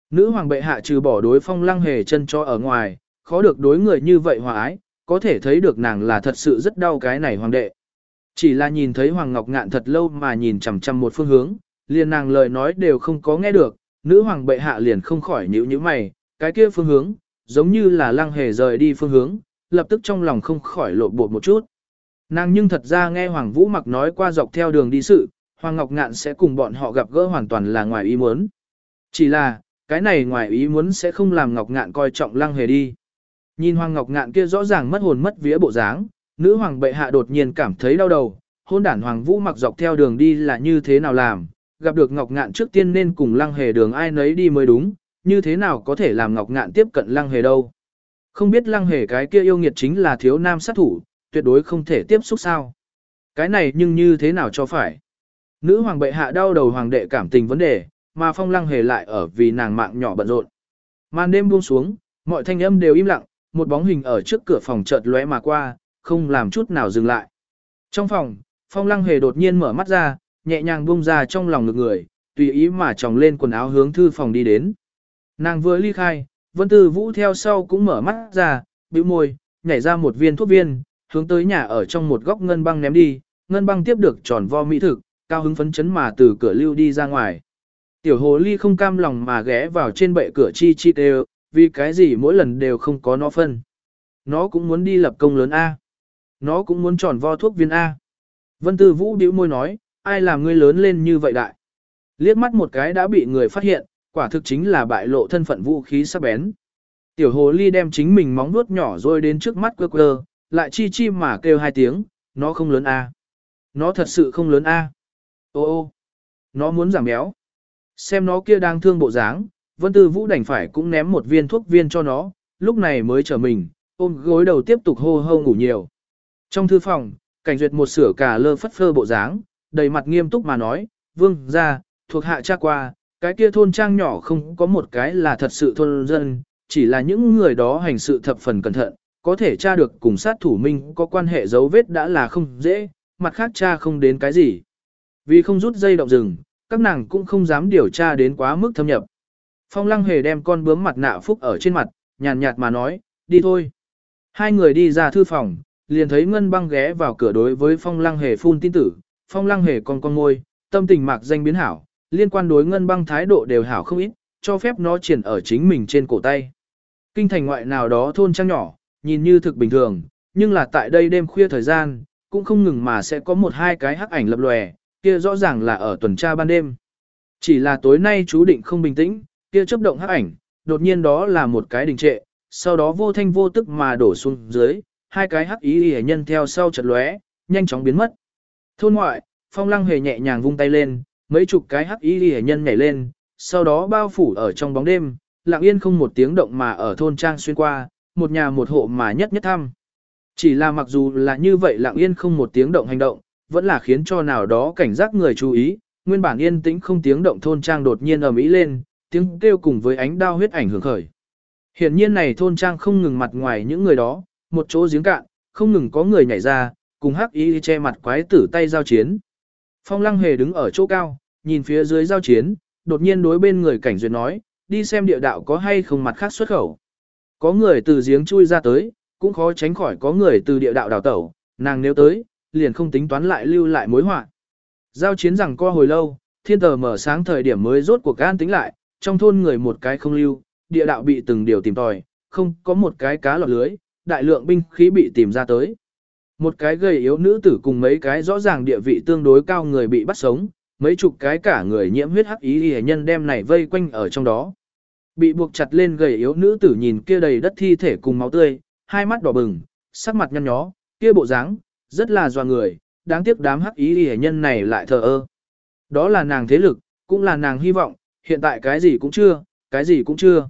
Nữ hoàng bệ hạ trừ bỏ đối phong lăng hề chân cho ở ngoài, khó được đối người như vậy hòa ái, có thể thấy được nàng là thật sự rất đau cái này hoàng đệ. Chỉ là nhìn thấy hoàng ngọc ngạn thật lâu mà nhìn chằm chằm một phương hướng, liền nàng lời nói đều không có nghe được, nữ hoàng bệ hạ liền không khỏi nhíu nhíu mày, cái kia phương hướng, giống như là lăng hề rời đi phương hướng, lập tức trong lòng không khỏi lộ bột một chút. Nàng nhưng thật ra nghe Hoàng Vũ mặc nói qua dọc theo đường đi sự, Hoàng Ngọc Ngạn sẽ cùng bọn họ gặp gỡ hoàn toàn là ngoài ý muốn. Chỉ là, cái này ngoài ý muốn sẽ không làm Ngọc Ngạn coi trọng lăng hề đi. Nhìn Hoàng Ngọc Ngạn kia rõ ràng mất hồn mất vía bộ dáng, nữ hoàng bệ hạ đột nhiên cảm thấy đau đầu, hôn đản Hoàng Vũ mặc dọc theo đường đi là như thế nào làm, gặp được Ngọc Ngạn trước tiên nên cùng lăng hề đường ai nấy đi mới đúng, như thế nào có thể làm Ngọc Ngạn tiếp cận lăng hề đâu. Không biết lăng hề cái kia yêu nghiệt chính là thiếu nam sát thủ, tuyệt đối không thể tiếp xúc sao. Cái này nhưng như thế nào cho phải. Nữ hoàng bệ hạ đau đầu hoàng đệ cảm tình vấn đề, mà phong lăng hề lại ở vì nàng mạng nhỏ bận rộn. Màn đêm buông xuống, mọi thanh âm đều im lặng, một bóng hình ở trước cửa phòng chợt lóe mà qua, không làm chút nào dừng lại. Trong phòng, phong lăng hề đột nhiên mở mắt ra, nhẹ nhàng buông ra trong lòng ngực người, tùy ý mà tròng lên quần áo hướng thư phòng đi đến. Nàng vừa ly khai, Vân Tư Vũ theo sau cũng mở mắt ra, bĩu môi, nhảy ra một viên thuốc viên, hướng tới nhà ở trong một góc ngân băng ném đi, ngân băng tiếp được tròn vo mỹ thực, cao hứng phấn chấn mà từ cửa lưu đi ra ngoài. Tiểu hồ ly không cam lòng mà ghé vào trên bệ cửa chi chi đều, vì cái gì mỗi lần đều không có nó phân. Nó cũng muốn đi lập công lớn A. Nó cũng muốn tròn vo thuốc viên A. Vân Tư Vũ bĩu môi nói, ai làm ngươi lớn lên như vậy đại. Liếc mắt một cái đã bị người phát hiện, quả thực chính là bại lộ thân phận vũ khí sắc bén. Tiểu hồ ly đem chính mình móng vuốt nhỏ rồi đến trước mắt quơ quơ, lại chi chi mà kêu hai tiếng, nó không lớn a, Nó thật sự không lớn a. Ô ô, nó muốn giảm béo. Xem nó kia đang thương bộ dáng, Vân Tư Vũ đành phải cũng ném một viên thuốc viên cho nó, lúc này mới trở mình, ôm gối đầu tiếp tục hô hô ngủ nhiều. Trong thư phòng, cảnh duyệt một sửa cả lơ phất phơ bộ dáng, đầy mặt nghiêm túc mà nói, vương ra, thuộc hạ cha qua, cái kia thôn trang nhỏ không có một cái là thật sự thôn dân, chỉ là những người đó hành sự thập phần cẩn thận, có thể tra được cùng sát thủ minh có quan hệ dấu vết đã là không dễ, mặt khác tra không đến cái gì. Vì không rút dây động rừng, các nàng cũng không dám điều tra đến quá mức thâm nhập. Phong lăng hề đem con bướm mặt nạ phúc ở trên mặt, nhàn nhạt mà nói, đi thôi. Hai người đi ra thư phòng, liền thấy ngân băng ghé vào cửa đối với phong lăng hề phun tin tử, phong lăng hề con con môi, tâm tình mạc danh biến hảo, liên quan đối ngân băng thái độ đều hảo không ít, cho phép nó triển ở chính mình trên cổ tay. Kinh thành ngoại nào đó thôn trang nhỏ, nhìn như thực bình thường, nhưng là tại đây đêm khuya thời gian, cũng không ngừng mà sẽ có một hai cái hắc ảnh lập lòe, kia rõ ràng là ở tuần tra ban đêm. Chỉ là tối nay chú định không bình tĩnh, kia chấp động hắc ảnh, đột nhiên đó là một cái đình trệ, sau đó vô thanh vô tức mà đổ xuống dưới, hai cái hắc ý y nhân theo sau chật lóe, nhanh chóng biến mất. Thôn ngoại, phong lăng hề nhẹ nhàng vung tay lên, mấy chục cái hắc y hệ nhân nhảy lên, sau đó bao phủ ở trong bóng đêm, lặng yên không một tiếng động mà ở thôn trang xuyên qua, một nhà một hộ mà nhất nhất thăm. Chỉ là mặc dù là như vậy lặng yên không một tiếng động hành động, vẫn là khiến cho nào đó cảnh giác người chú ý, nguyên bản yên tĩnh không tiếng động thôn trang đột nhiên ầm ĩ lên, tiếng kêu cùng với ánh đao huyết ảnh hưởng khởi. hiển nhiên này thôn trang không ngừng mặt ngoài những người đó, một chỗ giếng cạn, không ngừng có người nhảy ra, cùng hắc y che mặt quái tử tay giao chiến. Phong lăng hề đứng ở chỗ cao, nhìn phía dưới giao chiến, đột nhiên đối bên người cảnh duyệt nói, đi xem địa đạo có hay không mặt khác xuất khẩu. Có người từ giếng chui ra tới, cũng khó tránh khỏi có người từ địa đạo đào tẩu, nàng nếu tới, liền không tính toán lại lưu lại mối họa. Giao chiến rằng co hồi lâu, thiên tờ mở sáng thời điểm mới rốt cuộc an tính lại, trong thôn người một cái không lưu, địa đạo bị từng điều tìm tòi, không có một cái cá lọt lưới, đại lượng binh khí bị tìm ra tới. Một cái gầy yếu nữ tử cùng mấy cái rõ ràng địa vị tương đối cao người bị bắt sống, mấy chục cái cả người nhiễm huyết hắc ý y nhân đem này vây quanh ở trong đó. Bị buộc chặt lên gầy yếu nữ tử nhìn kia đầy đất thi thể cùng máu tươi, hai mắt đỏ bừng, sắc mặt nhăn nhó, kia bộ dáng rất là doa người, đáng tiếc đám hắc ý y nhân này lại thờ ơ. Đó là nàng thế lực, cũng là nàng hy vọng, hiện tại cái gì cũng chưa, cái gì cũng chưa.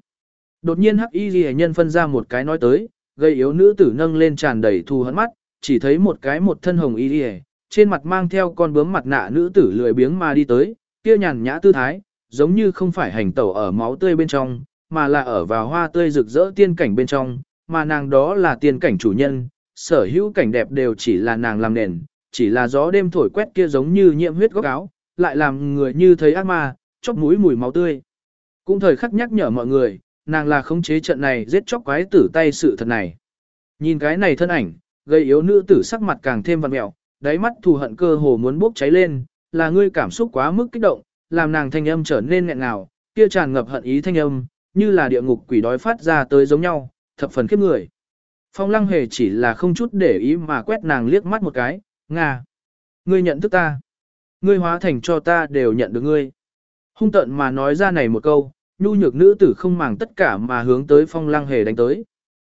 Đột nhiên hắc y ghi nhân phân ra một cái nói tới, gây yếu nữ tử nâng lên tràn đầy thù hận mắt, chỉ thấy một cái một thân hồng y ghi trên mặt mang theo con bướm mặt nạ nữ tử lười biếng mà đi tới, kia nhàn nhã tư thái, giống như không phải hành tẩu ở máu tươi bên trong, mà là ở vào hoa tươi rực rỡ tiên cảnh bên trong, mà nàng đó là tiên cảnh chủ nhân, sở hữu cảnh đẹp đều chỉ là nàng làm nền, chỉ là gió đêm thổi quét kia giống như nhiễm huyết góc áo, lại làm người như thấy ác ma, chốc mũi mùi máu tươi. Cũng thời khắc nhắc nhở mọi người, nàng là khống chế trận này giết chóc quái tử tay sự thật này. Nhìn cái này thân ảnh, gây yếu nữ tử sắc mặt càng thêm vặn mẹo, đáy mắt thù hận cơ hồ muốn bốc cháy lên, là ngươi cảm xúc quá mức kích động, làm nàng thanh âm trở nên nghẹn ngào, kia tràn ngập hận ý thanh âm, như là địa ngục quỷ đói phát ra tới giống nhau, thập phần khiếp người. Phong lăng hề chỉ là không chút để ý mà quét nàng liếc mắt một cái, ngà. Ngươi nhận thức ta. Ngươi hóa thành cho ta đều nhận được ngươi. Hung tận mà nói ra này một câu, nhu nhược nữ tử không màng tất cả mà hướng tới phong lăng hề đánh tới.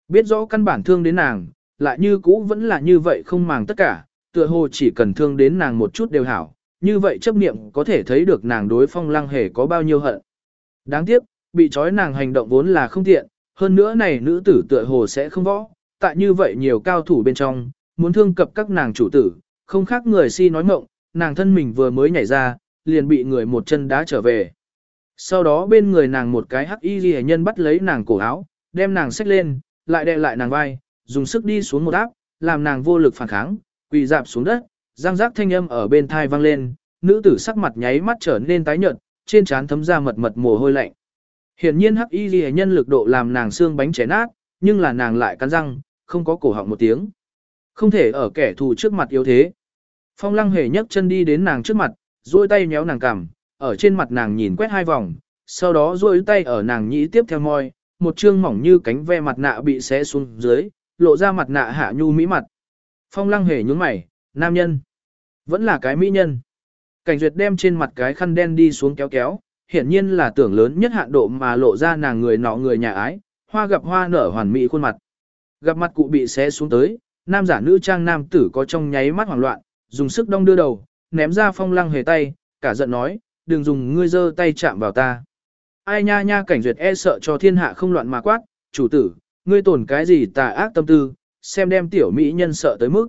Biết rõ căn bản thương đến nàng, lại như cũ vẫn là như vậy không màng tất cả, tựa hồ chỉ cần thương đến nàng một chút đều hảo, như vậy chấp niệm có thể thấy được nàng đối phong lăng hề có bao nhiêu hận. Đáng tiếc, bị trói nàng hành động vốn là không tiện, hơn nữa này nữ tử tựa hồ sẽ không võ, tại như vậy nhiều cao thủ bên trong, muốn thương cập các nàng chủ tử, không khác người si nói mộng, nàng thân mình vừa mới nhảy ra, liền bị người một chân đá trở về. Sau đó bên người nàng một cái hắc y ghi nhân bắt lấy nàng cổ áo, đem nàng xách lên, lại đè lại nàng vai, dùng sức đi xuống một áp, làm nàng vô lực phản kháng, quỳ dạp xuống đất, răng rác thanh âm ở bên thai vang lên, nữ tử sắc mặt nháy mắt trở nên tái nhợt, trên trán thấm ra mật mật mồ hôi lạnh. Hiển nhiên hắc y ghi nhân lực độ làm nàng xương bánh chảy nát, nhưng là nàng lại cắn răng, không có cổ họng một tiếng. Không thể ở kẻ thù trước mặt yếu thế. Phong lăng hề nhấc chân đi đến nàng trước mặt, duỗi tay nhéo nàng cằm, ở trên mặt nàng nhìn quét hai vòng, sau đó duỗi tay ở nàng nhĩ tiếp theo môi, một trương mỏng như cánh ve mặt nạ bị xé xuống dưới, lộ ra mặt nạ hạ nhu mỹ mặt. Phong lăng hề nhúng mày, nam nhân, vẫn là cái mỹ nhân. Cảnh duyệt đem trên mặt cái khăn đen đi xuống kéo kéo, hiển nhiên là tưởng lớn nhất hạn độ mà lộ ra nàng người nọ người nhà ái, hoa gặp hoa nở hoàn mỹ khuôn mặt. Gặp mặt cụ bị xé xuống tới, nam giả nữ trang nam tử có trong nháy mắt hoảng loạn, dùng sức đong đưa đầu, ném ra phong lăng hề tay, cả giận nói, đừng dùng ngươi giơ tay chạm vào ta. Ai nha nha cảnh duyệt e sợ cho thiên hạ không loạn mà quát, chủ tử, ngươi tổn cái gì tà ác tâm tư, xem đem tiểu mỹ nhân sợ tới mức.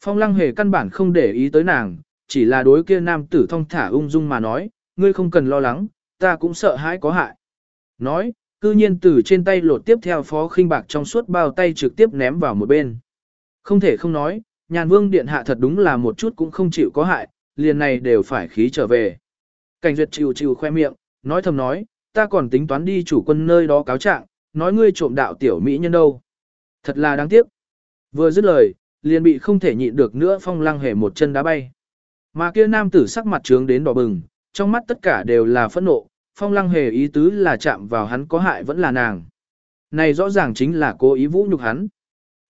Phong lăng hề căn bản không để ý tới nàng, chỉ là đối kia nam tử thong thả ung dung mà nói, ngươi không cần lo lắng, ta cũng sợ hãi có hại. Nói, cư nhiên từ trên tay lột tiếp theo phó khinh bạc trong suốt bao tay trực tiếp ném vào một bên. Không thể không nói, nhàn vương điện hạ thật đúng là một chút cũng không chịu có hại, liền này đều phải khí trở về. Cảnh duyệt chịu chịu khoe miệng, nói thầm nói, ta còn tính toán đi chủ quân nơi đó cáo trạng, nói ngươi trộm đạo tiểu mỹ nhân đâu. Thật là đáng tiếc. Vừa dứt lời, liền bị không thể nhịn được nữa phong lăng hề một chân đá bay. Mà kia nam tử sắc mặt trướng đến đỏ bừng, trong mắt tất cả đều là phẫn nộ, phong lăng hề ý tứ là chạm vào hắn có hại vẫn là nàng. Này rõ ràng chính là cố ý vũ nhục hắn.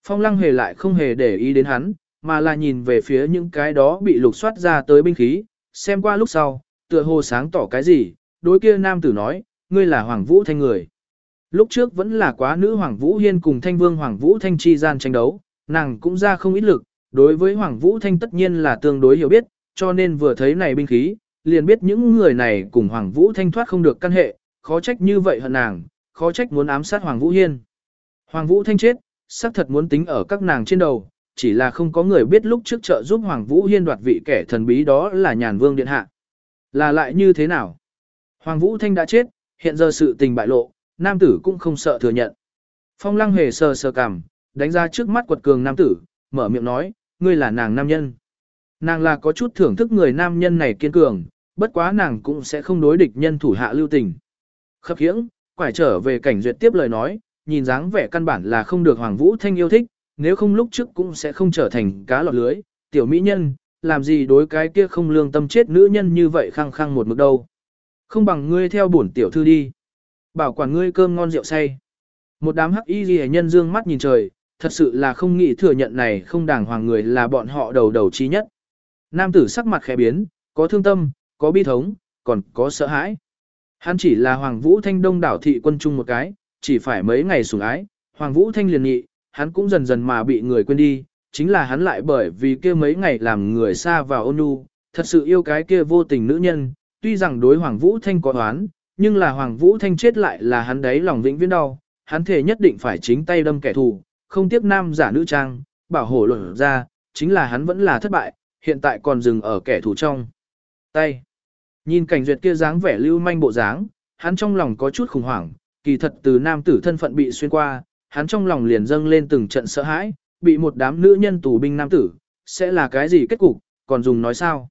Phong lăng hề lại không hề để ý đến hắn, mà là nhìn về phía những cái đó bị lục soát ra tới binh khí, xem qua lúc sau, tựa hồ sáng tỏ cái gì, đối kia nam tử nói, ngươi là Hoàng Vũ Thanh người. Lúc trước vẫn là quá nữ Hoàng Vũ Hiên cùng Thanh Vương Hoàng Vũ Thanh chi gian tranh đấu, nàng cũng ra không ít lực, đối với Hoàng Vũ Thanh tất nhiên là tương đối hiểu biết, cho nên vừa thấy này binh khí, liền biết những người này cùng Hoàng Vũ Thanh thoát không được căn hệ, khó trách như vậy hận nàng, khó trách muốn ám sát Hoàng Vũ Hiên. Hoàng Vũ Thanh chết, xác thật muốn tính ở các nàng trên đầu, chỉ là không có người biết lúc trước trợ giúp Hoàng Vũ Hiên đoạt vị kẻ thần bí đó là nhàn vương điện hạ. Là lại như thế nào? Hoàng Vũ Thanh đã chết, hiện giờ sự tình bại lộ, nam tử cũng không sợ thừa nhận. Phong lăng hề sờ sờ cằm, đánh ra trước mắt quật cường nam tử, mở miệng nói, ngươi là nàng nam nhân. Nàng là có chút thưởng thức người nam nhân này kiên cường, bất quá nàng cũng sẽ không đối địch nhân thủ hạ lưu tình. Khập khiễng, quải trở về cảnh duyệt tiếp lời nói, nhìn dáng vẻ căn bản là không được Hoàng Vũ Thanh yêu thích, nếu không lúc trước cũng sẽ không trở thành cá lọt lưới, tiểu mỹ nhân, làm gì đối cái kia không lương tâm chết nữ nhân như vậy khăng khăng một mực đâu. Không bằng ngươi theo bổn tiểu thư đi. Bảo quản ngươi cơm ngon rượu say. Một đám hắc y ghi nhân dương mắt nhìn trời, thật sự là không nghĩ thừa nhận này không đàng hoàng người là bọn họ đầu đầu chi nhất. Nam tử sắc mặt khẽ biến, có thương tâm, có bi thống, còn có sợ hãi. Hắn chỉ là Hoàng Vũ Thanh đông đảo thị quân chung một cái, chỉ phải mấy ngày sủng ái, Hoàng Vũ Thanh liền nhị, hắn cũng dần dần mà bị người quên đi, chính là hắn lại bởi vì kia mấy ngày làm người xa vào ôn nhu, thật sự yêu cái kia vô tình nữ nhân, tuy rằng đối Hoàng Vũ Thanh có oán, nhưng là Hoàng Vũ Thanh chết lại là hắn đấy lòng vĩnh viễn đau, hắn thể nhất định phải chính tay đâm kẻ thù, không tiếp nam giả nữ trang, bảo hộ luận ra, chính là hắn vẫn là thất bại, hiện tại còn dừng ở kẻ thù trong. Tay. Nhìn cảnh duyệt kia dáng vẻ lưu manh bộ dáng, hắn trong lòng có chút khủng hoảng, kỳ thật từ nam tử thân phận bị xuyên qua, hắn trong lòng liền dâng lên từng trận sợ hãi, bị một đám nữ nhân tù binh nam tử, sẽ là cái gì kết cục, còn dùng nói sao?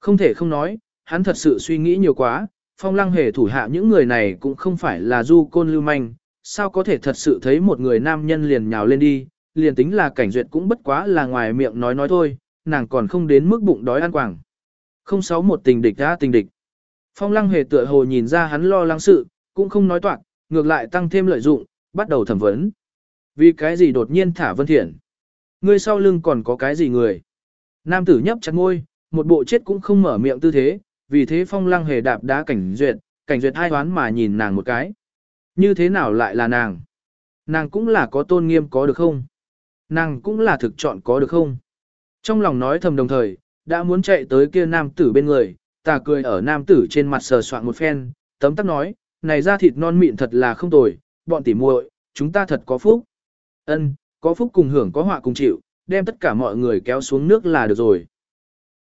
Không thể không nói, hắn thật sự suy nghĩ nhiều quá, phong lăng hề thủ hạ những người này cũng không phải là du côn lưu manh, sao có thể thật sự thấy một người nam nhân liền nhào lên đi, liền tính là cảnh duyệt cũng bất quá là ngoài miệng nói nói thôi, nàng còn không đến mức bụng đói ăn quảng. Không sáu một tình địch ra tình địch. Phong lăng hề tựa hồ nhìn ra hắn lo lắng sự, cũng không nói toạc, ngược lại tăng thêm lợi dụng, bắt đầu thẩm vấn. Vì cái gì đột nhiên thả Vân Thiện? Ngươi sau lưng còn có cái gì người? Nam tử nhấp chặt ngôi, một bộ chết cũng không mở miệng tư thế, vì thế phong lăng hề đạp đá cảnh duyệt, cảnh duyệt hai đoán mà nhìn nàng một cái. Như thế nào lại là nàng? Nàng cũng là có tôn nghiêm có được không? Nàng cũng là thực chọn có được không? Trong lòng nói thầm đồng thời, đã muốn chạy tới kia nam tử bên người, tà cười ở nam tử trên mặt sờ soạn một phen, tấm tắc nói, này da thịt non mịn thật là không tồi, bọn tỉ muội, chúng ta thật có phúc. Ân, có phúc cùng hưởng có họa cùng chịu, đem tất cả mọi người kéo xuống nước là được rồi.